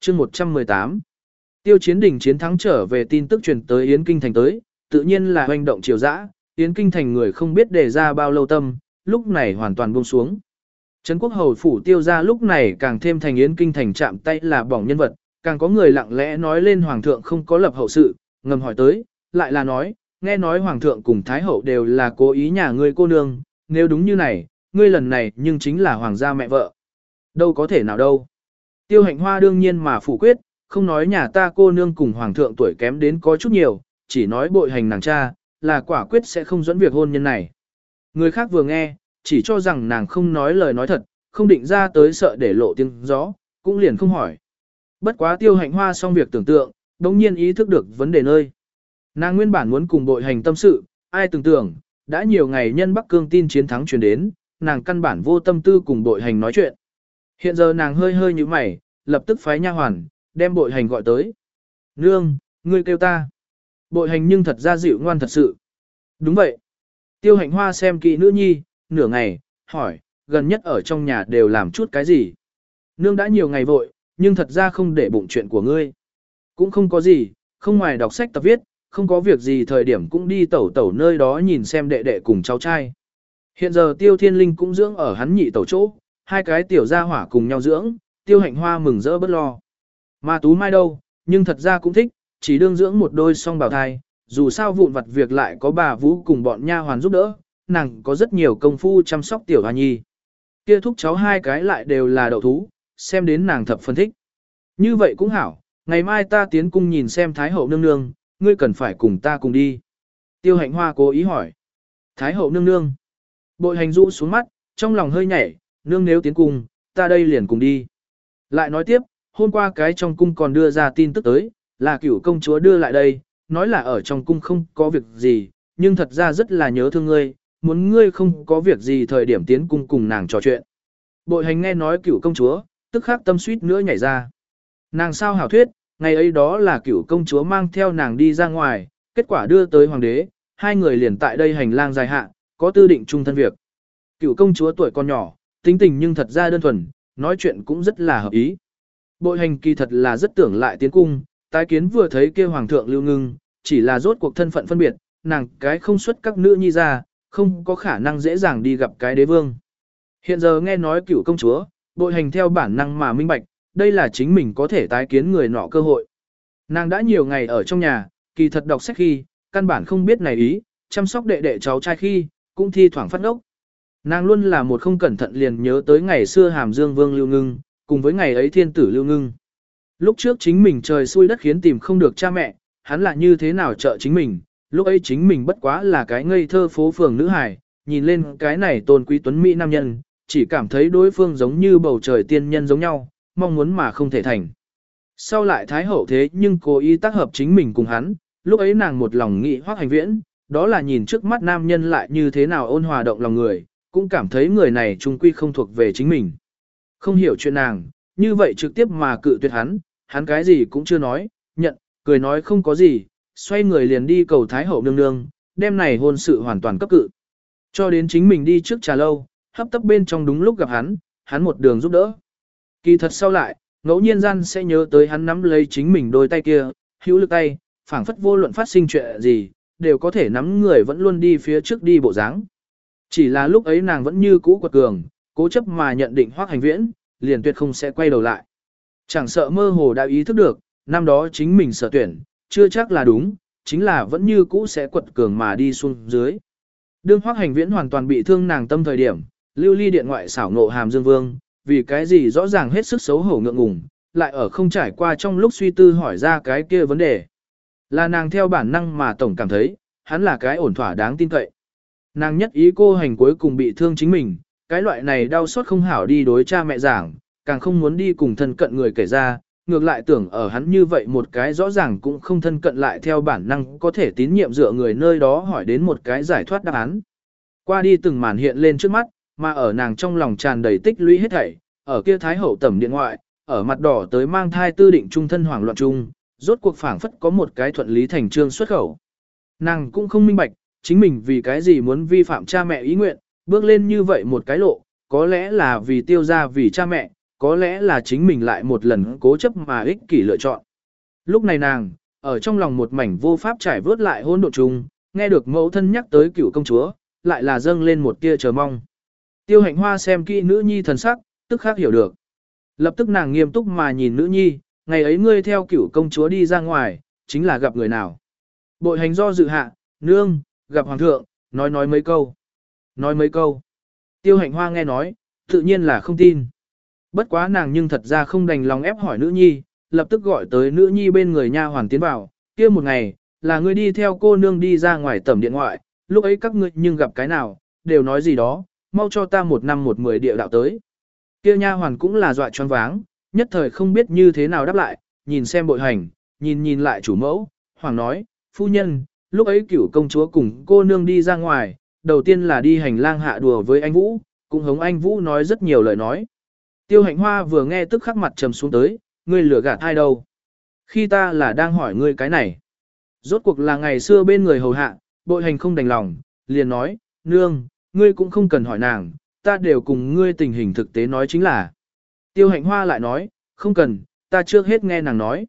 chương 118 Tiêu chiến đỉnh chiến thắng trở về tin tức truyền tới Yến Kinh Thành tới, tự nhiên là hoành động triều dã, Yến Kinh Thành người không biết đề ra bao lâu tâm, lúc này hoàn toàn buông xuống. Trấn quốc hầu phủ tiêu ra lúc này càng thêm thành Yến Kinh Thành chạm tay là bỏng nhân vật, càng có người lặng lẽ nói lên Hoàng thượng không có lập hậu sự, ngầm hỏi tới, lại là nói, nghe nói Hoàng thượng cùng Thái hậu đều là cố ý nhà ngươi cô nương, nếu đúng như này, ngươi lần này nhưng chính là Hoàng gia mẹ vợ. Đâu có thể nào đâu. Tiêu hạnh hoa đương nhiên mà phủ quyết, không nói nhà ta cô nương cùng Hoàng thượng tuổi kém đến có chút nhiều, chỉ nói bội hành nàng cha, là quả quyết sẽ không dẫn việc hôn nhân này. Người khác vừa nghe, chỉ cho rằng nàng không nói lời nói thật, không định ra tới sợ để lộ tiếng gió, cũng liền không hỏi. Bất quá tiêu hạnh hoa xong việc tưởng tượng, đồng nhiên ý thức được vấn đề nơi. Nàng nguyên bản muốn cùng bội hành tâm sự, ai tưởng tượng, đã nhiều ngày nhân Bắc Cương tin chiến thắng truyền đến, nàng căn bản vô tâm tư cùng bội hành nói chuyện. Hiện giờ nàng hơi hơi như mày, lập tức phái nha hoàn, đem bội hành gọi tới. Nương, ngươi kêu ta. Bội hành nhưng thật ra dịu ngoan thật sự. Đúng vậy. Tiêu hạnh hoa xem kỹ nữ nhi, nửa ngày, hỏi, gần nhất ở trong nhà đều làm chút cái gì. Nương đã nhiều ngày vội, nhưng thật ra không để bụng chuyện của ngươi. Cũng không có gì, không ngoài đọc sách tập viết, không có việc gì thời điểm cũng đi tẩu tẩu nơi đó nhìn xem đệ đệ cùng cháu trai. Hiện giờ tiêu thiên linh cũng dưỡng ở hắn nhị tẩu chỗ, hai cái tiểu gia hỏa cùng nhau dưỡng, tiêu hạnh hoa mừng rỡ bất lo. Mà tú mai đâu, nhưng thật ra cũng thích, chỉ đương dưỡng một đôi song bào thai, dù sao vụn vặt việc lại có bà vũ cùng bọn nha hoàn giúp đỡ, nàng có rất nhiều công phu chăm sóc tiểu hoa nhi. Kia thúc cháu hai cái lại đều là đậu thú, xem đến nàng thập phân thích. Như vậy cũng hảo, ngày mai ta tiến cung nhìn xem Thái hậu nương nương, ngươi cần phải cùng ta cùng đi. Tiêu hạnh hoa cố ý hỏi. Thái hậu nương nương. Bội hành rũ xuống mắt, trong lòng hơi nhảy, nương nếu tiến cung, ta đây liền cùng đi. Lại nói tiếp, hôm qua cái trong cung còn đưa ra tin tức tới, là cửu công chúa đưa lại đây, nói là ở trong cung không có việc gì, nhưng thật ra rất là nhớ thương ngươi, muốn ngươi không có việc gì thời điểm tiến cung cùng nàng trò chuyện. Bội hành nghe nói cửu công chúa, tức khắc tâm suýt nữa nhảy ra. Nàng sao hảo thuyết, ngày ấy đó là cửu công chúa mang theo nàng đi ra ngoài, kết quả đưa tới hoàng đế, hai người liền tại đây hành lang dài hạn, có tư định chung thân việc. Cửu công chúa tuổi còn nhỏ, tính tình nhưng thật ra đơn thuần, nói chuyện cũng rất là hợp ý. Bội hành kỳ thật là rất tưởng lại tiến cung, tái kiến vừa thấy kia hoàng thượng lưu ngưng, chỉ là rốt cuộc thân phận phân biệt, nàng cái không xuất các nữ nhi ra, không có khả năng dễ dàng đi gặp cái đế vương. Hiện giờ nghe nói cửu công chúa, bội hành theo bản năng mà minh bạch, đây là chính mình có thể tái kiến người nọ cơ hội. Nàng đã nhiều ngày ở trong nhà, kỳ thật đọc sách khi, căn bản không biết này ý, chăm sóc đệ đệ cháu trai khi, cũng thi thoảng phát ốc. Nàng luôn là một không cẩn thận liền nhớ tới ngày xưa hàm dương vương lưu ngưng, cùng với ngày ấy thiên tử lưu ngưng. Lúc trước chính mình trời xui đất khiến tìm không được cha mẹ, hắn là như thế nào trợ chính mình, lúc ấy chính mình bất quá là cái ngây thơ phố phường nữ hài, nhìn lên cái này tôn quý tuấn mỹ nam nhân, chỉ cảm thấy đối phương giống như bầu trời tiên nhân giống nhau, mong muốn mà không thể thành. Sau lại thái hậu thế nhưng cố ý tác hợp chính mình cùng hắn, lúc ấy nàng một lòng nghị hoác hành viễn, đó là nhìn trước mắt nam nhân lại như thế nào ôn hòa động lòng người, cũng cảm thấy người này trung quy không thuộc về chính mình. Không hiểu chuyện nàng, như vậy trực tiếp mà cự tuyệt hắn, hắn cái gì cũng chưa nói, nhận, cười nói không có gì, xoay người liền đi cầu Thái Hậu nương nương, đêm này hôn sự hoàn toàn cấp cự. Cho đến chính mình đi trước trà lâu, hấp tấp bên trong đúng lúc gặp hắn, hắn một đường giúp đỡ. Kỳ thật sau lại, ngẫu nhiên gian sẽ nhớ tới hắn nắm lấy chính mình đôi tay kia, hữu lực tay, phảng phất vô luận phát sinh chuyện gì, đều có thể nắm người vẫn luôn đi phía trước đi bộ dáng. Chỉ là lúc ấy nàng vẫn như cũ quật cường, cố chấp mà nhận định hoác hành viễn, liền tuyệt không sẽ quay đầu lại. Chẳng sợ mơ hồ đã ý thức được, năm đó chính mình sở tuyển, chưa chắc là đúng, chính là vẫn như cũ sẽ quật cường mà đi xuống dưới. Đương hoác hành viễn hoàn toàn bị thương nàng tâm thời điểm, lưu ly điện ngoại xảo ngộ hàm dương vương, vì cái gì rõ ràng hết sức xấu hổ ngượng ngùng, lại ở không trải qua trong lúc suy tư hỏi ra cái kia vấn đề. Là nàng theo bản năng mà tổng cảm thấy, hắn là cái ổn thỏa đáng tin cậy. Nàng nhất ý cô hành cuối cùng bị thương chính mình, cái loại này đau xót không hảo đi đối cha mẹ giảng, càng không muốn đi cùng thân cận người kể ra, ngược lại tưởng ở hắn như vậy một cái rõ ràng cũng không thân cận lại theo bản năng có thể tín nhiệm dựa người nơi đó hỏi đến một cái giải thoát đáp án. Qua đi từng màn hiện lên trước mắt, mà ở nàng trong lòng tràn đầy tích lũy hết thảy, ở kia thái hậu tẩm điện ngoại, ở mặt đỏ tới mang thai tư định trung thân hoảng loạn trung, rốt cuộc phảng phất có một cái thuận lý thành trương xuất khẩu. Nàng cũng không minh bạch, chính mình vì cái gì muốn vi phạm cha mẹ ý nguyện, bước lên như vậy một cái lộ, có lẽ là vì tiêu ra vì cha mẹ, có lẽ là chính mình lại một lần cố chấp mà ích kỷ lựa chọn. Lúc này nàng, ở trong lòng một mảnh vô pháp trải vớt lại hôn độ chung, nghe được mẫu thân nhắc tới cựu công chúa, lại là dâng lên một tia chờ mong. Tiêu hạnh hoa xem kỹ nữ nhi thần sắc, tức khác hiểu được. Lập tức nàng nghiêm túc mà nhìn nữ nhi, ngày ấy ngươi theo cựu công chúa đi ra ngoài, chính là gặp người nào. Bội hành do dự hạ, nương, gặp hoàng thượng, nói nói mấy câu. Nói mấy câu. Tiêu hạnh hoa nghe nói, tự nhiên là không tin. Bất quá nàng nhưng thật ra không đành lòng ép hỏi nữ nhi, lập tức gọi tới nữ nhi bên người nha hoàn tiến vào, kia một ngày, là ngươi đi theo cô nương đi ra ngoài tẩm điện ngoại, lúc ấy các ngươi nhưng gặp cái nào, đều nói gì đó, mau cho ta một năm một mười địa đạo tới. Kia nha hoàn cũng là dọa choáng váng, nhất thời không biết như thế nào đáp lại, nhìn xem bội hành, nhìn nhìn lại chủ mẫu, hoàng nói, phu nhân, lúc ấy cửu công chúa cùng cô nương đi ra ngoài, đầu tiên là đi hành lang hạ đùa với anh Vũ, cũng hống anh Vũ nói rất nhiều lời nói. Tiêu hạnh hoa vừa nghe tức khắc mặt trầm xuống tới, ngươi lừa gạt ai đâu. Khi ta là đang hỏi ngươi cái này. Rốt cuộc là ngày xưa bên người hầu hạ, bội hành không đành lòng, liền nói, nương, ngươi cũng không cần hỏi nàng, ta đều cùng ngươi tình hình thực tế nói chính là. Tiêu hạnh hoa lại nói, không cần, ta trước hết nghe nàng nói.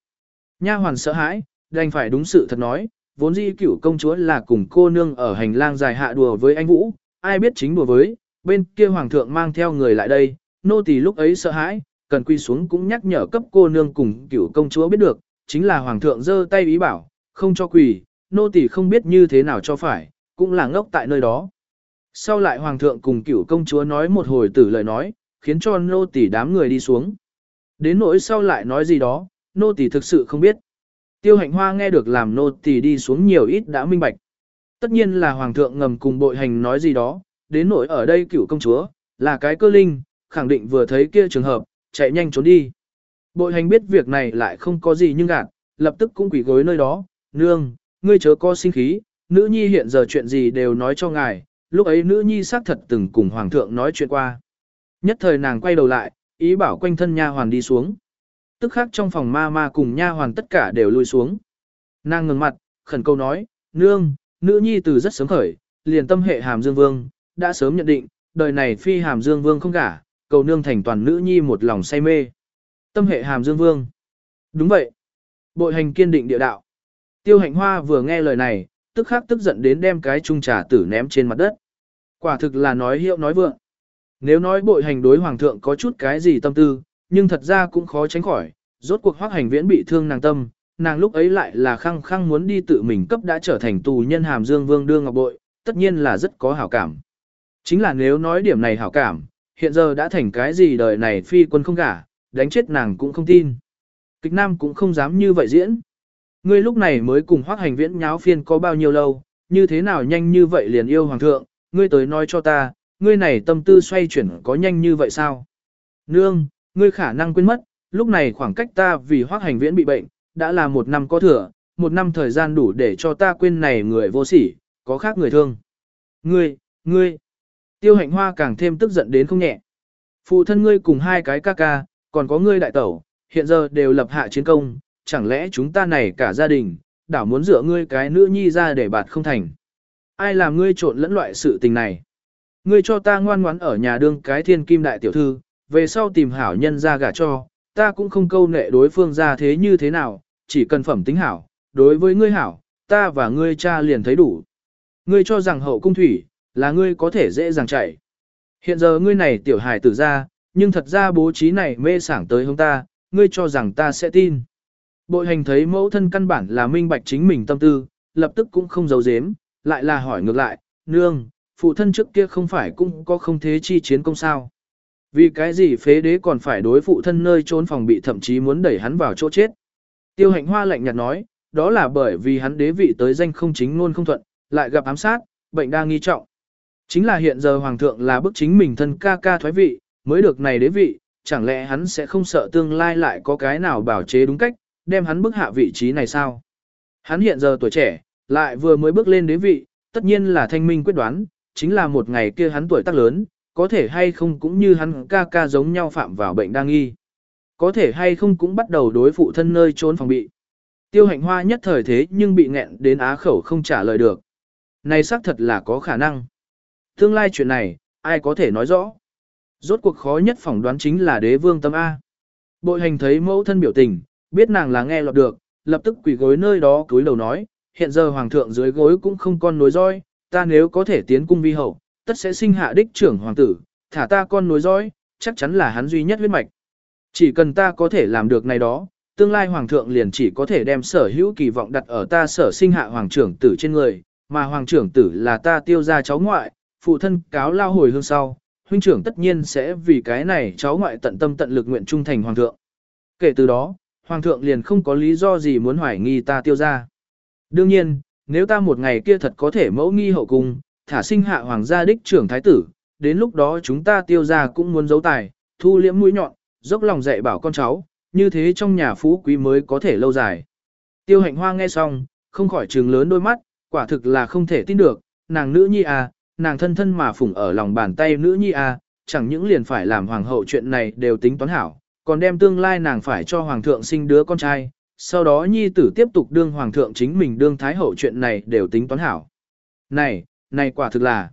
Nha hoàn sợ hãi, đành phải đúng sự thật nói, vốn dĩ cửu công chúa là cùng cô nương ở hành lang dài hạ đùa với anh Vũ, ai biết chính đùa với, bên kia hoàng thượng mang theo người lại đây, nô tỳ lúc ấy sợ hãi, cần quy xuống cũng nhắc nhở cấp cô nương cùng cửu công chúa biết được, chính là hoàng thượng giơ tay ý bảo, không cho quỳ, nô tỳ không biết như thế nào cho phải, cũng là ngốc tại nơi đó. Sau lại hoàng thượng cùng cửu công chúa nói một hồi tử lời nói, khiến cho nô tỳ đám người đi xuống. Đến nỗi sau lại nói gì đó, nô tỳ thực sự không biết. Tiêu hạnh hoa nghe được làm nô tỳ đi xuống nhiều ít đã minh bạch. Tất nhiên là hoàng thượng ngầm cùng bội hành nói gì đó, đến nỗi ở đây cựu công chúa, là cái cơ linh, khẳng định vừa thấy kia trường hợp, chạy nhanh trốn đi. Bội hành biết việc này lại không có gì nhưng gạt, lập tức cũng quỷ gối nơi đó, nương, ngươi chớ co sinh khí, nữ nhi hiện giờ chuyện gì đều nói cho ngài, lúc ấy nữ nhi xác thật từng cùng hoàng thượng nói chuyện qua. Nhất thời nàng quay đầu lại, ý bảo quanh thân nha hoàn đi xuống. Tức khác trong phòng ma ma cùng nha hoàn tất cả đều lui xuống. Nàng ngừng mặt, khẩn câu nói, nương, nữ nhi từ rất sớm khởi, liền tâm hệ hàm dương vương, đã sớm nhận định, đời này phi hàm dương vương không gả, cầu nương thành toàn nữ nhi một lòng say mê. Tâm hệ hàm dương vương. Đúng vậy. Bội hành kiên định địa đạo. Tiêu hạnh hoa vừa nghe lời này, tức khắc tức giận đến đem cái chung trà tử ném trên mặt đất. Quả thực là nói hiệu nói vượng. Nếu nói bội hành đối hoàng thượng có chút cái gì tâm tư, nhưng thật ra cũng khó tránh khỏi, rốt cuộc hoác hành viễn bị thương nàng tâm, nàng lúc ấy lại là khăng khăng muốn đi tự mình cấp đã trở thành tù nhân hàm dương vương đương ngọc bội, tất nhiên là rất có hảo cảm. Chính là nếu nói điểm này hảo cảm, hiện giờ đã thành cái gì đời này phi quân không gả, đánh chết nàng cũng không tin. Kịch nam cũng không dám như vậy diễn. Ngươi lúc này mới cùng hoác hành viễn nháo phiên có bao nhiêu lâu, như thế nào nhanh như vậy liền yêu hoàng thượng, ngươi tới nói cho ta, ngươi này tâm tư xoay chuyển có nhanh như vậy sao? Nương, ngươi khả năng quên mất, lúc này khoảng cách ta vì hoác hành viễn bị bệnh, đã là một năm có thừa, một năm thời gian đủ để cho ta quên này người vô sỉ, có khác người thương. Ngươi, ngươi, tiêu hạnh hoa càng thêm tức giận đến không nhẹ. Phụ thân ngươi cùng hai cái ca ca, còn có ngươi đại tẩu, hiện giờ đều lập hạ chiến công, chẳng lẽ chúng ta này cả gia đình, đảo muốn dựa ngươi cái nữ nhi ra để bạt không thành. Ai làm ngươi trộn lẫn loại sự tình này? Ngươi cho ta ngoan ngoãn ở nhà đương cái thiên kim đại tiểu thư, về sau tìm hảo nhân ra gả cho, ta cũng không câu nệ đối phương ra thế như thế nào, chỉ cần phẩm tính hảo, đối với ngươi hảo, ta và ngươi cha liền thấy đủ. Ngươi cho rằng hậu cung thủy, là ngươi có thể dễ dàng chạy. Hiện giờ ngươi này tiểu hài tử ra, nhưng thật ra bố trí này mê sảng tới hông ta, ngươi cho rằng ta sẽ tin. Bội hành thấy mẫu thân căn bản là minh bạch chính mình tâm tư, lập tức cũng không giấu giếm, lại là hỏi ngược lại, nương, phụ thân trước kia không phải cũng có không thế chi chiến công sao. Vì cái gì phế đế còn phải đối phụ thân nơi trốn phòng bị thậm chí muốn đẩy hắn vào chỗ chết. Tiêu hạnh hoa lạnh nhạt nói, đó là bởi vì hắn đế vị tới danh không chính luôn không thuận, lại gặp ám sát, bệnh đang nghi trọng. Chính là hiện giờ hoàng thượng là bức chính mình thân ca ca thoái vị, mới được này đế vị, chẳng lẽ hắn sẽ không sợ tương lai lại có cái nào bảo chế đúng cách, đem hắn bức hạ vị trí này sao? Hắn hiện giờ tuổi trẻ, lại vừa mới bước lên đế vị, tất nhiên là thanh minh quyết đoán, chính là một ngày kia hắn tuổi tác lớn, có thể hay không cũng như hắn ca ca giống nhau phạm vào bệnh đang nghi. Có thể hay không cũng bắt đầu đối phụ thân nơi trốn phòng bị. Tiêu hạnh hoa nhất thời thế nhưng bị nghẹn đến á khẩu không trả lời được. Này xác thật là có khả năng. Tương lai chuyện này, ai có thể nói rõ. Rốt cuộc khó nhất phỏng đoán chính là đế vương tâm A. Bội hành thấy mẫu thân biểu tình, biết nàng là nghe lọt được, lập tức quỳ gối nơi đó cúi đầu nói, hiện giờ hoàng thượng dưới gối cũng không con nối roi, ta nếu có thể tiến cung vi hậu, tất sẽ sinh hạ đích trưởng hoàng tử, thả ta con nối dõi, chắc chắn là hắn duy nhất huyết mạch. Chỉ cần ta có thể làm được này đó, tương lai hoàng thượng liền chỉ có thể đem sở hữu kỳ vọng đặt ở ta sở sinh hạ hoàng trưởng tử trên người, mà hoàng trưởng tử là ta tiêu ra cháu ngoại, phụ thân cáo lao hồi hương sau, huynh trưởng tất nhiên sẽ vì cái này cháu ngoại tận tâm tận lực nguyện trung thành hoàng thượng. Kể từ đó, hoàng thượng liền không có lý do gì muốn hoài nghi ta tiêu ra. Đương nhiên, nếu ta một ngày kia thật có thể mẫu nghi hậu cung, thả sinh hạ hoàng gia đích trưởng thái tử, đến lúc đó chúng ta tiêu ra cũng muốn giấu tài, thu liễm mũi nhọn, dốc lòng dạy bảo con cháu, như thế trong nhà phú quý mới có thể lâu dài. Tiêu hạnh hoa nghe xong, không khỏi trừng lớn đôi mắt, quả thực là không thể tin được, nàng nữ nhi à, nàng thân thân mà phủng ở lòng bàn tay nữ nhi à, chẳng những liền phải làm hoàng hậu chuyện này đều tính toán hảo, còn đem tương lai nàng phải cho hoàng thượng sinh đứa con trai, sau đó nhi tử tiếp tục đương hoàng thượng chính mình đương thái hậu chuyện này đều tính toán hảo. Này, này quả thực là,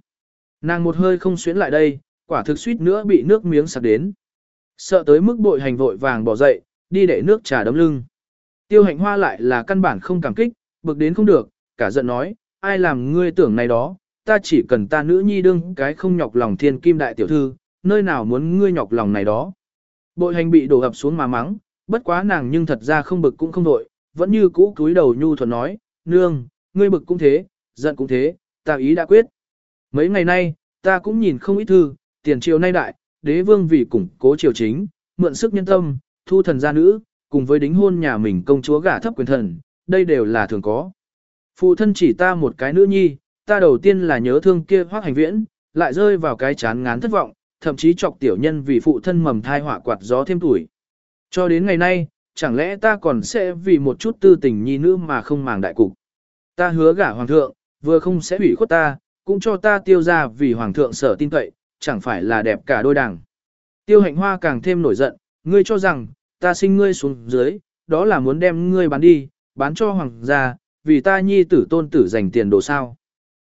nàng một hơi không xuyến lại đây, quả thực suýt nữa bị nước miếng sặc đến. Sợ tới mức bội hành vội vàng bỏ dậy, đi để nước trà đấm lưng. Tiêu hạnh hoa lại là căn bản không cảm kích, bực đến không được, cả giận nói, ai làm ngươi tưởng này đó, ta chỉ cần ta nữ nhi đương cái không nhọc lòng thiên kim đại tiểu thư, nơi nào muốn ngươi nhọc lòng này đó. Bội hành bị đổ ập xuống mà mắng, bất quá nàng nhưng thật ra không bực cũng không đội, vẫn như cũ cúi đầu nhu thuận nói, nương, ngươi bực cũng thế, giận cũng thế, ta ý đã quyết. Mấy ngày nay, ta cũng nhìn không ít thư, tiền triều nay đại, đế vương vì củng cố triều chính, mượn sức nhân tâm, thu thần gia nữ, cùng với đính hôn nhà mình công chúa gả thấp quyền thần, đây đều là thường có. Phụ thân chỉ ta một cái nữ nhi, ta đầu tiên là nhớ thương kia hoác hành viễn, lại rơi vào cái chán ngán thất vọng, thậm chí chọc tiểu nhân vì phụ thân mầm thai họa quạt gió thêm tuổi. Cho đến ngày nay, chẳng lẽ ta còn sẽ vì một chút tư tình nhi nữ mà không màng đại cục. Ta hứa gả hoàng thượng, vừa không sẽ hủy khuất ta, cũng cho ta tiêu ra vì hoàng thượng sở tin cậy, chẳng phải là đẹp cả đôi đảng. Tiêu hạnh hoa càng thêm nổi giận, ngươi cho rằng, ta sinh ngươi xuống dưới, đó là muốn đem ngươi bán đi, bán cho hoàng gia, vì ta nhi tử tôn tử dành tiền đồ sao.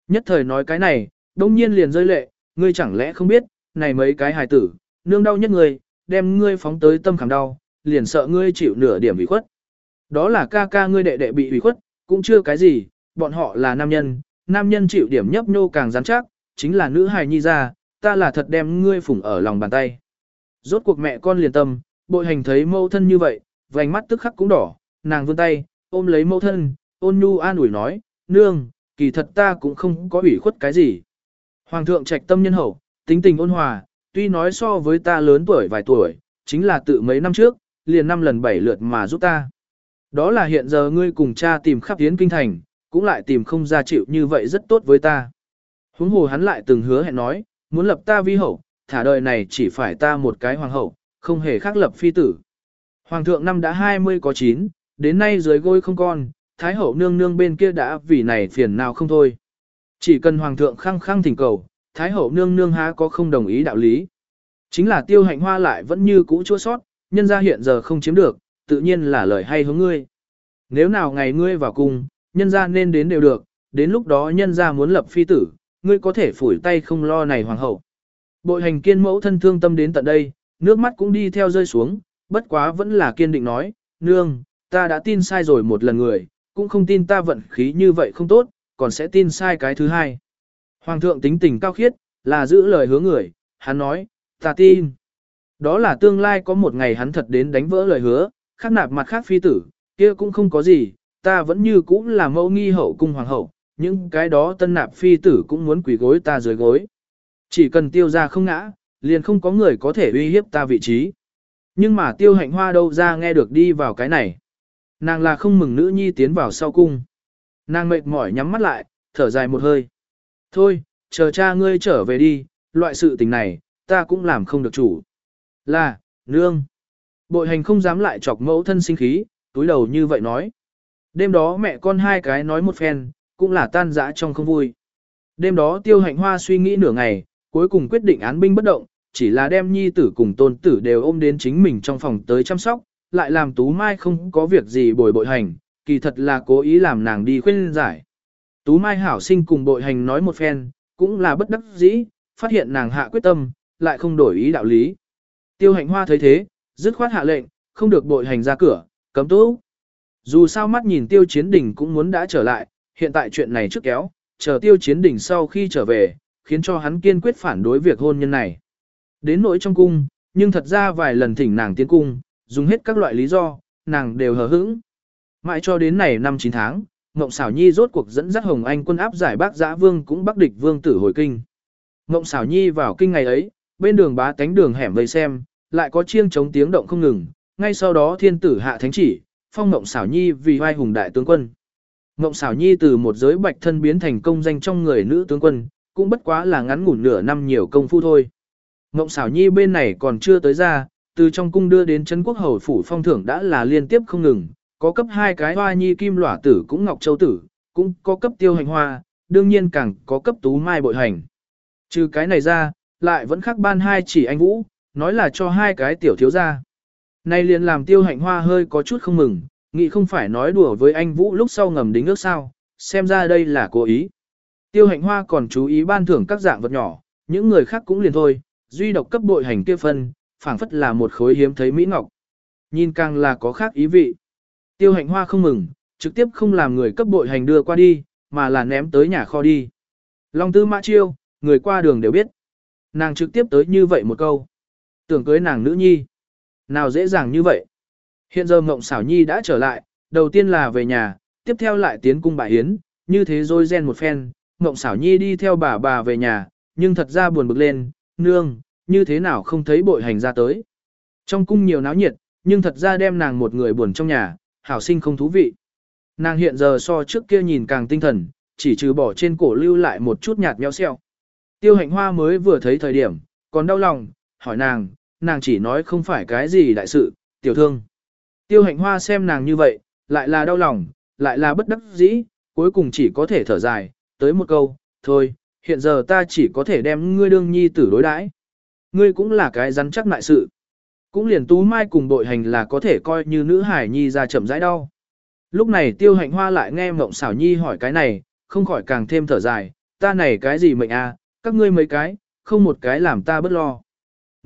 Nhất thời nói cái này, đông nhiên liền rơi lệ, ngươi chẳng lẽ không biết, này mấy cái hài tử, nương đau nhất ngươi, đem ngươi phóng tới tâm khảm đau, liền sợ ngươi chịu nửa điểm ủy khuất. Đó là ca ca ngươi đệ đệ bị ủy khuất, cũng chưa cái gì, bọn họ là nam nhân, nam nhân chịu điểm nhấp nhô càng rắn chắc, chính là nữ hài nhi ra, ta là thật đem ngươi phủng ở lòng bàn tay. Rốt cuộc mẹ con liền tâm, bội hành thấy mâu thân như vậy, vành mắt tức khắc cũng đỏ, nàng vươn tay, ôm lấy mâu thân, ôn nhu an ủi nói, nương, kỳ thật ta cũng không có ủy khuất cái gì. Hoàng thượng trạch tâm nhân hậu, tính tình ôn hòa, tuy nói so với ta lớn tuổi vài tuổi, chính là tự mấy năm trước, liền năm lần bảy lượt mà giúp ta. Đó là hiện giờ ngươi cùng cha tìm khắp tiến kinh thành, cũng lại tìm không ra chịu như vậy rất tốt với ta. Huống hồ hắn lại từng hứa hẹn nói, muốn lập ta vi hậu, thả đời này chỉ phải ta một cái hoàng hậu, không hề khác lập phi tử. Hoàng thượng năm đã 20 có 9, đến nay dưới gôi không con, thái hậu nương nương bên kia đã vì này phiền nào không thôi. Chỉ cần hoàng thượng khăng khăng thỉnh cầu, thái hậu nương nương há có không đồng ý đạo lý. Chính là tiêu hạnh hoa lại vẫn như cũ chua sót, nhân ra hiện giờ không chiếm được, tự nhiên là lời hay hướng ngươi. Nếu nào ngày ngươi vào cung, nhân ra nên đến đều được, đến lúc đó nhân ra muốn lập phi tử, ngươi có thể phủi tay không lo này hoàng hậu. Bội hành kiên mẫu thân thương tâm đến tận đây, nước mắt cũng đi theo rơi xuống, bất quá vẫn là kiên định nói, nương, ta đã tin sai rồi một lần người, cũng không tin ta vận khí như vậy không tốt, còn sẽ tin sai cái thứ hai. Hoàng thượng tính tình cao khiết, là giữ lời hứa người, hắn nói, ta tin. Đó là tương lai có một ngày hắn thật đến đánh vỡ lời hứa, khác nạp mặt khác phi tử, kia cũng không có gì, ta vẫn như cũ là mẫu nghi hậu cung hoàng hậu, những cái đó tân nạp phi tử cũng muốn quỳ gối ta dưới gối. Chỉ cần tiêu ra không ngã, liền không có người có thể uy hiếp ta vị trí. Nhưng mà tiêu hạnh hoa đâu ra nghe được đi vào cái này. Nàng là không mừng nữ nhi tiến vào sau cung. Nàng mệt mỏi nhắm mắt lại, thở dài một hơi. Thôi, chờ cha ngươi trở về đi, loại sự tình này, ta cũng làm không được chủ. Là, nương. Bội hành không dám lại chọc mẫu thân sinh khí, túi đầu như vậy nói. Đêm đó mẹ con hai cái nói một phen, cũng là tan dã trong không vui. Đêm đó tiêu hạnh hoa suy nghĩ nửa ngày, cuối cùng quyết định án binh bất động, chỉ là đem nhi tử cùng tôn tử đều ôm đến chính mình trong phòng tới chăm sóc, lại làm Tú Mai không có việc gì bồi bội hành, kỳ thật là cố ý làm nàng đi khuyên giải. Tú Mai hảo sinh cùng bội hành nói một phen, cũng là bất đắc dĩ, phát hiện nàng hạ quyết tâm, lại không đổi ý đạo lý. Tiêu hạnh hoa thấy thế, dứt khoát hạ lệnh, không được bội hành ra cửa, cấm tú. Dù sao mắt nhìn tiêu chiến đỉnh cũng muốn đã trở lại, hiện tại chuyện này trước kéo, chờ tiêu chiến đỉnh sau khi trở về, khiến cho hắn kiên quyết phản đối việc hôn nhân này. Đến nỗi trong cung, nhưng thật ra vài lần thỉnh nàng tiến cung, dùng hết các loại lý do, nàng đều hờ hững. Mãi cho đến này năm 9 tháng, Ngộng Sảo Nhi rốt cuộc dẫn dắt Hồng Anh quân áp giải Bác Giã Vương cũng bắc địch vương tử hồi kinh. Ngộng Sảo Nhi vào kinh ngày ấy, bên đường bá tánh đường hẻm vây xem, lại có chiêng chống tiếng động không ngừng, ngay sau đó thiên tử hạ thánh chỉ, phong Ngộng Sảo Nhi vì vai hùng đại tướng quân. Ngộng Sảo Nhi từ một giới bạch thân biến thành công danh trong người nữ tướng quân, cũng bất quá là ngắn ngủn nửa năm nhiều công phu thôi. Ngộng Sảo Nhi bên này còn chưa tới ra, từ trong cung đưa đến Trấn Quốc Hầu phủ phong thưởng đã là liên tiếp không ngừng, có cấp hai cái hoa nhi kim lỏa tử cũng ngọc châu tử, cũng có cấp tiêu hành hoa, đương nhiên càng có cấp tú mai bội hành. Trừ cái này ra, lại vẫn khắc ban hai chỉ anh Vũ, nói là cho hai cái tiểu thiếu gia nay liền làm tiêu hạnh hoa hơi có chút không mừng, nghĩ không phải nói đùa với anh Vũ lúc sau ngầm đính ước sao, xem ra đây là cố ý. Tiêu hạnh hoa còn chú ý ban thưởng các dạng vật nhỏ, những người khác cũng liền thôi, duy độc cấp bội hành kia phân, phảng phất là một khối hiếm thấy mỹ ngọc. Nhìn càng là có khác ý vị. Tiêu hạnh hoa không mừng, trực tiếp không làm người cấp bội hành đưa qua đi, mà là ném tới nhà kho đi. Long tư mã chiêu, người qua đường đều biết. Nàng trực tiếp tới như vậy một câu. Tưởng cưới nàng nữ nhi. Nào dễ dàng như vậy. Hiện giờ mộng xảo nhi đã trở lại, đầu tiên là về nhà, tiếp theo lại tiến cung bại hiến, như thế rồi gen một phen, mộng xảo nhi đi theo bà bà về nhà, nhưng thật ra buồn bực lên, nương, như thế nào không thấy bội hành ra tới. Trong cung nhiều náo nhiệt, nhưng thật ra đem nàng một người buồn trong nhà, hảo sinh không thú vị. Nàng hiện giờ so trước kia nhìn càng tinh thần, chỉ trừ bỏ trên cổ lưu lại một chút nhạt nhẽo xẹo. Tiêu hạnh hoa mới vừa thấy thời điểm, còn đau lòng, hỏi nàng, nàng chỉ nói không phải cái gì đại sự, tiểu thương. Tiêu hạnh hoa xem nàng như vậy, lại là đau lòng, lại là bất đắc dĩ, cuối cùng chỉ có thể thở dài, tới một câu, thôi, hiện giờ ta chỉ có thể đem ngươi đương nhi tử đối đãi. Ngươi cũng là cái rắn chắc lại sự. Cũng liền tú mai cùng đội hành là có thể coi như nữ hải nhi ra chậm rãi đau. Lúc này tiêu hạnh hoa lại nghe mộng xảo nhi hỏi cái này, không khỏi càng thêm thở dài, ta này cái gì mệnh à, các ngươi mấy cái, không một cái làm ta bất lo.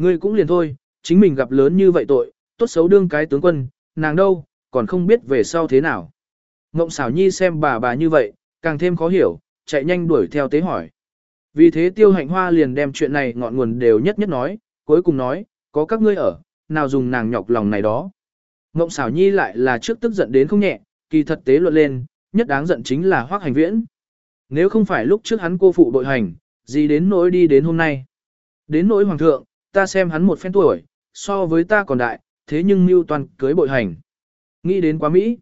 Ngươi cũng liền thôi, chính mình gặp lớn như vậy tội, tốt xấu đương cái tướng quân, nàng đâu, còn không biết về sau thế nào. Ngộng xảo nhi xem bà bà như vậy, càng thêm khó hiểu, chạy nhanh đuổi theo tế hỏi. Vì thế tiêu hạnh hoa liền đem chuyện này ngọn nguồn đều nhất nhất nói, cuối cùng nói, có các ngươi ở, nào dùng nàng nhọc lòng này đó. Ngộng xảo nhi lại là trước tức giận đến không nhẹ, kỳ thật tế luận lên, nhất đáng giận chính là hoác hành viễn. Nếu không phải lúc trước hắn cô phụ đội hành, gì đến nỗi đi đến hôm nay. Đến nỗi hoàng thượng, ta xem hắn một phen tuổi, so với ta còn đại, thế nhưng mưu toàn cưới bội hành. Nghĩ đến quá Mỹ.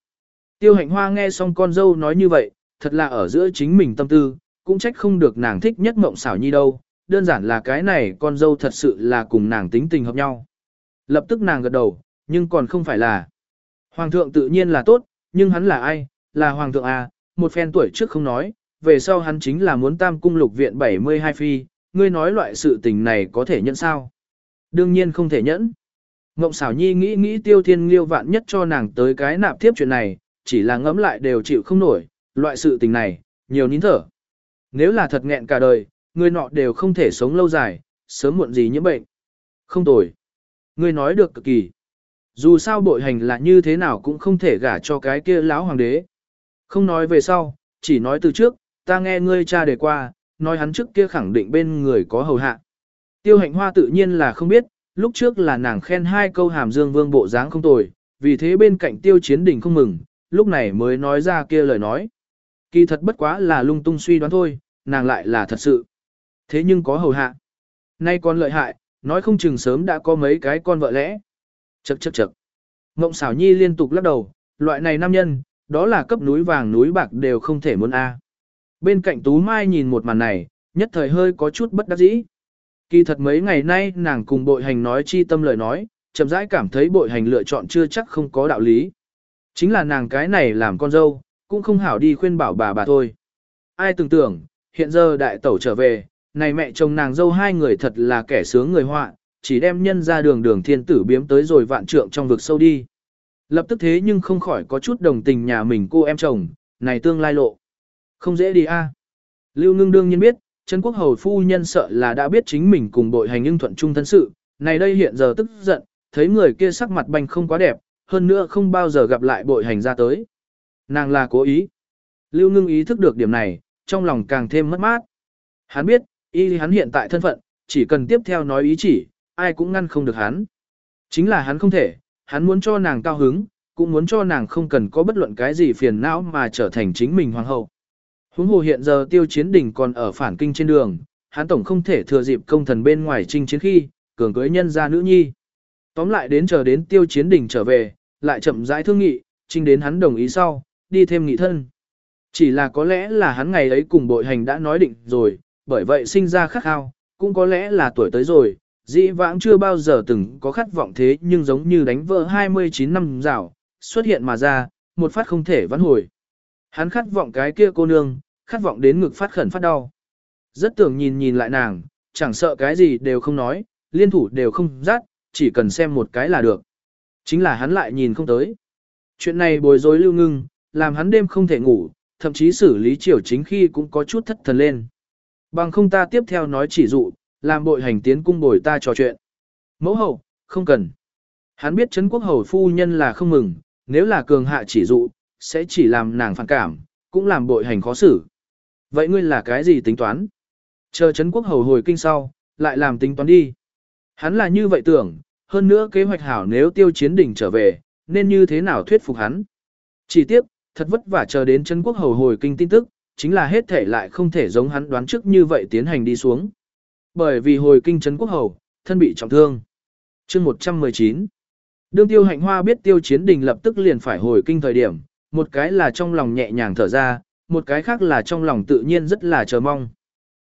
Tiêu hạnh hoa nghe xong con dâu nói như vậy, thật là ở giữa chính mình tâm tư, cũng trách không được nàng thích nhất mộng xảo nhi đâu, đơn giản là cái này con dâu thật sự là cùng nàng tính tình hợp nhau. Lập tức nàng gật đầu, nhưng còn không phải là. Hoàng thượng tự nhiên là tốt, nhưng hắn là ai? Là hoàng thượng à, một phen tuổi trước không nói, về sau hắn chính là muốn tam cung lục viện 72 phi, ngươi nói loại sự tình này có thể nhận sao? Đương nhiên không thể nhẫn. Ngộng xảo nhi nghĩ nghĩ tiêu thiên liêu vạn nhất cho nàng tới cái nạp tiếp chuyện này, chỉ là ngẫm lại đều chịu không nổi, loại sự tình này, nhiều nín thở. Nếu là thật nghẹn cả đời, người nọ đều không thể sống lâu dài, sớm muộn gì nhiễm bệnh. Không tồi. Ngươi nói được cực kỳ. Dù sao bội hành là như thế nào cũng không thể gả cho cái kia lão hoàng đế. Không nói về sau, chỉ nói từ trước, ta nghe ngươi cha đề qua, nói hắn trước kia khẳng định bên người có hầu hạ. Tiêu hạnh hoa tự nhiên là không biết, lúc trước là nàng khen hai câu hàm dương vương bộ dáng không tồi, vì thế bên cạnh tiêu chiến đỉnh không mừng, lúc này mới nói ra kia lời nói. Kỳ thật bất quá là lung tung suy đoán thôi, nàng lại là thật sự. Thế nhưng có hầu hạ. Nay còn lợi hại, nói không chừng sớm đã có mấy cái con vợ lẽ. Chậc chậc chậc. Mộng xảo nhi liên tục lắc đầu, loại này nam nhân, đó là cấp núi vàng núi bạc đều không thể muốn A. Bên cạnh Tú Mai nhìn một màn này, nhất thời hơi có chút bất đắc dĩ. Kỳ thật mấy ngày nay nàng cùng bội hành nói chi tâm lời nói, chậm rãi cảm thấy bội hành lựa chọn chưa chắc không có đạo lý. Chính là nàng cái này làm con dâu, cũng không hảo đi khuyên bảo bà bà thôi. Ai tưởng tưởng, hiện giờ đại tẩu trở về, này mẹ chồng nàng dâu hai người thật là kẻ sướng người họa, chỉ đem nhân ra đường đường thiên tử biếm tới rồi vạn trượng trong vực sâu đi. Lập tức thế nhưng không khỏi có chút đồng tình nhà mình cô em chồng, này tương lai lộ. Không dễ đi a. Lưu ngưng đương nhiên biết, Trấn Quốc Hầu phu nhân sợ là đã biết chính mình cùng bội hành nhưng thuận trung thân sự, này đây hiện giờ tức giận, thấy người kia sắc mặt banh không quá đẹp, hơn nữa không bao giờ gặp lại bội hành ra tới. Nàng là cố ý. Lưu ngưng ý thức được điểm này, trong lòng càng thêm mất mát. Hắn biết, y hắn hiện tại thân phận, chỉ cần tiếp theo nói ý chỉ, ai cũng ngăn không được hắn. Chính là hắn không thể, hắn muốn cho nàng cao hứng, cũng muốn cho nàng không cần có bất luận cái gì phiền não mà trở thành chính mình hoàng hậu. Huống hồ hiện giờ tiêu chiến đỉnh còn ở phản kinh trên đường, hắn tổng không thể thừa dịp công thần bên ngoài trinh chiến khi, cường cưới nhân ra nữ nhi. Tóm lại đến chờ đến tiêu chiến đỉnh trở về, lại chậm rãi thương nghị, trinh đến hắn đồng ý sau, đi thêm nghị thân. Chỉ là có lẽ là hắn ngày ấy cùng bội hành đã nói định rồi, bởi vậy sinh ra khắc khao, cũng có lẽ là tuổi tới rồi, dĩ vãng chưa bao giờ từng có khát vọng thế nhưng giống như đánh vỡ 29 năm rào, xuất hiện mà ra, một phát không thể vãn hồi. Hắn khát vọng cái kia cô nương, khát vọng đến ngực phát khẩn phát đau. Rất tưởng nhìn nhìn lại nàng, chẳng sợ cái gì đều không nói, liên thủ đều không rát, chỉ cần xem một cái là được. Chính là hắn lại nhìn không tới. Chuyện này bồi rối lưu ngưng, làm hắn đêm không thể ngủ, thậm chí xử lý triều chính khi cũng có chút thất thần lên. Bằng không ta tiếp theo nói chỉ dụ, làm bội hành tiến cung bồi ta trò chuyện. Mẫu hậu, không cần. Hắn biết Trấn quốc hầu phu nhân là không mừng, nếu là cường hạ chỉ dụ, sẽ chỉ làm nàng phản cảm, cũng làm bội hành khó xử. Vậy ngươi là cái gì tính toán? Chờ Trấn quốc hầu hồi kinh sau, lại làm tính toán đi. Hắn là như vậy tưởng, hơn nữa kế hoạch hảo nếu tiêu chiến đỉnh trở về, nên như thế nào thuyết phục hắn. Chỉ tiếc, thật vất vả chờ đến Trấn quốc hầu hồi kinh tin tức, chính là hết thể lại không thể giống hắn đoán trước như vậy tiến hành đi xuống. Bởi vì hồi kinh Trấn quốc hầu, thân bị trọng thương. chương 119 Đương tiêu hạnh hoa biết tiêu chiến đình lập tức liền phải hồi kinh thời điểm, một cái là trong lòng nhẹ nhàng thở ra, một cái khác là trong lòng tự nhiên rất là chờ mong.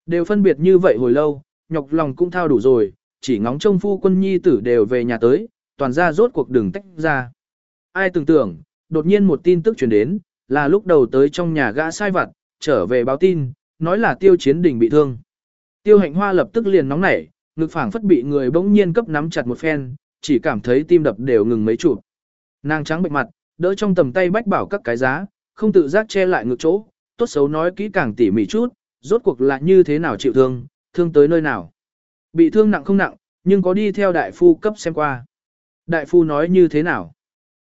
Đều phân biệt như vậy hồi lâu, nhọc lòng cũng thao đủ rồi, chỉ ngóng trông phu quân nhi tử đều về nhà tới, toàn ra rốt cuộc đường tách ra. Ai tưởng tưởng, đột nhiên một tin tức truyền đến, là lúc đầu tới trong nhà gã sai vặt, trở về báo tin, nói là tiêu chiến đình bị thương. Tiêu hạnh hoa lập tức liền nóng nảy, ngực phảng phất bị người bỗng nhiên cấp nắm chặt một phen, chỉ cảm thấy tim đập đều ngừng mấy chụp. Nàng trắng bệnh mặt, đỡ trong tầm tay bách bảo các cái giá, không tự giác che lại ngực chỗ, tốt xấu nói kỹ càng tỉ mỉ chút, rốt cuộc là như thế nào chịu thương, thương tới nơi nào. Bị thương nặng không nặng, nhưng có đi theo đại phu cấp xem qua. Đại phu nói như thế nào?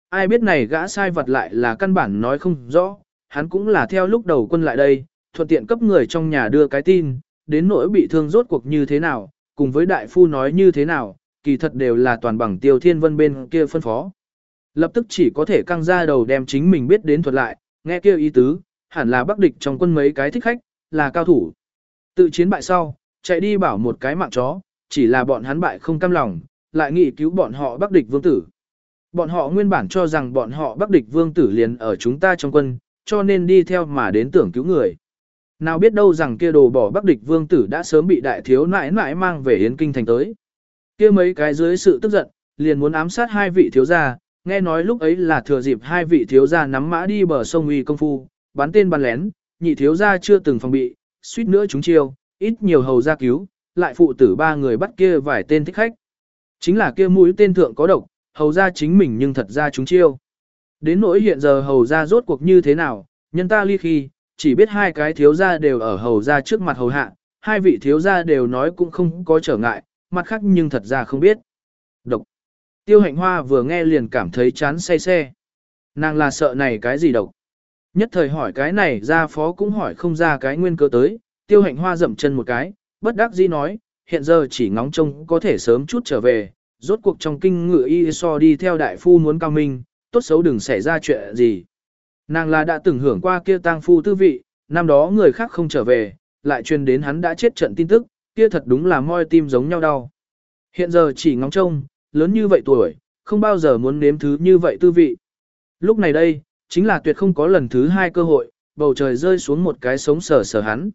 Ai biết này gã sai vật lại là căn bản nói không rõ, hắn cũng là theo lúc đầu quân lại đây, thuận tiện cấp người trong nhà đưa cái tin, đến nỗi bị thương rốt cuộc như thế nào, cùng với đại phu nói như thế nào, kỳ thật đều là toàn bằng tiêu thiên vân bên kia phân phó. Lập tức chỉ có thể căng ra đầu đem chính mình biết đến thuật lại, nghe kêu ý tứ, hẳn là bắc địch trong quân mấy cái thích khách, là cao thủ. Tự chiến bại sau, chạy đi bảo một cái mạng chó, chỉ là bọn hắn bại không cam lòng, lại nghĩ cứu bọn họ bắc địch vương tử. Bọn họ nguyên bản cho rằng bọn họ bắc địch vương tử liền ở chúng ta trong quân, cho nên đi theo mà đến tưởng cứu người. Nào biết đâu rằng kia đồ bỏ bắc địch vương tử đã sớm bị đại thiếu nãi nãi mang về Yến Kinh thành tới kia mấy cái dưới sự tức giận, liền muốn ám sát hai vị thiếu gia, nghe nói lúc ấy là thừa dịp hai vị thiếu gia nắm mã đi bờ sông uy công phu, bắn tên bắn lén, nhị thiếu gia chưa từng phòng bị, suýt nữa chúng chiêu, ít nhiều hầu gia cứu, lại phụ tử ba người bắt kia vài tên thích khách. Chính là kia mũi tên thượng có độc, hầu gia chính mình nhưng thật ra chúng chiêu. Đến nỗi hiện giờ hầu gia rốt cuộc như thế nào, nhân ta ly khi, chỉ biết hai cái thiếu gia đều ở hầu gia trước mặt hầu hạ, hai vị thiếu gia đều nói cũng không có trở ngại, mặt khác nhưng thật ra không biết. Độc. Tiêu hạnh hoa vừa nghe liền cảm thấy chán say xe. Nàng là sợ này cái gì độc. Nhất thời hỏi cái này ra phó cũng hỏi không ra cái nguyên cơ tới, tiêu hạnh hoa dậm chân một cái, bất đắc dĩ nói, hiện giờ chỉ ngóng trông có thể sớm chút trở về, rốt cuộc trong kinh ngựa y so đi theo đại phu muốn cao minh, tốt xấu đừng xảy ra chuyện gì. Nàng là đã từng hưởng qua kia tang phu tư vị, năm đó người khác không trở về, lại truyền đến hắn đã chết trận tin tức, kia thật đúng là moi tim giống nhau đau. Hiện giờ chỉ ngóng trông, lớn như vậy tuổi, không bao giờ muốn nếm thứ như vậy tư vị. Lúc này đây, chính là tuyệt không có lần thứ hai cơ hội, bầu trời rơi xuống một cái sống sờ sờ hắn.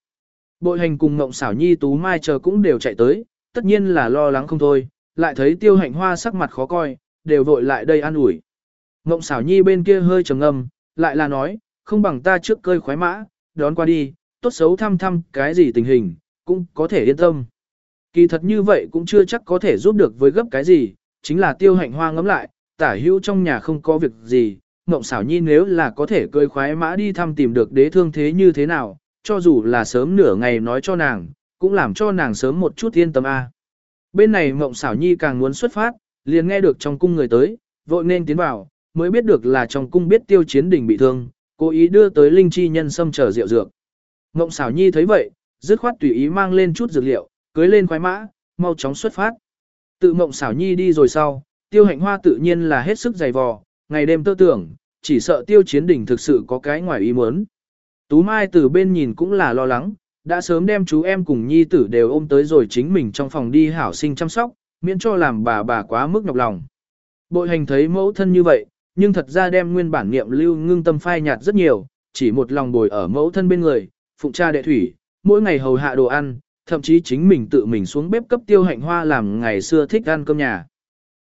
Bội hành cùng ngộng xảo nhi tú mai chờ cũng đều chạy tới, tất nhiên là lo lắng không thôi, lại thấy tiêu hạnh hoa sắc mặt khó coi, đều vội lại đây an ủi. Ngộng xảo nhi bên kia hơi trầm ngâm, lại là nói, không bằng ta trước cơi khoái mã, đón qua đi, tốt xấu thăm thăm cái gì tình hình, cũng có thể yên tâm. Kỳ thật như vậy cũng chưa chắc có thể giúp được với gấp cái gì, chính là tiêu hạnh hoa ngấm lại, tả hữu trong nhà không có việc gì, mộng xảo nhi nếu là có thể cưỡi khoái mã đi thăm tìm được đế thương thế như thế nào, cho dù là sớm nửa ngày nói cho nàng, cũng làm cho nàng sớm một chút yên tâm a. Bên này Mộng Xảo Nhi càng muốn xuất phát, liền nghe được trong cung người tới, vội nên tiến vào, mới biết được là trong cung biết tiêu chiến đỉnh bị thương, cố ý đưa tới linh chi nhân xâm trở rượu dược. Mộng Xảo Nhi thấy vậy, dứt khoát tùy ý mang lên chút dược liệu, cưới lên khoái mã, mau chóng xuất phát. Tự Mộng Xảo Nhi đi rồi sau, tiêu hạnh hoa tự nhiên là hết sức dày vò, ngày đêm tơ tưởng, chỉ sợ tiêu chiến đỉnh thực sự có cái ngoài ý muốn. Tú Mai từ bên nhìn cũng là lo lắng, đã sớm đem chú em cùng nhi tử đều ôm tới rồi chính mình trong phòng đi hảo sinh chăm sóc, miễn cho làm bà bà quá mức nhọc lòng. Bội hành thấy mẫu thân như vậy, nhưng thật ra đem nguyên bản niệm lưu ngưng tâm phai nhạt rất nhiều, chỉ một lòng bồi ở mẫu thân bên người, phụng cha đệ thủy, mỗi ngày hầu hạ đồ ăn, thậm chí chính mình tự mình xuống bếp cấp tiêu hạnh hoa làm ngày xưa thích ăn cơm nhà.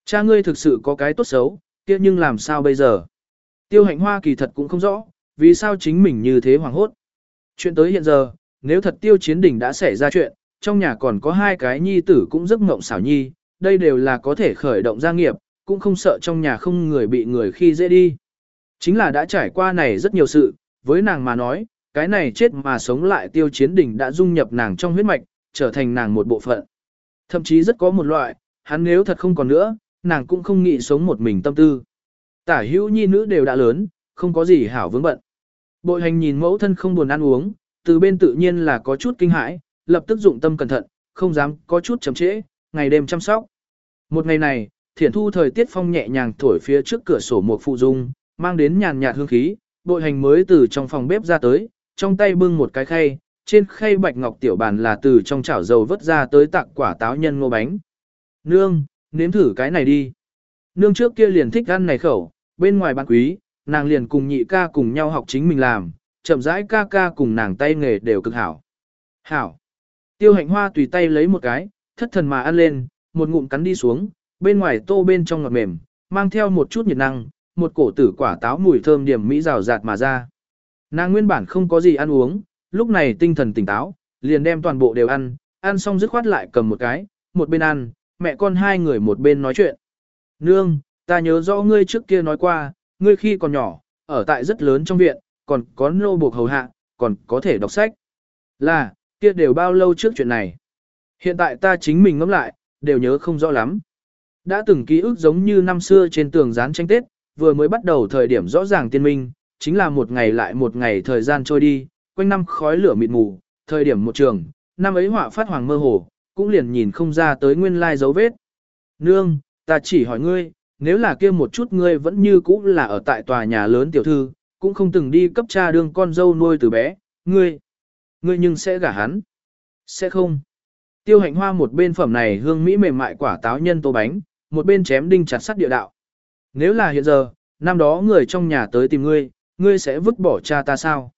Cha ngươi thực sự có cái tốt xấu, kia nhưng làm sao bây giờ? Tiêu hạnh hoa kỳ thật cũng không rõ, vì sao chính mình như thế hoàng hốt. Chuyện tới hiện giờ, nếu thật tiêu chiến đỉnh đã xảy ra chuyện, trong nhà còn có hai cái nhi tử cũng giấc ngộng xảo nhi, đây đều là có thể khởi động gia nghiệp, cũng không sợ trong nhà không người bị người khi dễ đi. Chính là đã trải qua này rất nhiều sự, với nàng mà nói, cái này chết mà sống lại tiêu chiến đỉnh đã dung nhập nàng trong huyết mạch, trở thành nàng một bộ phận. Thậm chí rất có một loại, hắn nếu thật không còn nữa, nàng cũng không nghĩ sống một mình tâm tư. Tả hữu nhi nữ đều đã lớn, không có gì hảo vướng bận. Bội hành nhìn mẫu thân không buồn ăn uống, từ bên tự nhiên là có chút kinh hãi, lập tức dụng tâm cẩn thận, không dám có chút chậm trễ, ngày đêm chăm sóc. Một ngày này, thiển thu thời tiết phong nhẹ nhàng thổi phía trước cửa sổ một phụ dung, mang đến nhàn nhạt hương khí, bội hành mới từ trong phòng bếp ra tới, trong tay bưng một cái khay, trên khay bạch ngọc tiểu bàn là từ trong chảo dầu vớt ra tới tặng quả táo nhân ngô bánh. Nương, nếm thử cái này đi. Nương trước kia liền thích ăn này khẩu, bên ngoài bán quý, nàng liền cùng nhị ca cùng nhau học chính mình làm, chậm rãi ca ca cùng nàng tay nghề đều cực hảo. Hảo. Tiêu hạnh hoa tùy tay lấy một cái, thất thần mà ăn lên, một ngụm cắn đi xuống, bên ngoài tô bên trong ngọt mềm, mang theo một chút nhiệt năng, một cổ tử quả táo mùi thơm điểm mỹ rào rạt mà ra. Nàng nguyên bản không có gì ăn uống, lúc này tinh thần tỉnh táo, liền đem toàn bộ đều ăn, ăn xong dứt khoát lại cầm một cái, một bên ăn, mẹ con hai người một bên nói chuyện. Nương, ta nhớ rõ ngươi trước kia nói qua, ngươi khi còn nhỏ, ở tại rất lớn trong viện, còn có nô buộc hầu hạ, còn có thể đọc sách. Là, kia đều bao lâu trước chuyện này. Hiện tại ta chính mình ngẫm lại, đều nhớ không rõ lắm. Đã từng ký ức giống như năm xưa trên tường dán tranh Tết, vừa mới bắt đầu thời điểm rõ ràng tiên minh, chính là một ngày lại một ngày thời gian trôi đi, quanh năm khói lửa mịt mù, thời điểm một trường, năm ấy họa phát hoàng mơ hồ, cũng liền nhìn không ra tới nguyên lai dấu vết. Nương, ta chỉ hỏi ngươi, nếu là kia một chút ngươi vẫn như cũ là ở tại tòa nhà lớn tiểu thư, cũng không từng đi cấp cha đương con dâu nuôi từ bé, ngươi, ngươi nhưng sẽ gả hắn. Sẽ không. Tiêu hạnh hoa một bên phẩm này hương mỹ mềm mại quả táo nhân tô bánh, một bên chém đinh chặt sắt địa đạo. Nếu là hiện giờ, năm đó người trong nhà tới tìm ngươi, ngươi sẽ vứt bỏ cha ta sao?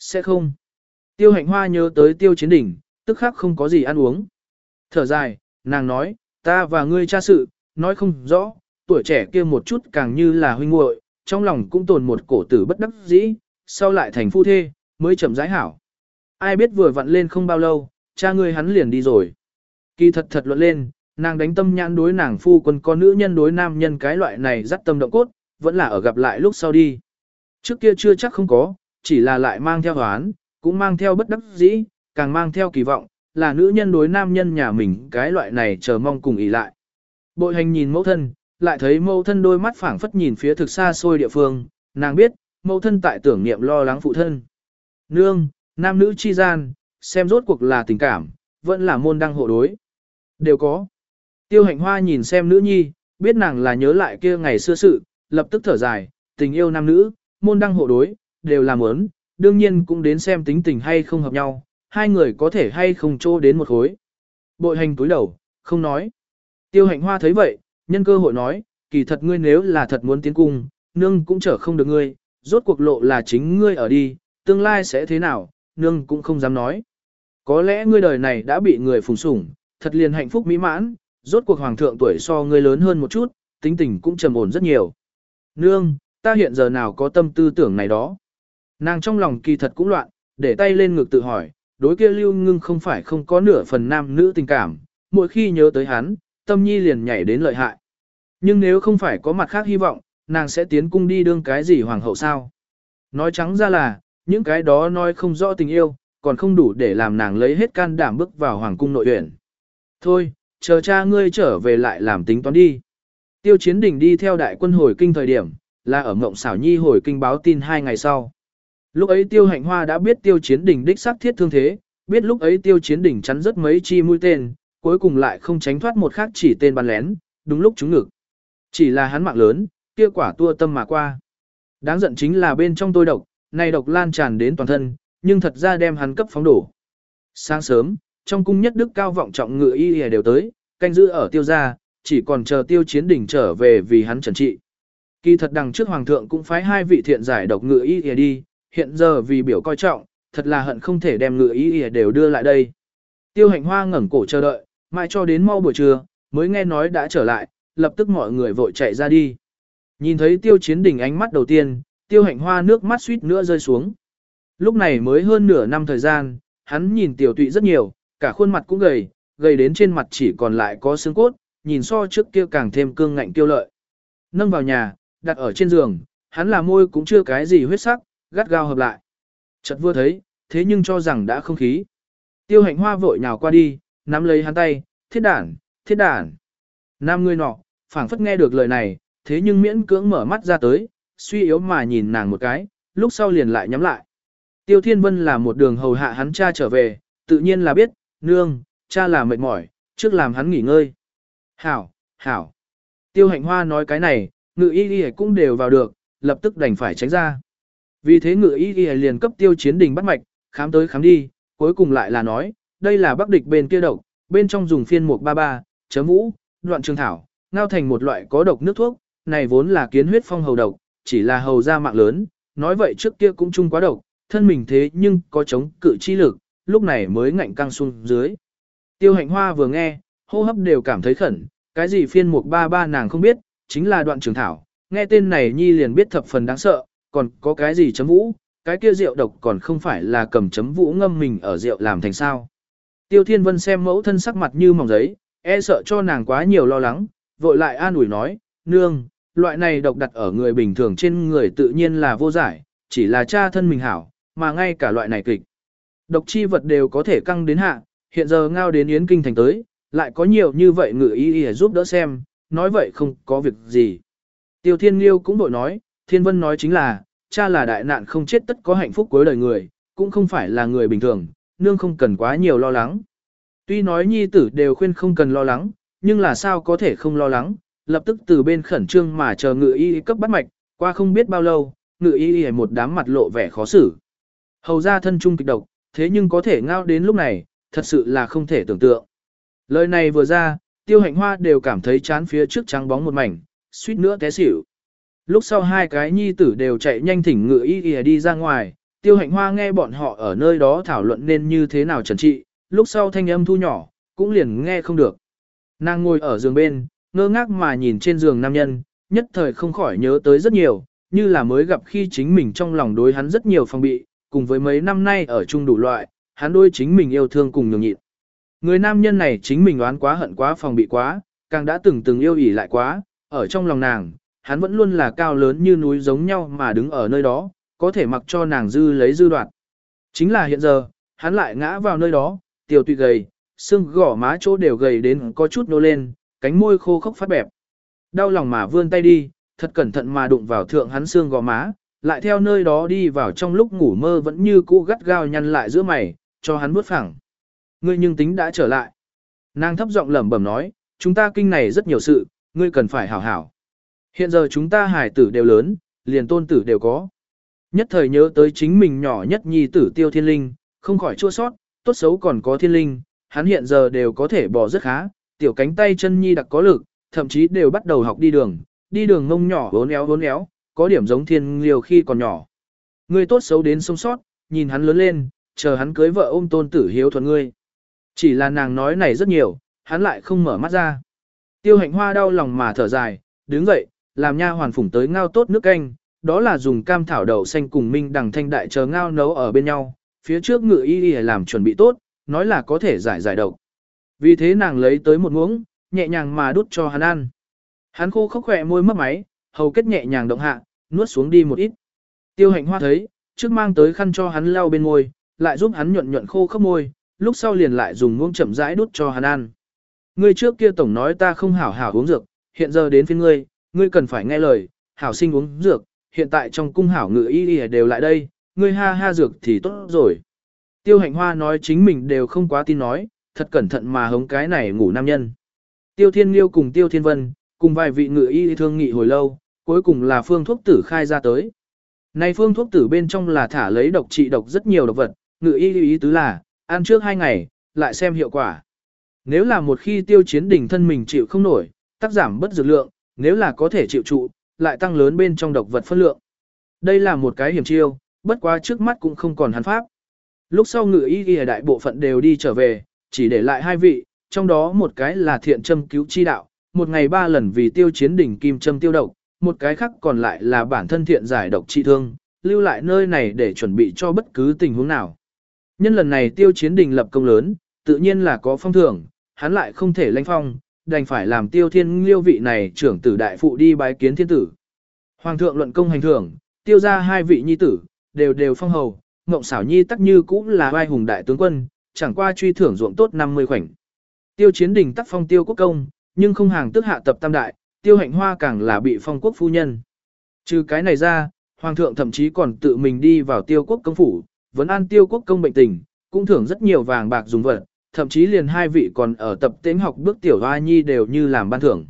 Sẽ không. Tiêu hạnh hoa nhớ tới tiêu chiến đỉnh, tức khắc không có gì ăn uống. Thở dài, nàng nói, ta và ngươi cha sự, nói không rõ, tuổi trẻ kia một chút càng như là huynh muội, trong lòng cũng tồn một cổ tử bất đắc dĩ, sau lại thành phu thê, mới chậm rãi hảo. Ai biết vừa vặn lên không bao lâu, cha ngươi hắn liền đi rồi. Kỳ thật thật luận lên, nàng đánh tâm nhãn đối nàng phu quân có nữ nhân đối nam nhân cái loại này dắt tâm động cốt, vẫn là ở gặp lại lúc sau đi. Trước kia chưa chắc không có, chỉ là lại mang theo hoán, cũng mang theo bất đắc dĩ, càng mang theo kỳ vọng, là nữ nhân đối nam nhân nhà mình cái loại này chờ mong cùng ý lại. Bội hành nhìn mẫu thân, lại thấy mẫu thân đôi mắt phảng phất nhìn phía thực xa xôi địa phương, nàng biết, mẫu thân tại tưởng niệm lo lắng phụ thân. Nương, nam nữ chi gian, xem rốt cuộc là tình cảm, vẫn là môn đăng hộ đối. Đều có. Tiêu hạnh hoa nhìn xem nữ nhi, biết nàng là nhớ lại kia ngày xưa sự, lập tức thở dài, tình yêu nam nữ, môn đăng hộ đối, đều làm muốn, đương nhiên cũng đến xem tính tình hay không hợp nhau, hai người có thể hay không trô đến một khối. Bội hành túi đầu, không nói. Tiêu hạnh hoa thấy vậy, nhân cơ hội nói, kỳ thật ngươi nếu là thật muốn tiến cung, nương cũng trở không được ngươi, rốt cuộc lộ là chính ngươi ở đi, tương lai sẽ thế nào, nương cũng không dám nói. Có lẽ ngươi đời này đã bị người phùng sủng, thật liền hạnh phúc mỹ mãn, rốt cuộc hoàng thượng tuổi so ngươi lớn hơn một chút, tính tình cũng trầm ổn rất nhiều. Nương, ta hiện giờ nào có tâm tư tưởng này đó. Nàng trong lòng kỳ thật cũng loạn, để tay lên ngực tự hỏi, đối kia lưu ngưng không phải không có nửa phần nam nữ tình cảm, mỗi khi nhớ tới hắn, tâm nhi liền nhảy đến lợi hại. Nhưng nếu không phải có mặt khác hy vọng, nàng sẽ tiến cung đi đương cái gì hoàng hậu sao? Nói trắng ra là, những cái đó nói không rõ tình yêu, còn không đủ để làm nàng lấy hết can đảm bước vào hoàng cung nội uyển. Thôi, chờ cha ngươi trở về lại làm tính toán đi. Tiêu chiến đình đi theo đại quân hồi kinh thời điểm, là ở mộng xảo nhi hồi kinh báo tin hai ngày sau. Lúc ấy tiêu hạnh hoa đã biết tiêu chiến đỉnh đích xác thiết thương thế, biết lúc ấy tiêu chiến đỉnh chắn rất mấy chi mũi tên, cuối cùng lại không tránh thoát một khác chỉ tên bắn lén, đúng lúc trúng ngực. Chỉ là hắn mạng lớn, kia quả tua tâm mà qua. Đáng giận chính là bên trong tôi độc, này độc lan tràn đến toàn thân, nhưng thật ra đem hắn cấp phóng đổ. Sáng sớm, trong cung nhất đức cao vọng trọng ngựa y đều tới, canh giữ ở tiêu gia, chỉ còn chờ tiêu chiến đỉnh trở về vì hắn trần trị. Kỳ thật đằng trước hoàng thượng cũng phái hai vị thiện giải độc ngựa y đi, hiện giờ vì biểu coi trọng, thật là hận không thể đem ngựa y đều đưa lại đây. Tiêu hạnh hoa ngẩng cổ chờ đợi, mãi cho đến mau buổi trưa, mới nghe nói đã trở lại, lập tức mọi người vội chạy ra đi. Nhìn thấy tiêu chiến đỉnh ánh mắt đầu tiên, tiêu hạnh hoa nước mắt suýt nữa rơi xuống. Lúc này mới hơn nửa năm thời gian, hắn nhìn tiểu tụy rất nhiều, cả khuôn mặt cũng gầy, gầy đến trên mặt chỉ còn lại có xương cốt, nhìn so trước kia càng thêm cương ngạnh tiêu lợi. Nâng vào nhà, đặt ở trên giường, hắn là môi cũng chưa cái gì huyết sắc, gắt gao hợp lại. Chợt vừa thấy, thế nhưng cho rằng đã không khí. Tiêu hạnh hoa vội nhào qua đi, nắm lấy hắn tay, thiết đản, thiết đản. Nam người nọ, phảng phất nghe được lời này, thế nhưng miễn cưỡng mở mắt ra tới, suy yếu mà nhìn nàng một cái, lúc sau liền lại nhắm lại. Tiêu Thiên Vân là một đường hầu hạ hắn cha trở về, tự nhiên là biết, nương, cha là mệt mỏi, trước làm hắn nghỉ ngơi. Hảo, hảo. Tiêu hạnh hoa nói cái này, ngự y y cũng đều vào được, lập tức đành phải tránh ra. Vì thế ngự y y liền cấp tiêu chiến đình bắt mạch, khám tới khám đi, cuối cùng lại là nói, đây là bắc địch bên kia độc, bên trong dùng phiên mục 33, chấm vũ, đoạn trường thảo, ngao thành một loại có độc nước thuốc, này vốn là kiến huyết phong hầu độc, chỉ là hầu ra mạng lớn, nói vậy trước kia cũng chung quá độc, thân mình thế nhưng có chống cự chi lực, lúc này mới ngạnh căng xuống dưới. Tiêu hạnh hoa vừa nghe, hô hấp đều cảm thấy khẩn, cái gì phiên mục ba ba nàng không biết, chính là đoạn trường thảo, nghe tên này nhi liền biết thập phần đáng sợ, còn có cái gì chấm vũ, cái kia rượu độc còn không phải là cầm chấm vũ ngâm mình ở rượu làm thành sao. Tiêu Thiên Vân xem mẫu thân sắc mặt như mỏng giấy, e sợ cho nàng quá nhiều lo lắng, vội lại an ủi nói, nương, loại này độc đặt ở người bình thường trên người tự nhiên là vô giải, chỉ là cha thân mình hảo, mà ngay cả loại này kịch. Độc chi vật đều có thể căng đến hạ, hiện giờ ngao đến Yến Kinh thành tới, lại có nhiều như vậy ngự ý ý giúp đỡ xem, nói vậy không có việc gì. Tiêu Thiên Liêu cũng bội nói, Thiên Vân nói chính là, cha là đại nạn không chết tất có hạnh phúc cuối đời người, cũng không phải là người bình thường, nương không cần quá nhiều lo lắng. Tuy nói nhi tử đều khuyên không cần lo lắng, nhưng là sao có thể không lo lắng, lập tức từ bên khẩn trương mà chờ ngự y cấp bắt mạch, qua không biết bao lâu, ngự y y một đám mặt lộ vẻ khó xử. Hầu ra thân trung kịch độc, thế nhưng có thể ngao đến lúc này, thật sự là không thể tưởng tượng. Lời này vừa ra, tiêu hạnh hoa đều cảm thấy chán phía trước trắng bóng một mảnh, suýt nữa té xỉu. Lúc sau hai cái nhi tử đều chạy nhanh thỉnh ngự y y đi ra ngoài, tiêu hạnh hoa nghe bọn họ ở nơi đó thảo luận nên như thế nào trần trị, lúc sau thanh âm thu nhỏ, cũng liền nghe không được. Nàng ngồi ở giường bên, ngơ ngác mà nhìn trên giường nam nhân, nhất thời không khỏi nhớ tới rất nhiều, như là mới gặp khi chính mình trong lòng đối hắn rất nhiều phòng bị, cùng với mấy năm nay ở chung đủ loại, hắn đôi chính mình yêu thương cùng nhường nhịn. Người nam nhân này chính mình oán quá hận quá phòng bị quá, càng đã từng từng yêu ỉ lại quá, ở trong lòng nàng, hắn vẫn luôn là cao lớn như núi giống nhau mà đứng ở nơi đó, có thể mặc cho nàng dư lấy dư đoạt. Chính là hiện giờ, hắn lại ngã vào nơi đó, tiểu tụy gầy, xương gỏ má chỗ đều gầy đến có chút nô lên, cánh môi khô khốc phát bẹp. Đau lòng mà vươn tay đi, thật cẩn thận mà đụng vào thượng hắn xương gò má, lại theo nơi đó đi vào trong lúc ngủ mơ vẫn như cũ gắt gao nhăn lại giữa mày, cho hắn bước phẳng. Ngươi nhưng tính đã trở lại. Nàng thấp giọng lẩm bẩm nói, chúng ta kinh này rất nhiều sự, ngươi cần phải hảo hảo. Hiện giờ chúng ta hải tử đều lớn, liền tôn tử đều có. Nhất thời nhớ tới chính mình nhỏ nhất nhi tử tiêu thiên linh, không khỏi chua sót, tốt xấu còn có thiên linh, hắn hiện giờ đều có thể bỏ rất khá, tiểu cánh tay chân nhi đặc có lực, thậm chí đều bắt đầu học đi đường, đi đường ngông nhỏ vốn éo vốn éo, có điểm giống thiên liều khi còn nhỏ. Ngươi tốt xấu đến sống sót, nhìn hắn lớn lên, chờ hắn cưới vợ ôm tôn tử hiếu thuận ngươi. Chỉ là nàng nói này rất nhiều, hắn lại không mở mắt ra. Tiêu hạnh hoa đau lòng mà thở dài, đứng dậy, làm nha hoàn phủng tới ngao tốt nước canh, đó là dùng cam thảo đậu xanh cùng minh đằng thanh đại chờ ngao nấu ở bên nhau, phía trước ngự y y làm chuẩn bị tốt, nói là có thể giải giải độc. Vì thế nàng lấy tới một muỗng, nhẹ nhàng mà đút cho hắn ăn. Hắn khô khốc khỏe môi mấp máy, hầu kết nhẹ nhàng động hạ, nuốt xuống đi một ít. Tiêu hạnh hoa thấy, trước mang tới khăn cho hắn lau bên môi, lại giúp hắn nhuận nhuận khô khốc môi, lúc sau liền lại dùng muỗng chậm rãi đút cho hắn ăn. Ngươi trước kia tổng nói ta không hảo hảo uống dược, hiện giờ đến phiên ngươi, ngươi cần phải nghe lời, hảo sinh uống dược, hiện tại trong cung hảo ngự y y đều lại đây, ngươi ha ha dược thì tốt rồi. Tiêu hạnh hoa nói chính mình đều không quá tin nói, thật cẩn thận mà hống cái này ngủ nam nhân. Tiêu thiên liêu cùng tiêu thiên vân, cùng vài vị ngự y thương nghị hồi lâu, cuối cùng là phương thuốc tử khai ra tới. Này phương thuốc tử bên trong là thả lấy độc trị độc rất nhiều độc vật, ngự y ý tứ là, ăn trước hai ngày, lại xem hiệu quả. Nếu là một khi tiêu chiến đỉnh thân mình chịu không nổi, tác giảm bất dược lượng, nếu là có thể chịu trụ, lại tăng lớn bên trong độc vật phân lượng. Đây là một cái hiểm chiêu, bất quá trước mắt cũng không còn hắn pháp. Lúc sau ngự y ghi đại bộ phận đều đi trở về, chỉ để lại hai vị, trong đó một cái là thiện châm cứu chi đạo, một ngày ba lần vì tiêu chiến đỉnh kim châm tiêu độc, một cái khác còn lại là bản thân thiện giải độc trị thương, lưu lại nơi này để chuẩn bị cho bất cứ tình huống nào. Nhân lần này tiêu chiến đình lập công lớn, tự nhiên là có phong thưởng, hắn lại không thể lãnh phong, đành phải làm tiêu thiên liêu vị này trưởng tử đại phụ đi bái kiến thiên tử. Hoàng thượng luận công hành thưởng, tiêu ra hai vị nhi tử, đều đều phong hầu, ngộng xảo nhi tắc như cũng là vai hùng đại tướng quân, chẳng qua truy thưởng ruộng tốt 50 khoảnh. Tiêu chiến đình tắc phong tiêu quốc công, nhưng không hàng tức hạ tập tam đại, tiêu hạnh hoa càng là bị phong quốc phu nhân. Trừ cái này ra, hoàng thượng thậm chí còn tự mình đi vào tiêu quốc công phủ, vẫn an tiêu quốc công bệnh tình, cũng thưởng rất nhiều vàng bạc dùng vật, thậm chí liền hai vị còn ở tập tễnh học bước tiểu hoa nhi đều như làm ban thưởng.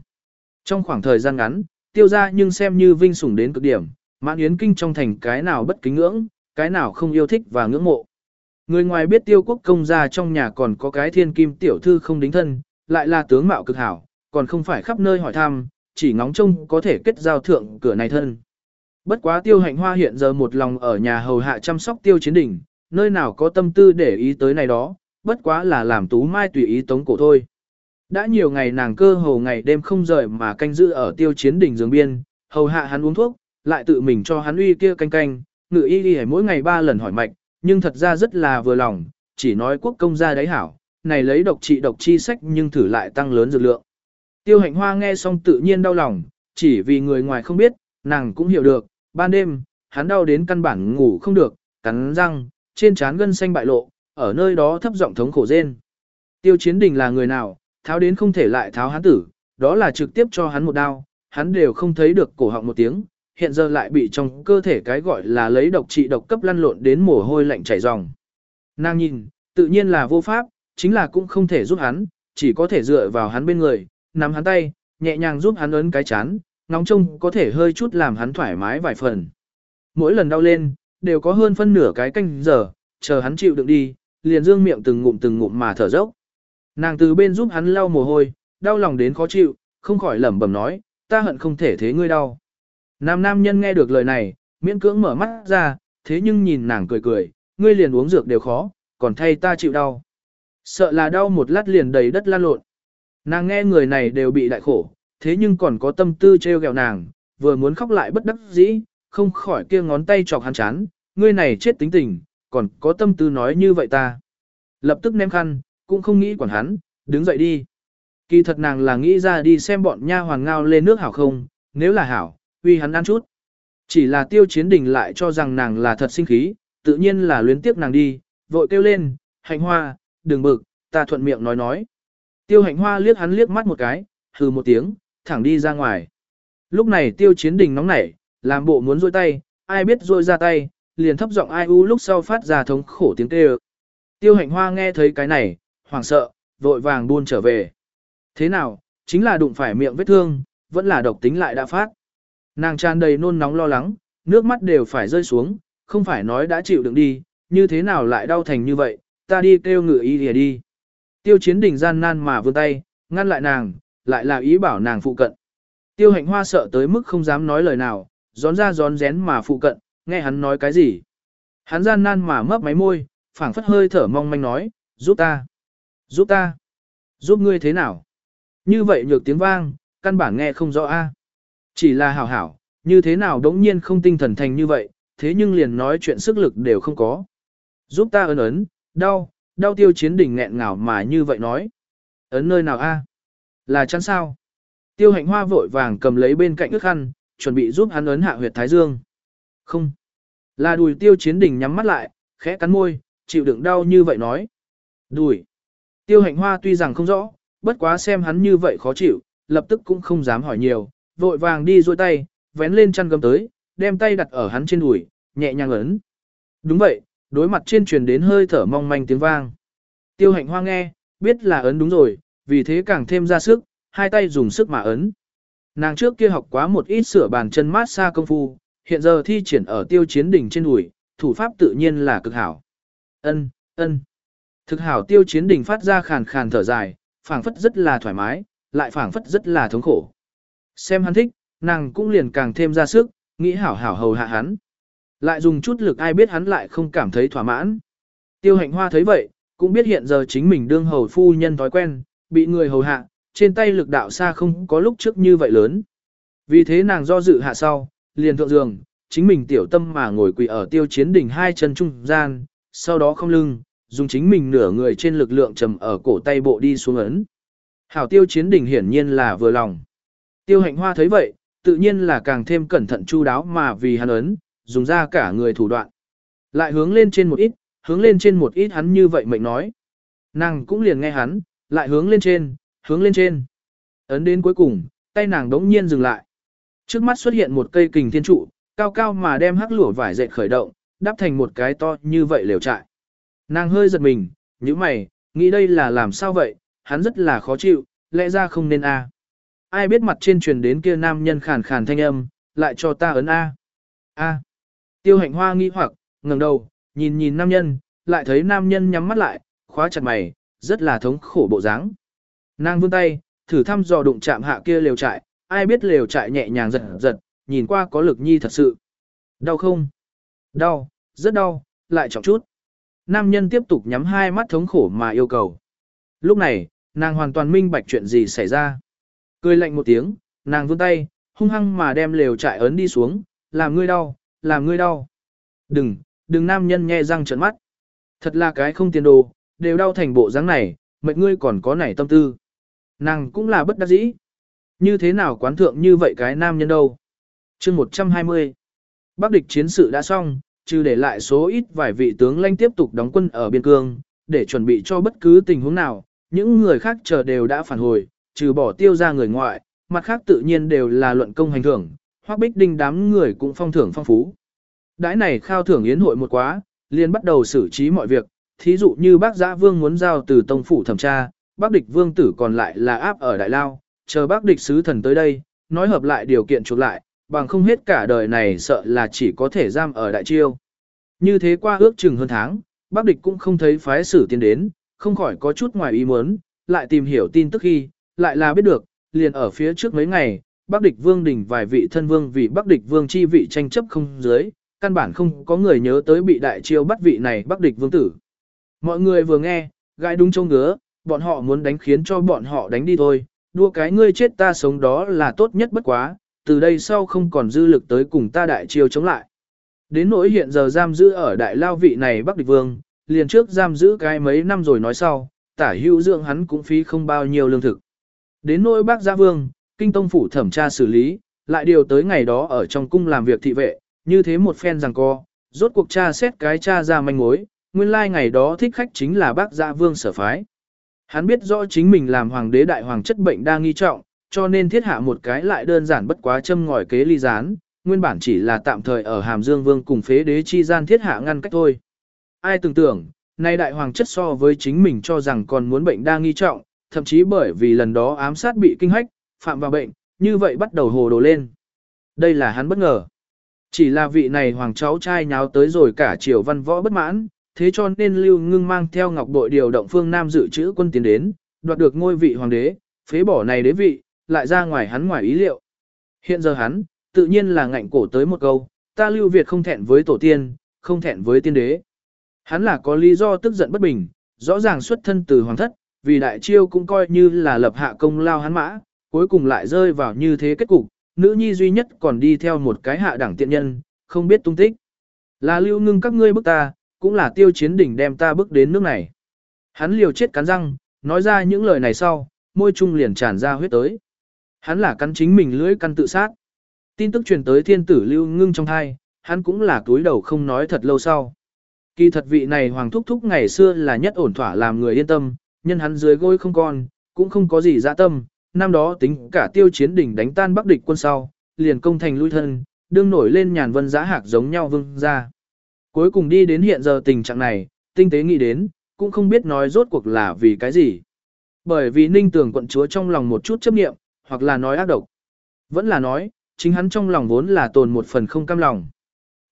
Trong khoảng thời gian ngắn, tiêu ra nhưng xem như vinh sủng đến cực điểm, mãn yến kinh trong thành cái nào bất kính ngưỡng, cái nào không yêu thích và ngưỡng mộ. Người ngoài biết tiêu quốc công gia trong nhà còn có cái thiên kim tiểu thư không đính thân, lại là tướng mạo cực hảo, còn không phải khắp nơi hỏi thăm, chỉ ngóng trông có thể kết giao thượng cửa này thân. Bất quá tiêu hạnh hoa hiện giờ một lòng ở nhà hầu hạ chăm sóc tiêu chiến đỉnh, nơi nào có tâm tư để ý tới này đó, bất quá là làm tú mai tùy ý tống cổ thôi. Đã nhiều ngày nàng cơ hồ ngày đêm không rời mà canh giữ ở tiêu chiến đỉnh giường biên, hầu hạ hắn uống thuốc, lại tự mình cho hắn uy kia canh canh, ngự y đi mỗi ngày ba lần hỏi mạch, nhưng thật ra rất là vừa lòng, chỉ nói quốc công gia đấy hảo, này lấy độc trị độc chi sách nhưng thử lại tăng lớn dược lượng. Tiêu hạnh hoa nghe xong tự nhiên đau lòng, chỉ vì người ngoài không biết, nàng cũng hiểu được, ban đêm, hắn đau đến căn bản ngủ không được, cắn răng, trên trán gân xanh bại lộ, ở nơi đó thấp giọng thống khổ rên. Tiêu chiến đình là người nào, tháo đến không thể lại tháo hắn tử, đó là trực tiếp cho hắn một đau, hắn đều không thấy được cổ họng một tiếng, hiện giờ lại bị trong cơ thể cái gọi là lấy độc trị độc cấp lăn lộn đến mồ hôi lạnh chảy ròng. Nàng nhìn, tự nhiên là vô pháp, chính là cũng không thể giúp hắn, chỉ có thể dựa vào hắn bên người, nắm hắn tay, nhẹ nhàng giúp hắn ấn cái chán, nóng trông có thể hơi chút làm hắn thoải mái vài phần. Mỗi lần đau lên, đều có hơn phân nửa cái canh giờ, chờ hắn chịu đựng đi, liền dương miệng từng ngụm từng ngụm mà thở dốc. Nàng từ bên giúp hắn lau mồ hôi, đau lòng đến khó chịu, không khỏi lẩm bẩm nói, ta hận không thể thế ngươi đau. Nam nam nhân nghe được lời này, miễn cưỡng mở mắt ra, thế nhưng nhìn nàng cười cười, ngươi liền uống dược đều khó, còn thay ta chịu đau. Sợ là đau một lát liền đầy đất lan lộn. Nàng nghe người này đều bị đại khổ, thế nhưng còn có tâm tư treo gẹo nàng, vừa muốn khóc lại bất đắc dĩ, không khỏi kia ngón tay chọc hắn chán, ngươi này chết tính tình, còn có tâm tư nói như vậy ta. Lập tức ném khăn, cũng không nghĩ quản hắn, đứng dậy đi. Kỳ thật nàng là nghĩ ra đi xem bọn nha hoàng ngao lên nước hảo không, nếu là hảo, uy hắn ăn chút. Chỉ là tiêu chiến đình lại cho rằng nàng là thật sinh khí, tự nhiên là luyến tiếc nàng đi, vội kêu lên, hạnh hoa, đừng bực, ta thuận miệng nói nói. Tiêu hạnh hoa liếc hắn liếc mắt một cái, hừ một tiếng, thẳng đi ra ngoài. Lúc này tiêu chiến đình nóng nảy, làm bộ muốn rôi tay, ai biết rôi ra tay, liền thấp giọng ai u lúc sau phát ra thống khổ tiếng kêu. Tiêu hạnh hoa nghe thấy cái này, hoảng sợ, vội vàng buôn trở về. Thế nào, chính là đụng phải miệng vết thương, vẫn là độc tính lại đã phát. Nàng tràn đầy nôn nóng lo lắng, nước mắt đều phải rơi xuống, không phải nói đã chịu đựng đi, như thế nào lại đau thành như vậy, ta đi kêu ngựa y lìa đi. Tiêu chiến Đỉnh gian nan mà vươn tay, ngăn lại nàng, lại là ý bảo nàng phụ cận. Tiêu hạnh hoa sợ tới mức không dám nói lời nào, gión ra gión rén mà phụ cận, nghe hắn nói cái gì. Hắn gian nan mà mấp máy môi, phảng phất hơi thở mong manh nói, giúp ta, giúp ta, giúp ngươi thế nào. Như vậy nhược tiếng vang, căn bản nghe không rõ a. Chỉ là hảo hảo, như thế nào đống nhiên không tinh thần thành như vậy, thế nhưng liền nói chuyện sức lực đều không có. Giúp ta ấn ấn, đau, đau tiêu chiến đỉnh nghẹn ngào mà như vậy nói. Ấn nơi nào a? Là chắn sao? Tiêu hạnh hoa vội vàng cầm lấy bên cạnh ức khăn, chuẩn bị giúp hắn ấn hạ huyệt thái dương. Không. Là đùi tiêu chiến đỉnh nhắm mắt lại, khẽ cắn môi, chịu đựng đau như vậy nói. Đùi. Tiêu hạnh hoa tuy rằng không rõ, bất quá xem hắn như vậy khó chịu, lập tức cũng không dám hỏi nhiều, vội vàng đi dôi tay, vén lên chăn gấm tới, đem tay đặt ở hắn trên đùi, nhẹ nhàng ấn. Đúng vậy, đối mặt trên truyền đến hơi thở mong manh tiếng vang. Tiêu hạnh hoa nghe, biết là ấn đúng rồi, vì thế càng thêm ra sức, hai tay dùng sức mà ấn. Nàng trước kia học quá một ít sửa bàn chân mát xa công phu, hiện giờ thi triển ở tiêu chiến đỉnh trên đùi, thủ pháp tự nhiên là cực hảo. Ân, ân. Thực hảo tiêu chiến đỉnh phát ra khàn khàn thở dài, phảng phất rất là thoải mái, lại phảng phất rất là thống khổ. Xem hắn thích, nàng cũng liền càng thêm ra sức, nghĩ hảo hảo hầu hạ hắn. Lại dùng chút lực ai biết hắn lại không cảm thấy thỏa mãn. Tiêu hạnh hoa thấy vậy, cũng biết hiện giờ chính mình đương hầu phu nhân thói quen, bị người hầu hạ, trên tay lực đạo xa không có lúc trước như vậy lớn. Vì thế nàng do dự hạ sau, liền thượng giường, chính mình tiểu tâm mà ngồi quỳ ở tiêu chiến đỉnh hai chân trung gian, sau đó không lưng, dùng chính mình nửa người trên lực lượng trầm ở cổ tay bộ đi xuống ấn. Hảo tiêu chiến đỉnh hiển nhiên là vừa lòng. Tiêu hạnh hoa thấy vậy, tự nhiên là càng thêm cẩn thận chu đáo mà vì hắn ấn, dùng ra cả người thủ đoạn. Lại hướng lên trên một ít, hướng lên trên một ít hắn như vậy mệnh nói. Nàng cũng liền nghe hắn, lại hướng lên trên, hướng lên trên. Ấn đến cuối cùng, tay nàng đống nhiên dừng lại. Trước mắt xuất hiện một cây kình thiên trụ, cao cao mà đem hắc lửa vải dệt khởi động, đắp thành một cái to như vậy lều trại. Nàng hơi giật mình, như mày, nghĩ đây là làm sao vậy, hắn rất là khó chịu, lẽ ra không nên a. Ai biết mặt trên truyền đến kia nam nhân khàn khàn thanh âm, lại cho ta ấn a. A. Tiêu hạnh hoa nghi hoặc, ngẩng đầu, nhìn nhìn nam nhân, lại thấy nam nhân nhắm mắt lại, khóa chặt mày, rất là thống khổ bộ dáng. Nàng vươn tay, thử thăm dò đụng chạm hạ kia lều trại, ai biết lều trại nhẹ nhàng giật giật, nhìn qua có lực nhi thật sự. Đau không? Đau, rất đau, lại trọng chút. Nam nhân tiếp tục nhắm hai mắt thống khổ mà yêu cầu. Lúc này, nàng hoàn toàn minh bạch chuyện gì xảy ra. Cười lạnh một tiếng, nàng vươn tay, hung hăng mà đem lều trại ấn đi xuống, làm ngươi đau, làm ngươi đau. Đừng, đừng nam nhân nhe răng trợn mắt. Thật là cái không tiền đồ, đều đau thành bộ dáng này, mệt ngươi còn có nảy tâm tư. Nàng cũng là bất đắc dĩ. Như thế nào quán thượng như vậy cái nam nhân đâu? chương 120. Bắc địch chiến sự đã xong, trừ để lại số ít vài vị tướng lãnh tiếp tục đóng quân ở biên cương, để chuẩn bị cho bất cứ tình huống nào, những người khác chờ đều đã phản hồi, trừ bỏ tiêu ra người ngoại, mặt khác tự nhiên đều là luận công hành thưởng, hoặc bích đinh đám người cũng phong thưởng phong phú. Đãi này khao thưởng yến hội một quá, liền bắt đầu xử trí mọi việc, thí dụ như bác giã vương muốn giao từ tông phủ thẩm tra, bác địch vương tử còn lại là áp ở đại lao, chờ bác địch sứ thần tới đây, nói hợp lại điều kiện chuộc lại, bằng không hết cả đời này sợ là chỉ có thể giam ở đại chiêu. Như thế qua ước chừng hơn tháng, bác địch cũng không thấy phái sử tiến đến, không khỏi có chút ngoài ý muốn, lại tìm hiểu tin tức khi, lại là biết được, liền ở phía trước mấy ngày, bác địch vương đỉnh vài vị thân vương vì bác địch vương chi vị tranh chấp không dưới, căn bản không có người nhớ tới bị đại chiêu bắt vị này bác địch vương tử. Mọi người vừa nghe, gai đúng trông ngứa, bọn họ muốn đánh khiến cho bọn họ đánh đi thôi, đua cái ngươi chết ta sống đó là tốt nhất bất quá, từ đây sau không còn dư lực tới cùng ta đại chiêu chống lại. Đến nỗi hiện giờ giam giữ ở đại lao vị này Bắc Địch Vương, liền trước giam giữ cái mấy năm rồi nói sau, tả hữu dưỡng hắn cũng phí không bao nhiêu lương thực. Đến nỗi bác gia vương, kinh tông phủ thẩm tra xử lý, lại điều tới ngày đó ở trong cung làm việc thị vệ, như thế một phen rằng co, rốt cuộc tra xét cái cha ra manh mối, nguyên lai like ngày đó thích khách chính là bác gia vương sở phái. Hắn biết rõ chính mình làm hoàng đế đại hoàng chất bệnh đa nghi trọng, cho nên thiết hạ một cái lại đơn giản bất quá châm ngòi kế ly gián, nguyên bản chỉ là tạm thời ở Hàm Dương Vương cùng phế đế chi gian thiết hạ ngăn cách thôi. Ai tưởng tưởng, nay đại hoàng chất so với chính mình cho rằng còn muốn bệnh đa nghi trọng, thậm chí bởi vì lần đó ám sát bị kinh hách, phạm vào bệnh, như vậy bắt đầu hồ đồ lên. Đây là hắn bất ngờ. Chỉ là vị này hoàng cháu trai nháo tới rồi cả triều văn võ bất mãn, thế cho nên Lưu Ngưng mang theo ngọc bội điều động phương Nam dự trữ quân tiến đến, đoạt được ngôi vị hoàng đế, phế bỏ này đế vị, lại ra ngoài hắn ngoài ý liệu. Hiện giờ hắn, tự nhiên là ngạnh cổ tới một câu, ta Lưu Việt không thẹn với tổ tiên, không thẹn với tiên đế. Hắn là có lý do tức giận bất bình, rõ ràng xuất thân từ hoàng thất, vì đại chiêu cũng coi như là lập hạ công lao hắn mã, cuối cùng lại rơi vào như thế kết cục, nữ nhi duy nhất còn đi theo một cái hạ đẳng tiện nhân, không biết tung tích. Là lưu ngưng các ngươi bức ta, cũng là tiêu chiến đỉnh đem ta bước đến nước này. Hắn liều chết cắn răng, nói ra những lời này sau, môi trung liền tràn ra huyết tới. Hắn là cắn chính mình lưỡi căn tự sát. Tin tức truyền tới thiên tử lưu ngưng trong thai, hắn cũng là túi đầu không nói thật lâu sau. Kỳ thật vị này hoàng thúc thúc ngày xưa là nhất ổn thỏa làm người yên tâm, nhân hắn dưới gối không con, cũng không có gì dạ tâm, năm đó tính cả tiêu chiến đỉnh đánh tan bắc địch quân sau, liền công thành lui thân, đương nổi lên nhàn vân giã hạc giống nhau vương ra. Cuối cùng đi đến hiện giờ tình trạng này, tinh tế nghĩ đến, cũng không biết nói rốt cuộc là vì cái gì. Bởi vì ninh tưởng quận chúa trong lòng một chút chấp niệm, hoặc là nói ác độc. Vẫn là nói, chính hắn trong lòng vốn là tồn một phần không cam lòng.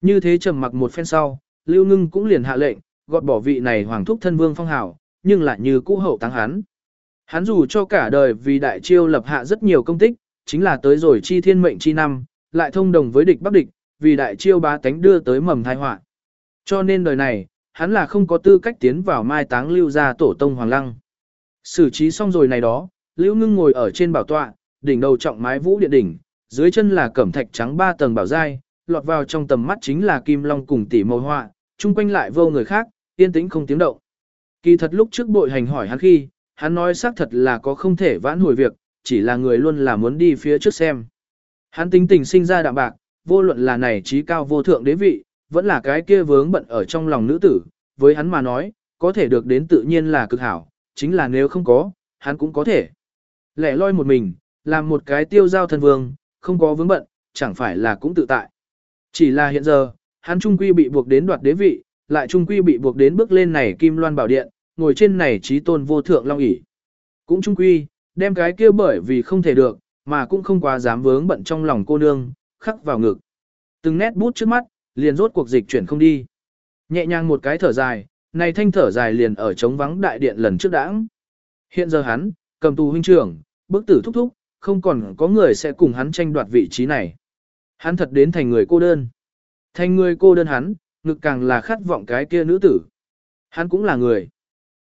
Như thế trầm mặc một phen sau, Lưu Ngưng cũng liền hạ lệnh, gọt bỏ vị này hoàng thúc thân vương phong hảo, nhưng lại như cũ hậu tăng hắn. Hắn dù cho cả đời vì đại chiêu lập hạ rất nhiều công tích, chính là tới rồi chi thiên mệnh chi năm, lại thông đồng với địch bắc địch, vì đại chiêu bá tánh đưa tới mầm tai họa. Cho nên đời này, hắn là không có tư cách tiến vào mai táng lưu ra tổ tông hoàng lăng. Xử trí xong rồi này đó, Lưu Ngưng ngồi ở trên bảo tọa, đỉnh đầu trọng mái vũ điện đỉnh, dưới chân là cẩm thạch trắng ba tầng bảo giai, lọt vào trong tầm mắt chính là kim long cùng tỷ màu họa, chung quanh lại vô người khác, yên tĩnh không tiếng động. Kỳ thật lúc trước bội hành hỏi hắn khi, hắn nói xác thật là có không thể vãn hồi việc, chỉ là người luôn là muốn đi phía trước xem. Hắn tính tình sinh ra đạm bạc, vô luận là này trí cao vô thượng đế vị, vẫn là cái kia vướng bận ở trong lòng nữ tử, với hắn mà nói, có thể được đến tự nhiên là cực hảo, chính là nếu không có, hắn cũng có thể. Lẻ loi một mình, làm một cái tiêu giao thân vương, không có vướng bận, chẳng phải là cũng tự tại. Chỉ là hiện giờ, hắn trung quy bị buộc đến đoạt đế vị, lại trung quy bị buộc đến bước lên này kim loan bảo điện, ngồi trên này trí tôn vô thượng long ỷ. Cũng trung quy, đem cái kia bởi vì không thể được, mà cũng không quá dám vướng bận trong lòng cô nương, khắc vào ngực. Từng nét bút trước mắt, liền rốt cuộc dịch chuyển không đi. Nhẹ nhàng một cái thở dài, này thanh thở dài liền ở trống vắng đại điện lần trước đãng. Hiện giờ hắn, cầm tù huynh trưởng, bức tử thúc thúc, không còn có người sẽ cùng hắn tranh đoạt vị trí này. Hắn thật đến thành người cô đơn. Thành người cô đơn hắn, ngực càng là khát vọng cái kia nữ tử. Hắn cũng là người.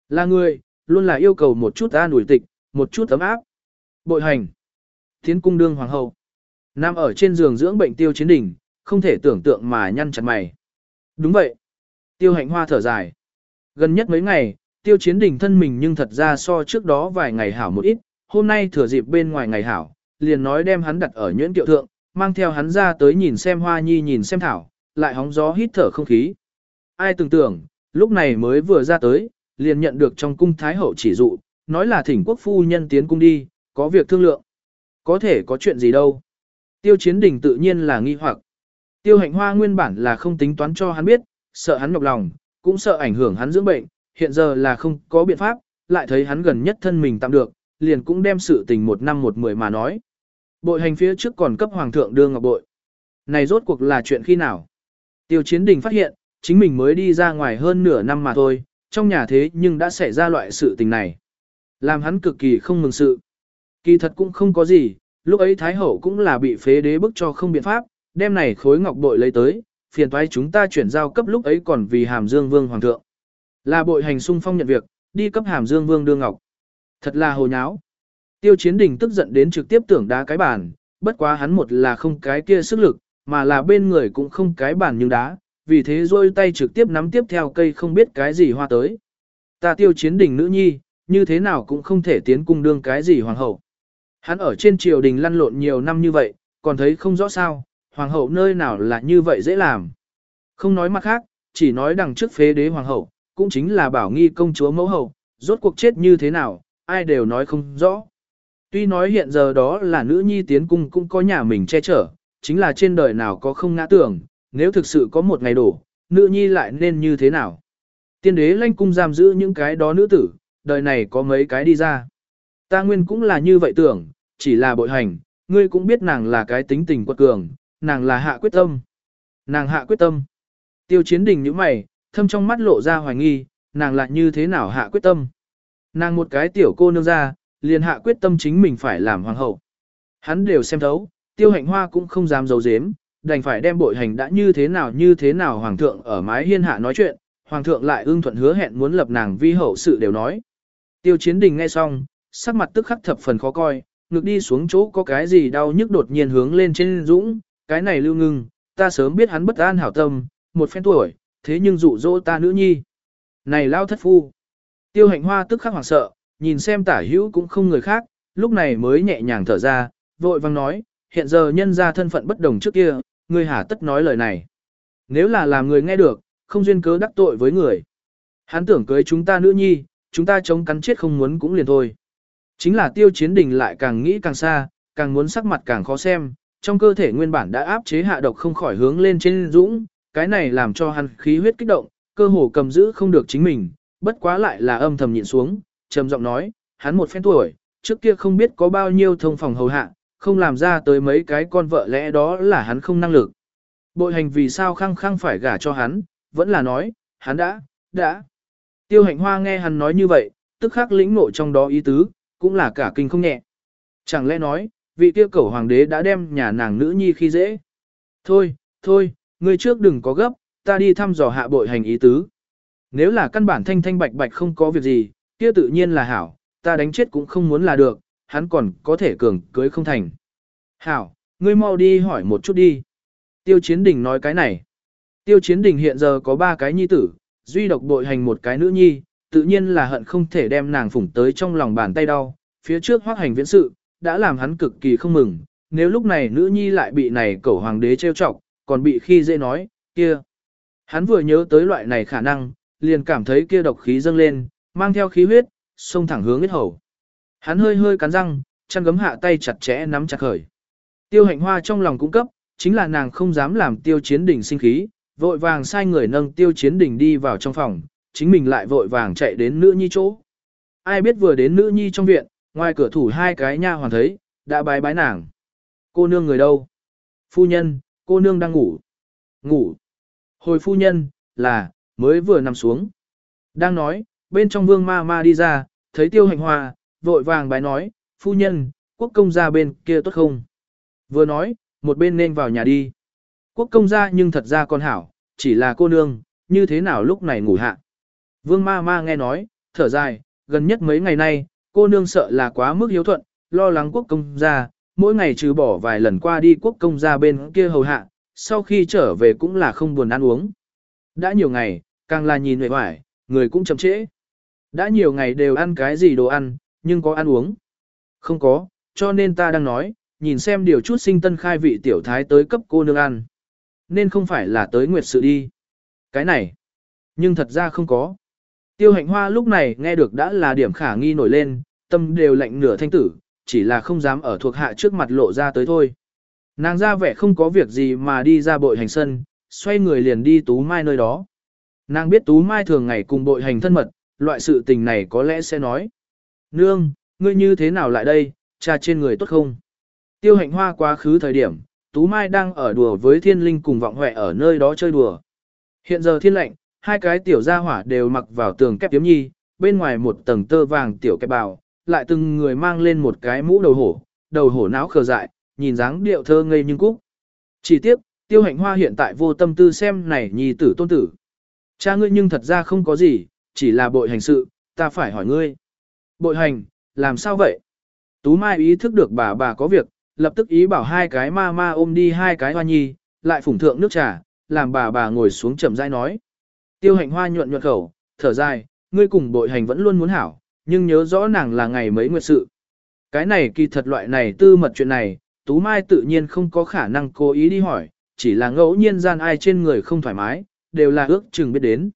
Là người, luôn là yêu cầu một chút an ủi tịch, một chút ấm áp. Bội hành. Thiến cung đương hoàng hậu. Nam ở trên giường dưỡng bệnh tiêu chiến đỉnh, không thể tưởng tượng mà nhăn chặt mày. Đúng vậy. Tiêu hạnh hoa thở dài. Gần nhất mấy ngày, tiêu chiến đỉnh thân mình nhưng thật ra so trước đó vài ngày hảo một ít, hôm nay thừa dịp bên ngoài ngày hảo, liền nói đem hắn đặt ở nhuyễn tiệu thượng, mang theo hắn ra tới nhìn xem hoa nhi nhìn xem thảo, lại hóng gió hít thở không khí. Ai tưởng tưởng, lúc này mới vừa ra tới, liền nhận được trong cung thái hậu chỉ dụ, nói là thỉnh quốc phu nhân tiến cung đi, có việc thương lượng. Có thể có chuyện gì đâu. Tiêu chiến đình tự nhiên là nghi hoặc. Tiêu hạnh hoa nguyên bản là không tính toán cho hắn biết, sợ hắn nhọc lòng, cũng sợ ảnh hưởng hắn dưỡng bệnh, hiện giờ là không có biện pháp, lại thấy hắn gần nhất thân mình tạm được, liền cũng đem sự tình một năm một mười mà nói. Bội hành phía trước còn cấp hoàng thượng đưa ngọc bội. Này rốt cuộc là chuyện khi nào? Tiêu chiến đình phát hiện, chính mình mới đi ra ngoài hơn nửa năm mà thôi, trong nhà thế nhưng đã xảy ra loại sự tình này. Làm hắn cực kỳ không mừng sự. Kỳ thật cũng không có gì, lúc ấy Thái Hậu cũng là bị phế đế bức cho không biện pháp, đem này khối ngọc bội lấy tới, phiền toái chúng ta chuyển giao cấp lúc ấy còn vì Hàm Dương Vương Hoàng thượng. Là bội hành sung phong nhận việc, đi cấp Hàm Dương Vương đưa ngọc. Thật là hồ nháo. Tiêu chiến đình tức giận đến trực tiếp tưởng đá cái bàn, bất quá hắn một là không cái kia sức lực, mà là bên người cũng không cái bàn nhưng đá, vì thế rôi tay trực tiếp nắm tiếp theo cây không biết cái gì hoa tới. Ta tiêu chiến đình nữ nhi, như thế nào cũng không thể tiến cung đương cái gì hoàng hậu. Hắn ở trên triều đình lăn lộn nhiều năm như vậy, còn thấy không rõ sao, hoàng hậu nơi nào là như vậy dễ làm. Không nói mặt khác, chỉ nói đằng trước phế đế hoàng hậu, cũng chính là bảo nghi công chúa mẫu hậu, rốt cuộc chết như thế nào, ai đều nói không rõ. Tuy nói hiện giờ đó là nữ nhi tiến cung cũng có nhà mình che chở, chính là trên đời nào có không ngã tưởng, nếu thực sự có một ngày đổ, nữ nhi lại nên như thế nào. Tiên đế lanh cung giam giữ những cái đó nữ tử, đời này có mấy cái đi ra. Ta nguyên cũng là như vậy tưởng, chỉ là bội hành, ngươi cũng biết nàng là cái tính tình quật cường, nàng là hạ quyết tâm. Nàng hạ quyết tâm. Tiêu chiến đình như mày, thâm trong mắt lộ ra hoài nghi, nàng lại như thế nào hạ quyết tâm. Nàng một cái tiểu cô nương ra, liền hạ quyết tâm chính mình phải làm hoàng hậu. Hắn đều xem thấu, tiêu hạnh hoa cũng không dám giấu giếm, đành phải đem bội hành đã như thế nào như thế nào hoàng thượng ở mái hiên hạ nói chuyện, hoàng thượng lại ưng thuận hứa hẹn muốn lập nàng vi hậu sự đều nói. Tiêu chiến đình nghe xong, sắc mặt tức khắc thập phần khó coi, ngực đi xuống chỗ có cái gì đau nhức đột nhiên hướng lên trên dũng, cái này lưu ngưng, ta sớm biết hắn bất an hảo tâm, một phen tuổi, thế nhưng dụ dỗ ta nữ nhi. Này lao thất phu. Tiêu hạnh hoa tức khắc hoảng sợ, nhìn xem tả hữu cũng không người khác, lúc này mới nhẹ nhàng thở ra, vội vang nói, hiện giờ nhân ra thân phận bất đồng trước kia, ngươi hà tất nói lời này. Nếu là làm người nghe được, không duyên cớ đắc tội với người. Hắn tưởng cưới chúng ta nữ nhi, chúng ta chống cắn chết không muốn cũng liền thôi. Chính là tiêu chiến đình lại càng nghĩ càng xa, càng muốn sắc mặt càng khó xem, trong cơ thể nguyên bản đã áp chế hạ độc không khỏi hướng lên trên dũng, cái này làm cho hắn khí huyết kích động, cơ hồ cầm giữ không được chính mình, bất quá lại là âm thầm nhịn xuống, trầm giọng nói, hắn một phen tuổi, trước kia không biết có bao nhiêu thông phòng hầu hạ, không làm ra tới mấy cái con vợ lẽ đó là hắn không năng lực. Bội hành vì sao khăng khăng phải gả cho hắn, vẫn là nói, hắn đã, đã. Tiêu hạnh hoa nghe hắn nói như vậy, tức khắc lĩnh ngộ trong đó ý tứ, cũng là cả kinh không nhẹ. Chẳng lẽ nói, vị kia cẩu hoàng đế đã đem nhà nàng nữ nhi khi dễ. Thôi, thôi, ngươi trước đừng có gấp, ta đi thăm dò hạ bội hành ý tứ. Nếu là căn bản thanh thanh bạch bạch không có việc gì, kia tự nhiên là hảo, ta đánh chết cũng không muốn là được, hắn còn có thể cường cưới không thành. Hảo, ngươi mau đi hỏi một chút đi. Tiêu Chiến Đình nói cái này. Tiêu Chiến Đình hiện giờ có ba cái nhi tử, duy độc bội hành một cái nữ nhi, tự nhiên là hận không thể đem nàng phủng tới trong lòng bàn tay đau. Phía trước hoác hành viễn sự, đã làm hắn cực kỳ không mừng, nếu lúc này nữ nhi lại bị này cẩu hoàng đế trêu chọc, còn bị khi dễ nói, kia. Hắn vừa nhớ tới loại này khả năng, liền cảm thấy kia độc khí dâng lên, mang theo khí huyết, xông thẳng hướng huyết hầu. Hắn hơi hơi cắn răng, chăn gấm hạ tay chặt chẽ nắm chặt khởi. Tiêu hạnh hoa trong lòng cũng cấp, chính là nàng không dám làm tiêu chiến đỉnh sinh khí, vội vàng sai người nâng tiêu chiến đỉnh đi vào trong phòng, chính mình lại vội vàng chạy đến nữ nhi chỗ. Ai biết vừa đến nữ nhi trong viện, ngoài cửa thủ hai cái nha hoàn thấy, đã bái bái nàng. Cô nương người đâu? Phu nhân, cô nương đang ngủ. Ngủ. Hồi phu nhân, là, mới vừa nằm xuống. Đang nói, bên trong vương ma ma đi ra, thấy tiêu hạnh hoa, vội vàng bái nói, phu nhân, quốc công gia bên kia tốt không? Vừa nói, một bên nên vào nhà đi. Quốc công gia nhưng thật ra con hảo, chỉ là cô nương, như thế nào lúc này ngủ hạ. Vương ma ma nghe nói, thở dài, gần nhất mấy ngày nay, cô nương sợ là quá mức hiếu thuận, lo lắng quốc công gia, mỗi ngày trừ bỏ vài lần qua đi quốc công gia bên kia hầu hạ, sau khi trở về cũng là không buồn ăn uống. Đã nhiều ngày, càng là nhìn về hoài, người cũng chậm trễ. Đã nhiều ngày đều ăn cái gì đồ ăn, nhưng có ăn uống. Không có, cho nên ta đang nói, nhìn xem điều chút sinh tân khai vị tiểu thái tới cấp cô nương ăn. Nên không phải là tới nguyệt sự đi. Cái này, nhưng thật ra không có. Tiêu hạnh hoa lúc này nghe được đã là điểm khả nghi nổi lên, tâm đều lạnh nửa thanh tử, chỉ là không dám ở thuộc hạ trước mặt lộ ra tới thôi. Nàng ra vẻ không có việc gì mà đi ra bội hành sân, xoay người liền đi Tú Mai nơi đó. Nàng biết Tú Mai thường ngày cùng bội hành thân mật, loại sự tình này có lẽ sẽ nói. Nương, ngươi như thế nào lại đây, cha trên người tốt không? Tiêu hạnh hoa quá khứ thời điểm, Tú Mai đang ở đùa với thiên linh cùng vọng huệ ở nơi đó chơi đùa. Hiện giờ thiên lệnh, hai cái tiểu gia hỏa đều mặc vào tường kép tiếm nhi, bên ngoài một tầng tơ vàng tiểu kẹp bào, lại từng người mang lên một cái mũ đầu hổ, đầu hổ náo khờ dại, nhìn dáng điệu thơ ngây nhưng cúc. Chỉ tiếc, tiêu hạnh hoa hiện tại vô tâm tư xem này nhi tử tôn tử. Cha ngươi nhưng thật ra không có gì, chỉ là bội hành sự, ta phải hỏi ngươi. Bội hành, làm sao vậy? Tú Mai ý thức được bà bà có việc, lập tức ý bảo hai cái ma ma ôm đi hai cái hoa nhi, lại phủng thượng nước trà, làm bà bà ngồi xuống chậm rãi nói. Tiêu hạnh hoa nhuận nhuận khẩu, thở dài, ngươi cùng bội hành vẫn luôn muốn hảo, nhưng nhớ rõ nàng là ngày mấy nguyệt sự. Cái này kỳ thật loại này tư mật chuyện này, Tú Mai tự nhiên không có khả năng cố ý đi hỏi, chỉ là ngẫu nhiên gian ai trên người không thoải mái, đều là ước chừng biết đến.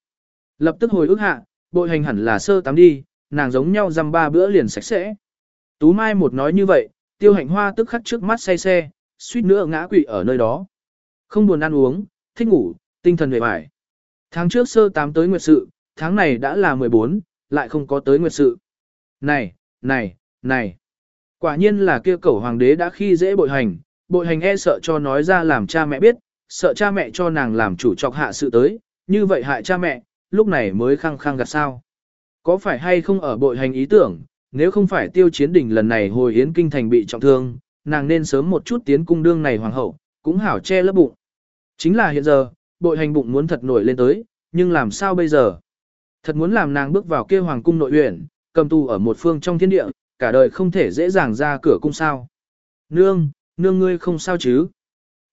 Lập tức hồi ước hạ, bội hành hẳn là sơ tắm đi, nàng giống nhau dăm ba bữa liền sạch sẽ. Tú Mai một nói như vậy, tiêu hạnh hoa tức khắc trước mắt say xe, suýt nữa ngã quỵ ở nơi đó. Không buồn ăn uống, thích ngủ, tinh thần về vải. Tháng trước sơ tám tới nguyệt sự, tháng này đã là 14, lại không có tới nguyệt sự. Này, này, này. Quả nhiên là kia cẩu hoàng đế đã khi dễ bội hành, bội hành e sợ cho nói ra làm cha mẹ biết, sợ cha mẹ cho nàng làm chủ trọc hạ sự tới, như vậy hại cha mẹ, lúc này mới khăng khăng gạt sao. Có phải hay không ở bội hành ý tưởng, nếu không phải tiêu chiến đỉnh lần này hồi yến kinh thành bị trọng thương, nàng nên sớm một chút tiến cung đương này hoàng hậu, cũng hảo che lấp bụng. Chính là hiện giờ, bội hành bụng muốn thật nổi lên tới, nhưng làm sao bây giờ? Thật muốn làm nàng bước vào kia hoàng cung nội uyển, cầm tù ở một phương trong thiên địa, cả đời không thể dễ dàng ra cửa cung sao. Nương, nương ngươi không sao chứ?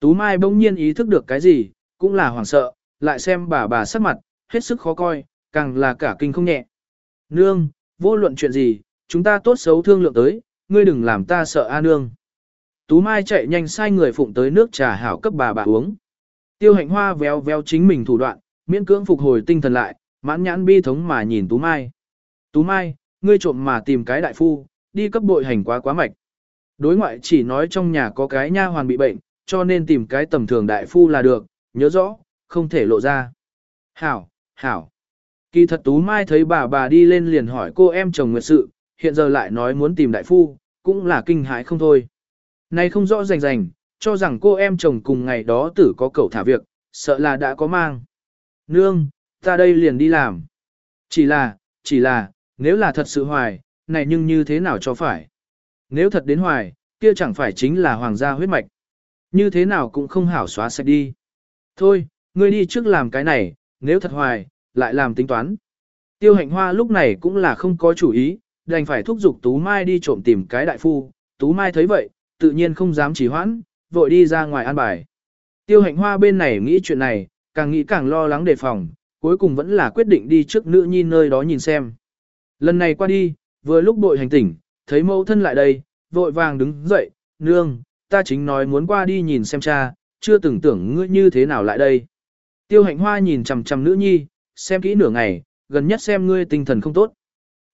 Tú Mai bỗng nhiên ý thức được cái gì, cũng là hoảng sợ, lại xem bà bà sắc mặt, hết sức khó coi, càng là cả kinh không nhẹ. Nương, vô luận chuyện gì, chúng ta tốt xấu thương lượng tới, ngươi đừng làm ta sợ a nương. Tú Mai chạy nhanh sai người phụng tới nước trà hảo cấp bà bà uống. Tiêu hạnh hoa véo véo chính mình thủ đoạn, miễn cưỡng phục hồi tinh thần lại, mãn nhãn bi thống mà nhìn Tú Mai. Tú Mai, ngươi trộm mà tìm cái đại phu, đi cấp bội hành quá quá mạch. Đối ngoại chỉ nói trong nhà có cái nha hoàn bị bệnh, cho nên tìm cái tầm thường đại phu là được, nhớ rõ, không thể lộ ra. Hảo, hảo. Kỳ thật Tú Mai thấy bà bà đi lên liền hỏi cô em chồng nguyệt sự, hiện giờ lại nói muốn tìm đại phu, cũng là kinh hãi không thôi. Này không rõ rành rành, cho rằng cô em chồng cùng ngày đó tử có cậu thả việc, sợ là đã có mang. Nương, ta đây liền đi làm. Chỉ là, chỉ là, nếu là thật sự hoài, này nhưng như thế nào cho phải. Nếu thật đến hoài, kia chẳng phải chính là hoàng gia huyết mạch. Như thế nào cũng không hảo xóa sạch đi. Thôi, ngươi đi trước làm cái này, nếu thật hoài, lại làm tính toán. Tiêu hạnh hoa lúc này cũng là không có chủ ý, đành phải thúc giục Tú Mai đi trộm tìm cái đại phu. Tú Mai thấy vậy, tự nhiên không dám trì hoãn, vội đi ra ngoài an bài. Tiêu hạnh hoa bên này nghĩ chuyện này, càng nghĩ càng lo lắng đề phòng, cuối cùng vẫn là quyết định đi trước nữ nhi nơi đó nhìn xem. Lần này qua đi, vừa lúc bội hành tỉnh, thấy mẫu thân lại đây, vội vàng đứng dậy, nương, ta chính nói muốn qua đi nhìn xem cha, chưa từng tưởng ngươi như thế nào lại đây. Tiêu hạnh hoa nhìn chằm chằm nữ nhi, xem kỹ nửa ngày, gần nhất xem ngươi tinh thần không tốt.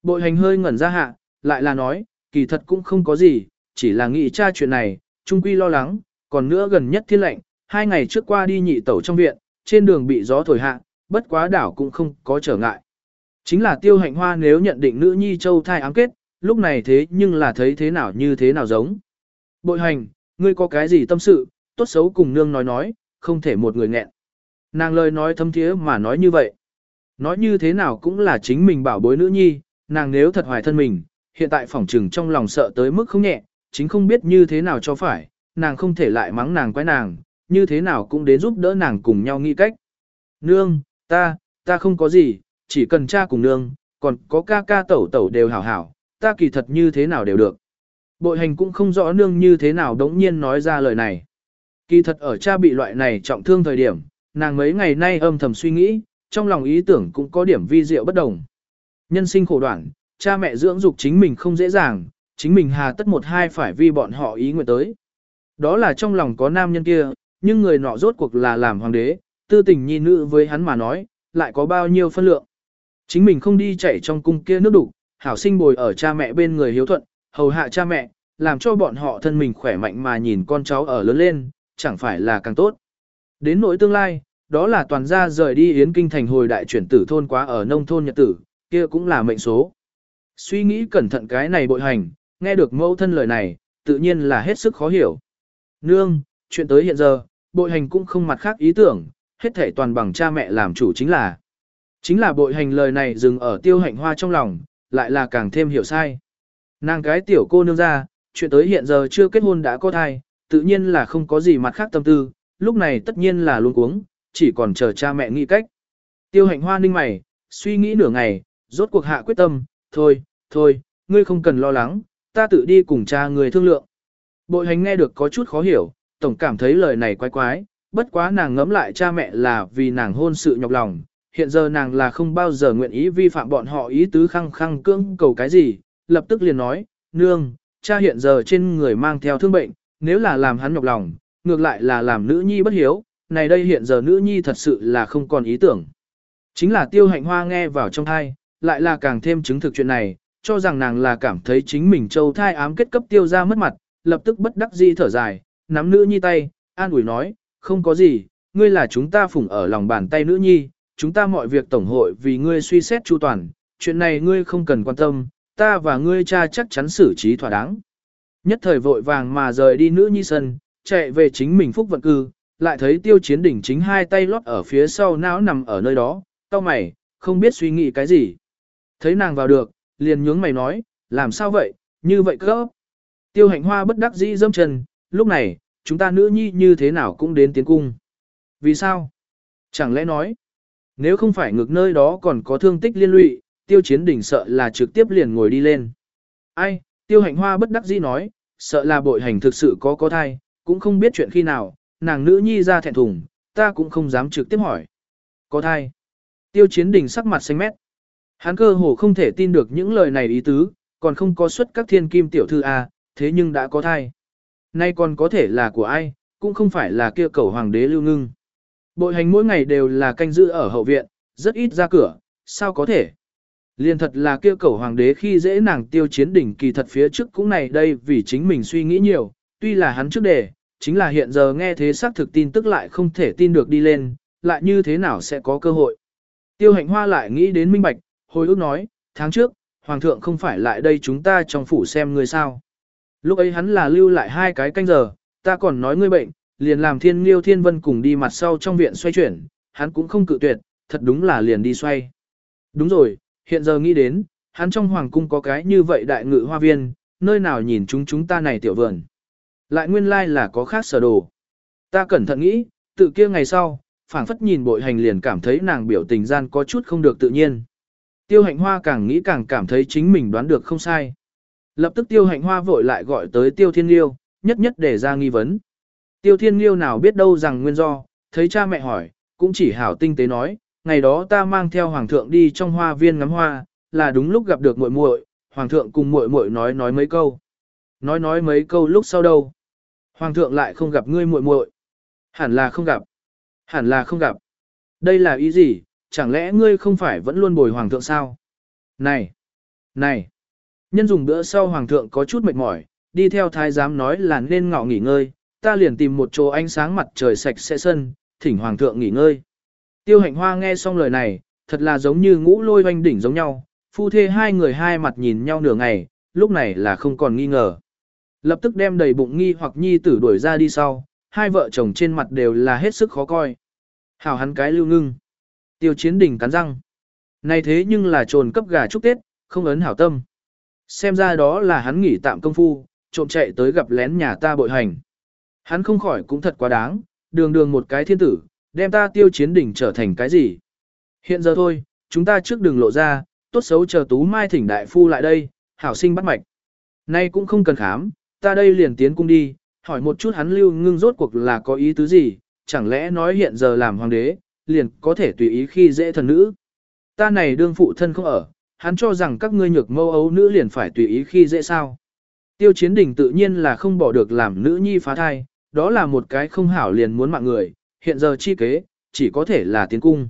Bội hành hơi ngẩn ra hạ, lại là nói, kỳ thật cũng không có gì, chỉ là nghĩ cha chuyện này, trung quy lo lắng, còn nữa gần nhất thiên lệnh, hai ngày trước qua đi nhị tẩu trong viện, trên đường bị gió thổi hạ, bất quá đảo cũng không có trở ngại. Chính là tiêu hạnh hoa nếu nhận định nữ nhi châu thai ám kết, lúc này thế nhưng là thấy thế nào như thế nào giống. Bội hành, ngươi có cái gì tâm sự, tốt xấu cùng nương nói nói, không thể một người nghẹn. Nàng lời nói thâm thiế mà nói như vậy. Nói như thế nào cũng là chính mình bảo bối nữ nhi, nàng nếu thật hoài thân mình, hiện tại phỏng trừng trong lòng sợ tới mức không nhẹ, chính không biết như thế nào cho phải, nàng không thể lại mắng nàng quái nàng, như thế nào cũng đến giúp đỡ nàng cùng nhau nghĩ cách. Nương, ta, ta không có gì, chỉ cần cha cùng nương, còn có ca ca tẩu tẩu đều hảo hảo, ta kỳ thật như thế nào đều được. Bội hành cũng không rõ nương như thế nào đống nhiên nói ra lời này. Kỳ thật ở cha bị loại này trọng thương thời điểm, nàng mấy ngày nay âm thầm suy nghĩ, trong lòng ý tưởng cũng có điểm vi diệu bất đồng. Nhân sinh khổ đoạn, cha mẹ dưỡng dục chính mình không dễ dàng, chính mình hà tất một hai phải vì bọn họ ý nguyện tới. Đó là trong lòng có nam nhân kia, nhưng người nọ rốt cuộc là làm hoàng đế, tư tình nhi nữ với hắn mà nói, lại có bao nhiêu phân lượng. Chính mình không đi chạy trong cung kia nước đủ, hảo sinh bồi ở cha mẹ bên người hiếu thuận, hầu hạ cha mẹ, làm cho bọn họ thân mình khỏe mạnh mà nhìn con cháu ở lớn lên, chẳng phải là càng tốt. Đến nỗi tương lai, đó là toàn gia rời đi Yến Kinh thành hồi đại chuyển tử thôn quá ở nông thôn nhật tử, kia cũng là mệnh số. Suy nghĩ cẩn thận cái này bội hành, nghe được mẫu thân lời này, tự nhiên là hết sức khó hiểu. Nương, chuyện tới hiện giờ, bội hành cũng không mặt khác ý tưởng, hết thể toàn bằng cha mẹ làm chủ chính là. Chính là bội hành lời này dừng ở tiêu hạnh hoa trong lòng, lại là càng thêm hiểu sai. Nàng cái tiểu cô nương ra, chuyện tới hiện giờ chưa kết hôn đã có thai, tự nhiên là không có gì mặt khác tâm tư, lúc này tất nhiên là luôn cuống, chỉ còn chờ cha mẹ nghĩ cách. Tiêu hạnh hoa ninh mày, suy nghĩ nửa ngày, rốt cuộc hạ quyết tâm, thôi, thôi, ngươi không cần lo lắng, ta tự đi cùng cha người thương lượng. Bội hành nghe được có chút khó hiểu, tổng cảm thấy lời này quái quái, bất quá nàng ngẫm lại cha mẹ là vì nàng hôn sự nhọc lòng, hiện giờ nàng là không bao giờ nguyện ý vi phạm bọn họ ý tứ khăng khăng cưỡng cầu cái gì, lập tức liền nói, nương, cha hiện giờ trên người mang theo thương bệnh, nếu là làm hắn nhọc lòng, ngược lại là làm nữ nhi bất hiếu, này đây hiện giờ nữ nhi thật sự là không còn ý tưởng. Chính là tiêu hạnh hoa nghe vào trong thai, lại là càng thêm chứng thực chuyện này, cho rằng nàng là cảm thấy chính mình châu thai ám kết cấp tiêu ra mất mặt, lập tức bất đắc dĩ thở dài, nắm nữ nhi tay, an ủi nói, không có gì, ngươi là chúng ta phụng ở lòng bàn tay nữ nhi, chúng ta mọi việc tổng hội vì ngươi suy xét chu toàn, chuyện này ngươi không cần quan tâm, ta và ngươi cha chắc chắn xử trí thỏa đáng. Nhất thời vội vàng mà rời đi nữ nhi sân, chạy về chính mình phúc vận cư, lại thấy tiêu chiến đỉnh chính hai tay lót ở phía sau não nằm ở nơi đó, tao mày, không biết suy nghĩ cái gì. Thấy nàng vào được, liền nhướng mày nói, làm sao vậy, như vậy cơ. Tiêu hạnh hoa bất đắc dĩ dâm chân, lúc này, chúng ta nữ nhi như thế nào cũng đến tiến cung. Vì sao? Chẳng lẽ nói, nếu không phải ngược nơi đó còn có thương tích liên lụy, tiêu chiến đỉnh sợ là trực tiếp liền ngồi đi lên. Ai, tiêu hạnh hoa bất đắc dĩ nói, sợ là bội hành thực sự có có thai, cũng không biết chuyện khi nào, nàng nữ nhi ra thẹn thùng, ta cũng không dám trực tiếp hỏi. Có thai. Tiêu chiến đỉnh sắc mặt xanh mét. Hắn cơ hồ không thể tin được những lời này ý tứ, còn không có xuất các thiên kim tiểu thư A, thế nhưng đã có thai. Nay còn có thể là của ai, cũng không phải là kia cầu hoàng đế lưu ngưng. Bội hành mỗi ngày đều là canh giữ ở hậu viện, rất ít ra cửa, sao có thể? Liên thật là kia cầu hoàng đế khi dễ nàng tiêu chiến đỉnh kỳ thật phía trước cũng này đây vì chính mình suy nghĩ nhiều, tuy là hắn trước đề, chính là hiện giờ nghe thế xác thực tin tức lại không thể tin được đi lên, lại như thế nào sẽ có cơ hội. Tiêu hạnh hoa lại nghĩ đến minh bạch, hồi ước nói, tháng trước, hoàng thượng không phải lại đây chúng ta trong phủ xem người sao. Lúc ấy hắn là lưu lại hai cái canh giờ, ta còn nói ngươi bệnh, liền làm thiên liêu thiên vân cùng đi mặt sau trong viện xoay chuyển, hắn cũng không cự tuyệt, thật đúng là liền đi xoay. Đúng rồi, hiện giờ nghĩ đến, hắn trong hoàng cung có cái như vậy đại ngự hoa viên, nơi nào nhìn chúng chúng ta này tiểu vườn. Lại nguyên lai like là có khác sở đồ. Ta cẩn thận nghĩ, tự kia ngày sau, phảng phất nhìn bội hành liền cảm thấy nàng biểu tình gian có chút không được tự nhiên. Tiêu hạnh hoa càng nghĩ càng cảm thấy chính mình đoán được không sai. Lập tức tiêu hạnh hoa vội lại gọi tới tiêu thiên liêu, nhất nhất để ra nghi vấn. Tiêu thiên liêu nào biết đâu rằng nguyên do, thấy cha mẹ hỏi, cũng chỉ hảo tinh tế nói, ngày đó ta mang theo hoàng thượng đi trong hoa viên ngắm hoa, là đúng lúc gặp được muội muội, hoàng thượng cùng muội muội nói nói mấy câu. Nói nói mấy câu lúc sau đâu? Hoàng thượng lại không gặp ngươi muội muội. Hẳn là không gặp. Hẳn là không gặp. Đây là ý gì, chẳng lẽ ngươi không phải vẫn luôn bồi hoàng thượng sao? Này! Này! Nhân dùng bữa sau hoàng thượng có chút mệt mỏi, đi theo thái giám nói là nên ngọ nghỉ ngơi, ta liền tìm một chỗ ánh sáng mặt trời sạch sẽ sân, thỉnh hoàng thượng nghỉ ngơi. Tiêu hạnh hoa nghe xong lời này, thật là giống như ngũ lôi hoanh đỉnh giống nhau, phu thê hai người hai mặt nhìn nhau nửa ngày, lúc này là không còn nghi ngờ. Lập tức đem đầy bụng nghi hoặc nhi tử đuổi ra đi sau, hai vợ chồng trên mặt đều là hết sức khó coi. Hảo hắn cái lưu ngưng. Tiêu chiến đỉnh cắn răng. Này thế nhưng là trồn cấp gà chúc Tết, không ấn hảo tâm. Xem ra đó là hắn nghỉ tạm công phu, trộm chạy tới gặp lén nhà ta bội hành. Hắn không khỏi cũng thật quá đáng, đường đường một cái thiên tử, đem ta tiêu chiến đỉnh trở thành cái gì. Hiện giờ thôi, chúng ta trước đường lộ ra, tốt xấu chờ tú mai thỉnh đại phu lại đây, hảo sinh bắt mạch. Nay cũng không cần khám, ta đây liền tiến cung đi, hỏi một chút hắn lưu ngưng rốt cuộc là có ý tứ gì, chẳng lẽ nói hiện giờ làm hoàng đế, liền có thể tùy ý khi dễ thần nữ. Ta này đương phụ thân không ở, hắn cho rằng các ngươi nhược mâu ấu nữ liền phải tùy ý khi dễ sao. Tiêu chiến đình tự nhiên là không bỏ được làm nữ nhi phá thai, đó là một cái không hảo liền muốn mạng người, hiện giờ chi kế, chỉ có thể là tiến cung.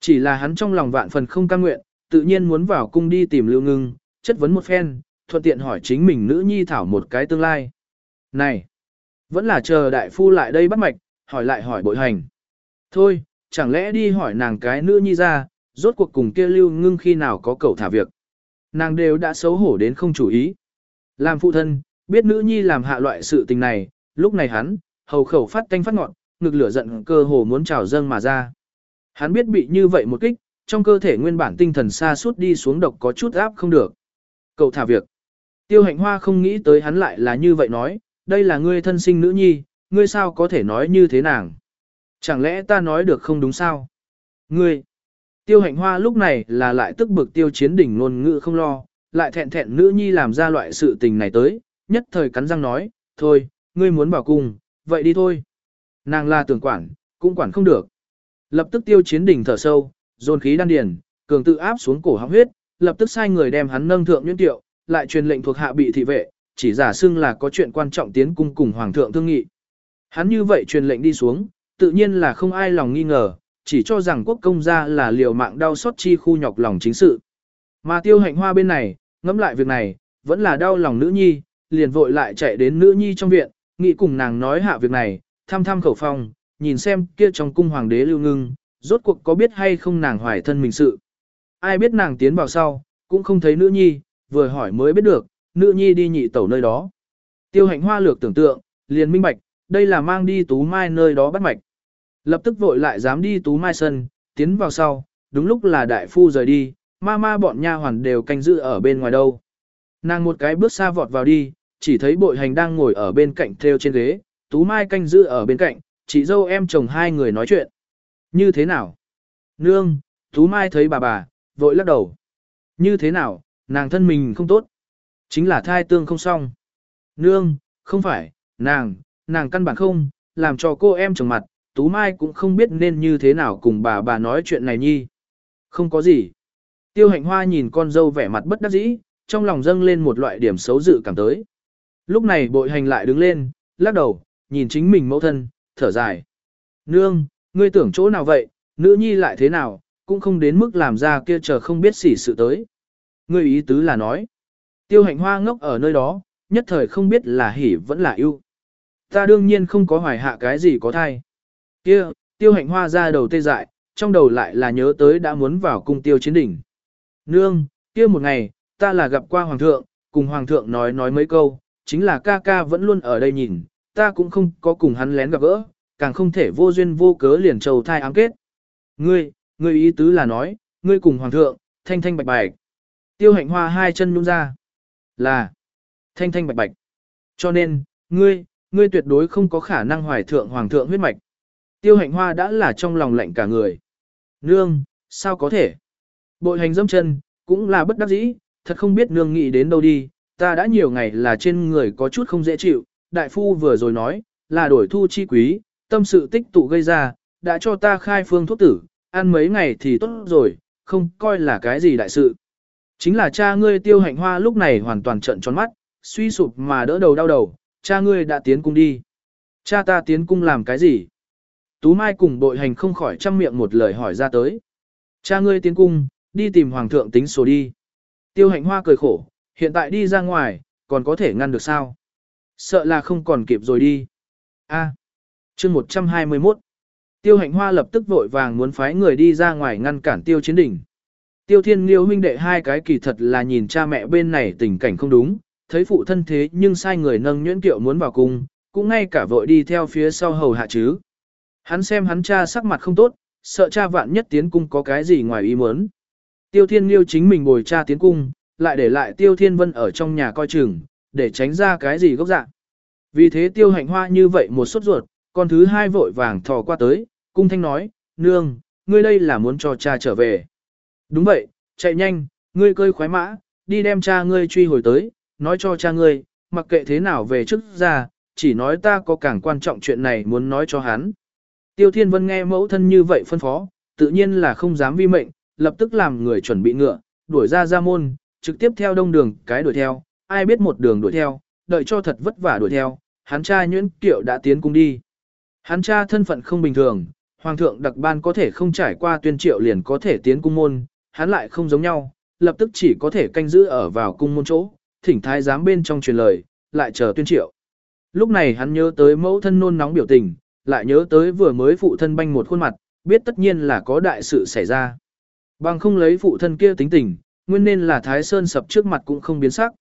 Chỉ là hắn trong lòng vạn phần không cam nguyện, tự nhiên muốn vào cung đi tìm lưu ngưng, chất vấn một phen, thuận tiện hỏi chính mình nữ nhi thảo một cái tương lai. Này, vẫn là chờ đại phu lại đây bắt mạch, hỏi lại hỏi bội hành. Thôi, chẳng lẽ đi hỏi nàng cái nữ nhi ra, rốt cuộc cùng kia lưu ngưng khi nào có cầu thả việc. Nàng đều đã xấu hổ đến không chủ ý. Làm phụ thân, biết nữ nhi làm hạ loại sự tình này, lúc này hắn, hầu khẩu phát tanh phát ngọn, ngực lửa giận cơ hồ muốn trào dâng mà ra. Hắn biết bị như vậy một kích, trong cơ thể nguyên bản tinh thần xa suốt đi xuống độc có chút áp không được. Cậu thả việc. Tiêu hạnh hoa không nghĩ tới hắn lại là như vậy nói, đây là ngươi thân sinh nữ nhi, ngươi sao có thể nói như thế nàng. Chẳng lẽ ta nói được không đúng sao? Ngươi. Tiêu hạnh hoa lúc này là lại tức bực tiêu chiến đỉnh ngôn ngữ không lo, lại thẹn thẹn nữ nhi làm ra loại sự tình này tới, nhất thời cắn răng nói, thôi, ngươi muốn bảo cung, vậy đi thôi. Nàng là tưởng quản, cũng quản không được. Lập tức tiêu chiến đỉnh thở sâu, dồn khí đan điền, cường tự áp xuống cổ họng huyết, lập tức sai người đem hắn nâng thượng nhuyễn tiệu, lại truyền lệnh thuộc hạ bị thị vệ, chỉ giả xưng là có chuyện quan trọng tiến cung cùng hoàng thượng thương nghị. Hắn như vậy truyền lệnh đi xuống, tự nhiên là không ai lòng nghi ngờ, chỉ cho rằng quốc công gia là liều mạng đau xót chi khu nhọc lòng chính sự. Mà tiêu hạnh hoa bên này, ngẫm lại việc này, vẫn là đau lòng nữ nhi, liền vội lại chạy đến nữ nhi trong viện, nghĩ cùng nàng nói hạ việc này, thăm thăm khẩu phong, nhìn xem kia trong cung hoàng đế lưu ngưng, rốt cuộc có biết hay không nàng hoài thân mình sự. Ai biết nàng tiến vào sau, cũng không thấy nữ nhi, vừa hỏi mới biết được, nữ nhi đi nhị tẩu nơi đó. Tiêu hạnh hoa lược tưởng tượng, liền minh bạch, đây là mang đi tú mai nơi đó bắt mạch. Lập tức vội lại dám đi tú mai sân, tiến vào sau, đúng lúc là đại phu rời đi, ma ma bọn nha hoàn đều canh giữ ở bên ngoài đâu. Nàng một cái bước xa vọt vào đi, chỉ thấy bội hành đang ngồi ở bên cạnh theo trên ghế, tú mai canh giữ ở bên cạnh, chị dâu em chồng hai người nói chuyện. Như thế nào? Nương, tú mai thấy bà bà, vội lắc đầu. Như thế nào, nàng thân mình không tốt. Chính là thai tương không xong. Nương, không phải, nàng, nàng căn bản không, làm cho cô em chồng mặt, Tú Mai cũng không biết nên như thế nào cùng bà bà nói chuyện này nhi. Không có gì. Tiêu hạnh hoa nhìn con dâu vẻ mặt bất đắc dĩ, trong lòng dâng lên một loại điểm xấu dự cảm tới. Lúc này bội hành lại đứng lên, lắc đầu, nhìn chính mình mẫu thân, thở dài. Nương, ngươi tưởng chỗ nào vậy, nữ nhi lại thế nào, cũng không đến mức làm ra kia chờ không biết xỉ sự tới. Ngươi ý tứ là nói, tiêu hạnh hoa ngốc ở nơi đó, nhất thời không biết là hỉ vẫn là yêu. Ta đương nhiên không có hoài hạ cái gì có thai. Kia, tiêu hạnh hoa ra đầu tê dại, trong đầu lại là nhớ tới đã muốn vào cung tiêu chiến đỉnh. Nương, kia một ngày, ta là gặp qua hoàng thượng, cùng hoàng thượng nói nói mấy câu, chính là ca ca vẫn luôn ở đây nhìn, ta cũng không có cùng hắn lén gặp gỡ, càng không thể vô duyên vô cớ liền trầu thai ám kết. Ngươi, ngươi ý tứ là nói, ngươi cùng hoàng thượng, thanh thanh bạch bạch. Tiêu hạnh hoa hai chân nhún ra. Là, thanh thanh bạch bạch. Cho nên, ngươi, ngươi tuyệt đối không có khả năng hoài thượng hoàng thượng huyết mạch. Tiêu hạnh hoa đã là trong lòng lạnh cả người. Nương, sao có thể? Bội hành dâm chân, cũng là bất đắc dĩ, thật không biết nương nghĩ đến đâu đi, ta đã nhiều ngày là trên người có chút không dễ chịu, đại phu vừa rồi nói, là đổi thu chi quý, tâm sự tích tụ gây ra, đã cho ta khai phương thuốc tử, ăn mấy ngày thì tốt rồi, không coi là cái gì đại sự. Chính là cha ngươi tiêu hạnh hoa lúc này hoàn toàn trận tròn mắt, suy sụp mà đỡ đầu đau đầu, cha ngươi đã tiến cung đi. Cha ta tiến cung làm cái gì? Tú Mai cùng bội hành không khỏi chăm miệng một lời hỏi ra tới. Cha ngươi tiến cung, đi tìm hoàng thượng tính số đi. Tiêu hạnh hoa cười khổ, hiện tại đi ra ngoài, còn có thể ngăn được sao? Sợ là không còn kịp rồi đi. A. À, chương 121. Tiêu hạnh hoa lập tức vội vàng muốn phái người đi ra ngoài ngăn cản tiêu chiến đỉnh. Tiêu thiên liêu huynh đệ hai cái kỳ thật là nhìn cha mẹ bên này tình cảnh không đúng, thấy phụ thân thế nhưng sai người nâng nhuyễn tiệu muốn vào cung, cũng ngay cả vội đi theo phía sau hầu hạ chứ. Hắn xem hắn cha sắc mặt không tốt, sợ cha vạn nhất tiến cung có cái gì ngoài ý muốn. Tiêu thiên liêu chính mình bồi cha tiến cung, lại để lại tiêu thiên vân ở trong nhà coi chừng, để tránh ra cái gì gốc dạng. Vì thế tiêu hạnh hoa như vậy một sốt ruột, con thứ hai vội vàng thò qua tới, cung thanh nói, nương, ngươi đây là muốn cho cha trở về. Đúng vậy, chạy nhanh, ngươi cơi khoái mã, đi đem cha ngươi truy hồi tới, nói cho cha ngươi, mặc kệ thế nào về trước ra, chỉ nói ta có càng quan trọng chuyện này muốn nói cho hắn. Tiêu Thiên Vân nghe mẫu thân như vậy phân phó, tự nhiên là không dám vi mệnh, lập tức làm người chuẩn bị ngựa, đuổi ra ra môn, trực tiếp theo đông đường cái đuổi theo, ai biết một đường đuổi theo, đợi cho thật vất vả đuổi theo, hắn cha nhuyễn kiệu đã tiến cung đi. Hắn cha thân phận không bình thường, hoàng thượng đặc ban có thể không trải qua tuyên triệu liền có thể tiến cung môn, hắn lại không giống nhau, lập tức chỉ có thể canh giữ ở vào cung môn chỗ, thỉnh thái giám bên trong truyền lời, lại chờ tuyên triệu. Lúc này hắn nhớ tới mẫu thân nôn nóng biểu tình, lại nhớ tới vừa mới phụ thân banh một khuôn mặt, biết tất nhiên là có đại sự xảy ra. Bằng không lấy phụ thân kia tính tình, nguyên nên là Thái Sơn sập trước mặt cũng không biến sắc.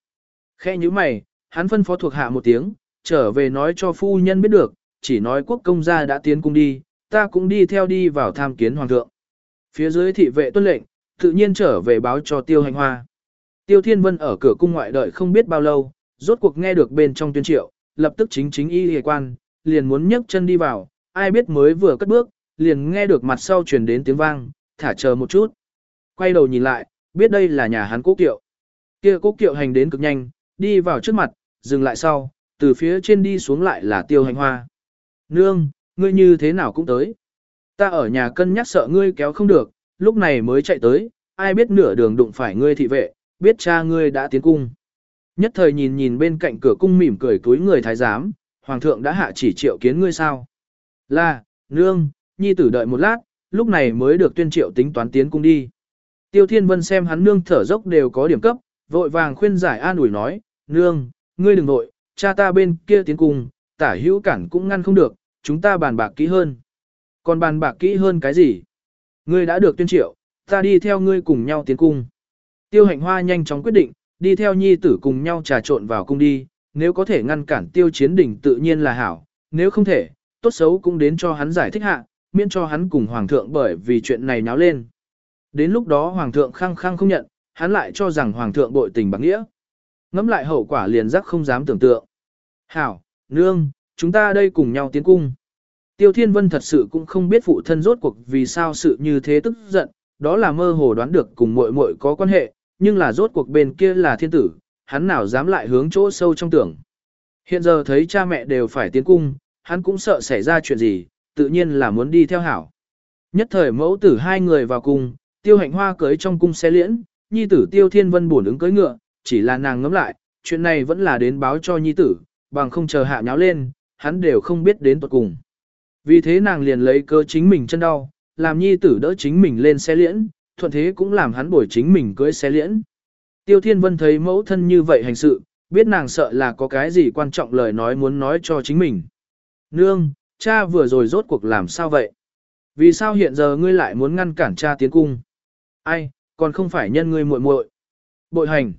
Khe như mày, hắn phân phó thuộc hạ một tiếng, trở về nói cho phu nhân biết được, chỉ nói quốc công gia đã tiến cung đi, ta cũng đi theo đi vào tham kiến hoàng thượng. Phía dưới thị vệ tuân lệnh, tự nhiên trở về báo cho tiêu hành hoa. Tiêu Thiên Vân ở cửa cung ngoại đợi không biết bao lâu, rốt cuộc nghe được bên trong tuyên triệu, lập tức chính chính y hề quan, liền muốn nhấc chân đi vào, ai biết mới vừa cất bước, liền nghe được mặt sau truyền đến tiếng vang, thả chờ một chút. Quay đầu nhìn lại, biết đây là nhà hắn cố kiệu. Kia cố kiệu hành đến cực nhanh, đi vào trước mặt, dừng lại sau, từ phía trên đi xuống lại là tiêu hành hoa. Nương, ngươi như thế nào cũng tới. Ta ở nhà cân nhắc sợ ngươi kéo không được, lúc này mới chạy tới, ai biết nửa đường đụng phải ngươi thị vệ, biết cha ngươi đã tiến cung. Nhất thời nhìn nhìn bên cạnh cửa cung mỉm cười túi người thái giám, hoàng thượng đã hạ chỉ triệu kiến ngươi sao. Là, nương, nhi tử đợi một lát, lúc này mới được tuyên triệu tính toán tiến cung đi. Tiêu Thiên Vân xem hắn nương thở dốc đều có điểm cấp, vội vàng khuyên giải an ủi nói, nương, ngươi đừng nội, cha ta bên kia tiến cung, tả hữu cản cũng ngăn không được, chúng ta bàn bạc kỹ hơn. Còn bàn bạc kỹ hơn cái gì? Ngươi đã được tuyên triệu, ta đi theo ngươi cùng nhau tiến cung. Tiêu hạnh hoa nhanh chóng quyết định, đi theo nhi tử cùng nhau trà trộn vào cung đi, nếu có thể ngăn cản tiêu chiến đỉnh tự nhiên là hảo, nếu không thể, tốt xấu cũng đến cho hắn giải thích hạ, miễn cho hắn cùng hoàng thượng bởi vì chuyện này náo lên. Đến lúc đó hoàng thượng khăng khăng không nhận, hắn lại cho rằng hoàng thượng bội tình bằng nghĩa. Ngắm lại hậu quả liền giác không dám tưởng tượng. Hảo, nương, chúng ta đây cùng nhau tiến cung. Tiêu Thiên Vân thật sự cũng không biết phụ thân rốt cuộc vì sao sự như thế tức giận, đó là mơ hồ đoán được cùng muội muội có quan hệ, nhưng là rốt cuộc bên kia là thiên tử, hắn nào dám lại hướng chỗ sâu trong tưởng. Hiện giờ thấy cha mẹ đều phải tiến cung, hắn cũng sợ xảy ra chuyện gì, tự nhiên là muốn đi theo hảo. Nhất thời mẫu tử hai người vào cung, tiêu hạnh hoa cưới trong cung xe liễn, nhi tử tiêu thiên vân bổn ứng cưới ngựa, chỉ là nàng ngẫm lại, chuyện này vẫn là đến báo cho nhi tử, bằng không chờ hạ nháo lên, hắn đều không biết đến tuột cùng. Vì thế nàng liền lấy cơ chính mình chân đau, làm nhi tử đỡ chính mình lên xe liễn, thuận thế cũng làm hắn bồi chính mình cưới xe liễn. Tiêu Thiên Vân thấy mẫu thân như vậy hành sự, biết nàng sợ là có cái gì quan trọng lời nói muốn nói cho chính mình. Nương, cha vừa rồi rốt cuộc làm sao vậy? Vì sao hiện giờ ngươi lại muốn ngăn cản cha tiến cung? Ai, còn không phải nhân ngươi muội muội. Bội hành.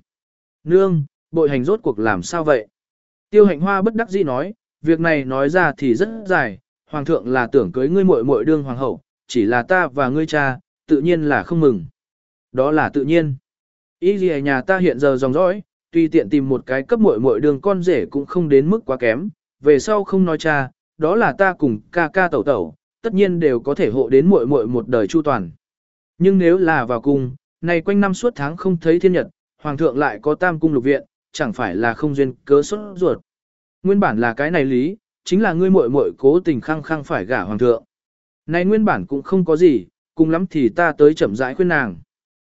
Nương, bội hành rốt cuộc làm sao vậy? Tiêu hạnh hoa bất đắc dĩ nói, việc này nói ra thì rất dài, hoàng thượng là tưởng cưới ngươi muội muội đương hoàng hậu, chỉ là ta và ngươi cha, tự nhiên là không mừng. Đó là tự nhiên. Ý gì nhà ta hiện giờ dòng dõi, tuy tiện tìm một cái cấp muội muội đường con rể cũng không đến mức quá kém, về sau không nói cha, đó là ta cùng ca ca tẩu tẩu, tất nhiên đều có thể hộ đến muội muội một đời chu toàn. Nhưng nếu là vào cung, này quanh năm suốt tháng không thấy thiên nhật, hoàng thượng lại có tam cung lục viện, chẳng phải là không duyên cớ xuất ruột. Nguyên bản là cái này lý, chính là ngươi muội muội cố tình khăng khăng phải gả hoàng thượng. Này nguyên bản cũng không có gì, cùng lắm thì ta tới chậm rãi khuyên nàng.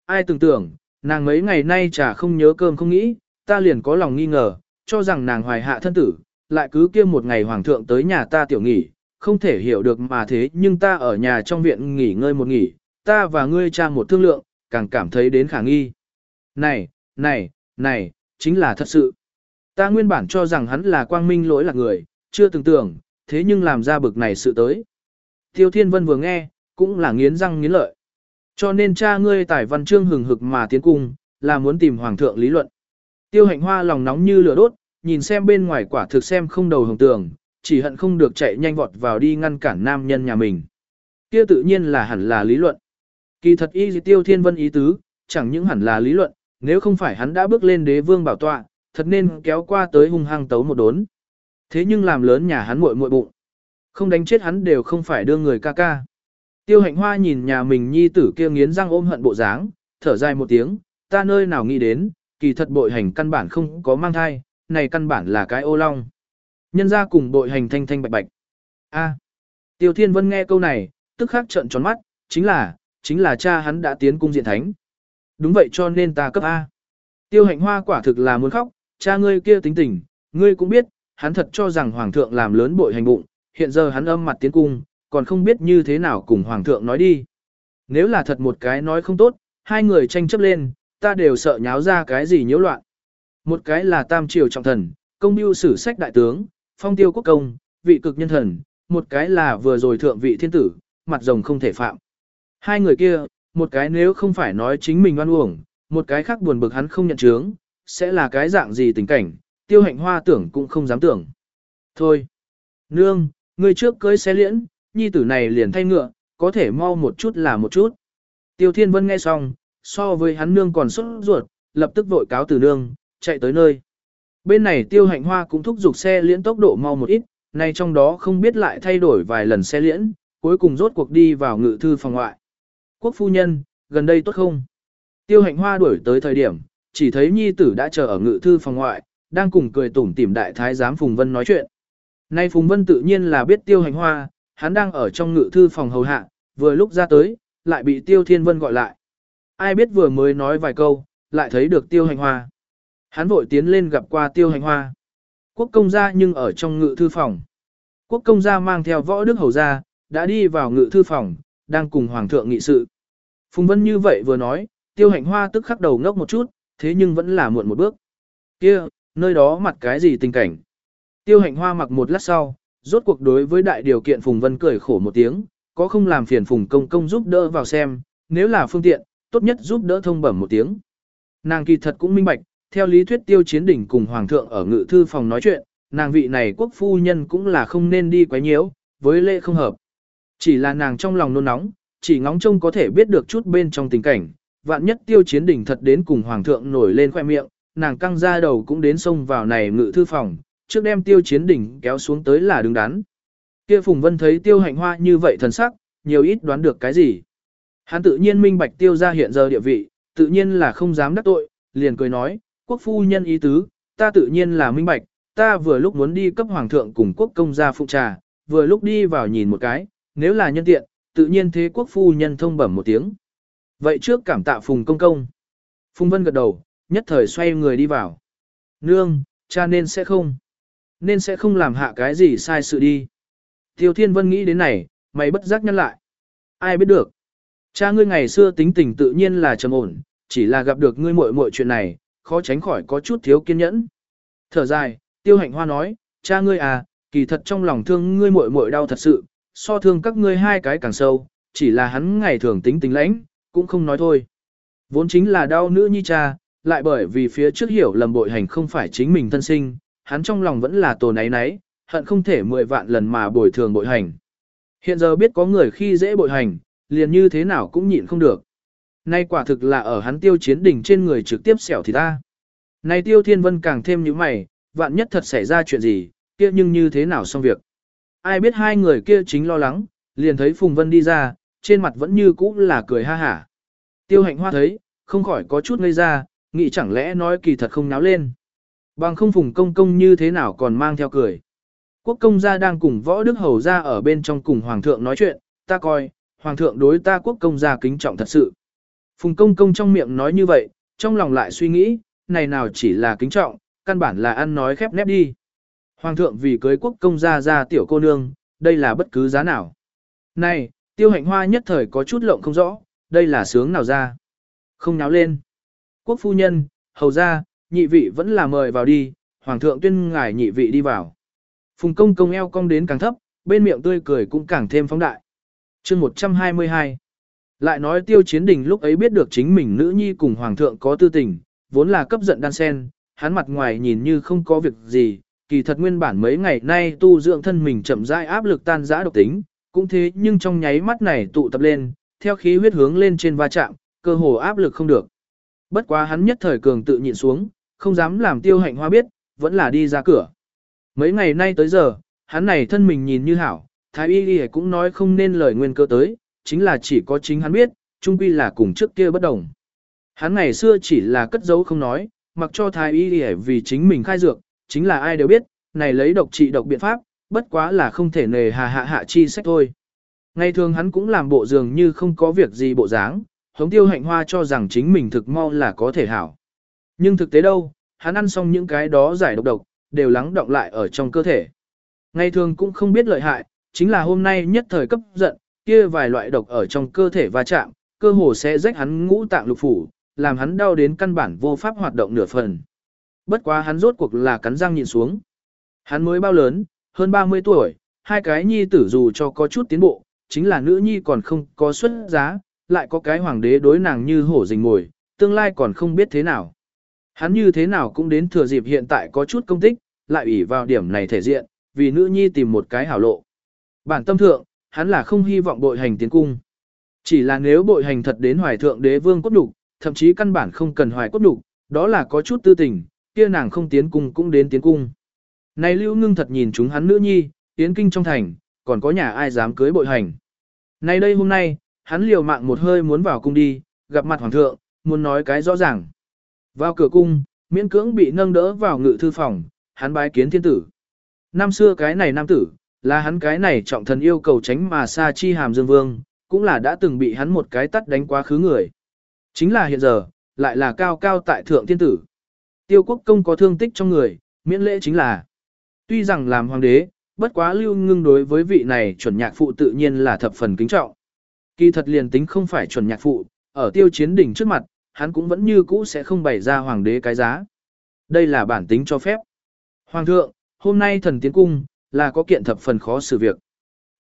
Ai tưởng tưởng, nàng mấy ngày nay chả không nhớ cơm không nghĩ, ta liền có lòng nghi ngờ, cho rằng nàng hoài hạ thân tử, lại cứ kia một ngày hoàng thượng tới nhà ta tiểu nghỉ, không thể hiểu được mà thế nhưng ta ở nhà trong viện nghỉ ngơi một nghỉ, ta và ngươi cha một thương lượng, càng cảm thấy đến khả nghi. Này, này, này, chính là thật sự. Ta nguyên bản cho rằng hắn là quang minh lỗi là người, chưa từng tưởng, thế nhưng làm ra bực này sự tới. Tiêu Thiên Vân vừa nghe, cũng là nghiến răng nghiến lợi. Cho nên cha ngươi tải văn chương hừng hực mà tiến cung, là muốn tìm hoàng thượng lý luận. Tiêu hạnh hoa lòng nóng như lửa đốt, nhìn xem bên ngoài quả thực xem không đầu hồng tường, chỉ hận không được chạy nhanh vọt vào đi ngăn cản nam nhân nhà mình. Kia tự nhiên là hẳn là lý luận. Kỳ thật y tiêu thiên vân ý tứ, chẳng những hẳn là lý luận, nếu không phải hắn đã bước lên đế vương bảo tọa, thật nên kéo qua tới hung hăng tấu một đốn. Thế nhưng làm lớn nhà hắn muội muội bụng. Không đánh chết hắn đều không phải đưa người ca ca. Tiêu hạnh hoa nhìn nhà mình nhi tử kia nghiến răng ôm hận bộ dáng, thở dài một tiếng, ta nơi nào nghĩ đến, kỳ thật bội hành căn bản không có mang thai, này căn bản là cái ô long. Nhân ra cùng bội hành thanh thanh bạch bạch. A. Tiêu Thiên Vân nghe câu này, tức khắc trợn tròn mắt, chính là, chính là cha hắn đã tiến cung diện thánh. Đúng vậy cho nên ta cấp A. Tiêu hạnh hoa quả thực là muốn khóc, cha ngươi kia tính tình, ngươi cũng biết, hắn thật cho rằng hoàng thượng làm lớn bội hành bụng, hiện giờ hắn âm mặt tiến cung, còn không biết như thế nào cùng hoàng thượng nói đi. Nếu là thật một cái nói không tốt, hai người tranh chấp lên, ta đều sợ nháo ra cái gì nhiễu loạn. Một cái là tam triều trọng thần, công biêu sử sách đại tướng, phong tiêu quốc công, vị cực nhân thần, một cái là vừa rồi thượng vị thiên tử, mặt rồng không thể phạm. Hai người kia, một cái nếu không phải nói chính mình oan uổng, một cái khác buồn bực hắn không nhận chướng, sẽ là cái dạng gì tình cảnh, tiêu hạnh hoa tưởng cũng không dám tưởng. Thôi, nương, người trước cưới xe liễn, nhi tử này liền thay ngựa, có thể mau một chút là một chút. Tiêu Thiên Vân nghe xong, so với hắn nương còn sốt ruột, lập tức vội cáo từ nương, chạy tới nơi. Bên này tiêu hạnh hoa cũng thúc giục xe liễn tốc độ mau một ít, nay trong đó không biết lại thay đổi vài lần xe liễn, cuối cùng rốt cuộc đi vào ngự thư phòng ngoại. Quốc phu nhân, gần đây tốt không? Tiêu hạnh hoa đuổi tới thời điểm, chỉ thấy nhi tử đã chờ ở ngự thư phòng ngoại, đang cùng cười tủm tỉm đại thái giám Phùng Vân nói chuyện. Nay Phùng Vân tự nhiên là biết tiêu hạnh hoa, hắn đang ở trong ngự thư phòng hầu hạ, vừa lúc ra tới, lại bị tiêu thiên vân gọi lại. Ai biết vừa mới nói vài câu, lại thấy được tiêu hành hoa. Hắn vội tiến lên gặp qua tiêu hành hoa. Quốc công gia nhưng ở trong ngự thư phòng. Quốc công gia mang theo võ đức hầu gia, đã đi vào ngự thư phòng, đang cùng hoàng thượng nghị sự. Phùng Vân như vậy vừa nói, tiêu hành hoa tức khắc đầu ngốc một chút, thế nhưng vẫn là muộn một bước. kia nơi đó mặt cái gì tình cảnh. Tiêu hành hoa mặc một lát sau, rốt cuộc đối với đại điều kiện Phùng Vân cười khổ một tiếng, có không làm phiền Phùng công công giúp đỡ vào xem, nếu là phương tiện, tốt nhất giúp đỡ thông bẩm một tiếng. Nàng kỳ thật cũng minh bạch, theo lý thuyết tiêu chiến đỉnh cùng hoàng thượng ở ngự thư phòng nói chuyện, nàng vị này quốc phu nhân cũng là không nên đi quấy nhiễu, với lễ không hợp. Chỉ là nàng trong lòng nôn nóng, chỉ ngóng trông có thể biết được chút bên trong tình cảnh, vạn nhất tiêu chiến đỉnh thật đến cùng hoàng thượng nổi lên khoe miệng, nàng căng ra đầu cũng đến xông vào này ngự thư phòng, trước đem tiêu chiến đỉnh kéo xuống tới là đứng đắn. Kia Phùng Vân thấy tiêu hạnh hoa như vậy thần sắc, nhiều ít đoán được cái gì. Hắn tự nhiên minh bạch tiêu ra hiện giờ địa vị, tự nhiên là không dám đắc tội, liền cười nói, quốc phu nhân ý tứ, ta tự nhiên là minh bạch, ta vừa lúc muốn đi cấp hoàng thượng cùng quốc công gia phụ trà, vừa lúc đi vào nhìn một cái, nếu là nhân tiện, tự nhiên thế quốc phu nhân thông bẩm một tiếng. Vậy trước cảm tạ Phùng công công. Phùng Vân gật đầu, nhất thời xoay người đi vào. Nương, cha nên sẽ không. Nên sẽ không làm hạ cái gì sai sự đi. Tiêu Thiên Vân nghĩ đến này, mày bất giác nhăn lại. Ai biết được. Cha ngươi ngày xưa tính tình tự nhiên là trầm ổn, chỉ là gặp được ngươi muội muội chuyện này, khó tránh khỏi có chút thiếu kiên nhẫn. Thở dài, Tiêu Hạnh Hoa nói, cha ngươi à, kỳ thật trong lòng thương ngươi muội muội đau thật sự, so thương các ngươi hai cái càng sâu, chỉ là hắn ngày thường tính tình lãnh, cũng không nói thôi. Vốn chính là đau nữ nhi cha, lại bởi vì phía trước hiểu lầm bội hành không phải chính mình thân sinh, hắn trong lòng vẫn là tồn náy náy, hận không thể mười vạn lần mà bồi thường bội hành. Hiện giờ biết có người khi dễ bội hành, liền như thế nào cũng nhịn không được. Nay quả thực là ở hắn tiêu chiến đỉnh trên người trực tiếp xẻo thì ta. Nay tiêu thiên vân càng thêm như mày, vạn nhất thật xảy ra chuyện gì, kia nhưng như thế nào xong việc. Ai biết hai người kia chính lo lắng, liền thấy Phùng Vân đi ra, trên mặt vẫn như cũ là cười ha hả. Tiêu hạnh hoa thấy, không khỏi có chút ngây ra, nghĩ chẳng lẽ nói kỳ thật không náo lên. Bằng không Phùng Công Công như thế nào còn mang theo cười. Quốc công gia đang cùng võ đức hầu gia ở bên trong cùng hoàng thượng nói chuyện, ta coi, hoàng thượng đối ta quốc công gia kính trọng thật sự. Phùng công công trong miệng nói như vậy, trong lòng lại suy nghĩ, này nào chỉ là kính trọng, căn bản là ăn nói khép nép đi. Hoàng thượng vì cưới quốc công gia ra tiểu cô nương, đây là bất cứ giá nào. Này, tiêu hạnh hoa nhất thời có chút lộng không rõ, đây là sướng nào ra. Không náo lên. Quốc phu nhân, hầu ra, nhị vị vẫn là mời vào đi, hoàng thượng tuyên ngài nhị vị đi vào. Phùng công công eo cong đến càng thấp, bên miệng tươi cười cũng càng thêm phóng đại. chương 122 Lại nói tiêu chiến đình lúc ấy biết được chính mình nữ nhi cùng hoàng thượng có tư tình, vốn là cấp giận đan sen, hắn mặt ngoài nhìn như không có việc gì, kỳ thật nguyên bản mấy ngày nay tu dưỡng thân mình chậm rãi áp lực tan rã độc tính, cũng thế nhưng trong nháy mắt này tụ tập lên, theo khí huyết hướng lên trên va chạm, cơ hồ áp lực không được. Bất quá hắn nhất thời cường tự nhịn xuống, không dám làm tiêu hạnh hoa biết, vẫn là đi ra cửa. Mấy ngày nay tới giờ, hắn này thân mình nhìn như hảo, thái y y cũng nói không nên lời nguyên cơ tới, chính là chỉ có chính hắn biết, chung quy là cùng trước kia bất đồng. Hắn ngày xưa chỉ là cất giấu không nói, mặc cho thái y y vì chính mình khai dược, chính là ai đều biết, này lấy độc trị độc biện pháp, bất quá là không thể nề hà hạ hạ chi sách thôi. Ngày thường hắn cũng làm bộ dường như không có việc gì bộ dáng, hống tiêu hạnh hoa cho rằng chính mình thực mau là có thể hảo. Nhưng thực tế đâu, hắn ăn xong những cái đó giải độc độc, đều lắng động lại ở trong cơ thể. Ngày thường cũng không biết lợi hại, chính là hôm nay nhất thời cấp giận, kia vài loại độc ở trong cơ thể va chạm, cơ hồ sẽ rách hắn ngũ tạng lục phủ, làm hắn đau đến căn bản vô pháp hoạt động nửa phần. Bất quá hắn rốt cuộc là cắn răng nhìn xuống. Hắn mới bao lớn, hơn 30 tuổi, hai cái nhi tử dù cho có chút tiến bộ, chính là nữ nhi còn không có xuất giá, lại có cái hoàng đế đối nàng như hổ rình ngồi, tương lai còn không biết thế nào. Hắn như thế nào cũng đến thừa dịp hiện tại có chút công tích, lại ủy vào điểm này thể diện, vì nữ nhi tìm một cái hảo lộ. Bản tâm thượng, hắn là không hy vọng bội hành tiến cung. Chỉ là nếu bội hành thật đến hoài thượng đế vương cốt đục, thậm chí căn bản không cần hoài cốt đục, đó là có chút tư tình, kia nàng không tiến cung cũng đến tiến cung. Này lưu ngưng thật nhìn chúng hắn nữ nhi, tiến kinh trong thành, còn có nhà ai dám cưới bội hành. Này đây hôm nay, hắn liều mạng một hơi muốn vào cung đi, gặp mặt hoàng thượng, muốn nói cái rõ ràng. Vào cửa cung, miễn cưỡng bị nâng đỡ vào ngự thư phòng, hắn bái kiến thiên tử. Năm xưa cái này nam tử, là hắn cái này trọng thần yêu cầu tránh mà xa chi hàm dương vương, cũng là đã từng bị hắn một cái tắt đánh quá khứ người. Chính là hiện giờ, lại là cao cao tại thượng thiên tử. Tiêu quốc công có thương tích trong người, miễn lễ chính là. Tuy rằng làm hoàng đế, bất quá lưu ngưng đối với vị này chuẩn nhạc phụ tự nhiên là thập phần kính trọng. Kỳ thật liền tính không phải chuẩn nhạc phụ, ở tiêu chiến đỉnh trước mặt, hắn cũng vẫn như cũ sẽ không bày ra hoàng đế cái giá. Đây là bản tính cho phép. Hoàng thượng, hôm nay thần tiến cung, là có kiện thập phần khó xử việc.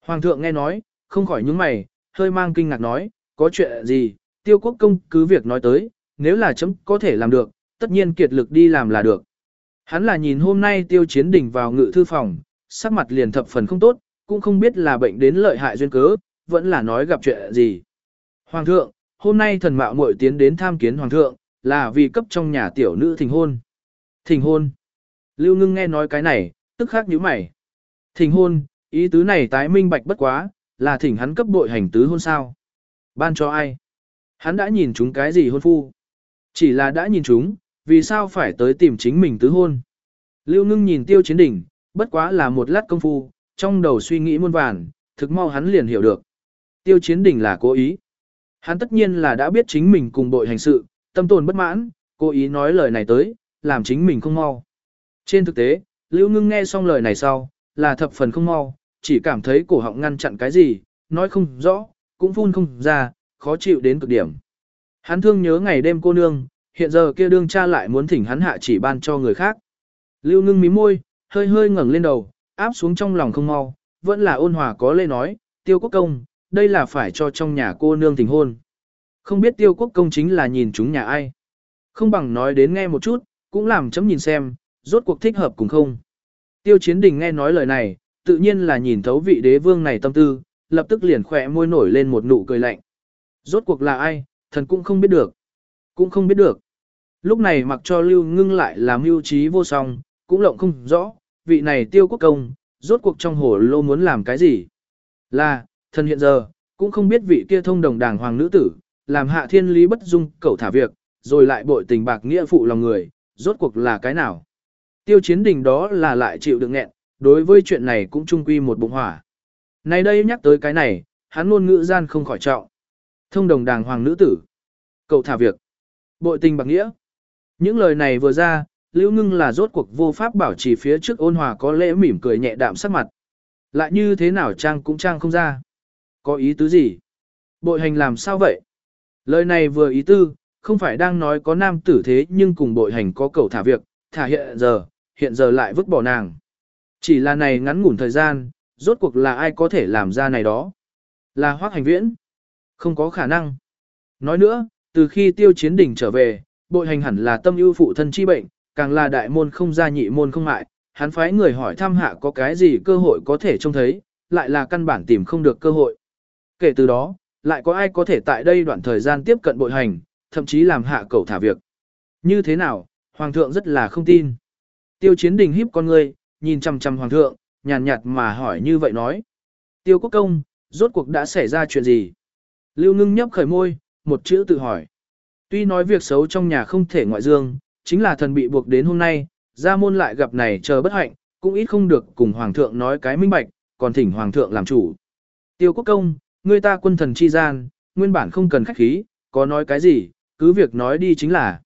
Hoàng thượng nghe nói, không khỏi nhướng mày, hơi mang kinh ngạc nói, có chuyện gì, tiêu quốc công cứ việc nói tới, nếu là chấm có thể làm được, tất nhiên kiệt lực đi làm là được. Hắn là nhìn hôm nay tiêu chiến đỉnh vào ngự thư phòng, sắc mặt liền thập phần không tốt, cũng không biết là bệnh đến lợi hại duyên cớ, vẫn là nói gặp chuyện gì. Hoàng thượng, hôm nay thần mạo muội tiến đến tham kiến hoàng thượng, là vì cấp trong nhà tiểu nữ thỉnh hôn. Thỉnh hôn. Lưu ngưng nghe nói cái này, tức khắc nhíu mày. Thỉnh hôn, ý tứ này tái minh bạch bất quá, là thỉnh hắn cấp bội hành tứ hôn sao. Ban cho ai? Hắn đã nhìn chúng cái gì hôn phu? Chỉ là đã nhìn chúng, vì sao phải tới tìm chính mình tứ hôn? Lưu ngưng nhìn tiêu chiến đỉnh, bất quá là một lát công phu, trong đầu suy nghĩ muôn vàn, thực mau hắn liền hiểu được. Tiêu chiến đỉnh là cố ý. Hắn tất nhiên là đã biết chính mình cùng bội hành sự, tâm tồn bất mãn, cố ý nói lời này tới, làm chính mình không mau. Trên thực tế, Lưu Ngưng nghe xong lời này sau, là thập phần không mau, chỉ cảm thấy cổ họng ngăn chặn cái gì, nói không rõ, cũng phun không ra, khó chịu đến cực điểm. Hắn thương nhớ ngày đêm cô nương, hiện giờ kia đương cha lại muốn thỉnh hắn hạ chỉ ban cho người khác. Lưu ngưng mí môi, hơi hơi ngẩng lên đầu, áp xuống trong lòng không mau, vẫn là ôn hòa có lê nói, tiêu quốc công, đây là phải cho trong nhà cô nương tình hôn. Không biết tiêu quốc công chính là nhìn chúng nhà ai. Không bằng nói đến nghe một chút, cũng làm chấm nhìn xem, rốt cuộc thích hợp cùng không. Tiêu chiến đình nghe nói lời này, tự nhiên là nhìn thấu vị đế vương này tâm tư, lập tức liền khỏe môi nổi lên một nụ cười lạnh. Rốt cuộc là ai, thần cũng không biết được. Cũng không biết được. Lúc này mặc cho lưu ngưng lại làm mưu trí vô song, cũng lộng không rõ, vị này tiêu quốc công, rốt cuộc trong hồ lô muốn làm cái gì. Là, thần hiện giờ, cũng không biết vị kia thông đồng đảng hoàng nữ tử, làm hạ thiên lý bất dung cẩu thả việc, rồi lại bội tình bạc nghĩa phụ lòng người, rốt cuộc là cái nào. Tiêu chiến đình đó là lại chịu đựng nghẹn, đối với chuyện này cũng trung quy một bụng hỏa. Này đây nhắc tới cái này, hắn luôn ngữ gian không khỏi trọng. Thông đồng đàng hoàng nữ tử. Cậu thả việc. Bội tình bạc nghĩa. Những lời này vừa ra, Lưu Ngưng là rốt cuộc vô pháp bảo trì phía trước ôn hòa có lễ mỉm cười nhẹ đạm sắc mặt. Lại như thế nào trang cũng trang không ra. Có ý tứ gì? Bội hành làm sao vậy? Lời này vừa ý tư, không phải đang nói có nam tử thế nhưng cùng bội hành có cầu thả việc, thả hiện giờ, hiện giờ lại vứt bỏ nàng. Chỉ là này ngắn ngủn thời gian, rốt cuộc là ai có thể làm ra này đó? Là hoác hành viễn? Không có khả năng. Nói nữa, từ khi tiêu chiến đỉnh trở về, bội hành hẳn là tâm ưu phụ thân chi bệnh, càng là đại môn không gia nhị môn không mại, hắn phái người hỏi thăm hạ có cái gì cơ hội có thể trông thấy, lại là căn bản tìm không được cơ hội. Kể từ đó, lại có ai có thể tại đây đoạn thời gian tiếp cận bội hành, thậm chí làm hạ cầu thả việc. Như thế nào, Hoàng thượng rất là không tin. Tiêu chiến đình híp con ngươi, nhìn chằm chằm Hoàng thượng, nhàn nhạt mà hỏi như vậy nói. Tiêu quốc công, rốt cuộc đã xảy ra chuyện gì? Lưu ngưng nhấp khởi môi, một chữ tự hỏi. Tuy nói việc xấu trong nhà không thể ngoại dương, chính là thần bị buộc đến hôm nay, ra môn lại gặp này chờ bất hạnh, cũng ít không được cùng Hoàng thượng nói cái minh bạch, còn thỉnh Hoàng thượng làm chủ. Tiêu quốc công, người ta quân thần chi gian, nguyên bản không cần khách khí, có nói cái gì, cứ việc nói đi chính là.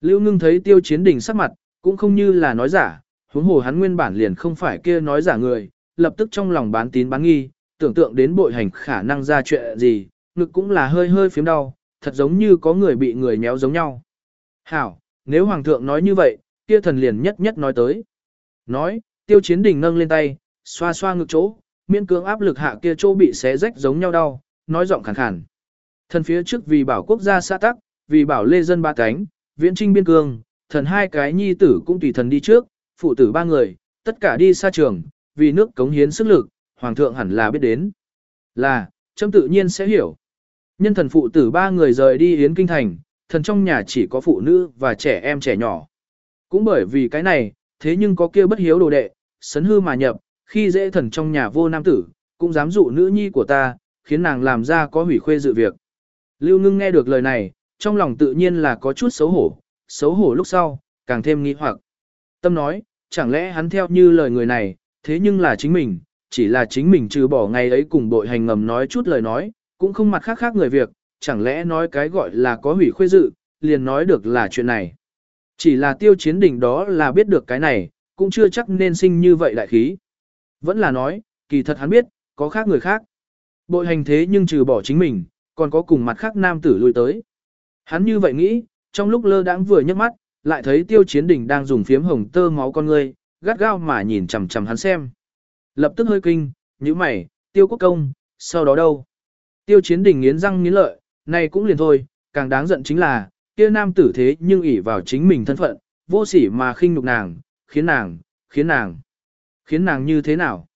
Lưu ngưng thấy tiêu chiến đình sắc mặt, cũng không như là nói giả, huống hồ hắn nguyên bản liền không phải kia nói giả người, lập tức trong lòng bán tín bán nghi, tưởng tượng đến bội hành khả năng ra chuyện gì, ngực cũng là hơi hơi phiếm đau, thật giống như có người bị người nhéo giống nhau. Hảo, nếu hoàng thượng nói như vậy, kia thần liền nhất nhất nói tới. Nói, tiêu chiến đình nâng lên tay, xoa xoa ngực chỗ, miễn cưỡng áp lực hạ kia chỗ bị xé rách giống nhau đau, nói giọng khàn khàn. Thần phía trước vì bảo quốc gia xã tắc, vì bảo lê dân ba cánh, viễn trinh biên cương, thần hai cái nhi tử cũng tùy thần đi trước, phụ tử ba người, tất cả đi xa trường, vì nước cống hiến sức lực, hoàng thượng hẳn là biết đến. Là, chấm tự nhiên sẽ hiểu. Nhân thần phụ tử ba người rời đi yến kinh thành, thần trong nhà chỉ có phụ nữ và trẻ em trẻ nhỏ. Cũng bởi vì cái này, thế nhưng có kia bất hiếu đồ đệ, sấn hư mà nhập, khi dễ thần trong nhà vô nam tử, cũng dám dụ nữ nhi của ta, khiến nàng làm ra có hủy khuê dự việc. Lưu ngưng nghe được lời này, trong lòng tự nhiên là có chút xấu hổ, xấu hổ lúc sau, càng thêm nghi hoặc. Tâm nói, chẳng lẽ hắn theo như lời người này, thế nhưng là chính mình, chỉ là chính mình trừ bỏ ngày ấy cùng bội hành ngầm nói chút lời nói, cũng không mặt khác khác người việc, chẳng lẽ nói cái gọi là có hủy khuê dự, liền nói được là chuyện này. Chỉ là tiêu chiến đỉnh đó là biết được cái này, cũng chưa chắc nên sinh như vậy đại khí. Vẫn là nói, kỳ thật hắn biết, có khác người khác. Bội hành thế nhưng trừ bỏ chính mình, còn có cùng mặt khác nam tử lui tới. Hắn như vậy nghĩ, trong lúc lơ đãng vừa nhấc mắt, lại thấy tiêu chiến đỉnh đang dùng phiếm hồng tơ máu con ngươi, gắt gao mà nhìn chằm chằm hắn xem. Lập tức hơi kinh, như mày, tiêu quốc công, sau đó đâu? Tiêu chiến đỉnh nghiến răng nghiến lợi, này cũng liền thôi, càng đáng giận chính là, kia nam tử thế nhưng ỷ vào chính mình thân phận, vô sỉ mà khinh nhục nàng, khiến nàng, khiến nàng, khiến nàng như thế nào?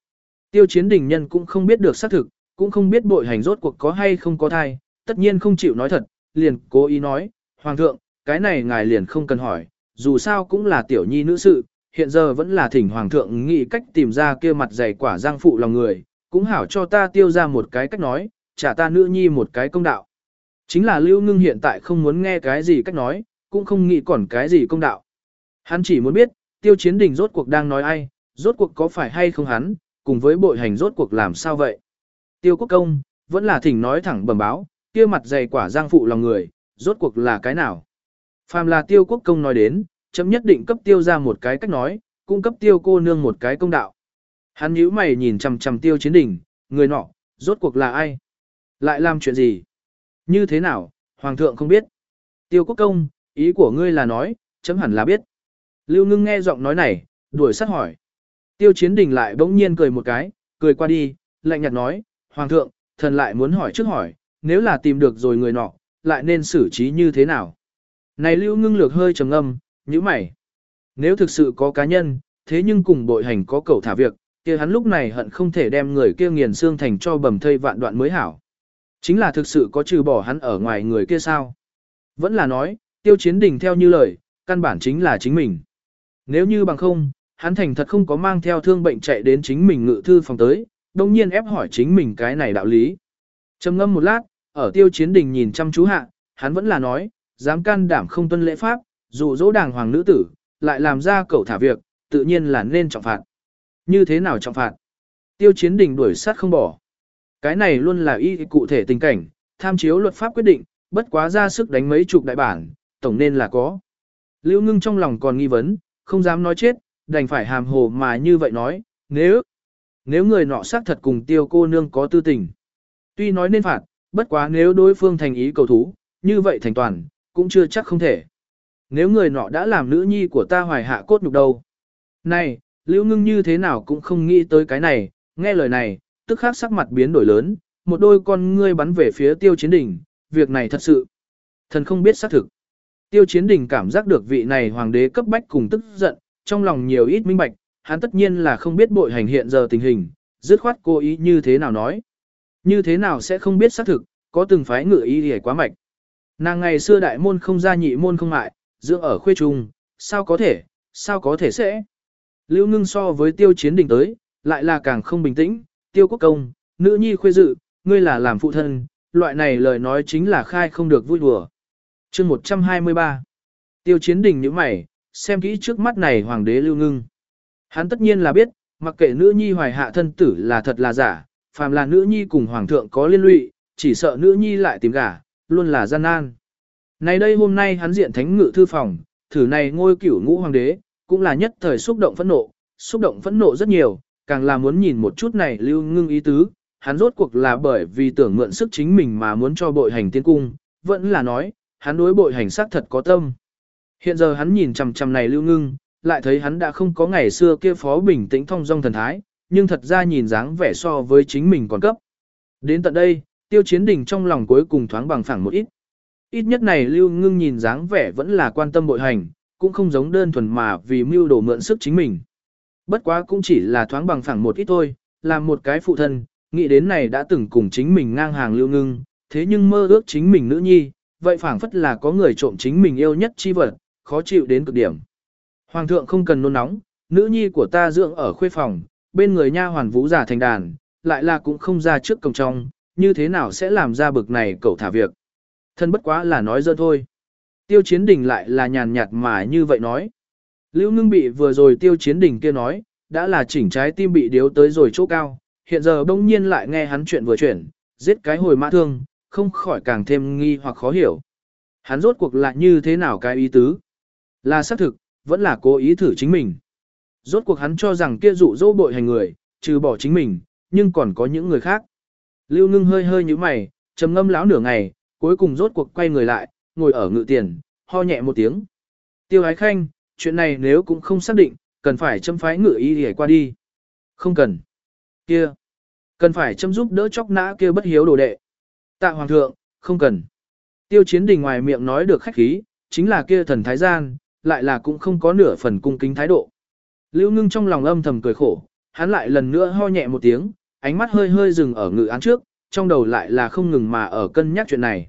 Tiêu chiến đỉnh nhân cũng không biết được xác thực, cũng không biết bội hành rốt cuộc có hay không có thai, tất nhiên không chịu nói thật, liền cố ý nói, Hoàng thượng, cái này ngài liền không cần hỏi, dù sao cũng là tiểu nhi nữ sự, hiện giờ vẫn là thỉnh Hoàng thượng nghĩ cách tìm ra kia mặt dày quả giang phụ lòng người, cũng hảo cho ta tiêu ra một cái cách nói, trả ta nữ nhi một cái công đạo. Chính là Lưu Ngưng hiện tại không muốn nghe cái gì cách nói, cũng không nghĩ còn cái gì công đạo. Hắn chỉ muốn biết, tiêu chiến đình rốt cuộc đang nói ai, rốt cuộc có phải hay không hắn, cùng với bội hành rốt cuộc làm sao vậy. Tiêu quốc công, vẫn là thỉnh nói thẳng bẩm báo, kia mặt dày quả giang phụ lòng người, rốt cuộc là cái nào. Phàm là tiêu quốc công nói đến, chấm nhất định cấp tiêu ra một cái cách nói, cung cấp tiêu cô nương một cái công đạo. Hắn nhíu mày nhìn chằm chằm tiêu chiến đỉnh, người nọ, rốt cuộc là ai? Lại làm chuyện gì? Như thế nào, hoàng thượng không biết. Tiêu quốc công, ý của ngươi là nói, chấm hẳn là biết. Lưu ngưng nghe giọng nói này, đuổi sát hỏi. Tiêu chiến đình lại bỗng nhiên cười một cái, cười qua đi, lạnh nhạt nói, Hoàng thượng, thần lại muốn hỏi trước hỏi, nếu là tìm được rồi người nọ, lại nên xử trí như thế nào? Này lưu ngưng lược hơi trầm âm, như mày. Nếu thực sự có cá nhân, thế nhưng cùng bội hành có cầu thả việc, kia hắn lúc này hận không thể đem người kia nghiền xương thành cho bầm thây vạn đoạn mới hảo. Chính là thực sự có trừ bỏ hắn ở ngoài người kia sao? Vẫn là nói, tiêu chiến đình theo như lời, căn bản chính là chính mình. Nếu như bằng không, hắn thành thật không có mang theo thương bệnh chạy đến chính mình ngự thư phòng tới, đồng nhiên ép hỏi chính mình cái này đạo lý. trầm ngâm một lát, ở tiêu chiến đình nhìn chăm chú hạ, hắn vẫn là nói, dám can đảm không tuân lễ pháp, dù dỗ đàng hoàng nữ tử, lại làm ra cẩu thả việc, tự nhiên là nên trọng phạt. Như thế nào trọng phạt? Tiêu chiến đình đuổi sát không bỏ. Cái này luôn là y cụ thể tình cảnh, tham chiếu luật pháp quyết định, bất quá ra sức đánh mấy chục đại bản, tổng nên là có. Lưu ngưng trong lòng còn nghi vấn, không dám nói chết, đành phải hàm hồ mà như vậy nói, nếu, nếu người nọ xác thật cùng tiêu cô nương có tư tình. Tuy nói nên phạt, bất quá nếu đối phương thành ý cầu thú, như vậy thành toàn, cũng chưa chắc không thể. Nếu người nọ đã làm nữ nhi của ta hoài hạ cốt nhục đâu. Này, Lưu Ngưng như thế nào cũng không nghĩ tới cái này, nghe lời này, tức khắc sắc mặt biến đổi lớn, một đôi con ngươi bắn về phía tiêu chiến đỉnh, việc này thật sự. Thần không biết xác thực. Tiêu chiến đỉnh cảm giác được vị này hoàng đế cấp bách cùng tức giận, trong lòng nhiều ít minh bạch, hắn tất nhiên là không biết bội hành hiện giờ tình hình, dứt khoát cố ý như thế nào nói. Như thế nào sẽ không biết xác thực, có từng phái ngự ý hề quá mạch. Nàng ngày xưa đại môn không ra nhị môn không mại, dưỡng ở khuê trung, sao có thể, sao có thể sẽ. Lưu ngưng so với tiêu chiến đình tới, lại là càng không bình tĩnh, tiêu quốc công, nữ nhi khuê dự, ngươi là làm phụ thân, loại này lời nói chính là khai không được vui đùa. chương 123 Tiêu chiến đình như mày, xem kỹ trước mắt này hoàng đế lưu ngưng. Hắn tất nhiên là biết, mặc kệ nữ nhi hoài hạ thân tử là thật là giả, phàm là nữ nhi cùng hoàng thượng có liên lụy, chỉ sợ nữ nhi lại tìm gả, luôn là gian nan. Này đây hôm nay hắn diện thánh ngự thư phòng, thử này ngôi cửu ngũ hoàng đế, cũng là nhất thời xúc động phẫn nộ, xúc động phẫn nộ rất nhiều, càng là muốn nhìn một chút này lưu ngưng ý tứ, hắn rốt cuộc là bởi vì tưởng mượn sức chính mình mà muốn cho bội hành tiên cung, vẫn là nói, hắn đối bội hành sắc thật có tâm. Hiện giờ hắn nhìn chằm chằm này lưu ngưng, lại thấy hắn đã không có ngày xưa kia phó bình tĩnh thông dong thần thái, nhưng thật ra nhìn dáng vẻ so với chính mình còn cấp. Đến tận đây, tiêu chiến đình trong lòng cuối cùng thoáng bằng phẳng một ít. Ít nhất này lưu ngưng nhìn dáng vẻ vẫn là quan tâm bội hành, cũng không giống đơn thuần mà vì mưu đồ mượn sức chính mình. Bất quá cũng chỉ là thoáng bằng phẳng một ít thôi, làm một cái phụ thân, nghĩ đến này đã từng cùng chính mình ngang hàng lưu ngưng, thế nhưng mơ ước chính mình nữ nhi, vậy phảng phất là có người trộm chính mình yêu nhất chi vật, khó chịu đến cực điểm. Hoàng thượng không cần nôn nóng, nữ nhi của ta dưỡng ở khuê phòng, bên người nha hoàn vũ giả thành đàn, lại là cũng không ra trước cổng trong, như thế nào sẽ làm ra bực này cậu thả việc. Thân bất quá là nói dơ thôi. Tiêu chiến đình lại là nhàn nhạt mà như vậy nói. Lưu ngưng bị vừa rồi tiêu chiến đình kia nói, đã là chỉnh trái tim bị điếu tới rồi chỗ cao, hiện giờ đông nhiên lại nghe hắn chuyện vừa chuyển, giết cái hồi mã thương, không khỏi càng thêm nghi hoặc khó hiểu. Hắn rốt cuộc lại như thế nào cái ý tứ? Là xác thực, vẫn là cố ý thử chính mình. Rốt cuộc hắn cho rằng kia dụ dỗ bội hành người, trừ bỏ chính mình, nhưng còn có những người khác. Lưu ngưng hơi hơi như mày, trầm ngâm lão nửa ngày, cuối cùng rốt cuộc quay người lại, ngồi ở ngự tiền, ho nhẹ một tiếng. Tiêu ái khanh, chuyện này nếu cũng không xác định, cần phải châm phái ngự y để qua đi. Không cần. Kia. Cần phải châm giúp đỡ chóc nã kia bất hiếu đồ đệ. Tạ hoàng thượng, không cần. Tiêu chiến đình ngoài miệng nói được khách khí, chính là kia thần thái gian, lại là cũng không có nửa phần cung kính thái độ. Lưu ngưng trong lòng âm thầm cười khổ, hắn lại lần nữa ho nhẹ một tiếng, ánh mắt hơi hơi dừng ở ngự án trước, trong đầu lại là không ngừng mà ở cân nhắc chuyện này.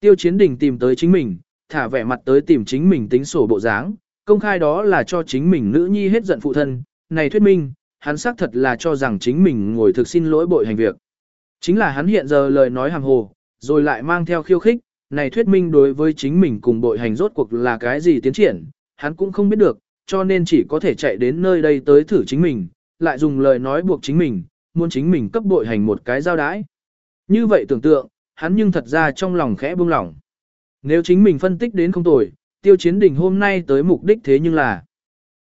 Tiêu chiến đình tìm tới chính mình, thả vẻ mặt tới tìm chính mình tính sổ bộ dáng, công khai đó là cho chính mình nữ nhi hết giận phụ thân, này thuyết minh, hắn xác thật là cho rằng chính mình ngồi thực xin lỗi bội hành việc. Chính là hắn hiện giờ lời nói hàng hồ, rồi lại mang theo khiêu khích, này thuyết minh đối với chính mình cùng bội hành rốt cuộc là cái gì tiến triển, hắn cũng không biết được, cho nên chỉ có thể chạy đến nơi đây tới thử chính mình, lại dùng lời nói buộc chính mình, muốn chính mình cấp bội hành một cái giao đái. Như vậy tưởng tượng, hắn nhưng thật ra trong lòng khẽ buông lỏng. Nếu chính mình phân tích đến không tồi, tiêu chiến đỉnh hôm nay tới mục đích thế nhưng là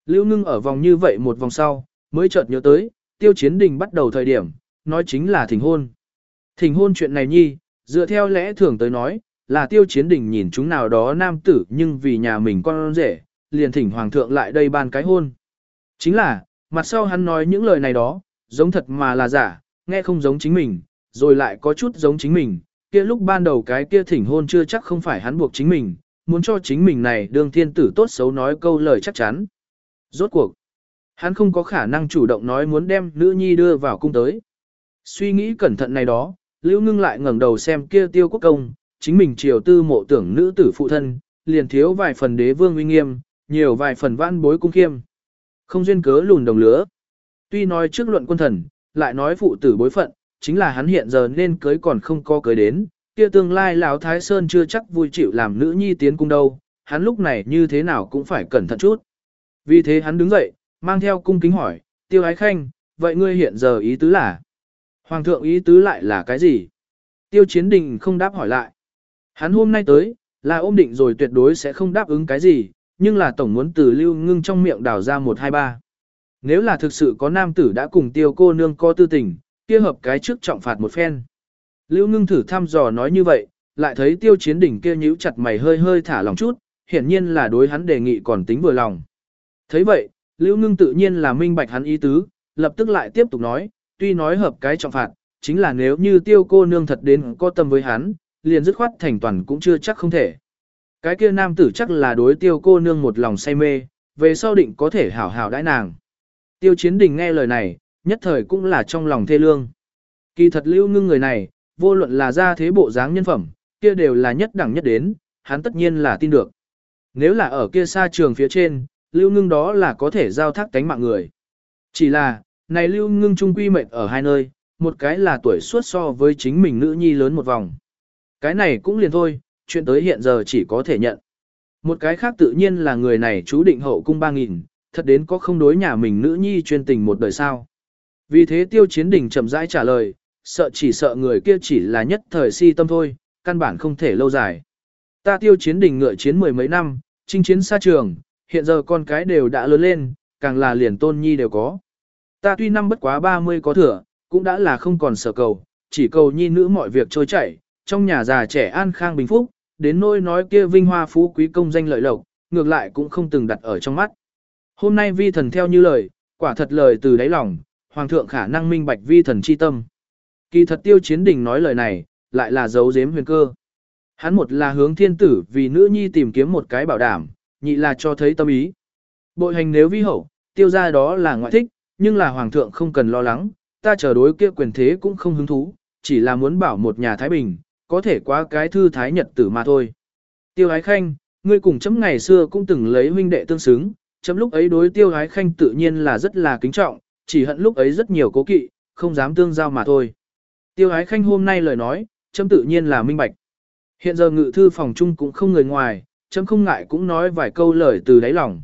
Lưu ngưng ở vòng như vậy một vòng sau, mới chợt nhớ tới, tiêu chiến đình bắt đầu thời điểm, nói chính là thỉnh hôn. Thỉnh hôn chuyện này nhi, dựa theo lẽ thường tới nói, là tiêu chiến đình nhìn chúng nào đó nam tử nhưng vì nhà mình con rể, liền thỉnh hoàng thượng lại đây ban cái hôn. Chính là, mặt sau hắn nói những lời này đó, giống thật mà là giả, nghe không giống chính mình, rồi lại có chút giống chính mình, kia lúc ban đầu cái kia thỉnh hôn chưa chắc không phải hắn buộc chính mình, muốn cho chính mình này đương thiên tử tốt xấu nói câu lời chắc chắn. Rốt cuộc, hắn không có khả năng chủ động nói muốn đem nữ nhi đưa vào cung tới. Suy nghĩ cẩn thận này đó, Lưu Ngưng lại ngẩng đầu xem kia tiêu quốc công, chính mình triều tư mộ tưởng nữ tử phụ thân, liền thiếu vài phần đế vương uy nghiêm, nhiều vài phần vãn bối cung khiêm. Không duyên cớ lùn đồng lứa. Tuy nói trước luận quân thần, lại nói phụ tử bối phận, chính là hắn hiện giờ nên cưới còn không có cưới đến, kia tương lai lão Thái Sơn chưa chắc vui chịu làm nữ nhi tiến cung đâu, hắn lúc này như thế nào cũng phải cẩn thận chút. Vì thế hắn đứng dậy, mang theo cung kính hỏi, tiêu ái khanh, vậy ngươi hiện giờ ý tứ là? Hoàng thượng ý tứ lại là cái gì? Tiêu chiến đình không đáp hỏi lại. Hắn hôm nay tới, là ôm định rồi tuyệt đối sẽ không đáp ứng cái gì, nhưng là tổng muốn từ lưu ngưng trong miệng đào ra một hai ba. Nếu là thực sự có nam tử đã cùng tiêu cô nương co tư tình, kia hợp cái trước trọng phạt một phen. Lưu ngưng thử thăm dò nói như vậy, lại thấy tiêu chiến đỉnh kia nhíu chặt mày hơi hơi thả lòng chút, hiển nhiên là đối hắn đề nghị còn tính vừa lòng. thấy vậy, Lưu ngưng tự nhiên là minh bạch hắn ý tứ, lập tức lại tiếp tục nói, tuy nói hợp cái trọng phạt, chính là nếu như tiêu cô nương thật đến có tâm với hắn, liền dứt khoát thành toàn cũng chưa chắc không thể. Cái kia nam tử chắc là đối tiêu cô nương một lòng say mê, về sau định có thể hảo hảo đãi nàng. Tiêu chiến đình nghe lời này, nhất thời cũng là trong lòng thê lương. Kỳ thật lưu ngưng người này, vô luận là ra thế bộ dáng nhân phẩm, kia đều là nhất đẳng nhất đến, hắn tất nhiên là tin được. Nếu là ở kia xa trường phía trên, lưu ngưng đó là có thể giao thác tánh mạng người. Chỉ là, này lưu ngưng trung quy mệnh ở hai nơi, một cái là tuổi suốt so với chính mình nữ nhi lớn một vòng. Cái này cũng liền thôi, chuyện tới hiện giờ chỉ có thể nhận. Một cái khác tự nhiên là người này chú định hậu cung 3.000, thật đến có không đối nhà mình nữ nhi chuyên tình một đời sao. Vì thế tiêu chiến đình chậm rãi trả lời, sợ chỉ sợ người kia chỉ là nhất thời si tâm thôi, căn bản không thể lâu dài. Ta tiêu chiến đình ngựa chiến mười mấy năm, chinh chiến xa trường, hiện giờ con cái đều đã lớn lên, càng là liền tôn nhi đều có. Ta tuy năm bất quá 30 có thừa, cũng đã là không còn sở cầu, chỉ cầu nhi nữ mọi việc trôi chảy, trong nhà già trẻ an khang bình phúc, đến nỗi nói kia vinh hoa phú quý công danh lợi lộc, ngược lại cũng không từng đặt ở trong mắt. Hôm nay vi thần theo như lời, quả thật lời từ đáy lòng, hoàng thượng khả năng minh bạch vi thần chi tâm. Kỳ thật tiêu chiến đình nói lời này, lại là giấu giếm huyền cơ. Hắn một là hướng thiên tử vì nữ nhi tìm kiếm một cái bảo đảm, nhị là cho thấy tâm ý. Bội hành nếu vi hậu, tiêu ra đó là ngoại thích, nhưng là hoàng thượng không cần lo lắng, ta chờ đối kia quyền thế cũng không hứng thú, chỉ là muốn bảo một nhà Thái Bình, có thể quá cái thư thái nhật tử mà thôi. Tiêu ái khanh, ngươi cùng chấm ngày xưa cũng từng lấy huynh đệ tương xứng, chấm lúc ấy đối tiêu ái khanh tự nhiên là rất là kính trọng, chỉ hận lúc ấy rất nhiều cố kỵ, không dám tương giao mà thôi. Tiêu ái khanh hôm nay lời nói, chấm tự nhiên là minh bạch. Hiện giờ ngự thư phòng chung cũng không người ngoài, chấm không ngại cũng nói vài câu lời từ đáy lòng.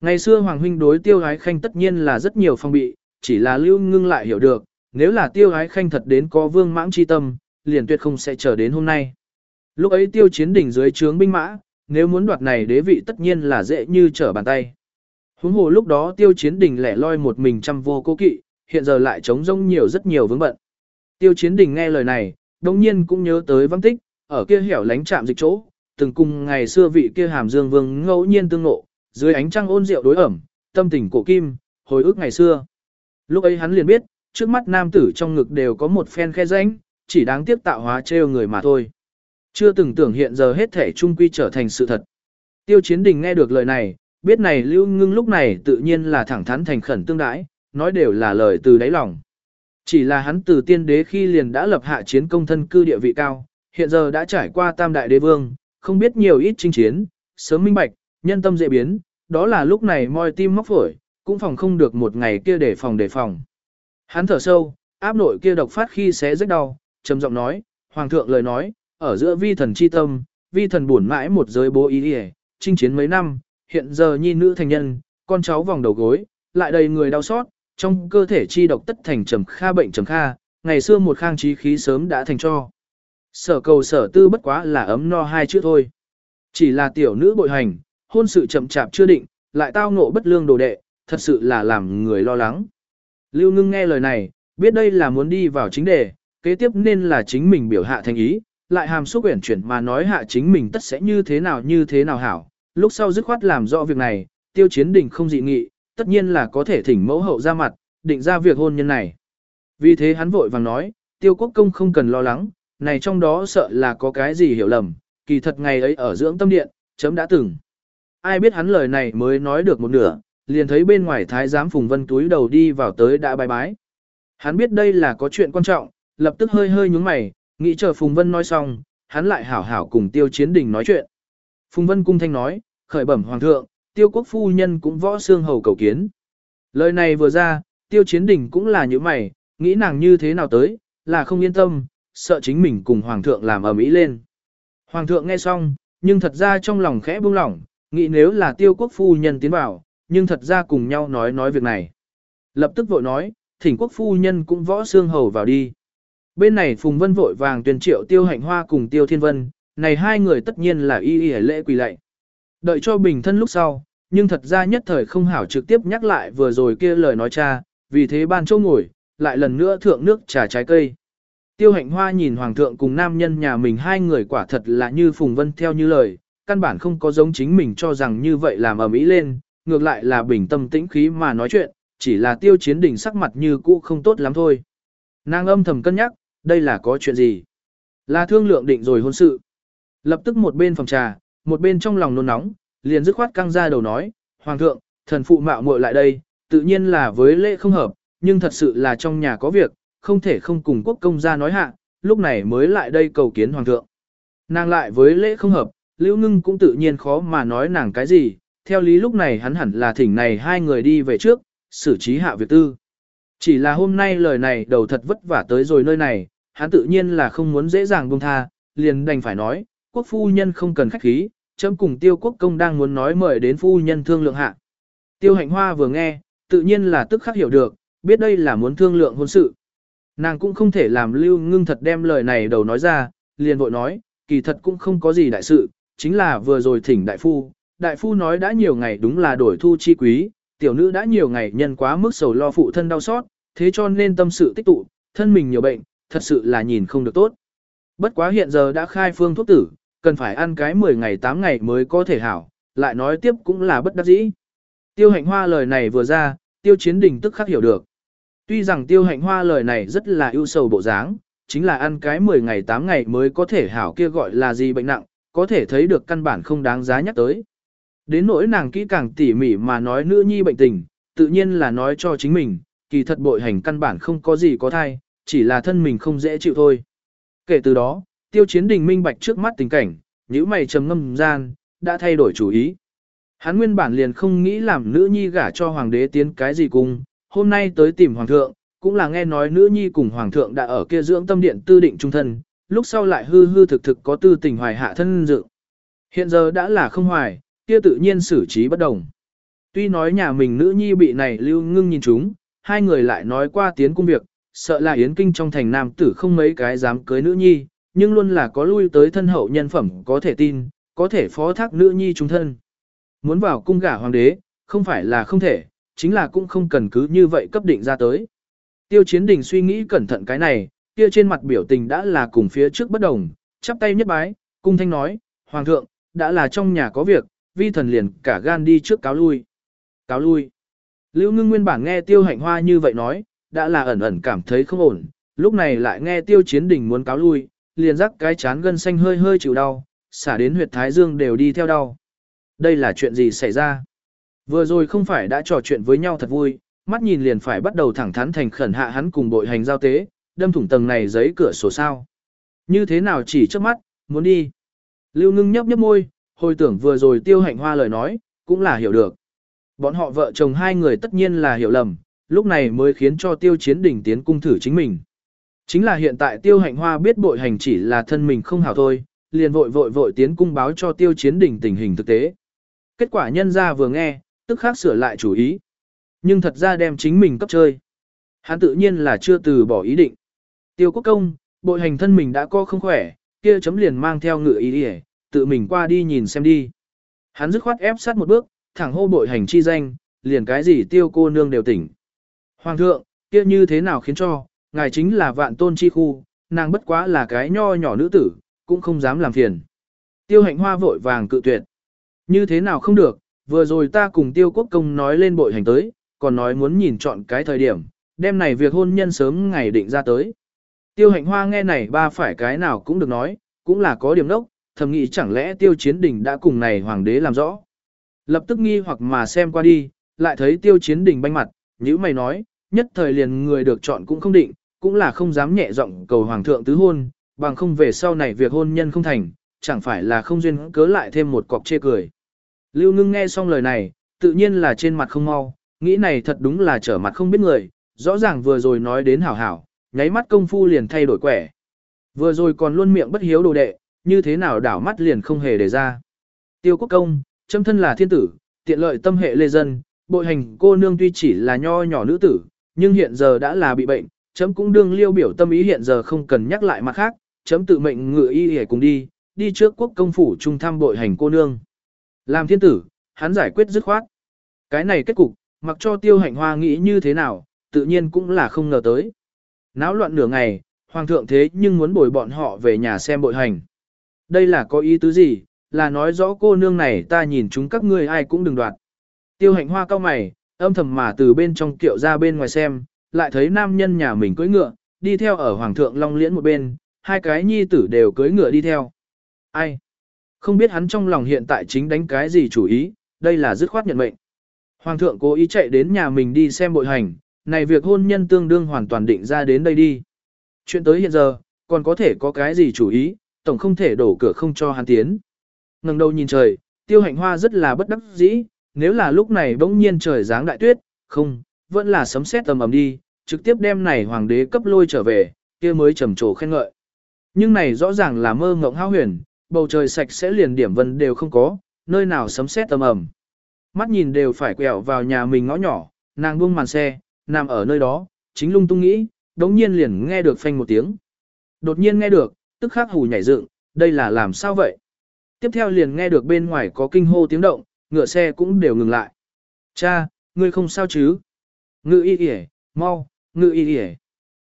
Ngày xưa Hoàng huynh đối tiêu ái khanh tất nhiên là rất nhiều phong bị, chỉ là lưu ngưng lại hiểu được, nếu là tiêu ái khanh thật đến có vương mãng chi tâm, liền tuyệt không sẽ chờ đến hôm nay. Lúc ấy tiêu chiến đỉnh dưới trướng binh mã, nếu muốn đoạt này đế vị tất nhiên là dễ như trở bàn tay. Huống hồ lúc đó tiêu chiến đỉnh lẻ loi một mình trăm vô cố kỵ, hiện giờ lại trống rông nhiều rất nhiều vướng bận. Tiêu chiến đỉnh nghe lời này, đồng nhiên cũng nhớ tới văn tích, ở kia hẻo lánh chạm dịch chỗ, từng cùng ngày xưa vị kia hàm dương vương ngẫu nhiên tương ngộ, dưới ánh trăng ôn rượu đối ẩm, tâm tình cổ kim, hồi ức ngày xưa. Lúc ấy hắn liền biết, trước mắt nam tử trong ngực đều có một phen khe rãnh, chỉ đáng tiếc tạo hóa trêu người mà thôi. Chưa từng tưởng hiện giờ hết thể trung quy trở thành sự thật. Tiêu chiến đình nghe được lời này, biết này lưu ngưng lúc này tự nhiên là thẳng thắn thành khẩn tương đãi, nói đều là lời từ đáy lòng. Chỉ là hắn từ tiên đế khi liền đã lập hạ chiến công thân cư địa vị cao, hiện giờ đã trải qua tam đại đế vương, không biết nhiều ít chinh chiến, sớm minh bạch, nhân tâm dễ biến, đó là lúc này moi tim móc phổi, cũng phòng không được một ngày kia để phòng để phòng. Hắn thở sâu, áp nội kia độc phát khi xé rách đau, trầm giọng nói, Hoàng thượng lời nói, ở giữa vi thần chi tâm, vi thần buồn mãi một giới bố ý hề, chinh chiến mấy năm, hiện giờ nhi nữ thành nhân, con cháu vòng đầu gối, lại đầy người đau xót, trong cơ thể chi độc tất thành trầm kha bệnh trầm kha, ngày xưa một khang trí khí sớm đã thành cho. Sở cầu sở tư bất quá là ấm no hai chữ thôi. Chỉ là tiểu nữ bội hành, hôn sự chậm chạp chưa định, lại tao ngộ bất lương đồ đệ, thật sự là làm người lo lắng. Lưu ngưng nghe lời này, biết đây là muốn đi vào chính đề, kế tiếp nên là chính mình biểu hạ thành ý, lại hàm xúc uyển chuyển mà nói hạ chính mình tất sẽ như thế nào như thế nào hảo. Lúc sau dứt khoát làm rõ việc này, tiêu chiến đình không dị nghị, tất nhiên là có thể thỉnh mẫu hậu ra mặt, định ra việc hôn nhân này. Vì thế hắn vội vàng nói, tiêu quốc công không cần lo lắng, này trong đó sợ là có cái gì hiểu lầm, kỳ thật ngày ấy ở dưỡng tâm điện, chấm đã từng. Ai biết hắn lời này mới nói được một nửa, liền thấy bên ngoài thái giám Phùng Vân túi đầu đi vào tới đã bài bái. Hắn biết đây là có chuyện quan trọng, lập tức hơi hơi nhúng mày, nghĩ chờ Phùng Vân nói xong, hắn lại hảo hảo cùng tiêu chiến đình nói chuyện. Phùng Vân cung thanh nói, khởi bẩm hoàng thượng, tiêu quốc phu nhân cũng võ xương hầu cầu kiến. Lời này vừa ra, tiêu chiến đình cũng là như mày, nghĩ nàng như thế nào tới, là không yên tâm, sợ chính mình cùng hoàng thượng làm ở mỹ lên. Hoàng thượng nghe xong, nhưng thật ra trong lòng khẽ buông lỏng, nghĩ nếu là tiêu quốc phu nhân tiến vào, nhưng thật ra cùng nhau nói nói việc này. Lập tức vội nói, thỉnh quốc phu nhân cũng võ xương hầu vào đi. Bên này Phùng Vân vội vàng tuyên triệu tiêu hạnh hoa cùng tiêu thiên vân, này hai người tất nhiên là y y lễ quỳ lạy. Đợi cho bình thân lúc sau, nhưng thật ra nhất thời không hảo trực tiếp nhắc lại vừa rồi kia lời nói cha, vì thế ban châu ngồi, lại lần nữa thượng nước trà trái cây. Tiêu hạnh hoa nhìn hoàng thượng cùng nam nhân nhà mình hai người quả thật là như Phùng Vân theo như lời, căn bản không có giống chính mình cho rằng như vậy làm ở mỹ lên, ngược lại là bình tâm tĩnh khí mà nói chuyện, chỉ là tiêu chiến đỉnh sắc mặt như cũ không tốt lắm thôi. Nàng âm thầm cân nhắc, đây là có chuyện gì? Là thương lượng định rồi hôn sự. Lập tức một bên phòng trà, một bên trong lòng nôn nóng, liền dứt khoát căng ra đầu nói, Hoàng thượng, thần phụ mạo muội lại đây, tự nhiên là với lễ không hợp, nhưng thật sự là trong nhà có việc, không thể không cùng quốc công gia nói hạ, lúc này mới lại đây cầu kiến Hoàng thượng. Nàng lại với lễ không hợp, Lưu Ngưng cũng tự nhiên khó mà nói nàng cái gì, theo lý lúc này hắn hẳn là thỉnh này hai người đi về trước, xử trí hạ việc tư. Chỉ là hôm nay lời này đầu thật vất vả tới rồi nơi này, hắn tự nhiên là không muốn dễ dàng buông tha, liền đành phải nói, quốc phu nhân không cần khách khí, chấm cùng tiêu quốc công đang muốn nói mời đến phu nhân thương lượng hạ. Tiêu hạnh hoa vừa nghe, tự nhiên là tức khắc hiểu được, biết đây là muốn thương lượng hôn sự. Nàng cũng không thể làm lưu ngưng thật đem lời này đầu nói ra, liền vội nói, kỳ thật cũng không có gì đại sự, chính là vừa rồi thỉnh đại phu, đại phu nói đã nhiều ngày đúng là đổi thu chi quý, tiểu nữ đã nhiều ngày nhân quá mức sầu lo phụ thân đau xót, thế cho nên tâm sự tích tụ, thân mình nhiều bệnh, thật sự là nhìn không được tốt. Bất quá hiện giờ đã khai phương thuốc tử, cần phải ăn cái 10 ngày 8 ngày mới có thể hảo, lại nói tiếp cũng là bất đắc dĩ. Tiêu hạnh hoa lời này vừa ra, tiêu chiến đình tức khắc hiểu được. Tuy rằng tiêu hạnh hoa lời này rất là ưu sầu bộ dáng, chính là ăn cái 10 ngày 8 ngày mới có thể hảo kia gọi là gì bệnh nặng, có thể thấy được căn bản không đáng giá nhắc tới. Đến nỗi nàng kỹ càng tỉ mỉ mà nói nữ nhi bệnh tình, tự nhiên là nói cho chính mình, kỳ thật bội hành căn bản không có gì có thai, chỉ là thân mình không dễ chịu thôi. Kể từ đó, tiêu chiến đình minh bạch trước mắt tình cảnh, những mày trầm ngâm gian, đã thay đổi chủ ý. Hắn nguyên bản liền không nghĩ làm nữ nhi gả cho hoàng đế tiến cái gì cùng, hôm nay tới tìm hoàng thượng, cũng là nghe nói nữ nhi cùng hoàng thượng đã ở kia dưỡng tâm điện tư định trung thân, lúc sau lại hư hư thực thực có tư tình hoài hạ thân dự. Hiện giờ đã là không hoài, kia tự nhiên xử trí bất đồng. Tuy nói nhà mình nữ nhi bị này lưu ngưng nhìn chúng, hai người lại nói qua tiến cung việc, sợ là yến kinh trong thành nam tử không mấy cái dám cưới nữ nhi, nhưng luôn là có lui tới thân hậu nhân phẩm có thể tin, có thể phó thác nữ nhi chúng thân. Muốn vào cung gả hoàng đế, không phải là không thể, chính là cũng không cần cứ như vậy cấp định ra tới. Tiêu chiến đình suy nghĩ cẩn thận cái này, kia trên mặt biểu tình đã là cùng phía trước bất đồng, chắp tay nhất bái, cung thanh nói, Hoàng thượng, đã là trong nhà có việc, vi thần liền cả gan đi trước cáo lui. Cáo lui. Lưu ngưng nguyên bản nghe tiêu hạnh hoa như vậy nói, đã là ẩn ẩn cảm thấy không ổn, lúc này lại nghe tiêu chiến đình muốn cáo lui, liền rắc cái chán gân xanh hơi hơi chịu đau, xả đến huyệt thái dương đều đi theo đau. Đây là chuyện gì xảy ra? Vừa rồi không phải đã trò chuyện với nhau thật vui, mắt nhìn liền phải bắt đầu thẳng thắn thành khẩn hạ hắn cùng bội hành giao tế, đâm thủng tầng này giấy cửa sổ sao. Như thế nào chỉ trước mắt, muốn đi. Lưu ngưng nhấp nhấp môi, hồi tưởng vừa rồi tiêu hạnh hoa lời nói, cũng là hiểu được. Bọn họ vợ chồng hai người tất nhiên là hiểu lầm, lúc này mới khiến cho tiêu chiến đỉnh tiến cung thử chính mình. Chính là hiện tại tiêu hạnh hoa biết bội hành chỉ là thân mình không hảo thôi, liền vội vội vội tiến cung báo cho tiêu chiến đỉnh tình hình thực tế. Kết quả nhân ra vừa nghe, tức khác sửa lại chủ ý. Nhưng thật ra đem chính mình cấp chơi. Hắn tự nhiên là chưa từ bỏ ý định. Tiêu quốc công, bội hành thân mình đã co không khỏe, kia chấm liền mang theo ngựa ý đi tự mình qua đi nhìn xem đi. Hắn dứt khoát ép sát một bước, thẳng hô bội hành chi danh, liền cái gì tiêu cô nương đều tỉnh. Hoàng thượng, kia như thế nào khiến cho, ngài chính là vạn tôn chi khu, nàng bất quá là cái nho nhỏ nữ tử, cũng không dám làm phiền. Tiêu hạnh hoa vội vàng cự tuyệt. Như thế nào không được, vừa rồi ta cùng tiêu quốc công nói lên bội hành tới, còn nói muốn nhìn chọn cái thời điểm, đêm này việc hôn nhân sớm ngày định ra tới. Tiêu hạnh hoa nghe này ba phải cái nào cũng được nói, cũng là có điểm đốc, thầm nghĩ chẳng lẽ tiêu chiến đình đã cùng này hoàng đế làm rõ. Lập tức nghi hoặc mà xem qua đi, lại thấy tiêu chiến đình banh mặt, như mày nói, nhất thời liền người được chọn cũng không định, cũng là không dám nhẹ giọng cầu hoàng thượng tứ hôn, bằng không về sau này việc hôn nhân không thành, chẳng phải là không duyên cớ lại thêm một cọc chê cười. Lưu ngưng nghe xong lời này, tự nhiên là trên mặt không mau, nghĩ này thật đúng là trở mặt không biết người, rõ ràng vừa rồi nói đến hảo hảo, nháy mắt công phu liền thay đổi quẻ. Vừa rồi còn luôn miệng bất hiếu đồ đệ, như thế nào đảo mắt liền không hề để ra. Tiêu quốc công, châm thân là thiên tử, tiện lợi tâm hệ lê dân, bội hành cô nương tuy chỉ là nho nhỏ nữ tử, nhưng hiện giờ đã là bị bệnh, chấm cũng đương liêu biểu tâm ý hiện giờ không cần nhắc lại mặt khác, chấm tự mệnh ngự y để cùng đi, đi trước quốc công phủ trung thăm bội hành cô nương. Làm thiên tử, hắn giải quyết dứt khoát. Cái này kết cục, mặc cho tiêu hạnh hoa nghĩ như thế nào, tự nhiên cũng là không ngờ tới. Náo loạn nửa ngày, hoàng thượng thế nhưng muốn bồi bọn họ về nhà xem bội hành. Đây là có ý tứ gì, là nói rõ cô nương này ta nhìn chúng các ngươi ai cũng đừng đoạt. Tiêu hạnh hoa cao mày, âm thầm mà từ bên trong kiệu ra bên ngoài xem, lại thấy nam nhân nhà mình cưỡi ngựa, đi theo ở hoàng thượng long liễn một bên, hai cái nhi tử đều cưỡi ngựa đi theo. Ai? Không biết hắn trong lòng hiện tại chính đánh cái gì chủ ý, đây là dứt khoát nhận mệnh. Hoàng thượng cố ý chạy đến nhà mình đi xem bội hành, này việc hôn nhân tương đương hoàn toàn định ra đến đây đi. Chuyện tới hiện giờ, còn có thể có cái gì chủ ý, tổng không thể đổ cửa không cho hắn tiến. ngẩng đầu nhìn trời, tiêu hạnh hoa rất là bất đắc dĩ, nếu là lúc này bỗng nhiên trời giáng đại tuyết, không, vẫn là sấm sét tầm ầm đi, trực tiếp đem này hoàng đế cấp lôi trở về, kia mới trầm trồ khen ngợi. Nhưng này rõ ràng là mơ ngộng hao huyền, bầu trời sạch sẽ liền điểm vân đều không có, nơi nào sấm sét tầm ầm. Mắt nhìn đều phải quẹo vào nhà mình ngõ nhỏ, nàng buông màn xe, nằm ở nơi đó, chính lung tung nghĩ, đống nhiên liền nghe được phanh một tiếng. Đột nhiên nghe được, tức khắc hù nhảy dựng, đây là làm sao vậy? Tiếp theo liền nghe được bên ngoài có kinh hô tiếng động, ngựa xe cũng đều ngừng lại. Cha, ngươi không sao chứ? Ngự y yể, mau, ngự y yể.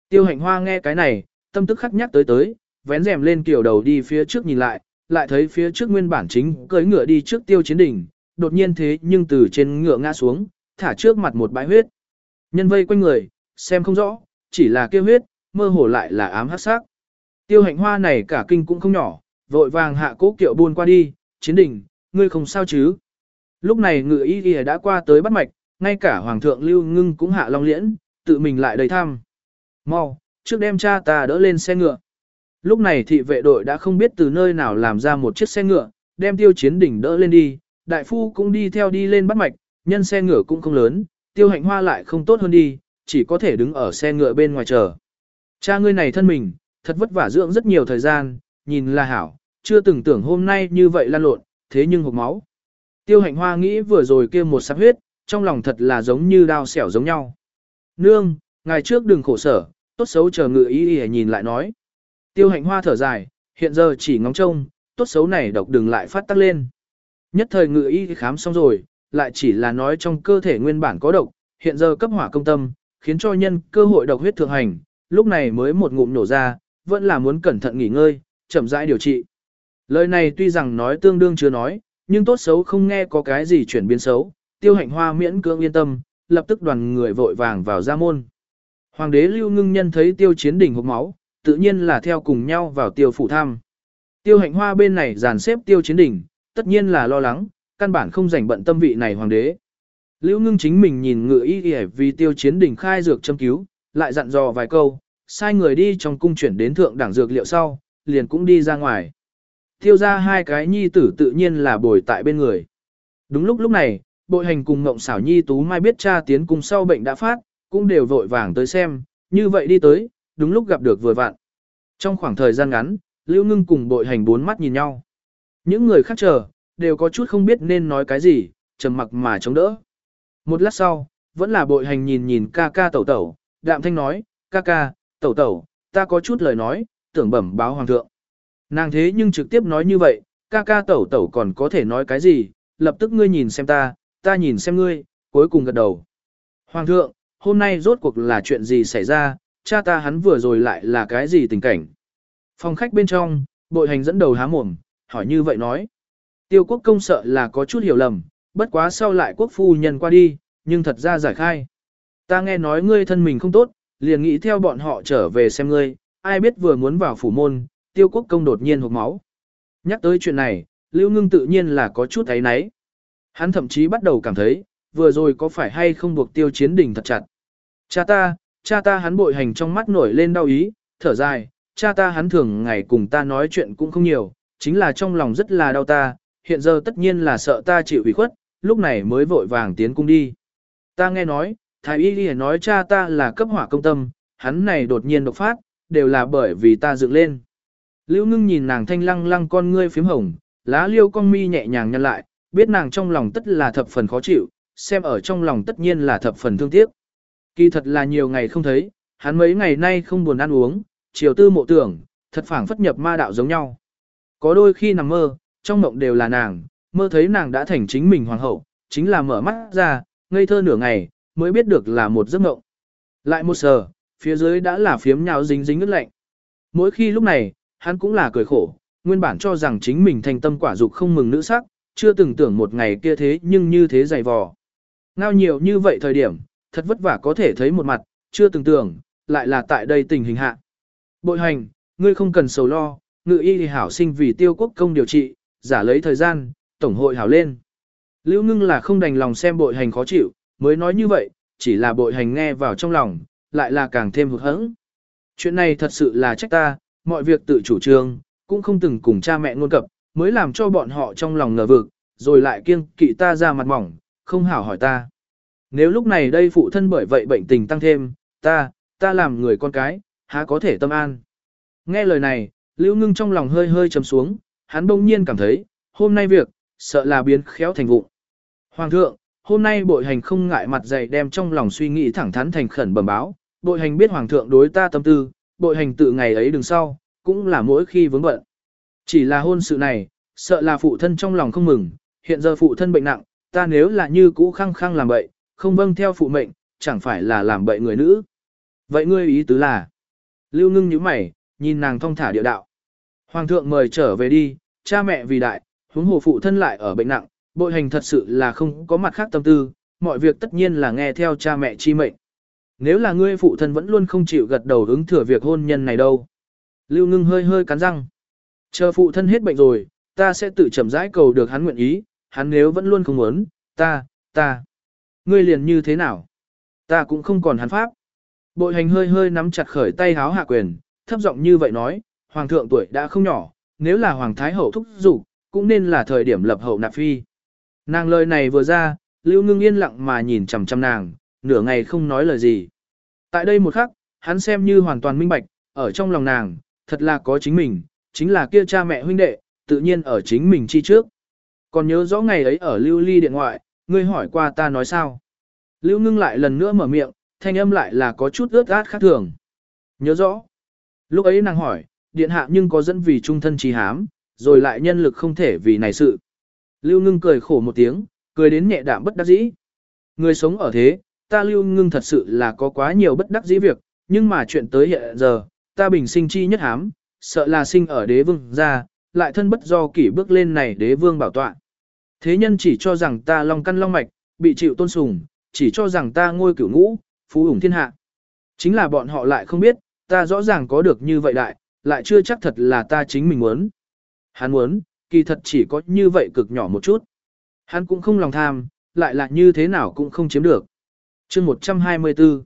Tiêu hạnh hoa nghe cái này, tâm tức khắc nhắc tới tới, vén rèm lên kiểu đầu đi phía trước nhìn lại, lại thấy phía trước nguyên bản chính cưỡi ngựa đi trước tiêu chiến đỉnh, đột nhiên thế nhưng từ trên ngựa ngã xuống, thả trước mặt một bãi huyết. Nhân vây quanh người, xem không rõ, chỉ là kêu huyết, mơ hồ lại là ám hắc sắc. Tiêu hạnh hoa này cả kinh cũng không nhỏ, vội vàng hạ cố kiệu buôn qua đi, chiến đỉnh, ngươi không sao chứ. Lúc này ngự y y đã qua tới bắt mạch, ngay cả hoàng thượng lưu ngưng cũng hạ long liễn, tự mình lại đầy thăm. Mau, trước đem cha ta đỡ lên xe ngựa. Lúc này thị vệ đội đã không biết từ nơi nào làm ra một chiếc xe ngựa, đem tiêu chiến đỉnh đỡ lên đi, đại phu cũng đi theo đi lên bắt mạch, nhân xe ngựa cũng không lớn, tiêu hạnh hoa lại không tốt hơn đi, chỉ có thể đứng ở xe ngựa bên ngoài chờ. Cha ngươi này thân mình, thật vất vả dưỡng rất nhiều thời gian, nhìn là hảo, chưa từng tưởng hôm nay như vậy lan lộn, thế nhưng hộp máu. Tiêu hạnh hoa nghĩ vừa rồi kia một sát huyết, trong lòng thật là giống như đao xẻo giống nhau. Nương, ngày trước đừng khổ sở, tốt xấu chờ ngự ý ý nhìn lại nói. Tiêu hạnh hoa thở dài, hiện giờ chỉ ngóng trông, tốt xấu này độc đừng lại phát tắc lên. Nhất thời ngự y khám xong rồi, lại chỉ là nói trong cơ thể nguyên bản có độc, hiện giờ cấp hỏa công tâm, khiến cho nhân cơ hội độc huyết thượng hành, lúc này mới một ngụm nổ ra, vẫn là muốn cẩn thận nghỉ ngơi, chậm rãi điều trị. Lời này tuy rằng nói tương đương chưa nói, nhưng tốt xấu không nghe có cái gì chuyển biến xấu, tiêu hạnh hoa miễn cưỡng yên tâm, lập tức đoàn người vội vàng vào ra môn. Hoàng đế lưu ngưng nhân thấy tiêu chiến đỉnh hộp máu, tự nhiên là theo cùng nhau vào tiêu phủ thăm. Tiêu hạnh hoa bên này dàn xếp tiêu chiến đỉnh, tất nhiên là lo lắng, căn bản không rảnh bận tâm vị này hoàng đế. Lưu ngưng chính mình nhìn ngựa y y vì tiêu chiến đỉnh khai dược châm cứu, lại dặn dò vài câu, sai người đi trong cung chuyển đến thượng đẳng dược liệu sau, liền cũng đi ra ngoài. Tiêu ra hai cái nhi tử tự nhiên là bồi tại bên người. Đúng lúc lúc này, bội hành cùng ngộng xảo nhi tú mai biết cha tiến cung sau bệnh đã phát, cũng đều vội vàng tới xem, như vậy đi tới, đúng lúc gặp được vừa vặn. Trong khoảng thời gian ngắn, Lưu Ngưng cùng bội hành bốn mắt nhìn nhau. Những người khác chờ, đều có chút không biết nên nói cái gì, trầm mặc mà chống đỡ. Một lát sau, vẫn là bội hành nhìn nhìn ca ca tẩu tẩu, đạm thanh nói, ca ca, tẩu tẩu, ta có chút lời nói, tưởng bẩm báo hoàng thượng. Nàng thế nhưng trực tiếp nói như vậy, ca ca tẩu tẩu còn có thể nói cái gì, lập tức ngươi nhìn xem ta, ta nhìn xem ngươi, cuối cùng gật đầu. Hoàng thượng, hôm nay rốt cuộc là chuyện gì xảy ra, cha ta hắn vừa rồi lại là cái gì tình cảnh. Phòng khách bên trong, bội hành dẫn đầu há mồm, hỏi như vậy nói. Tiêu quốc công sợ là có chút hiểu lầm, bất quá sau lại quốc phu nhân qua đi, nhưng thật ra giải khai. Ta nghe nói ngươi thân mình không tốt, liền nghĩ theo bọn họ trở về xem ngươi, ai biết vừa muốn vào phủ môn, tiêu quốc công đột nhiên hộp máu. Nhắc tới chuyện này, Lưu Ngưng tự nhiên là có chút thấy náy. Hắn thậm chí bắt đầu cảm thấy, vừa rồi có phải hay không buộc tiêu chiến đỉnh thật chặt. Cha ta, cha ta hắn bội hành trong mắt nổi lên đau ý, thở dài, cha ta hắn thường ngày cùng ta nói chuyện cũng không nhiều, chính là trong lòng rất là đau ta, hiện giờ tất nhiên là sợ ta chịu ủy khuất, lúc này mới vội vàng tiến cung đi. Ta nghe nói, thái y đi nói cha ta là cấp hỏa công tâm, hắn này đột nhiên đột phát, đều là bởi vì ta dựng lên. Lưu ngưng nhìn nàng thanh lăng lăng con ngươi phím hồng, lá liêu con mi nhẹ nhàng nhăn lại, biết nàng trong lòng tất là thập phần khó chịu, xem ở trong lòng tất nhiên là thập phần thương tiếc. Kỳ thật là nhiều ngày không thấy, hắn mấy ngày nay không buồn ăn uống, chiều tư mộ tưởng, thật phảng phất nhập ma đạo giống nhau. Có đôi khi nằm mơ, trong mộng đều là nàng, mơ thấy nàng đã thành chính mình hoàng hậu, chính là mở mắt ra, ngây thơ nửa ngày, mới biết được là một giấc mộng. Lại một giờ, phía dưới đã là phiếm nhào dính dính ướt lạnh. Mỗi khi lúc này, hắn cũng là cười khổ, nguyên bản cho rằng chính mình thành tâm quả dục không mừng nữ sắc, chưa từng tưởng một ngày kia thế nhưng như thế dày vò. Ngao nhiều như vậy thời điểm, thật vất vả có thể thấy một mặt, chưa từng tưởng, lại là tại đây tình hình hạ. Bội hành, ngươi không cần sầu lo, ngự y thì hảo sinh vì tiêu quốc công điều trị, giả lấy thời gian, tổng hội hảo lên. Lưu ngưng là không đành lòng xem bội hành khó chịu, mới nói như vậy, chỉ là bội hành nghe vào trong lòng, lại là càng thêm hụt hẫng. Chuyện này thật sự là trách ta, mọi việc tự chủ trương, cũng không từng cùng cha mẹ ngôn cập, mới làm cho bọn họ trong lòng ngờ vực, rồi lại kiêng kỵ ta ra mặt mỏng, không hảo hỏi ta. Nếu lúc này đây phụ thân bởi vậy bệnh tình tăng thêm, ta, ta làm người con cái, há có thể tâm an. Nghe lời này, Lưu Ngưng trong lòng hơi hơi trầm xuống, hắn bỗng nhiên cảm thấy, hôm nay việc, sợ là biến khéo thành vụ. Hoàng thượng, hôm nay bội hành không ngại mặt dày đem trong lòng suy nghĩ thẳng thắn thành khẩn bẩm báo, bội hành biết hoàng thượng đối ta tâm tư, bội hành tự ngày ấy đừng sau, cũng là mỗi khi vướng bận. Chỉ là hôn sự này, sợ là phụ thân trong lòng không mừng, hiện giờ phụ thân bệnh nặng, ta nếu là như cũ khăng khăng làm bậy, không vâng theo phụ mệnh, chẳng phải là làm bậy người nữ. Vậy ngươi ý tứ là, lưu ngưng như mày, nhìn nàng thong thả địa đạo. Hoàng thượng mời trở về đi, cha mẹ vì đại, huống hồ phụ thân lại ở bệnh nặng, bội hành thật sự là không có mặt khác tâm tư, mọi việc tất nhiên là nghe theo cha mẹ chi mệnh. Nếu là ngươi phụ thân vẫn luôn không chịu gật đầu ứng thừa việc hôn nhân này đâu. Lưu ngưng hơi hơi cắn răng. Chờ phụ thân hết bệnh rồi, ta sẽ tự chậm rãi cầu được hắn nguyện ý, hắn nếu vẫn luôn không muốn, ta, ta. Ngươi liền như thế nào? Ta cũng không còn hắn pháp. Bội hành hơi hơi nắm chặt khởi tay háo hạ quyền, thấp giọng như vậy nói, hoàng thượng tuổi đã không nhỏ, nếu là hoàng thái hậu thúc giục, cũng nên là thời điểm lập hậu nạp phi. Nàng lời này vừa ra, Lưu Ngưng yên lặng mà nhìn chằm chằm nàng, nửa ngày không nói lời gì. Tại đây một khắc, hắn xem như hoàn toàn minh bạch, ở trong lòng nàng, thật là có chính mình, chính là kia cha mẹ huynh đệ, tự nhiên ở chính mình chi trước. Còn nhớ rõ ngày ấy ở Lưu Ly điện ngoại, ngươi hỏi qua ta nói sao? Lưu Ngưng lại lần nữa mở miệng, thanh âm lại là có chút ướt át khác thường. Nhớ rõ. Lúc ấy nàng hỏi, điện hạ nhưng có dẫn vì trung thân trí hám, rồi lại nhân lực không thể vì này sự. Lưu ngưng cười khổ một tiếng, cười đến nhẹ đạm bất đắc dĩ. Người sống ở thế, ta lưu ngưng thật sự là có quá nhiều bất đắc dĩ việc, nhưng mà chuyện tới hiện giờ, ta bình sinh chi nhất hám, sợ là sinh ở đế vương ra, lại thân bất do kỷ bước lên này đế vương bảo tọa. Thế nhân chỉ cho rằng ta long căn long mạch, bị chịu tôn sùng, chỉ cho rằng ta ngôi cửu ngũ, phú ủng thiên hạ. Chính là bọn họ lại không biết, ta rõ ràng có được như vậy đại, lại chưa chắc thật là ta chính mình muốn. Hắn muốn, kỳ thật chỉ có như vậy cực nhỏ một chút. Hắn cũng không lòng tham, lại là như thế nào cũng không chiếm được chương 124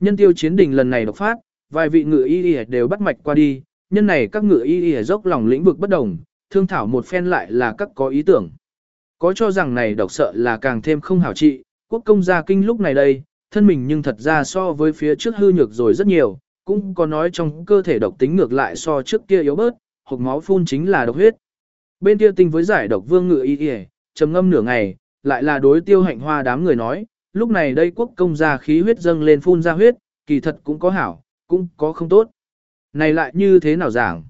Nhân tiêu chiến đình lần này độc phát, vài vị ngự y y đều bắt mạch qua đi, nhân này các ngự y y dốc lòng lĩnh vực bất đồng, thương thảo một phen lại là các có ý tưởng. Có cho rằng này độc sợ là càng thêm không hảo trị, quốc công gia kinh lúc này đây, thân mình nhưng thật ra so với phía trước hư nhược rồi rất nhiều, cũng có nói trong cơ thể độc tính ngược lại so trước kia yếu bớt, hộp máu phun chính là độc huyết. Bên kia tinh với giải độc vương ngự y y, trầm ngâm nửa ngày, lại là đối tiêu hạnh hoa đám người nói, lúc này đây quốc công gia khí huyết dâng lên phun ra huyết, kỳ thật cũng có hảo, cũng có không tốt. Này lại như thế nào giảng?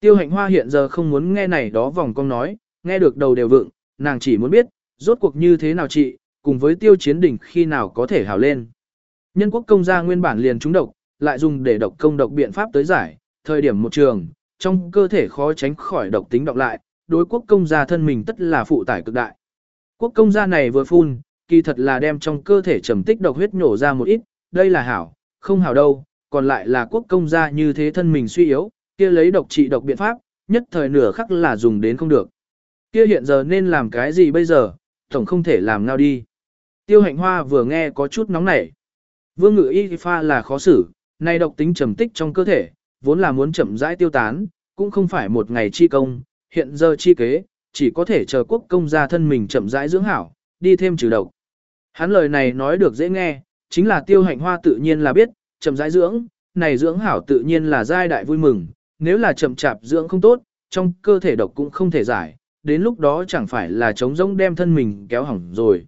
Tiêu hạnh hoa hiện giờ không muốn nghe này đó vòng công nói, nghe được đầu đều vựng, nàng chỉ muốn biết, rốt cuộc như thế nào chị, cùng với tiêu chiến đỉnh khi nào có thể hảo lên. Nhân quốc công gia nguyên bản liền trúng độc, lại dùng để độc công độc biện pháp tới giải, thời điểm một trường, trong cơ thể khó tránh khỏi độc tính độc lại, đối quốc công gia thân mình tất là phụ tải cực đại. Quốc công gia này vừa phun, kỳ thật là đem trong cơ thể trầm tích độc huyết nhổ ra một ít, đây là hảo, không hảo đâu, còn lại là quốc công gia như thế thân mình suy yếu, kia lấy độc trị độc biện pháp, nhất thời nửa khắc là dùng đến không được. Kia hiện giờ nên làm cái gì bây giờ, tổng không thể làm ngao đi. Tiêu hạnh hoa vừa nghe có chút nóng nảy. Vương ngự y pha là khó xử, nay độc tính trầm tích trong cơ thể, vốn là muốn chậm rãi tiêu tán, cũng không phải một ngày chi công, hiện giờ chi kế, chỉ có thể chờ quốc công gia thân mình chậm rãi dưỡng hảo, đi thêm trừ độc. Hắn lời này nói được dễ nghe, chính là tiêu hạnh hoa tự nhiên là biết, chậm rãi dưỡng, này dưỡng hảo tự nhiên là giai đại vui mừng, nếu là chậm chạp dưỡng không tốt, trong cơ thể độc cũng không thể giải, đến lúc đó chẳng phải là chống rỗng đem thân mình kéo hỏng rồi.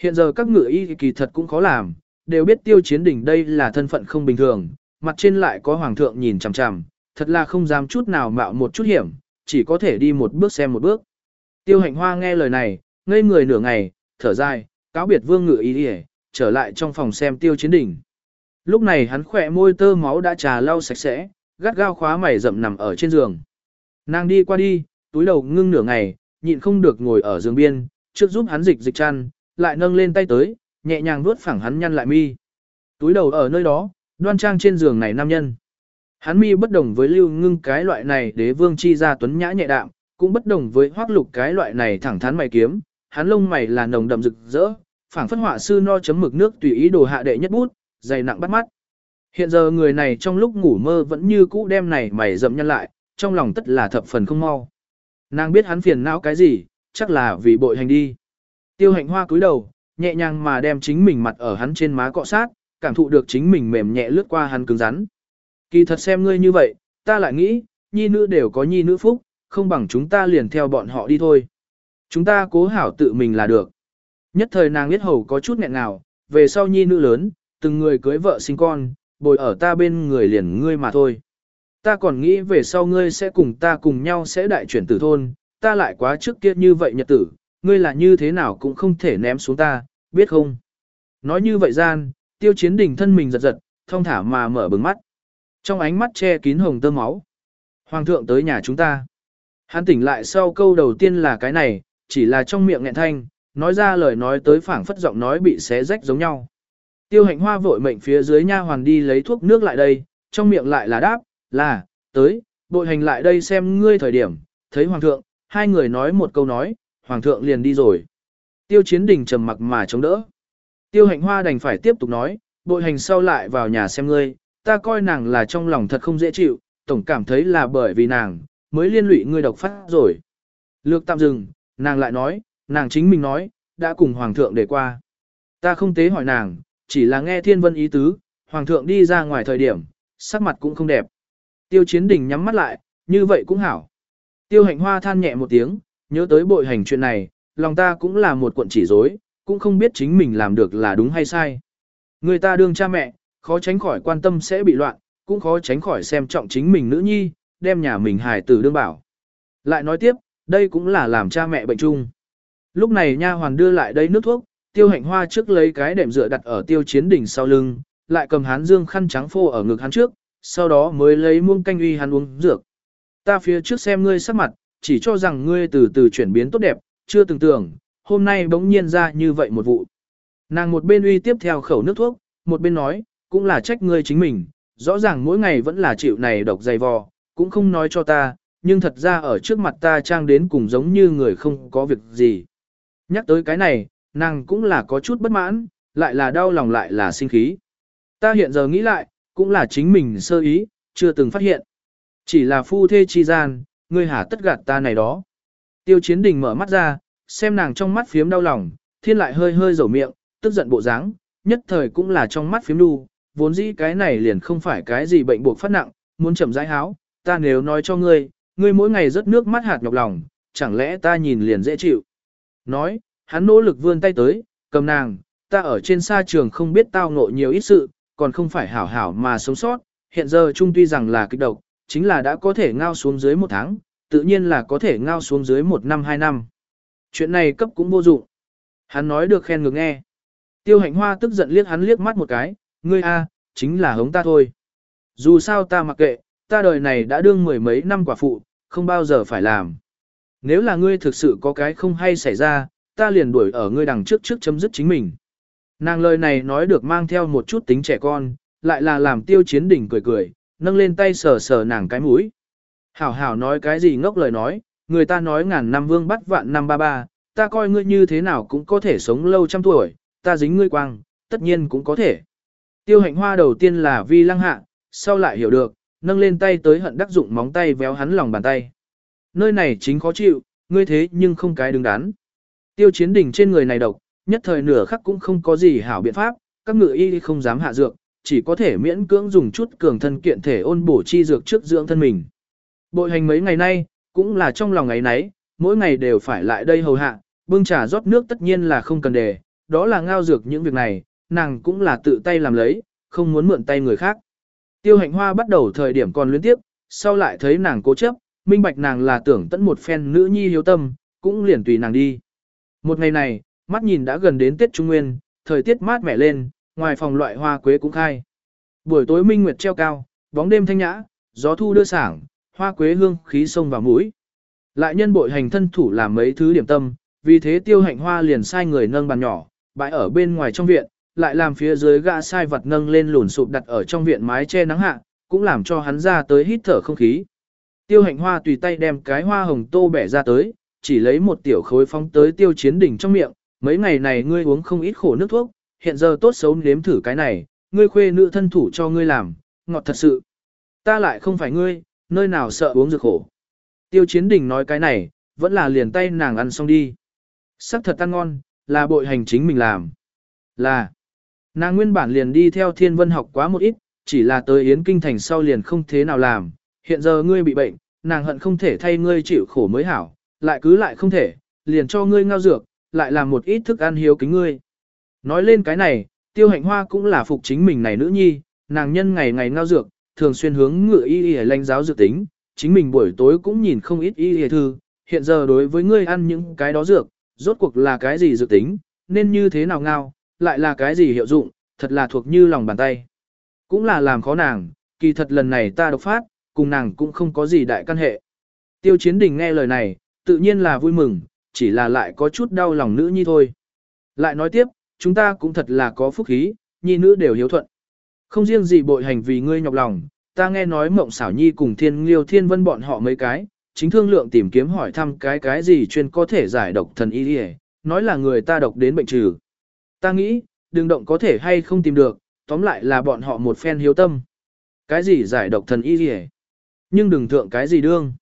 Hiện giờ các ngựa y kỳ thật cũng khó làm, đều biết tiêu chiến đỉnh đây là thân phận không bình thường, mặt trên lại có hoàng thượng nhìn chằm chằm, thật là không dám chút nào mạo một chút hiểm, chỉ có thể đi một bước xem một bước. Tiêu hạnh hoa nghe lời này, ngây người nửa ngày, thở dài, cáo biệt vương ngự ý ỉa trở lại trong phòng xem tiêu chiến đỉnh. Lúc này hắn khỏe môi tơ máu đã trà lau sạch sẽ, gắt gao khóa mày rậm nằm ở trên giường. Nàng đi qua đi, túi đầu ngưng nửa ngày, nhịn không được ngồi ở giường biên, trước giúp hắn dịch dịch chăn, lại nâng lên tay tới, nhẹ nhàng vuốt phẳng hắn nhăn lại mi. Túi đầu ở nơi đó, đoan trang trên giường này nam nhân. Hắn mi bất đồng với lưu ngưng cái loại này đế vương chi ra tuấn nhã nhẹ đạm, cũng bất đồng với hoác lục cái loại này thẳng thắn mày kiếm, hắn lông mày là nồng đậm rực rỡ, phảng phất họa sư no chấm mực nước tùy ý đồ hạ đệ nhất bút, dày nặng bắt mắt. Hiện giờ người này trong lúc ngủ mơ vẫn như cũ đem này mày rậm nhăn lại, trong lòng tất là thập phần không mau. Nàng biết hắn phiền não cái gì, chắc là vì bội hành đi. Tiêu hạnh hoa cúi đầu, nhẹ nhàng mà đem chính mình mặt ở hắn trên má cọ sát, cảm thụ được chính mình mềm nhẹ lướt qua hắn cứng rắn. Kỳ thật xem ngươi như vậy, ta lại nghĩ, nhi nữ đều có nhi nữ phúc, không bằng chúng ta liền theo bọn họ đi thôi. Chúng ta cố hảo tự mình là được. Nhất thời nàng biết hầu có chút nghẹn nào, về sau nhi nữ lớn, từng người cưới vợ sinh con, bồi ở ta bên người liền ngươi mà thôi. Ta còn nghĩ về sau ngươi sẽ cùng ta cùng nhau sẽ đại chuyển tử thôn, ta lại quá trước kia như vậy nhật tử, ngươi là như thế nào cũng không thể ném xuống ta, biết không? Nói như vậy gian, tiêu chiến đình thân mình giật giật, thông thả mà mở bừng mắt. Trong ánh mắt che kín hồng tơ máu. Hoàng thượng tới nhà chúng ta. Hắn tỉnh lại sau câu đầu tiên là cái này, chỉ là trong miệng nghẹn thanh, nói ra lời nói tới phảng phất giọng nói bị xé rách giống nhau. Tiêu hạnh hoa vội mệnh phía dưới nha hoàn đi lấy thuốc nước lại đây, trong miệng lại là đáp, là, tới, bội hành lại đây xem ngươi thời điểm, thấy hoàng thượng, hai người nói một câu nói, hoàng thượng liền đi rồi. Tiêu chiến đình trầm mặc mà chống đỡ. Tiêu hạnh hoa đành phải tiếp tục nói, bội hành sau lại vào nhà xem ngươi, ta coi nàng là trong lòng thật không dễ chịu, tổng cảm thấy là bởi vì nàng, mới liên lụy ngươi độc phát rồi. Lược tạm dừng, nàng lại nói, nàng chính mình nói, đã cùng hoàng thượng để qua. Ta không tế hỏi nàng, chỉ là nghe thiên vân ý tứ, hoàng thượng đi ra ngoài thời điểm, sắc mặt cũng không đẹp. Tiêu chiến đình nhắm mắt lại, như vậy cũng hảo. Tiêu hạnh hoa than nhẹ một tiếng, nhớ tới bội hành chuyện này, lòng ta cũng là một cuộn chỉ rối, cũng không biết chính mình làm được là đúng hay sai. Người ta đương cha mẹ, khó tránh khỏi quan tâm sẽ bị loạn, cũng khó tránh khỏi xem trọng chính mình nữ nhi, đem nhà mình hài tử đương bảo. Lại nói tiếp, đây cũng là làm cha mẹ bệnh chung. Lúc này nha hoàn đưa lại đây nước thuốc, tiêu hạnh hoa trước lấy cái đệm dựa đặt ở tiêu chiến đỉnh sau lưng, lại cầm hán dương khăn trắng phô ở ngực hắn trước, sau đó mới lấy muông canh uy hắn uống dược. Ta phía trước xem ngươi sắc mặt, chỉ cho rằng ngươi từ từ chuyển biến tốt đẹp, chưa từng tưởng, hôm nay bỗng nhiên ra như vậy một vụ. Nàng một bên uy tiếp theo khẩu nước thuốc, một bên nói, cũng là trách ngươi chính mình, rõ ràng mỗi ngày vẫn là chịu này độc dày vò, cũng không nói cho ta, nhưng thật ra ở trước mặt ta trang đến cùng giống như người không có việc gì. Nhắc tới cái này, nàng cũng là có chút bất mãn, lại là đau lòng lại là sinh khí. Ta hiện giờ nghĩ lại, cũng là chính mình sơ ý, chưa từng phát hiện. Chỉ là phu thê chi gian, ngươi hả tất gạt ta này đó. Tiêu chiến đình mở mắt ra, xem nàng trong mắt phiếm đau lòng, thiên lại hơi hơi dầu miệng, tức giận bộ dáng, nhất thời cũng là trong mắt phiếm đu, vốn dĩ cái này liền không phải cái gì bệnh buộc phát nặng, muốn chậm rãi háo, ta nếu nói cho ngươi, ngươi mỗi ngày rớt nước mắt hạt nhọc lòng, chẳng lẽ ta nhìn liền dễ chịu. Nói, hắn nỗ lực vươn tay tới, cầm nàng, ta ở trên xa trường không biết tao ngộ nhiều ít sự, còn không phải hảo hảo mà sống sót, hiện giờ chung tuy rằng là kích độc, chính là đã có thể ngao xuống dưới một tháng, tự nhiên là có thể ngao xuống dưới một năm hai năm. Chuyện này cấp cũng vô dụng. Hắn nói được khen ngược nghe. Tiêu hạnh hoa tức giận liếc hắn liếc mắt một cái, ngươi a, chính là hống ta thôi. Dù sao ta mặc kệ, ta đời này đã đương mười mấy năm quả phụ, không bao giờ phải làm. Nếu là ngươi thực sự có cái không hay xảy ra, ta liền đuổi ở ngươi đằng trước trước chấm dứt chính mình. Nàng lời này nói được mang theo một chút tính trẻ con, lại là làm tiêu chiến đỉnh cười cười, nâng lên tay sờ sờ nàng cái mũi. Hảo hảo nói cái gì ngốc lời nói, người ta nói ngàn năm vương bắt vạn năm ba ba, ta coi ngươi như thế nào cũng có thể sống lâu trăm tuổi, ta dính ngươi quang, tất nhiên cũng có thể. Tiêu hạnh hoa đầu tiên là vi lăng hạ, sau lại hiểu được, nâng lên tay tới hận đắc dụng móng tay véo hắn lòng bàn tay. Nơi này chính khó chịu, ngươi thế nhưng không cái đứng đắn. Tiêu chiến đỉnh trên người này độc, nhất thời nửa khắc cũng không có gì hảo biện pháp, các ngự y không dám hạ dược, chỉ có thể miễn cưỡng dùng chút cường thân kiện thể ôn bổ chi dược trước dưỡng thân mình. Bội hành mấy ngày nay, cũng là trong lòng ngày nấy, mỗi ngày đều phải lại đây hầu hạ, bưng trà rót nước tất nhiên là không cần đề, đó là ngao dược những việc này, nàng cũng là tự tay làm lấy, không muốn mượn tay người khác. Tiêu hạnh hoa bắt đầu thời điểm còn liên tiếp, sau lại thấy nàng cố chấp, minh bạch nàng là tưởng tẫn một phen nữ nhi hiếu tâm, cũng liền tùy nàng đi. Một ngày này, mắt nhìn đã gần đến Tết Trung Nguyên, thời tiết mát mẻ lên, ngoài phòng loại hoa quế cũng khai. Buổi tối minh nguyệt treo cao, bóng đêm thanh nhã, gió thu đưa sảng, hoa quế hương khí sông vào mũi. Lại nhân bội hành thân thủ làm mấy thứ điểm tâm, vì thế tiêu hạnh hoa liền sai người nâng bàn nhỏ, bãi ở bên ngoài trong viện, lại làm phía dưới gã sai vật nâng lên lùn sụp đặt ở trong viện mái che nắng hạ, cũng làm cho hắn ra tới hít thở không khí. Tiêu hạnh hoa tùy tay đem cái hoa hồng tô bẻ ra tới, chỉ lấy một tiểu khối phóng tới tiêu chiến đỉnh trong miệng, mấy ngày này ngươi uống không ít khổ nước thuốc, hiện giờ tốt xấu nếm thử cái này, ngươi khuê nữ thân thủ cho ngươi làm, ngọt thật sự. Ta lại không phải ngươi, nơi nào sợ uống dược khổ. Tiêu chiến đỉnh nói cái này, vẫn là liền tay nàng ăn xong đi. Sắc thật ăn ngon, là bội hành chính mình làm. Là, nàng nguyên bản liền đi theo thiên vân học quá một ít, chỉ là tới Yến Kinh Thành sau liền không thế nào làm. Hiện giờ ngươi bị bệnh, nàng hận không thể thay ngươi chịu khổ mới hảo, lại cứ lại không thể, liền cho ngươi ngao dược, lại làm một ít thức ăn hiếu kính ngươi. Nói lên cái này, tiêu hạnh hoa cũng là phục chính mình này nữ nhi, nàng nhân ngày ngày ngao dược, thường xuyên hướng ngựa y y lãnh giáo dược tính, chính mình buổi tối cũng nhìn không ít y y thư, hiện giờ đối với ngươi ăn những cái đó dược, rốt cuộc là cái gì dược tính, nên như thế nào ngao, lại là cái gì hiệu dụng, thật là thuộc như lòng bàn tay. Cũng là làm khó nàng, kỳ thật lần này ta độc phát, cùng nàng cũng không có gì đại căn hệ. Tiêu chiến đình nghe lời này, tự nhiên là vui mừng, chỉ là lại có chút đau lòng nữ nhi thôi. Lại nói tiếp, chúng ta cũng thật là có phúc khí, nhi nữ đều hiếu thuận. Không riêng gì bội hành vì ngươi nhọc lòng, ta nghe nói mộng xảo nhi cùng thiên liêu thiên vân bọn họ mấy cái, chính thương lượng tìm kiếm hỏi thăm cái cái gì chuyên có thể giải độc thần y đi nói là người ta độc đến bệnh trừ. Ta nghĩ, đừng động có thể hay không tìm được, tóm lại là bọn họ một phen hiếu tâm. Cái gì giải độc thần y đi nhưng đừng thượng cái gì đương.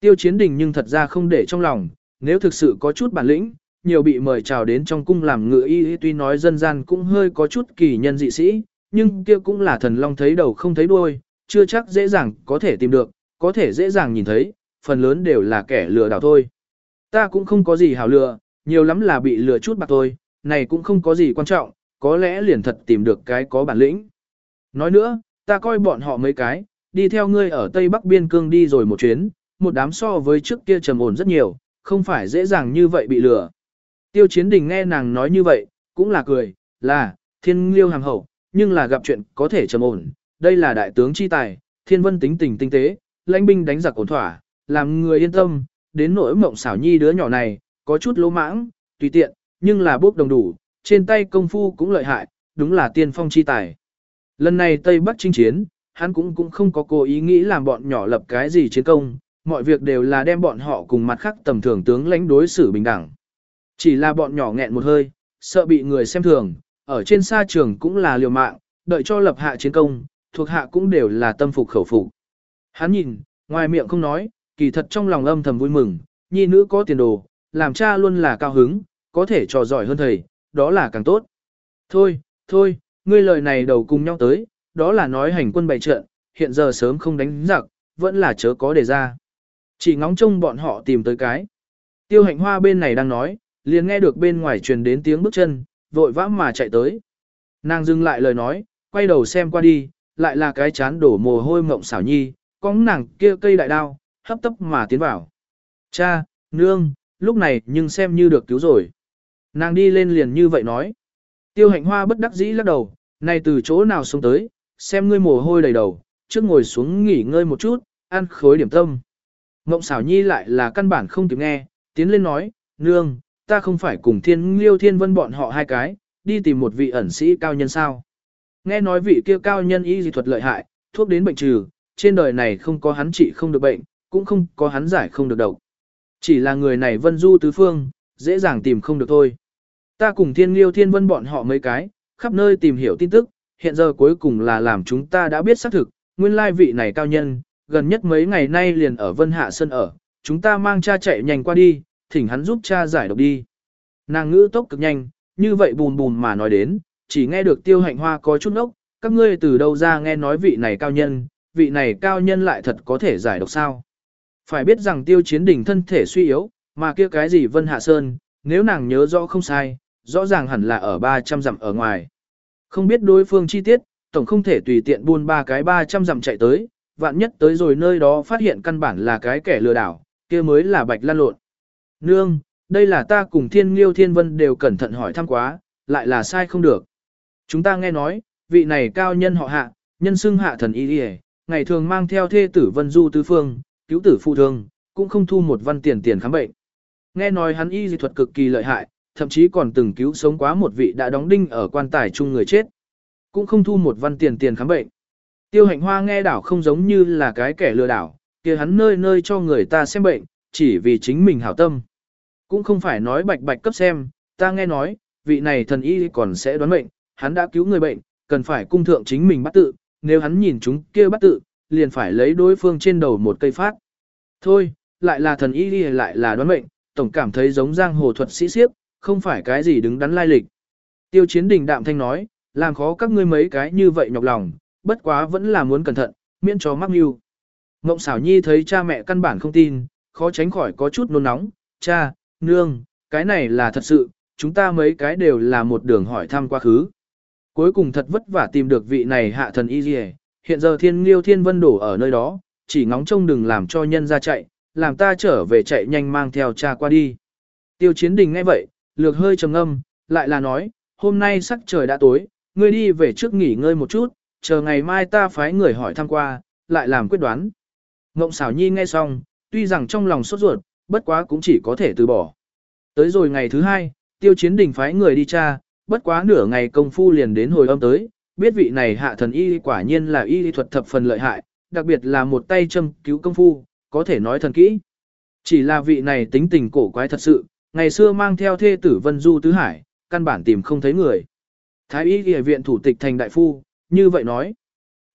Tiêu chiến đình nhưng thật ra không để trong lòng, nếu thực sự có chút bản lĩnh, nhiều bị mời chào đến trong cung làm ngựa y tuy nói dân gian cũng hơi có chút kỳ nhân dị sĩ, nhưng kia cũng là thần long thấy đầu không thấy đuôi, chưa chắc dễ dàng có thể tìm được, có thể dễ dàng nhìn thấy, phần lớn đều là kẻ lừa đảo thôi. Ta cũng không có gì hảo lừa, nhiều lắm là bị lừa chút bạc thôi, này cũng không có gì quan trọng, có lẽ liền thật tìm được cái có bản lĩnh. Nói nữa, ta coi bọn họ mấy cái, đi theo ngươi ở Tây Bắc Biên Cương đi rồi một chuyến, một đám so với trước kia trầm ổn rất nhiều, không phải dễ dàng như vậy bị lừa. Tiêu chiến đình nghe nàng nói như vậy, cũng là cười, là, thiên liêu hàng hậu, nhưng là gặp chuyện có thể trầm ổn, đây là đại tướng chi tài, thiên vân tính tình tinh tế, lãnh binh đánh giặc ổn thỏa, làm người yên tâm, đến nỗi mộng xảo nhi đứa nhỏ này, có chút lỗ mãng, tùy tiện, nhưng là bốc đồng đủ, trên tay công phu cũng lợi hại, đúng là tiên phong chi tài. Lần này Tây Bắc chinh chiến, hắn cũng cũng không có cố ý nghĩ làm bọn nhỏ lập cái gì chiến công, mọi việc đều là đem bọn họ cùng mặt khác tầm thường tướng lãnh đối xử bình đẳng. Chỉ là bọn nhỏ nghẹn một hơi, sợ bị người xem thường, ở trên xa trường cũng là liều mạng, đợi cho lập hạ chiến công, thuộc hạ cũng đều là tâm phục khẩu phục. Hắn nhìn, ngoài miệng không nói, kỳ thật trong lòng âm thầm vui mừng, nhi nữ có tiền đồ, làm cha luôn là cao hứng, có thể trò giỏi hơn thầy, đó là càng tốt. Thôi, thôi, ngươi lời này đầu cùng nhau tới, đó là nói hành quân bày trận, hiện giờ sớm không đánh giặc, vẫn là chớ có đề ra. Chỉ ngóng trông bọn họ tìm tới cái. Tiêu hạnh hoa bên này đang nói, liền nghe được bên ngoài truyền đến tiếng bước chân, vội vã mà chạy tới. Nàng dừng lại lời nói, quay đầu xem qua đi, lại là cái chán đổ mồ hôi mộng xảo nhi, cóng nàng kia cây đại đao, hấp tấp mà tiến vào. Cha, nương, lúc này nhưng xem như được cứu rồi. Nàng đi lên liền như vậy nói. Tiêu hạnh hoa bất đắc dĩ lắc đầu, Này từ chỗ nào xuống tới, xem ngươi mồ hôi đầy đầu, trước ngồi xuống nghỉ ngơi một chút, ăn khối điểm tâm. Ngộng xảo nhi lại là căn bản không kịp nghe, tiến lên nói, nương, ta không phải cùng thiên liêu thiên vân bọn họ hai cái, đi tìm một vị ẩn sĩ cao nhân sao. Nghe nói vị kia cao nhân y dị thuật lợi hại, thuốc đến bệnh trừ, trên đời này không có hắn trị không được bệnh, cũng không có hắn giải không được độc. Chỉ là người này vân du tứ phương, dễ dàng tìm không được thôi. Ta cùng thiên liêu thiên vân bọn họ mấy cái, khắp nơi tìm hiểu tin tức, hiện giờ cuối cùng là làm chúng ta đã biết xác thực, nguyên lai vị này cao nhân, gần nhất mấy ngày nay liền ở Vân Hạ Sơn ở, chúng ta mang cha chạy nhanh qua đi, thỉnh hắn giúp cha giải độc đi. Nàng ngữ tốc cực nhanh, như vậy bùn bùn mà nói đến, chỉ nghe được tiêu hạnh hoa có chút ốc, các ngươi từ đâu ra nghe nói vị này cao nhân, vị này cao nhân lại thật có thể giải độc sao. Phải biết rằng tiêu chiến đỉnh thân thể suy yếu, mà kia cái gì Vân Hạ Sơn, nếu nàng nhớ rõ không sai, rõ ràng hẳn là ở 300 dặm ở ngoài. Không biết đối phương chi tiết, tổng không thể tùy tiện buôn ba cái 300 dặm chạy tới, vạn nhất tới rồi nơi đó phát hiện căn bản là cái kẻ lừa đảo, kia mới là bạch lan lộn. Nương, đây là ta cùng thiên liêu thiên vân đều cẩn thận hỏi thăm quá, lại là sai không được. Chúng ta nghe nói, vị này cao nhân họ hạ, nhân xưng hạ thần y đi ngày thường mang theo thê tử vân du tứ phương, cứu tử phụ thương, cũng không thu một văn tiền tiền khám bệnh. Nghe nói hắn y dị thuật cực kỳ lợi hại, thậm chí còn từng cứu sống quá một vị đã đóng đinh ở quan tài chung người chết. Cũng không thu một văn tiền tiền khám bệnh. Tiêu hạnh hoa nghe đảo không giống như là cái kẻ lừa đảo, kia hắn nơi nơi cho người ta xem bệnh, chỉ vì chính mình hảo tâm. Cũng không phải nói bạch bạch cấp xem, ta nghe nói, vị này thần y còn sẽ đoán bệnh, hắn đã cứu người bệnh, cần phải cung thượng chính mình bắt tự, nếu hắn nhìn chúng kia bắt tự, liền phải lấy đối phương trên đầu một cây phát. Thôi, lại là thần y lại là đoán bệnh, tổng cảm thấy giống giang hồ thuật sĩ siếp, không phải cái gì đứng đắn lai lịch. Tiêu chiến đình đạm thanh nói, làm khó các ngươi mấy cái như vậy nhọc lòng, bất quá vẫn là muốn cẩn thận, miễn cho mắc mưu. Ngộng xảo nhi thấy cha mẹ căn bản không tin, khó tránh khỏi có chút nôn nóng, cha, nương, cái này là thật sự, chúng ta mấy cái đều là một đường hỏi thăm quá khứ. Cuối cùng thật vất vả tìm được vị này hạ thần y dì hiện giờ thiên liêu thiên vân đổ ở nơi đó, chỉ ngóng trông đừng làm cho nhân ra chạy, làm ta trở về chạy nhanh mang theo cha qua đi. Tiêu chiến đình ngay vậy, lược hơi trầm ngâm, lại là nói, hôm nay sắc trời đã tối, ngươi đi về trước nghỉ ngơi một chút, chờ ngày mai ta phái người hỏi thăm qua, lại làm quyết đoán. Ngộng xảo nhi nghe xong, tuy rằng trong lòng sốt ruột, bất quá cũng chỉ có thể từ bỏ. Tới rồi ngày thứ hai, tiêu chiến đình phái người đi tra, bất quá nửa ngày công phu liền đến hồi âm tới, biết vị này hạ thần y quả nhiên là y thuật thập phần lợi hại, đặc biệt là một tay châm cứu công phu, có thể nói thần kỹ. Chỉ là vị này tính tình cổ quái thật sự, ngày xưa mang theo thê tử Vân Du Tứ Hải, căn bản tìm không thấy người. Thái y ghi viện thủ tịch thành đại phu, như vậy nói.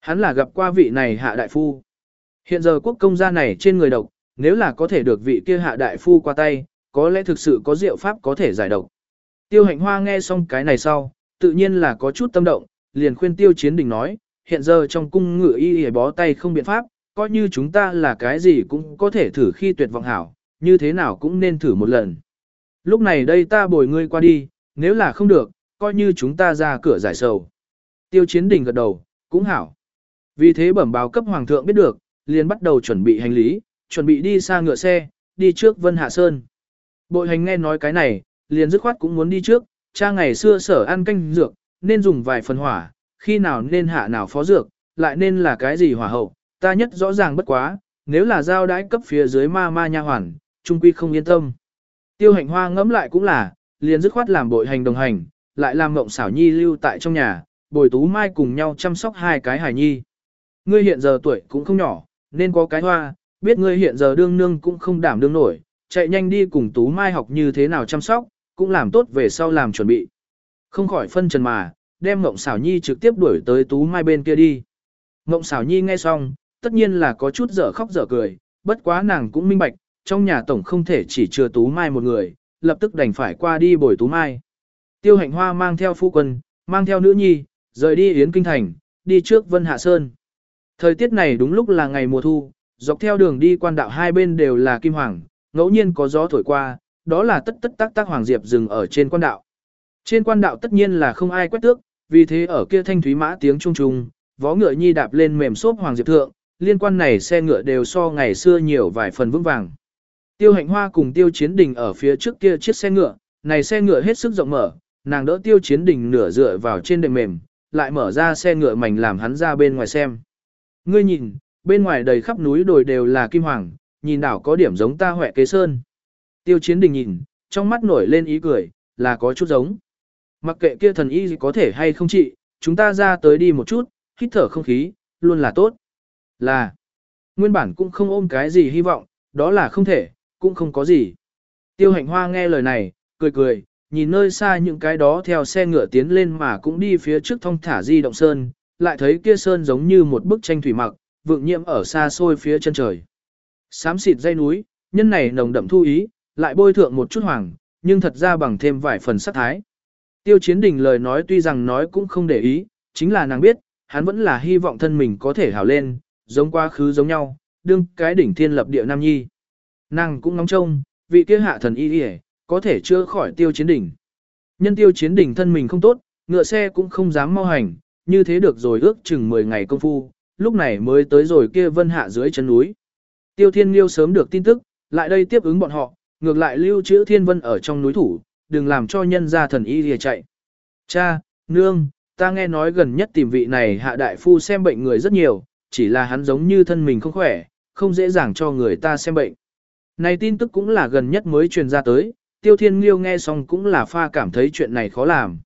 Hắn là gặp qua vị này hạ đại phu. Hiện giờ quốc công gia này trên người độc, nếu là có thể được vị kia hạ đại phu qua tay, có lẽ thực sự có diệu pháp có thể giải độc. Tiêu hạnh hoa nghe xong cái này sau, tự nhiên là có chút tâm động, liền khuyên tiêu chiến đình nói, hiện giờ trong cung ngự y y bó tay không biện pháp, coi như chúng ta là cái gì cũng có thể thử khi tuyệt vọng hảo, như thế nào cũng nên thử một lần. Lúc này đây ta bồi ngươi qua đi, nếu là không được, coi như chúng ta ra cửa giải sầu. Tiêu chiến đình gật đầu, cũng hảo. Vì thế bẩm báo cấp hoàng thượng biết được, liền bắt đầu chuẩn bị hành lý, chuẩn bị đi xa ngựa xe, đi trước Vân Hạ Sơn. Bội hành nghe nói cái này, liền dứt khoát cũng muốn đi trước, cha ngày xưa sở ăn canh dược, nên dùng vài phần hỏa, khi nào nên hạ nào phó dược, lại nên là cái gì hỏa hậu, ta nhất rõ ràng bất quá, nếu là giao đãi cấp phía dưới ma ma nha hoàn, trung quy không yên tâm. Tiêu hạnh hoa ngẫm lại cũng là, liền dứt khoát làm bội hành đồng hành, lại làm mộng xảo nhi lưu tại trong nhà, bồi tú mai cùng nhau chăm sóc hai cái hài nhi. Ngươi hiện giờ tuổi cũng không nhỏ, nên có cái hoa, biết ngươi hiện giờ đương nương cũng không đảm đương nổi, chạy nhanh đi cùng tú mai học như thế nào chăm sóc, cũng làm tốt về sau làm chuẩn bị. Không khỏi phân trần mà, đem mộng xảo nhi trực tiếp đuổi tới tú mai bên kia đi. Mộng xảo nhi nghe xong, tất nhiên là có chút dở khóc dở cười, bất quá nàng cũng minh bạch, trong nhà tổng không thể chỉ chừa tú mai một người, lập tức đành phải qua đi bồi tú mai. Tiêu hạnh hoa mang theo phu quân, mang theo nữ nhi, rời đi Yến Kinh Thành, đi trước Vân Hạ Sơn. Thời tiết này đúng lúc là ngày mùa thu, dọc theo đường đi quan đạo hai bên đều là kim hoàng, ngẫu nhiên có gió thổi qua, đó là tất tất tác tác hoàng diệp dừng ở trên quan đạo. Trên quan đạo tất nhiên là không ai quét tước, vì thế ở kia thanh thúy mã tiếng trung trung, vó ngựa nhi đạp lên mềm xốp hoàng diệp thượng, liên quan này xe ngựa đều so ngày xưa nhiều vài phần vững vàng. Tiêu hạnh hoa cùng tiêu chiến đình ở phía trước kia chiếc xe ngựa, này xe ngựa hết sức rộng mở, nàng đỡ tiêu chiến đình nửa dựa vào trên đệm mềm, lại mở ra xe ngựa mảnh làm hắn ra bên ngoài xem. Ngươi nhìn, bên ngoài đầy khắp núi đồi đều là kim hoàng, nhìn đảo có điểm giống ta huệ kế sơn. Tiêu chiến đình nhìn, trong mắt nổi lên ý cười, là có chút giống. Mặc kệ kia thần y có thể hay không trị, chúng ta ra tới đi một chút, hít thở không khí, luôn là tốt. Là, nguyên bản cũng không ôm cái gì hy vọng, đó là không thể, cũng không có gì. Tiêu hạnh hoa nghe lời này, cười cười, nhìn nơi xa những cái đó theo xe ngựa tiến lên mà cũng đi phía trước thông thả di động sơn, lại thấy kia sơn giống như một bức tranh thủy mặc, vượng nhiễm ở xa xôi phía chân trời. Xám xịt dây núi, nhân này nồng đậm thu ý, lại bôi thượng một chút hoàng, nhưng thật ra bằng thêm vài phần sắc thái. Tiêu chiến đình lời nói tuy rằng nói cũng không để ý, chính là nàng biết, hắn vẫn là hy vọng thân mình có thể hào lên, giống quá khứ giống nhau, đương cái đỉnh thiên lập địa nam nhi. Nàng cũng ngóng trông, vị kia hạ thần y y có thể chưa khỏi tiêu chiến đỉnh. Nhân tiêu chiến đỉnh thân mình không tốt, ngựa xe cũng không dám mau hành, như thế được rồi ước chừng 10 ngày công phu, lúc này mới tới rồi kia vân hạ dưới chân núi. Tiêu thiên liêu sớm được tin tức, lại đây tiếp ứng bọn họ, ngược lại lưu trữ thiên vân ở trong núi thủ, đừng làm cho nhân gia thần y lìa chạy. Cha, nương, ta nghe nói gần nhất tìm vị này hạ đại phu xem bệnh người rất nhiều, chỉ là hắn giống như thân mình không khỏe, không dễ dàng cho người ta xem bệnh. Này tin tức cũng là gần nhất mới truyền ra tới, tiêu thiên Nghiêu nghe xong cũng là pha cảm thấy chuyện này khó làm.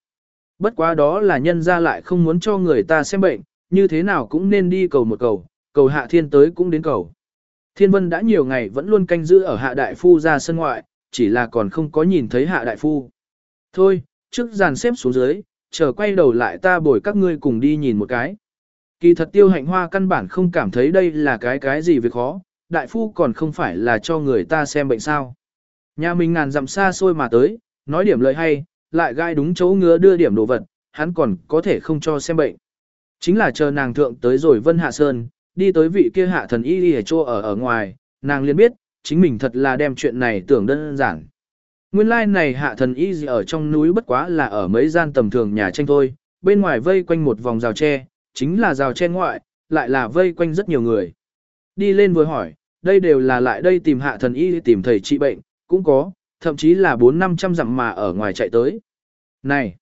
Bất quá đó là nhân ra lại không muốn cho người ta xem bệnh, như thế nào cũng nên đi cầu một cầu, cầu hạ thiên tới cũng đến cầu. Thiên vân đã nhiều ngày vẫn luôn canh giữ ở hạ đại phu ra sân ngoại, chỉ là còn không có nhìn thấy hạ đại phu. Thôi, trước dàn xếp xuống dưới, chờ quay đầu lại ta bồi các ngươi cùng đi nhìn một cái. Kỳ thật tiêu hạnh hoa căn bản không cảm thấy đây là cái cái gì việc khó, đại phu còn không phải là cho người ta xem bệnh sao. Nhà mình ngàn dặm xa xôi mà tới, nói điểm lợi hay, lại gai đúng chỗ ngứa đưa điểm đồ vật, hắn còn có thể không cho xem bệnh. Chính là chờ nàng thượng tới rồi Vân Hạ Sơn, đi tới vị kia hạ thần y đi ở ở ở ngoài, nàng liền biết, chính mình thật là đem chuyện này tưởng đơn giản. Nguyên lai like này hạ thần y gì ở trong núi bất quá là ở mấy gian tầm thường nhà tranh thôi, bên ngoài vây quanh một vòng rào tre, chính là rào tre ngoại, lại là vây quanh rất nhiều người. Đi lên vừa hỏi, đây đều là lại đây tìm hạ thần y tìm thầy trị bệnh, cũng có, thậm chí là 4-500 dặm mà ở ngoài chạy tới. Này,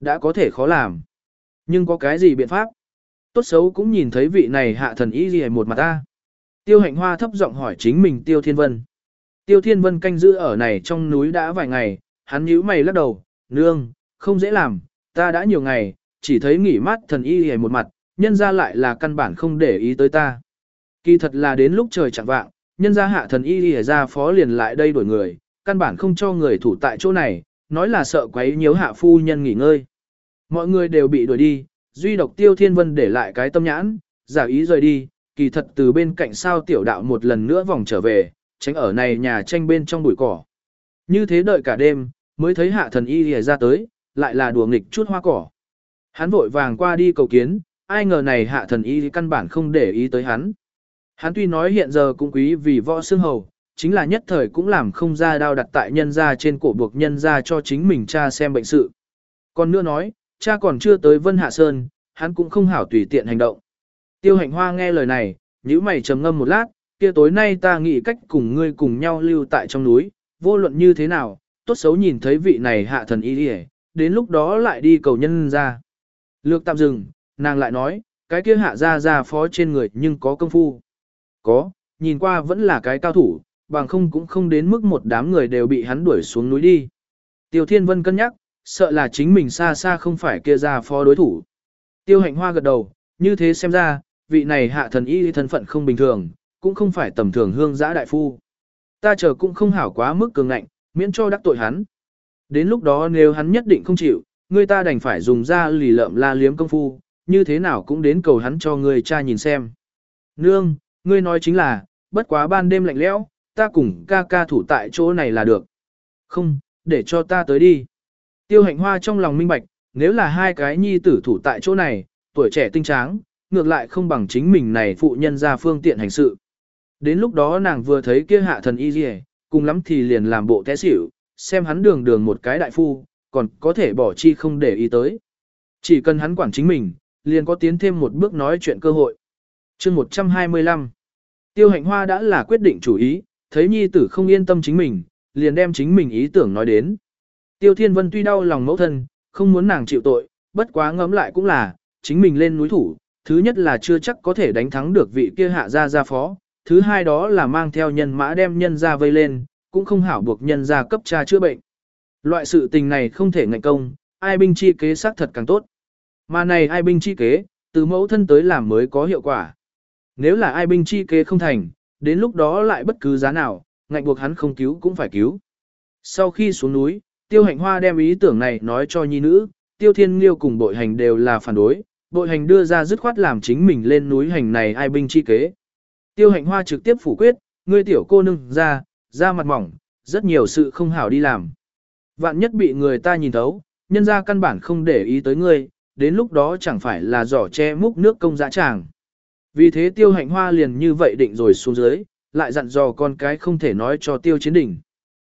đã có thể khó làm. Nhưng có cái gì biện pháp? Tốt xấu cũng nhìn thấy vị này hạ thần y gì một mặt ta. Tiêu hạnh hoa thấp giọng hỏi chính mình Tiêu Thiên Vân. Tiêu Thiên Vân canh giữ ở này trong núi đã vài ngày, hắn nhíu mày lắc đầu, nương, không dễ làm, ta đã nhiều ngày, chỉ thấy nghỉ mát thần y hề một mặt, nhân ra lại là căn bản không để ý tới ta. Kỳ thật là đến lúc trời chẳng vạng, nhân gia hạ thần y đi ra phó liền lại đây đổi người, căn bản không cho người thủ tại chỗ này, nói là sợ quấy nhiễu hạ phu nhân nghỉ ngơi. Mọi người đều bị đuổi đi, duy độc tiêu thiên vân để lại cái tâm nhãn, giả ý rời đi, kỳ thật từ bên cạnh sao tiểu đạo một lần nữa vòng trở về, tránh ở này nhà tranh bên trong bụi cỏ. Như thế đợi cả đêm, mới thấy hạ thần y lìa ra tới, lại là đùa nghịch chút hoa cỏ. Hắn vội vàng qua đi cầu kiến, ai ngờ này hạ thần y căn bản không để ý tới hắn. Hắn tuy nói hiện giờ cũng quý vì võ xương hầu, chính là nhất thời cũng làm không ra đao đặt tại nhân ra trên cổ buộc nhân ra cho chính mình cha xem bệnh sự. Còn nữa nói, cha còn chưa tới Vân Hạ Sơn, hắn cũng không hảo tùy tiện hành động. Tiêu hạnh hoa nghe lời này, nhíu mày trầm ngâm một lát, kia tối nay ta nghĩ cách cùng ngươi cùng nhau lưu tại trong núi, vô luận như thế nào, tốt xấu nhìn thấy vị này hạ thần y đi đến lúc đó lại đi cầu nhân ra. Lược tạm dừng, nàng lại nói, cái kia hạ ra ra phó trên người nhưng có công phu. Có, nhìn qua vẫn là cái cao thủ, bằng không cũng không đến mức một đám người đều bị hắn đuổi xuống núi đi. Tiêu Thiên Vân cân nhắc, sợ là chính mình xa xa không phải kia ra phó đối thủ. Tiêu hạnh hoa gật đầu, như thế xem ra, vị này hạ thần y thân phận không bình thường, cũng không phải tầm thường hương giã đại phu. Ta chờ cũng không hảo quá mức cường ngạnh, miễn cho đắc tội hắn. Đến lúc đó nếu hắn nhất định không chịu, người ta đành phải dùng ra lì lợm la liếm công phu, như thế nào cũng đến cầu hắn cho người cha nhìn xem. Nương, ngươi nói chính là, bất quá ban đêm lạnh lẽo, ta cùng ca ca thủ tại chỗ này là được. Không, để cho ta tới đi. Tiêu hạnh hoa trong lòng minh bạch, nếu là hai cái nhi tử thủ tại chỗ này, tuổi trẻ tinh tráng, ngược lại không bằng chính mình này phụ nhân ra phương tiện hành sự. Đến lúc đó nàng vừa thấy kia hạ thần y gì, cùng lắm thì liền làm bộ té xỉu, xem hắn đường đường một cái đại phu, còn có thể bỏ chi không để ý tới. Chỉ cần hắn quản chính mình, liền có tiến thêm một bước nói chuyện cơ hội. chương 125 Tiêu hạnh hoa đã là quyết định chủ ý, thấy nhi tử không yên tâm chính mình, liền đem chính mình ý tưởng nói đến. Tiêu Thiên Vân tuy đau lòng mẫu thân, không muốn nàng chịu tội, bất quá ngẫm lại cũng là, chính mình lên núi thủ, thứ nhất là chưa chắc có thể đánh thắng được vị kia hạ gia gia phó, thứ hai đó là mang theo nhân mã đem nhân gia vây lên, cũng không hảo buộc nhân gia cấp tra chữa bệnh. Loại sự tình này không thể ngạnh công, ai binh chi kế xác thật càng tốt. Mà này ai binh chi kế, từ mẫu thân tới làm mới có hiệu quả. Nếu là ai binh chi kế không thành, đến lúc đó lại bất cứ giá nào, ngạnh buộc hắn không cứu cũng phải cứu. Sau khi xuống núi, tiêu hạnh hoa đem ý tưởng này nói cho nhi nữ, tiêu thiên liêu cùng bội hành đều là phản đối, bội hành đưa ra dứt khoát làm chính mình lên núi hành này ai binh chi kế. Tiêu hạnh hoa trực tiếp phủ quyết, ngươi tiểu cô nương ra, ra mặt mỏng, rất nhiều sự không hảo đi làm. Vạn nhất bị người ta nhìn thấu, nhân ra căn bản không để ý tới ngươi, đến lúc đó chẳng phải là giỏ che múc nước công dã tràng. Vì thế tiêu hạnh hoa liền như vậy định rồi xuống dưới, lại dặn dò con cái không thể nói cho tiêu chiến đỉnh.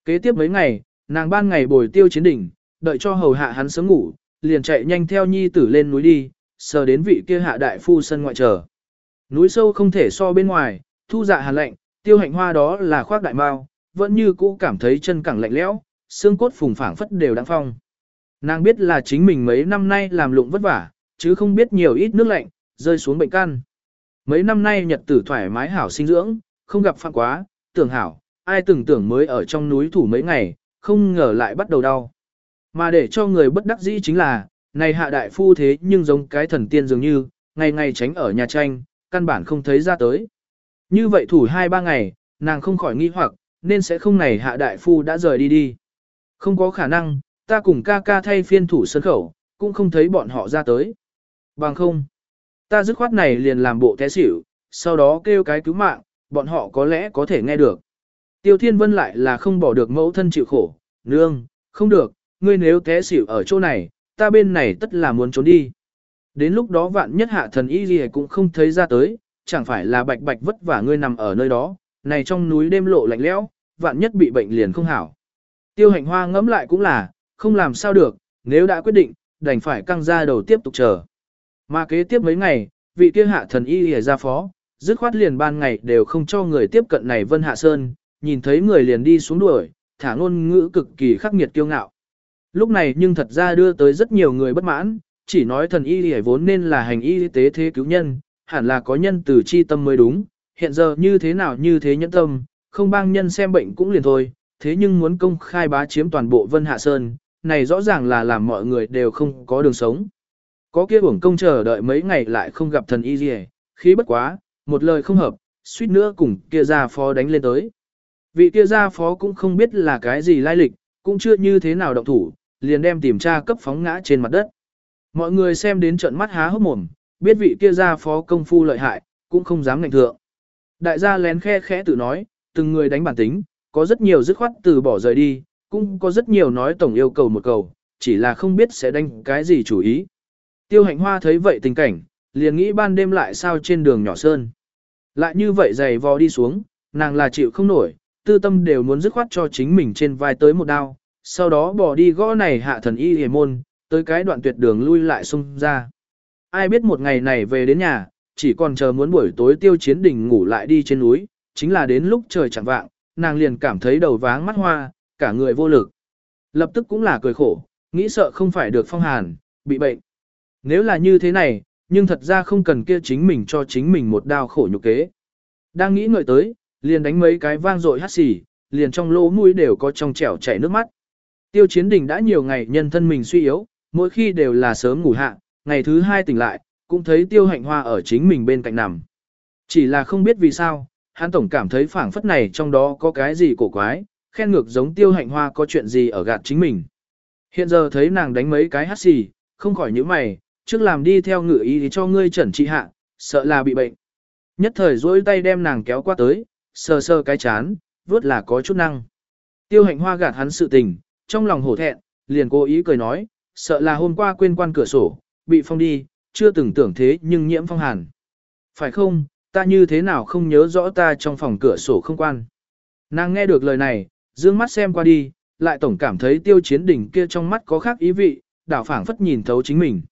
Kế tiếp mấy ngày, nàng ban ngày bồi tiêu chiến đỉnh, đợi cho hầu hạ hắn sớm ngủ, liền chạy nhanh theo nhi tử lên núi đi, sờ đến vị kia hạ đại phu sân ngoại chờ. Núi sâu không thể so bên ngoài, thu dạ hàn lạnh, tiêu hạnh hoa đó là khoác đại mao, vẫn như cũ cảm thấy chân cẳng lạnh lẽo, xương cốt phùng phảng phất đều đang phong. Nàng biết là chính mình mấy năm nay làm lụng vất vả, chứ không biết nhiều ít nước lạnh, rơi xuống bệnh căn. Mấy năm nay nhật tử thoải mái hảo sinh dưỡng, không gặp phạm quá, tưởng hảo, ai từng tưởng mới ở trong núi thủ mấy ngày, không ngờ lại bắt đầu đau. Mà để cho người bất đắc dĩ chính là, này hạ đại phu thế nhưng giống cái thần tiên dường như, ngày ngày tránh ở nhà tranh, căn bản không thấy ra tới. Như vậy thủ hai ba ngày, nàng không khỏi nghi hoặc, nên sẽ không này hạ đại phu đã rời đi đi. Không có khả năng, ta cùng ca ca thay phiên thủ sân khẩu, cũng không thấy bọn họ ra tới. Bằng không, ta dứt khoát này liền làm bộ té xỉu, sau đó kêu cái cứu mạng, bọn họ có lẽ có thể nghe được. Tiêu Thiên Vân lại là không bỏ được mẫu thân chịu khổ, nương, không được, ngươi nếu té xỉu ở chỗ này, ta bên này tất là muốn trốn đi. Đến lúc đó vạn nhất hạ thần y gì cũng không thấy ra tới, chẳng phải là bạch bạch vất vả ngươi nằm ở nơi đó, này trong núi đêm lộ lạnh lẽo, vạn nhất bị bệnh liền không hảo. Tiêu hạnh hoa ngẫm lại cũng là, không làm sao được, nếu đã quyết định, đành phải căng ra đầu tiếp tục chờ. Mà kế tiếp mấy ngày, vị kia hạ thần y hề ra phó, dứt khoát liền ban ngày đều không cho người tiếp cận này Vân Hạ Sơn, nhìn thấy người liền đi xuống đuổi, thả ngôn ngữ cực kỳ khắc nghiệt kiêu ngạo. Lúc này nhưng thật ra đưa tới rất nhiều người bất mãn, chỉ nói thần y hề vốn nên là hành y tế thế cứu nhân, hẳn là có nhân từ chi tâm mới đúng, hiện giờ như thế nào như thế nhẫn tâm, không bang nhân xem bệnh cũng liền thôi, thế nhưng muốn công khai bá chiếm toàn bộ Vân Hạ Sơn, này rõ ràng là làm mọi người đều không có đường sống. Có kia uổng công chờ đợi mấy ngày lại không gặp thần y gì, khí bất quá, một lời không hợp, suýt nữa cùng kia gia phó đánh lên tới. Vị kia gia phó cũng không biết là cái gì lai lịch, cũng chưa như thế nào động thủ, liền đem tìm tra cấp phóng ngã trên mặt đất. Mọi người xem đến trận mắt há hốc mồm, biết vị kia gia phó công phu lợi hại, cũng không dám ngạnh thượng. Đại gia lén khe khẽ tự nói, từng người đánh bản tính, có rất nhiều dứt khoát từ bỏ rời đi, cũng có rất nhiều nói tổng yêu cầu một cầu, chỉ là không biết sẽ đánh cái gì chủ ý. Tiêu hạnh hoa thấy vậy tình cảnh, liền nghĩ ban đêm lại sao trên đường nhỏ sơn. Lại như vậy giày vò đi xuống, nàng là chịu không nổi, tư tâm đều muốn dứt khoát cho chính mình trên vai tới một đao, sau đó bỏ đi gõ này hạ thần y hề môn, tới cái đoạn tuyệt đường lui lại xung ra. Ai biết một ngày này về đến nhà, chỉ còn chờ muốn buổi tối tiêu chiến đỉnh ngủ lại đi trên núi, chính là đến lúc trời chẳng vạng, nàng liền cảm thấy đầu váng mắt hoa, cả người vô lực. Lập tức cũng là cười khổ, nghĩ sợ không phải được phong hàn, bị bệnh. Nếu là như thế này, nhưng thật ra không cần kia chính mình cho chính mình một đao khổ nhục kế. Đang nghĩ ngợi tới, liền đánh mấy cái vang dội hắt xì, liền trong lỗ mũi đều có trong trẻo chảy nước mắt. Tiêu chiến đình đã nhiều ngày nhân thân mình suy yếu, mỗi khi đều là sớm ngủ hạ, ngày thứ hai tỉnh lại, cũng thấy tiêu hạnh hoa ở chính mình bên cạnh nằm. Chỉ là không biết vì sao, hắn tổng cảm thấy phảng phất này trong đó có cái gì cổ quái, khen ngược giống tiêu hạnh hoa có chuyện gì ở gạt chính mình. Hiện giờ thấy nàng đánh mấy cái hát xì, không khỏi những mày, trước làm đi theo ngự ý thì cho ngươi chuẩn trị hạ, sợ là bị bệnh. Nhất thời dối tay đem nàng kéo qua tới, sờ sờ cái chán, vớt là có chút năng. Tiêu hạnh hoa gạt hắn sự tình, trong lòng hổ thẹn, liền cố ý cười nói, sợ là hôm qua quên quan cửa sổ, bị phong đi, chưa từng tưởng thế nhưng nhiễm phong hàn. Phải không, ta như thế nào không nhớ rõ ta trong phòng cửa sổ không quan. Nàng nghe được lời này, dương mắt xem qua đi, lại tổng cảm thấy tiêu chiến đỉnh kia trong mắt có khác ý vị, đảo phảng phất nhìn thấu chính mình.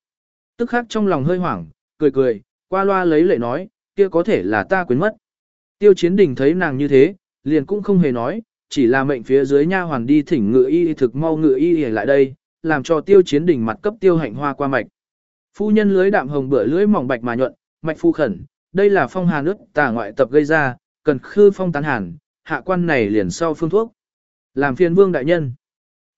Tức khắc trong lòng hơi hoảng, cười cười, qua loa lấy lệ nói, kia có thể là ta quên mất. Tiêu chiến đình thấy nàng như thế, liền cũng không hề nói, chỉ là mệnh phía dưới nha hoàn đi thỉnh ngựa y thực mau ngựa y lại đây, làm cho tiêu chiến đình mặt cấp tiêu hạnh hoa qua mạch. Phu nhân lưới đạm hồng bữa lưới mỏng bạch mà nhuận, mạch phu khẩn, đây là phong hàn ướt tà ngoại tập gây ra, cần khư phong tán hàn, hạ quan này liền sau phương thuốc. Làm phiền vương đại nhân.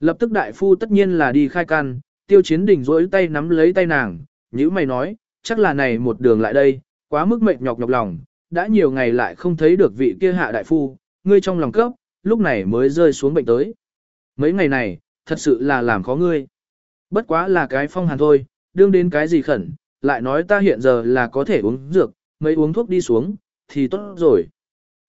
Lập tức đại phu tất nhiên là đi khai căn, tiêu chiến đỉnh rỗi tay nắm lấy tay nàng, như mày nói, chắc là này một đường lại đây, quá mức mệt nhọc nhọc lòng, đã nhiều ngày lại không thấy được vị kia hạ đại phu, ngươi trong lòng cấp, lúc này mới rơi xuống bệnh tới. Mấy ngày này, thật sự là làm khó ngươi. Bất quá là cái phong hàn thôi, đương đến cái gì khẩn, lại nói ta hiện giờ là có thể uống dược, mấy uống thuốc đi xuống, thì tốt rồi.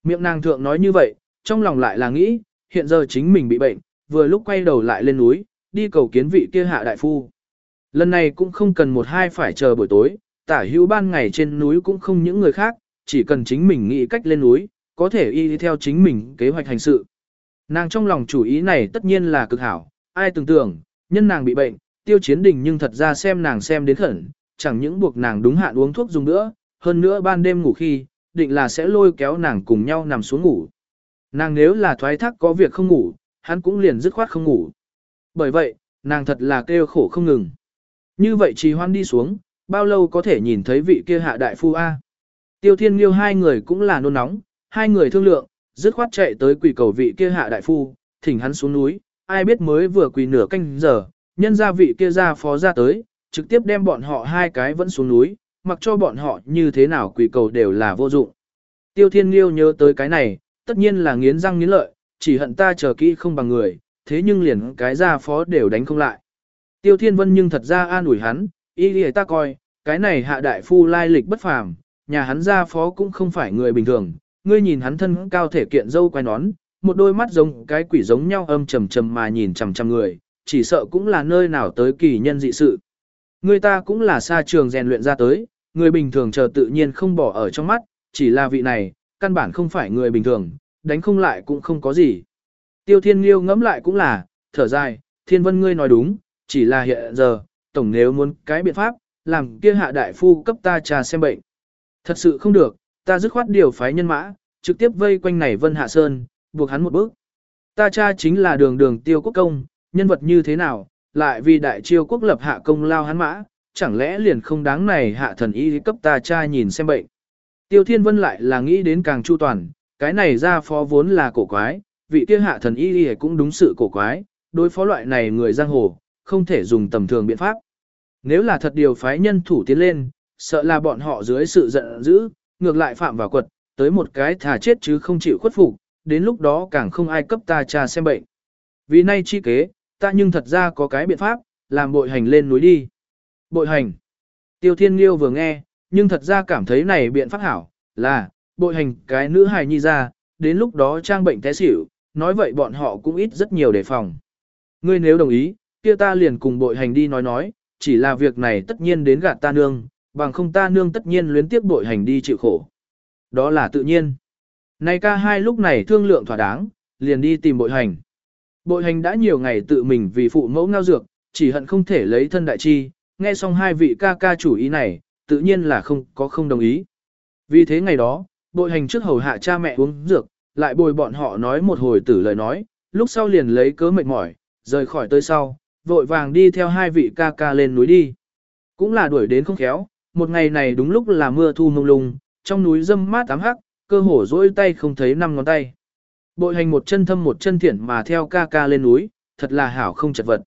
Miệng nàng thượng nói như vậy, trong lòng lại là nghĩ, hiện giờ chính mình bị bệnh, vừa lúc quay đầu lại lên núi, đi cầu kiến vị kia hạ đại phu. Lần này cũng không cần một hai phải chờ buổi tối, tả hữu ban ngày trên núi cũng không những người khác, chỉ cần chính mình nghĩ cách lên núi, có thể y theo chính mình kế hoạch hành sự. Nàng trong lòng chủ ý này tất nhiên là cực hảo, ai tưởng tưởng, nhân nàng bị bệnh, tiêu chiến đình nhưng thật ra xem nàng xem đến khẩn, chẳng những buộc nàng đúng hạn uống thuốc dùng nữa, hơn nữa ban đêm ngủ khi, định là sẽ lôi kéo nàng cùng nhau nằm xuống ngủ. Nàng nếu là thoái thác có việc không ngủ, hắn cũng liền dứt khoát không ngủ. Bởi vậy, nàng thật là kêu khổ không ngừng. Như vậy trì hoan đi xuống, bao lâu có thể nhìn thấy vị kia hạ đại phu A. Tiêu thiên nghiêu hai người cũng là nôn nóng, hai người thương lượng, dứt khoát chạy tới quỳ cầu vị kia hạ đại phu, thỉnh hắn xuống núi, ai biết mới vừa quỳ nửa canh giờ, nhân ra vị kia ra phó ra tới, trực tiếp đem bọn họ hai cái vẫn xuống núi, mặc cho bọn họ như thế nào quỳ cầu đều là vô dụng. Tiêu thiên nghiêu nhớ tới cái này, tất nhiên là nghiến răng nghiến lợi, chỉ hận ta chờ kỹ không bằng người, thế nhưng liền cái gia phó đều đánh không lại. Tiêu thiên vân nhưng thật ra an ủi hắn, ý đi ta coi, cái này hạ đại phu lai lịch bất phàm, nhà hắn gia phó cũng không phải người bình thường, ngươi nhìn hắn thân cao thể kiện dâu quai nón, một đôi mắt giống cái quỷ giống nhau âm trầm trầm mà nhìn chằm chằm người, chỉ sợ cũng là nơi nào tới kỳ nhân dị sự. Người ta cũng là xa trường rèn luyện ra tới, người bình thường chờ tự nhiên không bỏ ở trong mắt, chỉ là vị này, căn bản không phải người bình thường, đánh không lại cũng không có gì. Tiêu Thiên Liêu ngẫm lại cũng là, thở dài, Thiên Vân ngươi nói đúng, chỉ là hiện giờ, tổng nếu muốn cái biện pháp, làm kia hạ đại phu cấp ta trà xem bệnh. Thật sự không được, ta dứt khoát điều phái nhân mã, trực tiếp vây quanh này Vân Hạ Sơn, buộc hắn một bước. Ta cha chính là đường đường tiêu quốc công, nhân vật như thế nào, lại vì đại chiêu quốc lập hạ công lao hắn mã, chẳng lẽ liền không đáng này hạ thần y cấp ta cha nhìn xem bệnh. Tiêu Thiên Vân lại là nghĩ đến càng chu toàn, cái này ra phó vốn là cổ quái, vị kia hạ thần y cũng đúng sự cổ quái, đối phó loại này người giang hồ, không thể dùng tầm thường biện pháp. Nếu là thật điều phái nhân thủ tiến lên, sợ là bọn họ dưới sự giận dữ, ngược lại phạm vào quật, tới một cái thà chết chứ không chịu khuất phục, đến lúc đó càng không ai cấp ta trà xem bệnh. Vì nay chi kế, ta nhưng thật ra có cái biện pháp, làm bội hành lên núi đi. Bội hành. Tiêu Thiên Liêu vừa nghe, nhưng thật ra cảm thấy này biện pháp hảo, là, bội hành cái nữ hài nhi ra, đến lúc đó trang bệnh té xỉu, nói vậy bọn họ cũng ít rất nhiều đề phòng. Ngươi nếu đồng ý, kia ta liền cùng bội hành đi nói nói, chỉ là việc này tất nhiên đến gạt ta nương, bằng không ta nương tất nhiên luyến tiếp bội hành đi chịu khổ. Đó là tự nhiên. Này ca hai lúc này thương lượng thỏa đáng, liền đi tìm bội hành. Bội hành đã nhiều ngày tự mình vì phụ mẫu ngao dược, chỉ hận không thể lấy thân đại chi, nghe xong hai vị ca ca chủ ý này, tự nhiên là không có không đồng ý. Vì thế ngày đó, bội hành trước hầu hạ cha mẹ uống dược, lại bồi bọn họ nói một hồi tử lời nói, lúc sau liền lấy cớ mệt mỏi, rời khỏi tới sau, vội vàng đi theo hai vị ca ca lên núi đi. Cũng là đuổi đến không khéo, một ngày này đúng lúc là mưa thu mông lung, trong núi dâm mát tám hắc, cơ hổ rỗi tay không thấy năm ngón tay. Bội hành một chân thâm một chân thiện mà theo ca ca lên núi, thật là hảo không chật vật.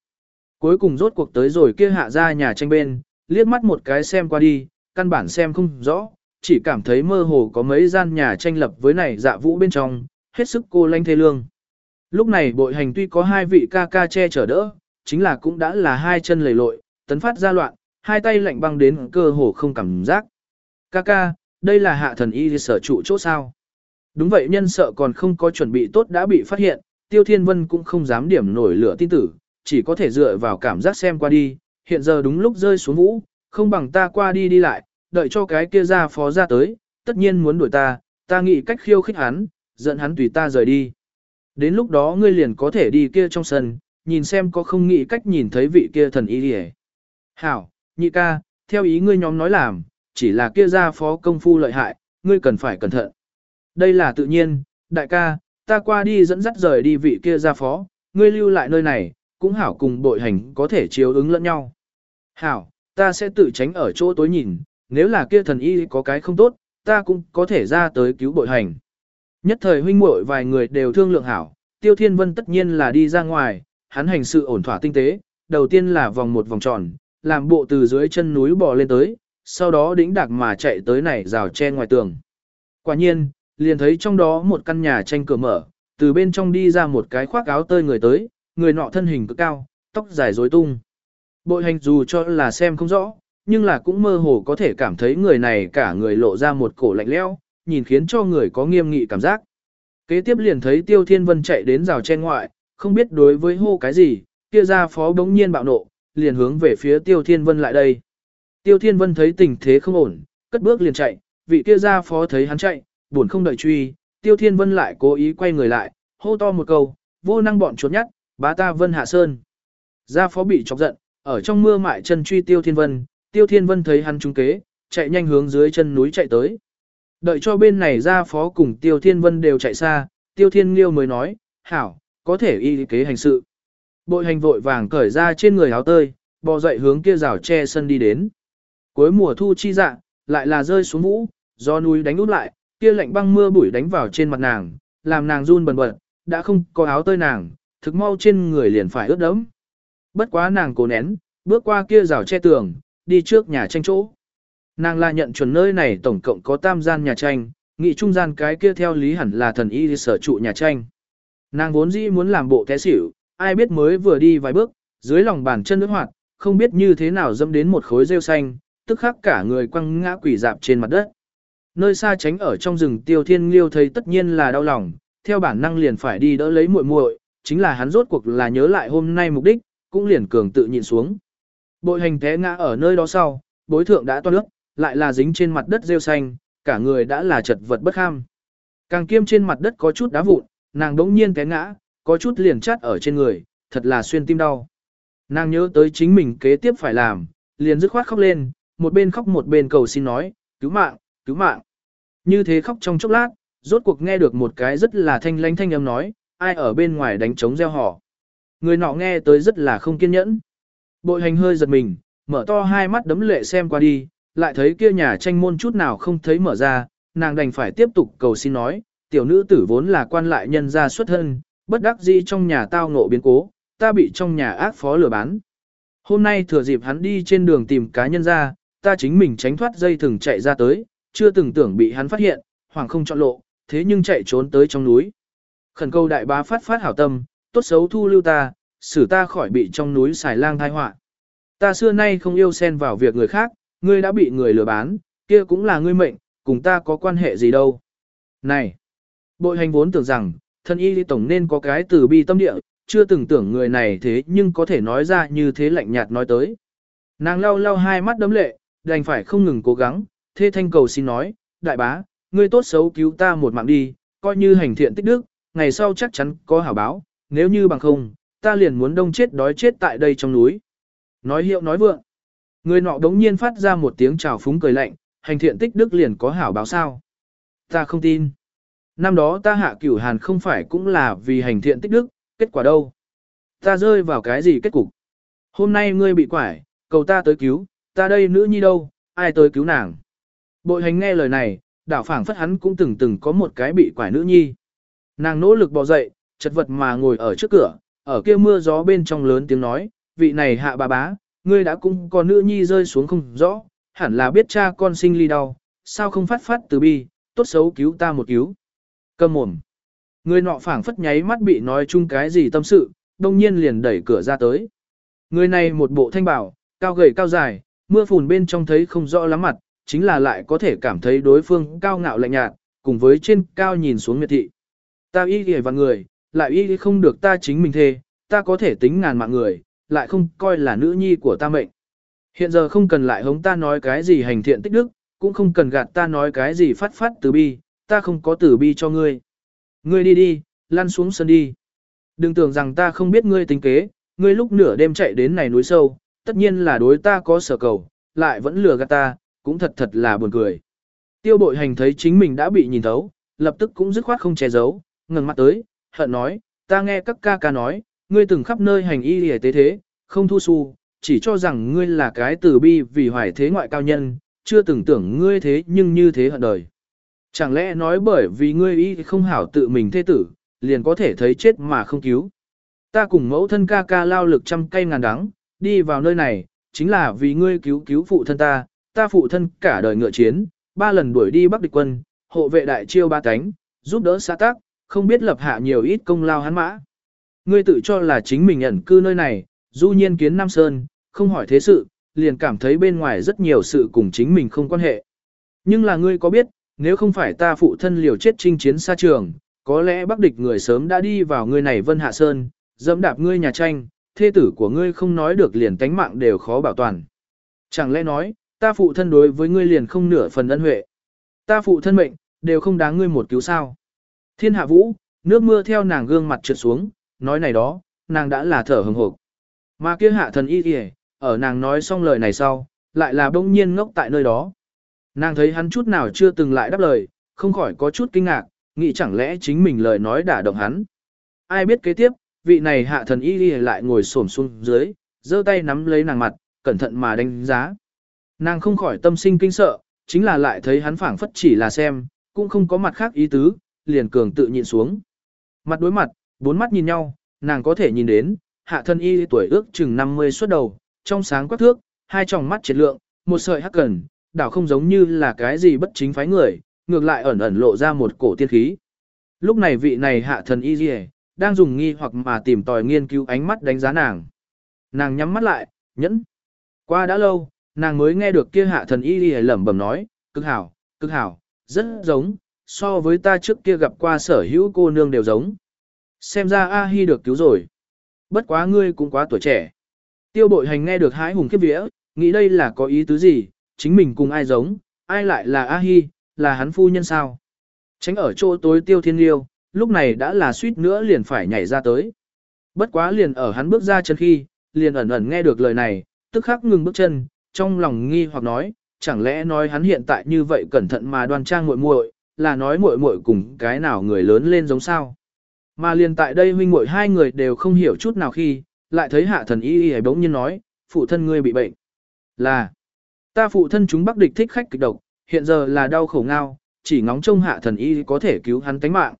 Cuối cùng rốt cuộc tới rồi kia hạ ra nhà tranh bên, liếc mắt một cái xem qua đi, căn bản xem không rõ, chỉ cảm thấy mơ hồ có mấy gian nhà tranh lập với này dạ vũ bên trong, hết sức cô lanh thê lương. Lúc này bội hành tuy có hai vị ca ca che chở đỡ, chính là cũng đã là hai chân lầy lội, tấn phát ra loạn, hai tay lạnh băng đến cơ hồ không cảm giác. Ca ca, đây là hạ thần y sở trụ chỗ sao. Đúng vậy nhân sợ còn không có chuẩn bị tốt đã bị phát hiện, Tiêu Thiên Vân cũng không dám điểm nổi lửa tin tử, chỉ có thể dựa vào cảm giác xem qua đi, hiện giờ đúng lúc rơi xuống vũ, không bằng ta qua đi đi lại, đợi cho cái kia ra phó ra tới, tất nhiên muốn đuổi ta, ta nghĩ cách khiêu khích hắn, giận hắn tùy ta rời đi. Đến lúc đó ngươi liền có thể đi kia trong sân, nhìn xem có không nghĩ cách nhìn thấy vị kia thần y đi Hảo, nhị ca, theo ý ngươi nhóm nói làm, chỉ là kia ra phó công phu lợi hại, ngươi cần phải cẩn thận. Đây là tự nhiên, đại ca, ta qua đi dẫn dắt rời đi vị kia ra phó, ngươi lưu lại nơi này, cũng hảo cùng bội hành có thể chiếu ứng lẫn nhau. Hảo, ta sẽ tự tránh ở chỗ tối nhìn, nếu là kia thần y có cái không tốt, ta cũng có thể ra tới cứu bội hành. Nhất thời huynh muội vài người đều thương lượng hảo, Tiêu Thiên Vân tất nhiên là đi ra ngoài, hắn hành sự ổn thỏa tinh tế, đầu tiên là vòng một vòng tròn, làm bộ từ dưới chân núi bò lên tới, sau đó đĩnh đạc mà chạy tới này rào che ngoài tường. Quả nhiên, liền thấy trong đó một căn nhà tranh cửa mở, từ bên trong đi ra một cái khoác áo tơi người tới, người nọ thân hình cực cao, tóc dài rối tung. Bội hành dù cho là xem không rõ, nhưng là cũng mơ hồ có thể cảm thấy người này cả người lộ ra một cổ lạnh lẽo, nhìn khiến cho người có nghiêm nghị cảm giác. Kế tiếp liền thấy Tiêu Thiên Vân chạy đến rào chen ngoại, không biết đối với hô cái gì, kia ra phó bỗng nhiên bạo nộ, liền hướng về phía Tiêu Thiên Vân lại đây. Tiêu Thiên Vân thấy tình thế không ổn, cất bước liền chạy, vị kia ra phó thấy hắn chạy, buồn không đợi truy, Tiêu Thiên Vân lại cố ý quay người lại, hô to một câu, vô năng bọn chuột nhắt, bá ta Vân Hạ Sơn. Gia phó bị chọc giận, ở trong mưa mại chân truy Tiêu Thiên Vân, Tiêu Thiên Vân thấy hắn trúng kế, chạy nhanh hướng dưới chân núi chạy tới. Đợi cho bên này ra phó cùng Tiêu Thiên Vân đều chạy xa, Tiêu Thiên Liêu mới nói, hảo, có thể y kế hành sự. Bội hành vội vàng cởi ra trên người áo tơi, bò dậy hướng kia rào che sân đi đến. Cuối mùa thu chi dạ, lại là rơi xuống vũ, do núi đánh út lại, kia lạnh băng mưa bụi đánh vào trên mặt nàng, làm nàng run bần bật, đã không có áo tơi nàng, thực mau trên người liền phải ướt đẫm. Bất quá nàng cố nén, bước qua kia rào che tường, đi trước nhà tranh chỗ. Nàng là nhận chuẩn nơi này tổng cộng có tam gian nhà tranh, nghị trung gian cái kia theo lý hẳn là thần y sở trụ nhà tranh. Nàng vốn dĩ muốn làm bộ té xỉu, ai biết mới vừa đi vài bước, dưới lòng bàn chân nước hoạt, không biết như thế nào dâm đến một khối rêu xanh, tức khắc cả người quăng ngã quỷ dạp trên mặt đất. Nơi xa tránh ở trong rừng tiêu thiên liêu thấy tất nhiên là đau lòng, theo bản năng liền phải đi đỡ lấy muội muội, chính là hắn rốt cuộc là nhớ lại hôm nay mục đích, cũng liền cường tự nhịn xuống. Bội hành té ngã ở nơi đó sau, bối thượng đã toan nước, lại là dính trên mặt đất rêu xanh, cả người đã là chật vật bất kham. Càng kiêm trên mặt đất có chút đá vụn, nàng đống nhiên té ngã, có chút liền chát ở trên người, thật là xuyên tim đau. Nàng nhớ tới chính mình kế tiếp phải làm, liền dứt khoát khóc lên, một bên khóc một bên cầu xin nói, cứu mạng, cứu mạng. Như thế khóc trong chốc lát, rốt cuộc nghe được một cái rất là thanh lánh thanh âm nói, ai ở bên ngoài đánh trống gieo họ. Người nọ nghe tới rất là không kiên nhẫn. Bội hành hơi giật mình, mở to hai mắt đấm lệ xem qua đi, lại thấy kia nhà tranh môn chút nào không thấy mở ra, nàng đành phải tiếp tục cầu xin nói, tiểu nữ tử vốn là quan lại nhân gia xuất thân, bất đắc dĩ trong nhà tao ngộ biến cố, ta bị trong nhà ác phó lừa bán. Hôm nay thừa dịp hắn đi trên đường tìm cá nhân ra, ta chính mình tránh thoát dây thừng chạy ra tới, chưa từng tưởng bị hắn phát hiện, hoàng không chọn lộ, thế nhưng chạy trốn tới trong núi. Khẩn câu đại bá phát phát hảo tâm, tốt xấu thu lưu ta, xử ta khỏi bị trong núi xài lang thai họa. Ta xưa nay không yêu xen vào việc người khác, ngươi đã bị người lừa bán, kia cũng là ngươi mệnh, cùng ta có quan hệ gì đâu. Này, bội hành vốn tưởng rằng, thân y lý tổng nên có cái từ bi tâm địa, chưa từng tưởng người này thế nhưng có thể nói ra như thế lạnh nhạt nói tới. Nàng lau lau hai mắt đấm lệ, đành phải không ngừng cố gắng, thê thanh cầu xin nói, đại bá, ngươi tốt xấu cứu ta một mạng đi, coi như hành thiện tích đức, ngày sau chắc chắn có hảo báo, nếu như bằng không, ta liền muốn đông chết đói chết tại đây trong núi. Nói hiệu nói vượng. Người nọ đống nhiên phát ra một tiếng chào phúng cười lạnh, hành thiện tích đức liền có hảo báo sao. Ta không tin. Năm đó ta hạ cửu hàn không phải cũng là vì hành thiện tích đức, kết quả đâu? Ta rơi vào cái gì kết cục? Hôm nay ngươi bị quải, cầu ta tới cứu, ta đây nữ nhi đâu, ai tới cứu nàng? Bội hành nghe lời này, đảo phảng phất hắn cũng từng từng có một cái bị quải nữ nhi. Nàng nỗ lực bò dậy, chật vật mà ngồi ở trước cửa, ở kia mưa gió bên trong lớn tiếng nói, vị này hạ bà bá, ngươi đã cũng có nữ nhi rơi xuống không rõ, hẳn là biết cha con sinh ly đau, sao không phát phát từ bi, tốt xấu cứu ta một cứu. Cầm mồm. Người nọ phảng phất nháy mắt bị nói chung cái gì tâm sự, đông nhiên liền đẩy cửa ra tới. Người này một bộ thanh bảo, cao gầy cao dài, mưa phùn bên trong thấy không rõ lắm mặt, chính là lại có thể cảm thấy đối phương cao ngạo lạnh nhạt, cùng với trên cao nhìn xuống miệt thị. Ta y ghề và người, lại y không được ta chính mình thề, ta có thể tính ngàn mạng người, lại không coi là nữ nhi của ta mệnh. Hiện giờ không cần lại hống ta nói cái gì hành thiện tích đức, cũng không cần gạt ta nói cái gì phát phát từ bi, ta không có từ bi cho ngươi. Ngươi đi đi, lăn xuống sân đi. Đừng tưởng rằng ta không biết ngươi tính kế, ngươi lúc nửa đêm chạy đến này núi sâu, tất nhiên là đối ta có sở cầu, lại vẫn lừa gạt ta, cũng thật thật là buồn cười. Tiêu bội hành thấy chính mình đã bị nhìn thấu, lập tức cũng dứt khoát không che giấu, ngừng mắt tới, hận nói, ta nghe các ca ca nói, ngươi từng khắp nơi hành y hề tế thế, không thu xu, chỉ cho rằng ngươi là cái từ bi vì hoài thế ngoại cao nhân, chưa từng tưởng ngươi thế nhưng như thế hận đời. Chẳng lẽ nói bởi vì ngươi y không hảo tự mình thế tử, liền có thể thấy chết mà không cứu. Ta cùng mẫu thân ca ca lao lực trăm cây ngàn đắng, đi vào nơi này, chính là vì ngươi cứu cứu phụ thân ta, ta phụ thân cả đời ngựa chiến, ba lần đuổi đi Bắc địch quân, hộ vệ đại chiêu ba cánh, giúp đỡ xã tác, không biết lập hạ nhiều ít công lao hắn mã. Ngươi tự cho là chính mình ẩn cư nơi này, du nhiên kiến Nam Sơn, không hỏi thế sự, liền cảm thấy bên ngoài rất nhiều sự cùng chính mình không quan hệ. Nhưng là ngươi có biết, nếu không phải ta phụ thân liều chết chinh chiến xa trường, có lẽ Bắc địch người sớm đã đi vào ngươi này Vân Hạ Sơn, dẫm đạp ngươi nhà tranh, thê tử của ngươi không nói được liền tánh mạng đều khó bảo toàn. Chẳng lẽ nói, ta phụ thân đối với ngươi liền không nửa phần ân huệ. Ta phụ thân mệnh, đều không đáng ngươi một cứu sao. Thiên hạ vũ, nước mưa theo nàng gương mặt trượt xuống, nói này đó, nàng đã là thở hừng hộp. Mà kia hạ thần y kìa, ở nàng nói xong lời này sau, lại là bỗng nhiên ngốc tại nơi đó. Nàng thấy hắn chút nào chưa từng lại đáp lời, không khỏi có chút kinh ngạc, nghĩ chẳng lẽ chính mình lời nói đả động hắn. Ai biết kế tiếp, vị này hạ thần y lại ngồi xổm xuống dưới, giơ tay nắm lấy nàng mặt, cẩn thận mà đánh giá. Nàng không khỏi tâm sinh kinh sợ, chính là lại thấy hắn phảng phất chỉ là xem, cũng không có mặt khác ý tứ, liền cường tự nhịn xuống. Mặt đối mặt, bốn mắt nhìn nhau, nàng có thể nhìn đến, hạ thân y tuổi ước chừng 50 xuất đầu, trong sáng quắc thước, hai tròng mắt triệt lượng, một sợi hắc cần, đảo không giống như là cái gì bất chính phái người, ngược lại ẩn ẩn lộ ra một cổ tiên khí. Lúc này vị này hạ thần y gì đang dùng nghi hoặc mà tìm tòi nghiên cứu ánh mắt đánh giá nàng. Nàng nhắm mắt lại, nhẫn. Qua đã lâu, nàng mới nghe được kia hạ thần y lẩm bẩm nói, cực hảo, cực hảo, rất giống, so với ta trước kia gặp qua sở hữu cô nương đều giống. Xem ra A-hi được cứu rồi. Bất quá ngươi cũng quá tuổi trẻ. Tiêu bội hành nghe được hái hùng kiếp vía, nghĩ đây là có ý tứ gì, chính mình cùng ai giống, ai lại là A-hi, là hắn phu nhân sao. Tránh ở chỗ tối tiêu thiên liêu, lúc này đã là suýt nữa liền phải nhảy ra tới. Bất quá liền ở hắn bước ra chân khi, liền ẩn ẩn nghe được lời này, tức khắc ngừng bước chân, trong lòng nghi hoặc nói, chẳng lẽ nói hắn hiện tại như vậy cẩn thận mà đoan trang muội muội, là nói muội muội cùng cái nào người lớn lên giống sao? Mà liền tại đây huynh muội hai người đều không hiểu chút nào khi, lại thấy hạ thần y y bỗng nhiên nói, phụ thân ngươi bị bệnh. Là, ta phụ thân chúng bắc địch thích khách kịch độc, hiện giờ là đau khổ ngao, chỉ ngóng trông hạ thần y có thể cứu hắn tánh mạng.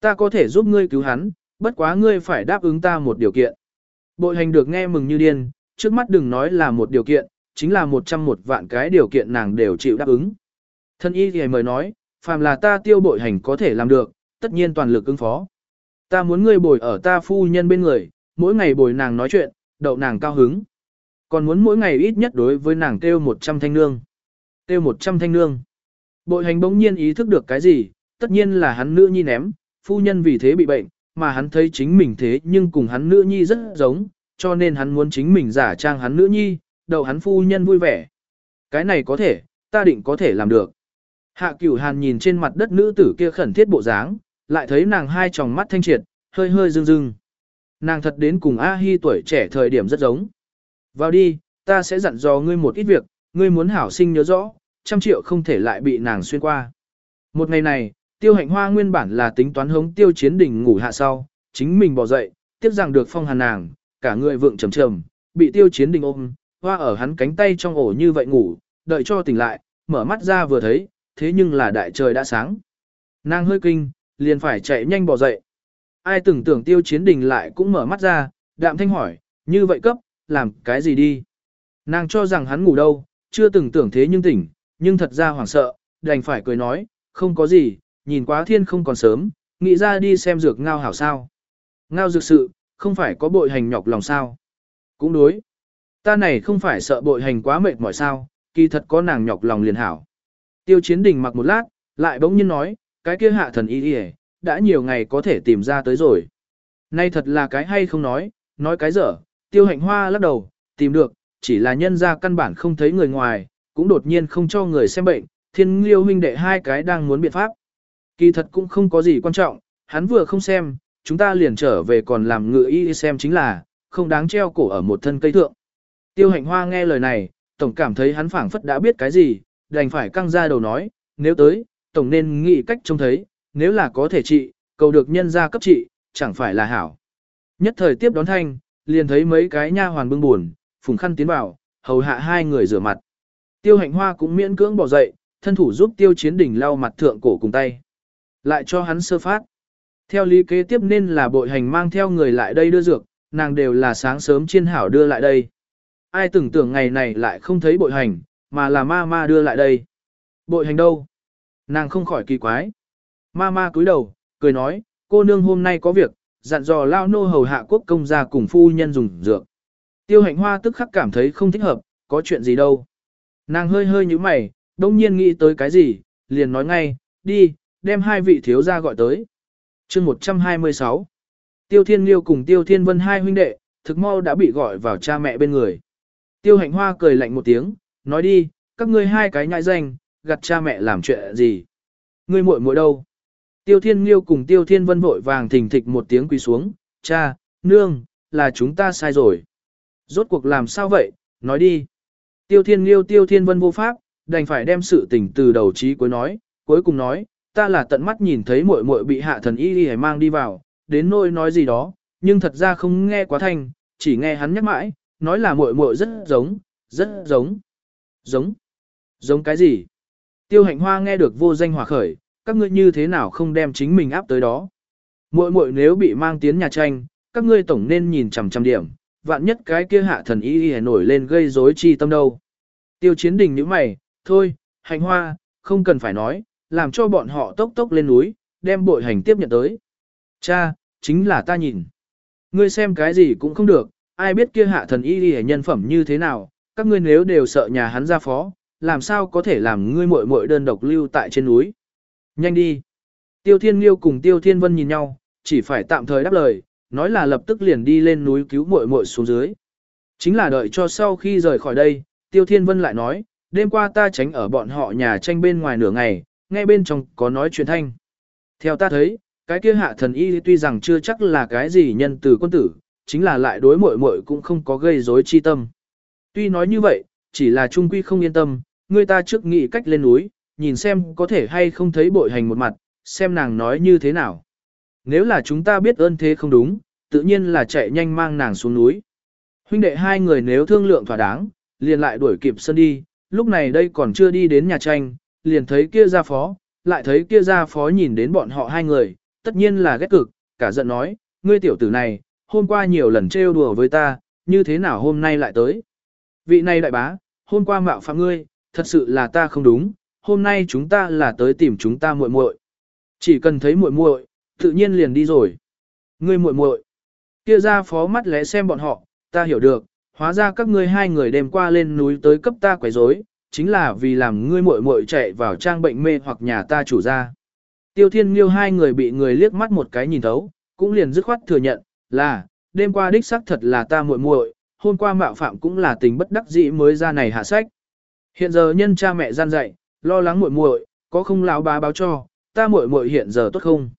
Ta có thể giúp ngươi cứu hắn, bất quá ngươi phải đáp ứng ta một điều kiện. Bội hành được nghe mừng như điên, trước mắt đừng nói là một điều kiện, chính là một trăm một vạn cái điều kiện nàng đều chịu đáp ứng. Thân y thì mời nói, phàm là ta tiêu bội hành có thể làm được, tất nhiên toàn lực ứng phó. Ta muốn ngươi bồi ở ta phu nhân bên người, mỗi ngày bồi nàng nói chuyện, đậu nàng cao hứng. Còn muốn mỗi ngày ít nhất đối với nàng tiêu 100 thanh nương. Tiêu 100 thanh nương. Bội hành bỗng nhiên ý thức được cái gì, tất nhiên là hắn nữ nhi ném, phu nhân vì thế bị bệnh, mà hắn thấy chính mình thế nhưng cùng hắn nữ nhi rất giống, cho nên hắn muốn chính mình giả trang hắn nữ nhi, đậu hắn phu nhân vui vẻ. Cái này có thể, ta định có thể làm được. Hạ cửu hàn nhìn trên mặt đất nữ tử kia khẩn thiết bộ dáng, lại thấy nàng hai tròng mắt thanh triệt, hơi hơi rưng rưng. Nàng thật đến cùng A-hi tuổi trẻ thời điểm rất giống. Vào đi, ta sẽ dặn dò ngươi một ít việc, ngươi muốn hảo sinh nhớ rõ, trăm triệu không thể lại bị nàng xuyên qua. Một ngày này, tiêu hạnh hoa nguyên bản là tính toán hống tiêu chiến đỉnh ngủ hạ sau, chính mình bỏ dậy, tiếp rằng được phong hàn nàng, cả người vượng trầm trầm, bị tiêu chiến đỉnh ôm, hoa ở hắn cánh tay trong ổ như vậy ngủ, đợi cho tỉnh lại, mở mắt ra vừa thấy, thế nhưng là đại trời đã sáng. Nàng hơi kinh, liền phải chạy nhanh bỏ dậy. Ai tưởng tưởng tiêu chiến đình lại cũng mở mắt ra, đạm thanh hỏi, như vậy cấp, làm cái gì đi? Nàng cho rằng hắn ngủ đâu, chưa từng tưởng thế nhưng tỉnh, nhưng thật ra hoảng sợ, đành phải cười nói, không có gì, nhìn quá thiên không còn sớm, nghĩ ra đi xem dược ngao hảo sao. Ngao dược sự, không phải có bội hành nhọc lòng sao. Cũng đối. Ta này không phải sợ bội hành quá mệt mỏi sao, kỳ thật có nàng nhọc lòng liền hảo. Tiêu chiến đình mặc một lát, lại bỗng nhiên nói, cái kia hạ thần y y đã nhiều ngày có thể tìm ra tới rồi. Nay thật là cái hay không nói, nói cái dở, tiêu hạnh hoa lắc đầu, tìm được, chỉ là nhân ra căn bản không thấy người ngoài, cũng đột nhiên không cho người xem bệnh, thiên liêu huynh đệ hai cái đang muốn biện pháp. Kỳ thật cũng không có gì quan trọng, hắn vừa không xem, chúng ta liền trở về còn làm ngựa y xem chính là, không đáng treo cổ ở một thân cây thượng. Tiêu hạnh hoa nghe lời này, tổng cảm thấy hắn phảng phất đã biết cái gì, đành phải căng ra đầu nói, nếu tới, tổng nên nghĩ cách trông thấy, nếu là có thể trị, cầu được nhân gia cấp trị, chẳng phải là hảo. Nhất thời tiếp đón thanh, liền thấy mấy cái nha hoàn bưng buồn, phùng khăn tiến vào, hầu hạ hai người rửa mặt. Tiêu hạnh hoa cũng miễn cưỡng bỏ dậy, thân thủ giúp tiêu chiến đỉnh lau mặt thượng cổ cùng tay. Lại cho hắn sơ phát. Theo lý kế tiếp nên là bội hành mang theo người lại đây đưa dược, nàng đều là sáng sớm chiên hảo đưa lại đây. Ai tưởng tưởng ngày này lại không thấy bội hành, mà là ma ma đưa lại đây. Bội hành đâu? Nàng không khỏi kỳ quái. Ma ma cúi đầu, cười nói, cô nương hôm nay có việc, dặn dò lao nô hầu hạ quốc công gia cùng phu nhân dùng dược. Tiêu hạnh hoa tức khắc cảm thấy không thích hợp, có chuyện gì đâu. Nàng hơi hơi như mày, đông nhiên nghĩ tới cái gì, liền nói ngay, đi, đem hai vị thiếu gia gọi tới. chương 126 Tiêu Thiên Liêu cùng Tiêu Thiên Vân hai huynh đệ, thực mau đã bị gọi vào cha mẹ bên người. Tiêu Hạnh Hoa cười lạnh một tiếng, nói đi, các ngươi hai cái nhãi danh, gặt cha mẹ làm chuyện gì. Ngươi muội muội đâu? Tiêu Thiên Nghiêu cùng Tiêu Thiên Vân vội vàng thình thịch một tiếng quỳ xuống, cha, nương, là chúng ta sai rồi. Rốt cuộc làm sao vậy, nói đi. Tiêu Thiên Nghiêu Tiêu Thiên Vân vô pháp, đành phải đem sự tình từ đầu chí cuối nói, cuối cùng nói, ta là tận mắt nhìn thấy muội muội bị hạ thần y y mang đi vào, đến nỗi nói gì đó, nhưng thật ra không nghe quá thanh, chỉ nghe hắn nhắc mãi, nói là muội muội rất giống, rất giống. Giống? Giống cái gì? Tiêu hạnh hoa nghe được vô danh hòa khởi, các ngươi như thế nào không đem chính mình áp tới đó. Muội muội nếu bị mang tiến nhà tranh, các ngươi tổng nên nhìn chằm chằm điểm, vạn nhất cái kia hạ thần y y nổi lên gây rối chi tâm đâu. Tiêu chiến đình như mày, thôi, hành hoa, không cần phải nói, làm cho bọn họ tốc tốc lên núi, đem bội hành tiếp nhận tới. Cha, chính là ta nhìn. Ngươi xem cái gì cũng không được, ai biết kia hạ thần y y nhân phẩm như thế nào, các ngươi nếu đều sợ nhà hắn ra phó, làm sao có thể làm ngươi muội muội đơn độc lưu tại trên núi. Nhanh đi. Tiêu Thiên Liêu cùng Tiêu Thiên Vân nhìn nhau, chỉ phải tạm thời đáp lời, nói là lập tức liền đi lên núi cứu muội muội xuống dưới. Chính là đợi cho sau khi rời khỏi đây, Tiêu Thiên Vân lại nói, đêm qua ta tránh ở bọn họ nhà tranh bên ngoài nửa ngày, nghe bên trong có nói chuyện thanh. Theo ta thấy, cái kia hạ thần y tuy rằng chưa chắc là cái gì nhân từ quân tử, chính là lại đối muội muội cũng không có gây rối chi tâm. Tuy nói như vậy, chỉ là trung quy không yên tâm, người ta trước nghĩ cách lên núi, nhìn xem có thể hay không thấy bội hành một mặt, xem nàng nói như thế nào. Nếu là chúng ta biết ơn thế không đúng, tự nhiên là chạy nhanh mang nàng xuống núi. Huynh đệ hai người nếu thương lượng thỏa đáng, liền lại đuổi kịp sân đi, lúc này đây còn chưa đi đến nhà tranh, liền thấy kia gia phó, lại thấy kia gia phó nhìn đến bọn họ hai người, tất nhiên là ghét cực, cả giận nói, ngươi tiểu tử này, hôm qua nhiều lần trêu đùa với ta, như thế nào hôm nay lại tới. Vị này đại bá, hôm qua mạo phạm ngươi, thật sự là ta không đúng, hôm nay chúng ta là tới tìm chúng ta muội muội. Chỉ cần thấy muội muội, tự nhiên liền đi rồi. Ngươi muội muội. Kia ra phó mắt lẽ xem bọn họ, ta hiểu được, hóa ra các ngươi hai người đêm qua lên núi tới cấp ta quấy rối, chính là vì làm ngươi muội muội chạy vào trang bệnh mê hoặc nhà ta chủ gia. Tiêu Thiên Liêu hai người bị người liếc mắt một cái nhìn thấu, cũng liền dứt khoát thừa nhận, là, đêm qua đích xác thật là ta muội muội, hôm qua mạo phạm cũng là tình bất đắc dĩ mới ra này hạ sách. Hiện giờ nhân cha mẹ gian dạy, lo lắng muội muội, có không lão bá báo cho, ta muội muội hiện giờ tốt không?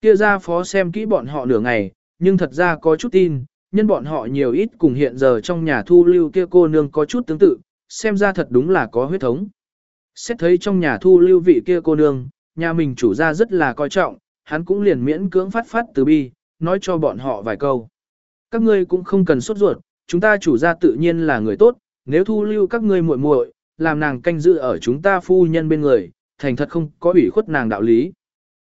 Kia ra phó xem kỹ bọn họ nửa ngày, nhưng thật ra có chút tin, nhân bọn họ nhiều ít cùng hiện giờ trong nhà thu lưu kia cô nương có chút tương tự, xem ra thật đúng là có huyết thống. Xét thấy trong nhà thu lưu vị kia cô nương, nhà mình chủ gia rất là coi trọng, hắn cũng liền miễn cưỡng phát phát từ bi, nói cho bọn họ vài câu. Các ngươi cũng không cần sốt ruột, chúng ta chủ gia tự nhiên là người tốt, nếu thu lưu các ngươi muội muội, làm nàng canh giữ ở chúng ta phu nhân bên người, thành thật không có ủy khuất nàng đạo lý.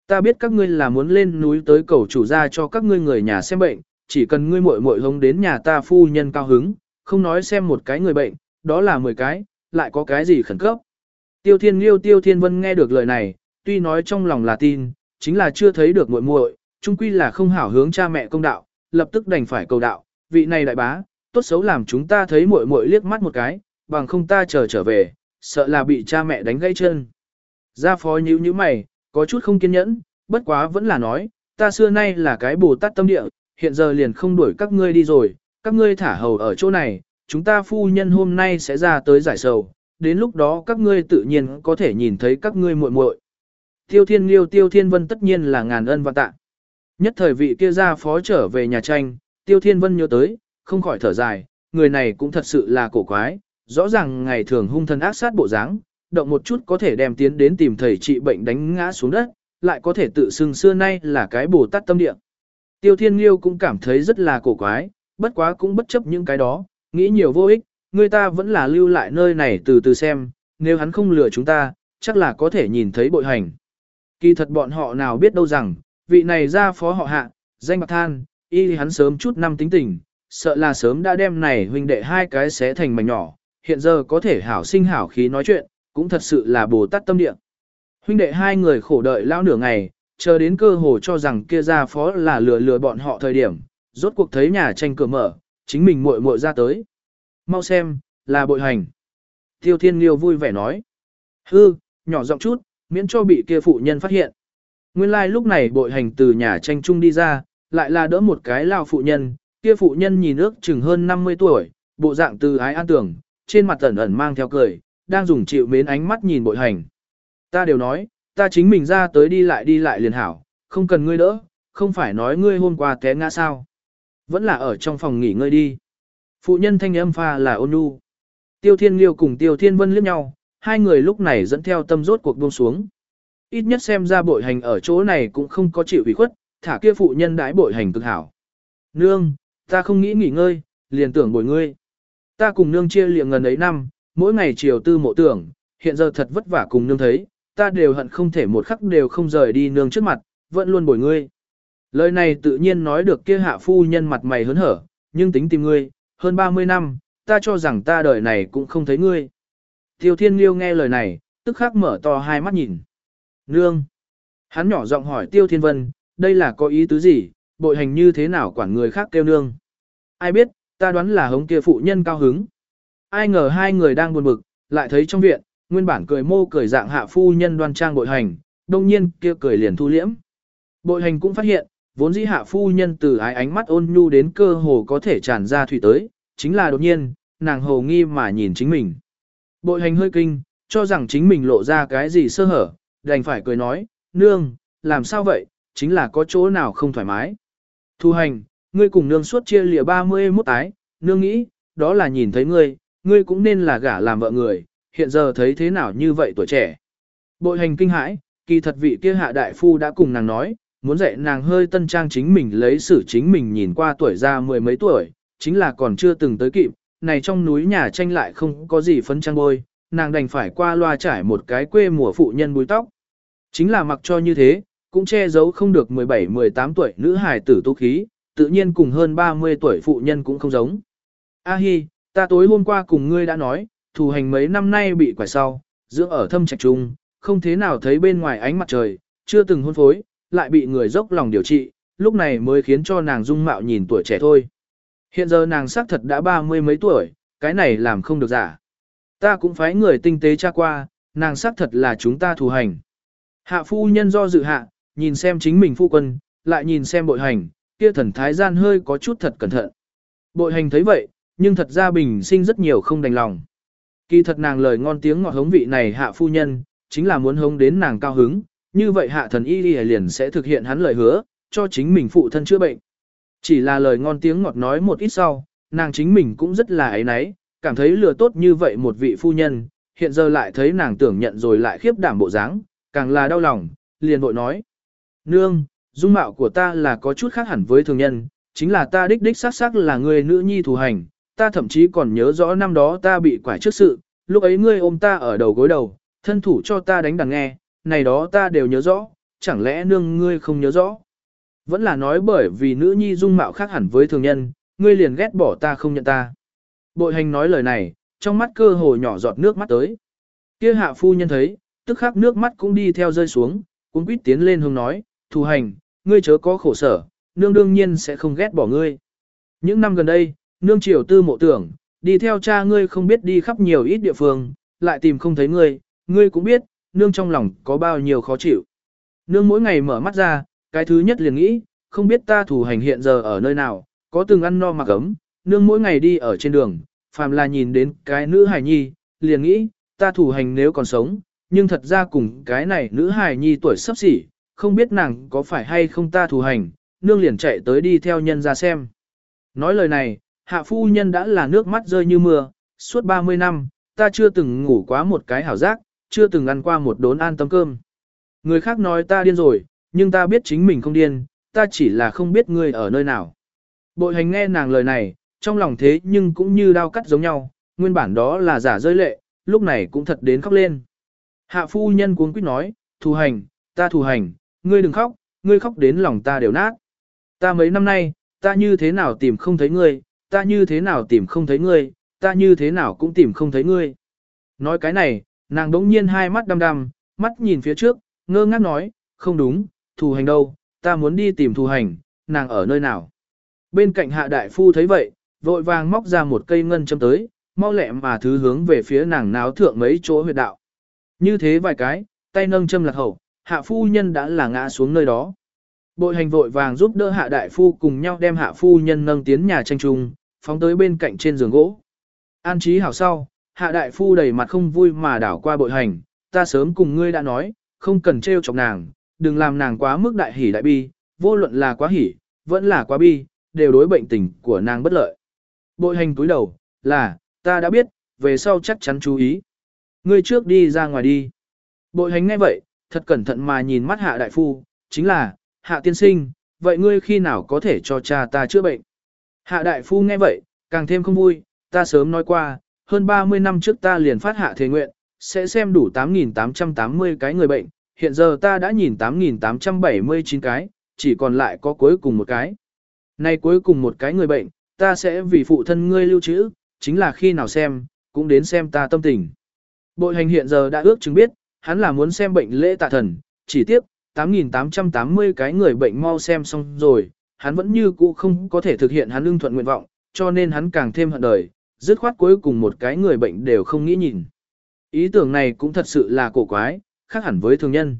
Ta biết các ngươi là muốn lên núi tới cầu chủ gia cho các ngươi người nhà xem bệnh, chỉ cần ngươi muội muội hống đến nhà ta phu nhân cao hứng, không nói xem một cái người bệnh, đó là 10 cái, lại có cái gì khẩn cấp. Tiêu Thiên Liêu Tiêu Thiên Vân nghe được lời này, tuy nói trong lòng là tin, chính là chưa thấy được muội muội, chung quy là không hảo hướng cha mẹ công đạo, lập tức đành phải cầu đạo, vị này đại bá, tốt xấu làm chúng ta thấy muội muội liếc mắt một cái, bằng không ta chờ trở về, sợ là bị cha mẹ đánh gãy chân. Gia phó nhíu nhíu mày, có chút không kiên nhẫn, bất quá vẫn là nói, ta xưa nay là cái Bồ Tát tâm địa, hiện giờ liền không đuổi các ngươi đi rồi, các ngươi thả hầu ở chỗ này, chúng ta phu nhân hôm nay sẽ ra tới giải sầu, đến lúc đó các ngươi tự nhiên có thể nhìn thấy các ngươi muội muội. Tiêu Thiên Liêu Tiêu Thiên Vân tất nhiên là ngàn ân và tạ. Nhất thời vị kia gia phó trở về nhà tranh, Tiêu Thiên Vân nhớ tới, không khỏi thở dài, người này cũng thật sự là cổ quái, rõ ràng ngày thường hung thân ác sát bộ dáng, động một chút có thể đem tiến đến tìm thầy trị bệnh đánh ngã xuống đất, lại có thể tự xưng xưa nay là cái bồ tát tâm địa. Tiêu Thiên Liêu cũng cảm thấy rất là cổ quái, bất quá cũng bất chấp những cái đó, nghĩ nhiều vô ích, người ta vẫn là lưu lại nơi này từ từ xem, nếu hắn không lừa chúng ta, chắc là có thể nhìn thấy bội hành. Kỳ thật bọn họ nào biết đâu rằng, vị này ra phó họ hạ, danh bạc than, y hắn sớm chút năm tính tình, sợ là sớm đã đem này huynh đệ hai cái xé thành mảnh nhỏ, hiện giờ có thể hảo sinh hảo khí nói chuyện, cũng thật sự là bồ tát tâm địa. Huynh đệ hai người khổ đợi lao nửa ngày, chờ đến cơ hồ cho rằng kia ra phó là lừa lừa bọn họ thời điểm, rốt cuộc thấy nhà tranh cửa mở, chính mình muội muội ra tới. Mau xem, là bội hành. Tiêu Thiên Liêu vui vẻ nói. Hư, nhỏ giọng chút, miễn cho bị kia phụ nhân phát hiện. Nguyên lai like lúc này bội hành từ nhà tranh trung đi ra, lại là đỡ một cái lao phụ nhân, kia phụ nhân nhìn ước chừng hơn 50 tuổi, bộ dạng từ ái an tưởng, trên mặt ẩn ẩn mang theo cười, đang dùng chịu mến ánh mắt nhìn bội hành. Ta đều nói, ta chính mình ra tới đi lại đi lại liền hảo, không cần ngươi đỡ, không phải nói ngươi hôm qua té ngã sao. Vẫn là ở trong phòng nghỉ ngơi đi. Phụ nhân thanh âm pha là ôn nhu. Tiêu Thiên Liêu cùng Tiêu Thiên Vân liếc nhau, hai người lúc này dẫn theo tâm rốt cuộc buông xuống. Ít nhất xem ra bội hành ở chỗ này cũng không có chịu ủy khuất, thả kia phụ nhân đãi bội hành cực hảo. Nương, ta không nghĩ nghỉ ngơi, liền tưởng bồi ngươi. Ta cùng nương chia liệng ngần ấy năm, mỗi ngày chiều tư mộ tưởng, hiện giờ thật vất vả cùng nương thấy, ta đều hận không thể một khắc đều không rời đi nương trước mặt, vẫn luôn bồi ngươi. Lời này tự nhiên nói được kia hạ phu nhân mặt mày hớn hở, nhưng tính tìm ngươi, hơn 30 năm, ta cho rằng ta đời này cũng không thấy ngươi. Tiêu Thiên Liêu nghe lời này, tức khắc mở to hai mắt nhìn. Nương! Hắn nhỏ giọng hỏi Tiêu Thiên Vân, đây là có ý tứ gì, bội hành như thế nào quản người khác kêu nương. Ai biết, ta đoán là hống kia phụ nhân cao hứng. Ai ngờ hai người đang buồn bực, lại thấy trong viện, nguyên bản cười mô cười dạng hạ phu nhân đoan trang bội hành, đông nhiên kia cười liền thu liễm. Bội hành cũng phát hiện, vốn dĩ hạ phu nhân từ ái ánh mắt ôn nhu đến cơ hồ có thể tràn ra thủy tới, chính là đột nhiên, nàng hồ nghi mà nhìn chính mình. Bội hành hơi kinh, cho rằng chính mình lộ ra cái gì sơ hở, đành phải cười nói, nương, làm sao vậy, chính là có chỗ nào không thoải mái. Thu hành, ngươi cùng nương suốt chia lìa 31 tái, nương nghĩ, đó là nhìn thấy ngươi, ngươi cũng nên là gả làm vợ người, hiện giờ thấy thế nào như vậy tuổi trẻ. Bội hành kinh hãi, kỳ thật vị kia hạ đại phu đã cùng nàng nói, muốn dạy nàng hơi tân trang chính mình lấy xử chính mình nhìn qua tuổi ra mười mấy tuổi, chính là còn chưa từng tới kịp, này trong núi nhà tranh lại không có gì phấn trang bôi, nàng đành phải qua loa trải một cái quê mùa phụ nhân búi tóc. Chính là mặc cho như thế, cũng che giấu không được 17-18 tuổi nữ hài tử tu khí, tự nhiên cùng hơn 30 tuổi phụ nhân cũng không giống. A hi, ta tối hôm qua cùng ngươi đã nói, thủ hành mấy năm nay bị quải sau, dưỡng ở thâm trạch trung, không thế nào thấy bên ngoài ánh mặt trời, chưa từng hôn phối, lại bị người dốc lòng điều trị, lúc này mới khiến cho nàng dung mạo nhìn tuổi trẻ thôi. Hiện giờ nàng xác thật đã ba mươi mấy tuổi, cái này làm không được giả. Ta cũng phải người tinh tế tra qua, nàng xác thật là chúng ta thù hành. Hạ phu nhân do dự hạ, nhìn xem chính mình phu quân, lại nhìn xem bội hành, kia thần thái gian hơi có chút thật cẩn thận. Bội hành thấy vậy, nhưng thật ra bình sinh rất nhiều không đành lòng. Kỳ thật nàng lời ngon tiếng ngọt hống vị này hạ phu nhân, chính là muốn hống đến nàng cao hứng, như vậy hạ thần y liền sẽ thực hiện hắn lời hứa, cho chính mình phụ thân chữa bệnh. Chỉ là lời ngon tiếng ngọt nói một ít sau, nàng chính mình cũng rất là ấy náy, cảm thấy lừa tốt như vậy một vị phu nhân, hiện giờ lại thấy nàng tưởng nhận rồi lại khiếp đảm bộ dáng, càng là đau lòng, liền vội nói. Nương, dung mạo của ta là có chút khác hẳn với thường nhân, chính là ta đích đích xác xác là người nữ nhi thù hành, ta thậm chí còn nhớ rõ năm đó ta bị quải trước sự, lúc ấy ngươi ôm ta ở đầu gối đầu, thân thủ cho ta đánh đàn nghe, này đó ta đều nhớ rõ, chẳng lẽ nương ngươi không nhớ rõ. Vẫn là nói bởi vì nữ nhi dung mạo khác hẳn với thường nhân, ngươi liền ghét bỏ ta không nhận ta. Bội hành nói lời này, trong mắt cơ hồ nhỏ giọt nước mắt tới. Kia hạ phu nhân thấy, tức khắc nước mắt cũng đi theo rơi xuống, cũng quýt tiến lên hương nói, thù hành, ngươi chớ có khổ sở, nương đương nhiên sẽ không ghét bỏ ngươi. Những năm gần đây, nương triều tư mộ tưởng, đi theo cha ngươi không biết đi khắp nhiều ít địa phương, lại tìm không thấy ngươi, ngươi cũng biết, nương trong lòng có bao nhiêu khó chịu. Nương mỗi ngày mở mắt ra, cái thứ nhất liền nghĩ, không biết ta thủ hành hiện giờ ở nơi nào, có từng ăn no mặc ấm, nương mỗi ngày đi ở trên đường, phàm là nhìn đến cái nữ hài nhi, liền nghĩ, ta thủ hành nếu còn sống, nhưng thật ra cùng cái này nữ hài nhi tuổi sắp xỉ, không biết nàng có phải hay không ta thủ hành, nương liền chạy tới đi theo nhân ra xem. Nói lời này, hạ phu nhân đã là nước mắt rơi như mưa, suốt 30 năm, ta chưa từng ngủ quá một cái hảo giác, chưa từng ăn qua một đốn an tâm cơm. Người khác nói ta điên rồi, nhưng ta biết chính mình không điên, ta chỉ là không biết ngươi ở nơi nào. Bội hành nghe nàng lời này, trong lòng thế nhưng cũng như đau cắt giống nhau, nguyên bản đó là giả rơi lệ, lúc này cũng thật đến khóc lên. Hạ phu nhân cuống quýt nói, thù hành, ta thù hành, ngươi đừng khóc, ngươi khóc đến lòng ta đều nát. Ta mấy năm nay, ta như thế nào tìm không thấy ngươi, ta như thế nào tìm không thấy ngươi, ta như thế nào cũng tìm không thấy ngươi. Nói cái này, nàng đống nhiên hai mắt đăm đăm, mắt nhìn phía trước, ngơ ngác nói, không đúng, thù hành đâu, ta muốn đi tìm thù hành, nàng ở nơi nào. Bên cạnh hạ đại phu thấy vậy, vội vàng móc ra một cây ngân châm tới, mau lẹ mà thứ hướng về phía nàng náo thượng mấy chỗ huyệt đạo. Như thế vài cái, tay nâng châm lạc hậu, hạ phu nhân đã là ngã xuống nơi đó. Bội hành vội vàng giúp đỡ hạ đại phu cùng nhau đem hạ phu nhân nâng tiến nhà tranh trung, phóng tới bên cạnh trên giường gỗ. An trí hảo sau, hạ đại phu đầy mặt không vui mà đảo qua bội hành, ta sớm cùng ngươi đã nói, không cần trêu chọc nàng, đừng làm nàng quá mức đại hỉ đại bi, vô luận là quá hỉ, vẫn là quá bi, đều đối bệnh tình của nàng bất lợi. Bội hành túi đầu, là, ta đã biết, về sau chắc chắn chú ý. Ngươi trước đi ra ngoài đi. Bội hành ngay vậy, thật cẩn thận mà nhìn mắt hạ đại phu, chính là, hạ tiên sinh, vậy ngươi khi nào có thể cho cha ta chữa bệnh? Hạ đại phu nghe vậy, càng thêm không vui, ta sớm nói qua, hơn 30 năm trước ta liền phát hạ thề nguyện, sẽ xem đủ 8.880 cái người bệnh, hiện giờ ta đã nhìn 8.879 cái, chỉ còn lại có cuối cùng một cái. Nay cuối cùng một cái người bệnh, ta sẽ vì phụ thân ngươi lưu trữ, chính là khi nào xem, cũng đến xem ta tâm tình. Bội hành hiện giờ đã ước chứng biết, hắn là muốn xem bệnh lễ tạ thần, chỉ tiếp, 8.880 cái người bệnh mau xem xong rồi, hắn vẫn như cũ không có thể thực hiện hắn lương thuận nguyện vọng, cho nên hắn càng thêm hận đời, dứt khoát cuối cùng một cái người bệnh đều không nghĩ nhìn. Ý tưởng này cũng thật sự là cổ quái, khác hẳn với thường nhân.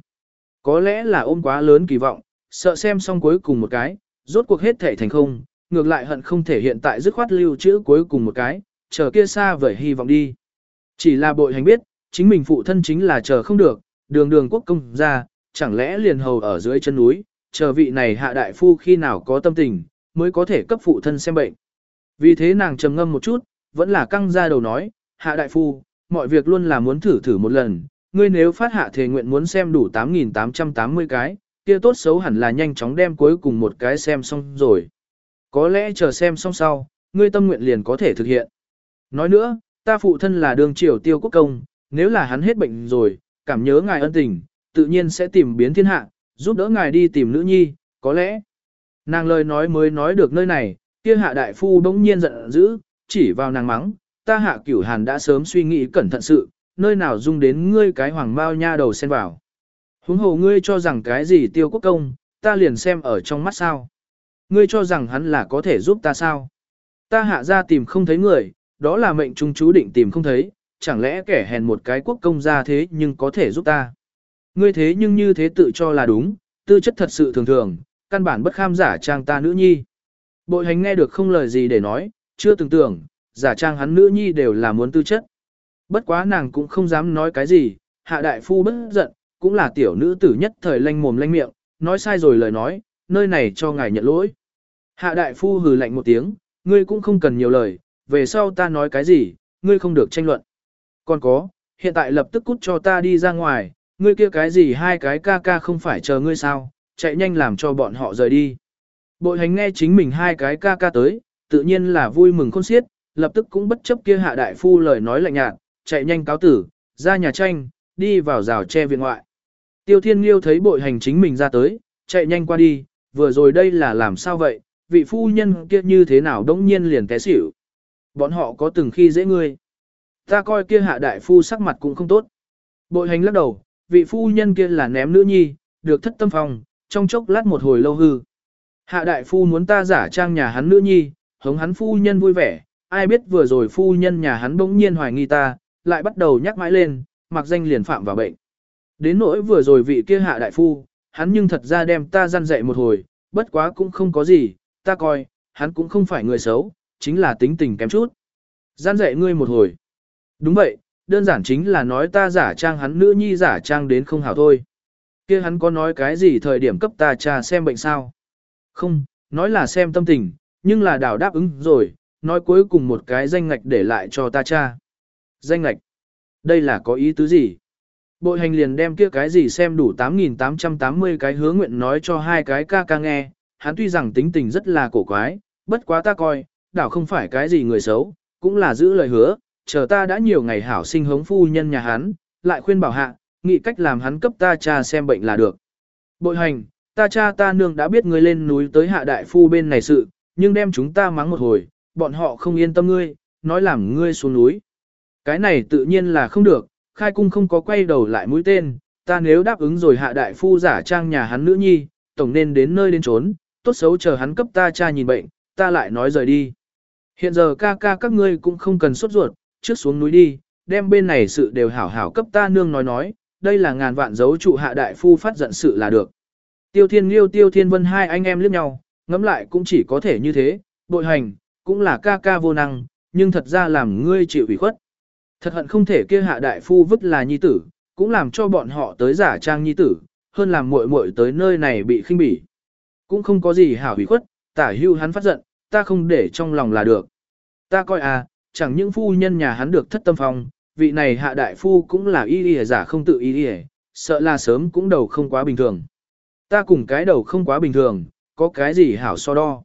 Có lẽ là ôm quá lớn kỳ vọng, sợ xem xong cuối cùng một cái, rốt cuộc hết thể thành không, ngược lại hận không thể hiện tại dứt khoát lưu trữ cuối cùng một cái, chờ kia xa vời hy vọng đi. Chỉ là bội hành biết, chính mình phụ thân chính là chờ không được, đường đường quốc công ra, chẳng lẽ liền hầu ở dưới chân núi, chờ vị này hạ đại phu khi nào có tâm tình, mới có thể cấp phụ thân xem bệnh. Vì thế nàng trầm ngâm một chút, vẫn là căng ra đầu nói, hạ đại phu, mọi việc luôn là muốn thử thử một lần, ngươi nếu phát hạ thề nguyện muốn xem đủ 8.880 cái, kia tốt xấu hẳn là nhanh chóng đem cuối cùng một cái xem xong rồi. Có lẽ chờ xem xong sau, ngươi tâm nguyện liền có thể thực hiện. Nói nữa, ta phụ thân là đường triều tiêu quốc công, nếu là hắn hết bệnh rồi, cảm nhớ ngài ân tình, tự nhiên sẽ tìm biến thiên hạ, giúp đỡ ngài đi tìm nữ nhi, có lẽ. Nàng lời nói mới nói được nơi này, kia hạ đại phu bỗng nhiên giận dữ, chỉ vào nàng mắng, ta hạ cửu hàn đã sớm suy nghĩ cẩn thận sự, nơi nào dung đến ngươi cái hoàng bao nha đầu xen vào. Huống hồ ngươi cho rằng cái gì tiêu quốc công, ta liền xem ở trong mắt sao. Ngươi cho rằng hắn là có thể giúp ta sao. Ta hạ ra tìm không thấy người, đó là mệnh trung chú định tìm không thấy, chẳng lẽ kẻ hèn một cái quốc công gia thế nhưng có thể giúp ta. Ngươi thế nhưng như thế tự cho là đúng, tư chất thật sự thường thường, căn bản bất kham giả trang ta nữ nhi. Bội hành nghe được không lời gì để nói, chưa từng tưởng, giả trang hắn nữ nhi đều là muốn tư chất. Bất quá nàng cũng không dám nói cái gì, hạ đại phu bất giận, cũng là tiểu nữ tử nhất thời lanh mồm lanh miệng, nói sai rồi lời nói, nơi này cho ngài nhận lỗi. Hạ đại phu hừ lạnh một tiếng, ngươi cũng không cần nhiều lời, về sau ta nói cái gì, ngươi không được tranh luận. Còn có, hiện tại lập tức cút cho ta đi ra ngoài, ngươi kia cái gì hai cái ca ca không phải chờ ngươi sao, chạy nhanh làm cho bọn họ rời đi. Bội hành nghe chính mình hai cái ca ca tới, tự nhiên là vui mừng khôn xiết, lập tức cũng bất chấp kia hạ đại phu lời nói lạnh nhạt, chạy nhanh cáo tử, ra nhà tranh, đi vào rào tre viện ngoại. Tiêu thiên liêu thấy bội hành chính mình ra tới, chạy nhanh qua đi, vừa rồi đây là làm sao vậy, vị phu nhân kia như thế nào đống nhiên liền té xỉu. Bọn họ có từng khi dễ ngươi. Ta coi kia hạ đại phu sắc mặt cũng không tốt. Bội hành lắc đầu, vị phu nhân kia là ném nữ nhi, được thất tâm phòng, trong chốc lát một hồi lâu hư. Hạ đại phu muốn ta giả trang nhà hắn nữ nhi, hống hắn phu nhân vui vẻ, ai biết vừa rồi phu nhân nhà hắn bỗng nhiên hoài nghi ta, lại bắt đầu nhắc mãi lên, mặc danh liền phạm vào bệnh. Đến nỗi vừa rồi vị kia hạ đại phu, hắn nhưng thật ra đem ta gian dạy một hồi, bất quá cũng không có gì, ta coi, hắn cũng không phải người xấu, chính là tính tình kém chút. Gian dạy ngươi một hồi. Đúng vậy, đơn giản chính là nói ta giả trang hắn nữ nhi giả trang đến không hảo thôi. kia hắn có nói cái gì thời điểm cấp ta trà xem bệnh sao? Không, nói là xem tâm tình, nhưng là đảo đáp ứng rồi, nói cuối cùng một cái danh ngạch để lại cho ta cha. Danh ngạch? Đây là có ý tứ gì? Bội hành liền đem kia cái gì xem đủ 8.880 cái hứa nguyện nói cho hai cái ca ca nghe, hắn tuy rằng tính tình rất là cổ quái, bất quá ta coi, đảo không phải cái gì người xấu, cũng là giữ lời hứa, chờ ta đã nhiều ngày hảo sinh hống phu nhân nhà hắn, lại khuyên bảo hạ, nghĩ cách làm hắn cấp ta cha xem bệnh là được. Bội hành, ta cha ta nương đã biết ngươi lên núi tới hạ đại phu bên này sự, nhưng đem chúng ta mắng một hồi, bọn họ không yên tâm ngươi, nói làm ngươi xuống núi. Cái này tự nhiên là không được, khai cung không có quay đầu lại mũi tên, ta nếu đáp ứng rồi hạ đại phu giả trang nhà hắn nữ nhi, tổng nên đến nơi đến trốn, tốt xấu chờ hắn cấp ta cha nhìn bệnh, ta lại nói rời đi. Hiện giờ ca ca các ngươi cũng không cần sốt ruột, trước xuống núi đi, đem bên này sự đều hảo hảo cấp ta nương nói nói, đây là ngàn vạn dấu trụ hạ đại phu phát giận sự là được. Tiêu Thiên Liêu Tiêu Thiên Vân hai anh em liếc nhau, ngẫm lại cũng chỉ có thể như thế, bội hành, cũng là ca ca vô năng, nhưng thật ra làm ngươi chịu ủy khuất. Thật hận không thể kia hạ đại phu vứt là nhi tử, cũng làm cho bọn họ tới giả trang nhi tử, hơn làm muội muội tới nơi này bị khinh bỉ. Cũng không có gì hảo ủy khuất, tả hưu hắn phát giận, ta không để trong lòng là được. Ta coi à, chẳng những phu nhân nhà hắn được thất tâm phong, vị này hạ đại phu cũng là y y giả không tự y y, sợ là sớm cũng đầu không quá bình thường. Ta cùng cái đầu không quá bình thường, có cái gì hảo so đo.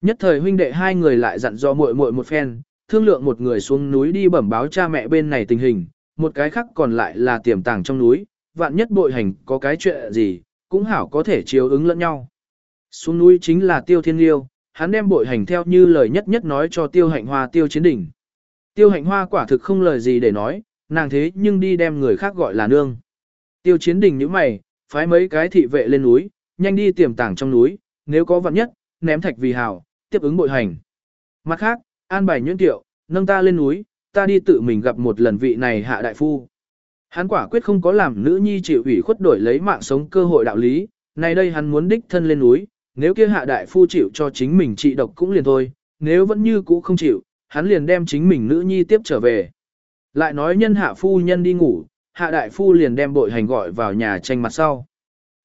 Nhất thời huynh đệ hai người lại dặn do muội muội một phen, thương lượng một người xuống núi đi bẩm báo cha mẹ bên này tình hình, một cái khác còn lại là tiềm tàng trong núi, vạn nhất bội hành có cái chuyện gì, cũng hảo có thể chiếu ứng lẫn nhau. Xuống núi chính là tiêu thiên liêu, hắn đem bội hành theo như lời nhất nhất nói cho tiêu hạnh hoa tiêu chiến đỉnh. Tiêu hạnh hoa quả thực không lời gì để nói, nàng thế nhưng đi đem người khác gọi là nương. Tiêu chiến đỉnh như mày, phái mấy cái thị vệ lên núi, nhanh đi tiềm tàng trong núi, nếu có vật nhất, ném thạch vì hào, tiếp ứng bội hành. Mặt khác, an bài nhuyễn tiệu, nâng ta lên núi, ta đi tự mình gặp một lần vị này hạ đại phu. Hắn quả quyết không có làm nữ nhi chịu ủy khuất đổi lấy mạng sống cơ hội đạo lý, này đây hắn muốn đích thân lên núi, nếu kia hạ đại phu chịu cho chính mình trị độc cũng liền thôi, nếu vẫn như cũ không chịu, hắn liền đem chính mình nữ nhi tiếp trở về. Lại nói nhân hạ phu nhân đi ngủ, hạ đại phu liền đem bội hành gọi vào nhà tranh mặt sau.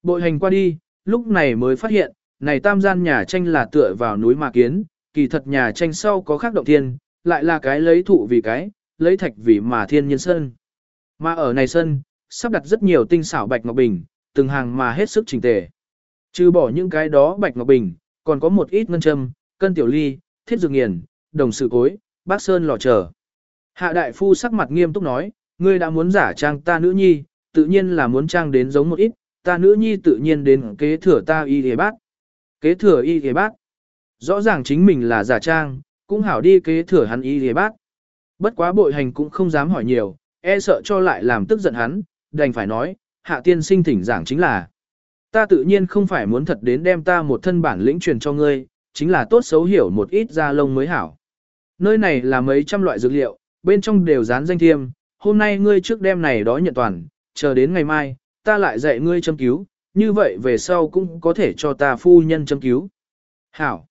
Bội hành qua đi, lúc này mới phát hiện, này tam gian nhà tranh là tựa vào núi mà kiến, kỳ thật nhà tranh sau có khác động thiên, lại là cái lấy thụ vì cái, lấy thạch vì mà thiên nhân sân. Mà ở này sân, sắp đặt rất nhiều tinh xảo bạch ngọc bình, từng hàng mà hết sức chỉnh tề. Trừ bỏ những cái đó bạch ngọc bình, còn có một ít ngân châm, cân tiểu ly, thiết dược nghiền, đồng sự cối, bác sơn lò chờ. Hạ đại phu sắc mặt nghiêm túc nói, ngươi đã muốn giả trang ta nữ nhi, tự nhiên là muốn trang đến giống một ít, ta nữ nhi tự nhiên đến kế thừa ta y thế bác. Kế thừa y thế bác. Rõ ràng chính mình là giả trang, cũng hảo đi kế thừa hắn y thế bác. Bất quá bội hành cũng không dám hỏi nhiều, e sợ cho lại làm tức giận hắn, đành phải nói, hạ tiên sinh thỉnh giảng chính là. Ta tự nhiên không phải muốn thật đến đem ta một thân bản lĩnh truyền cho ngươi, chính là tốt xấu hiểu một ít da lông mới hảo. Nơi này là mấy trăm loại dược liệu, bên trong đều dán danh thiêm, hôm nay ngươi trước đêm này đó nhận toàn, chờ đến ngày mai, ta lại dạy ngươi châm cứu, như vậy về sau cũng có thể cho ta phu nhân châm cứu. Hảo.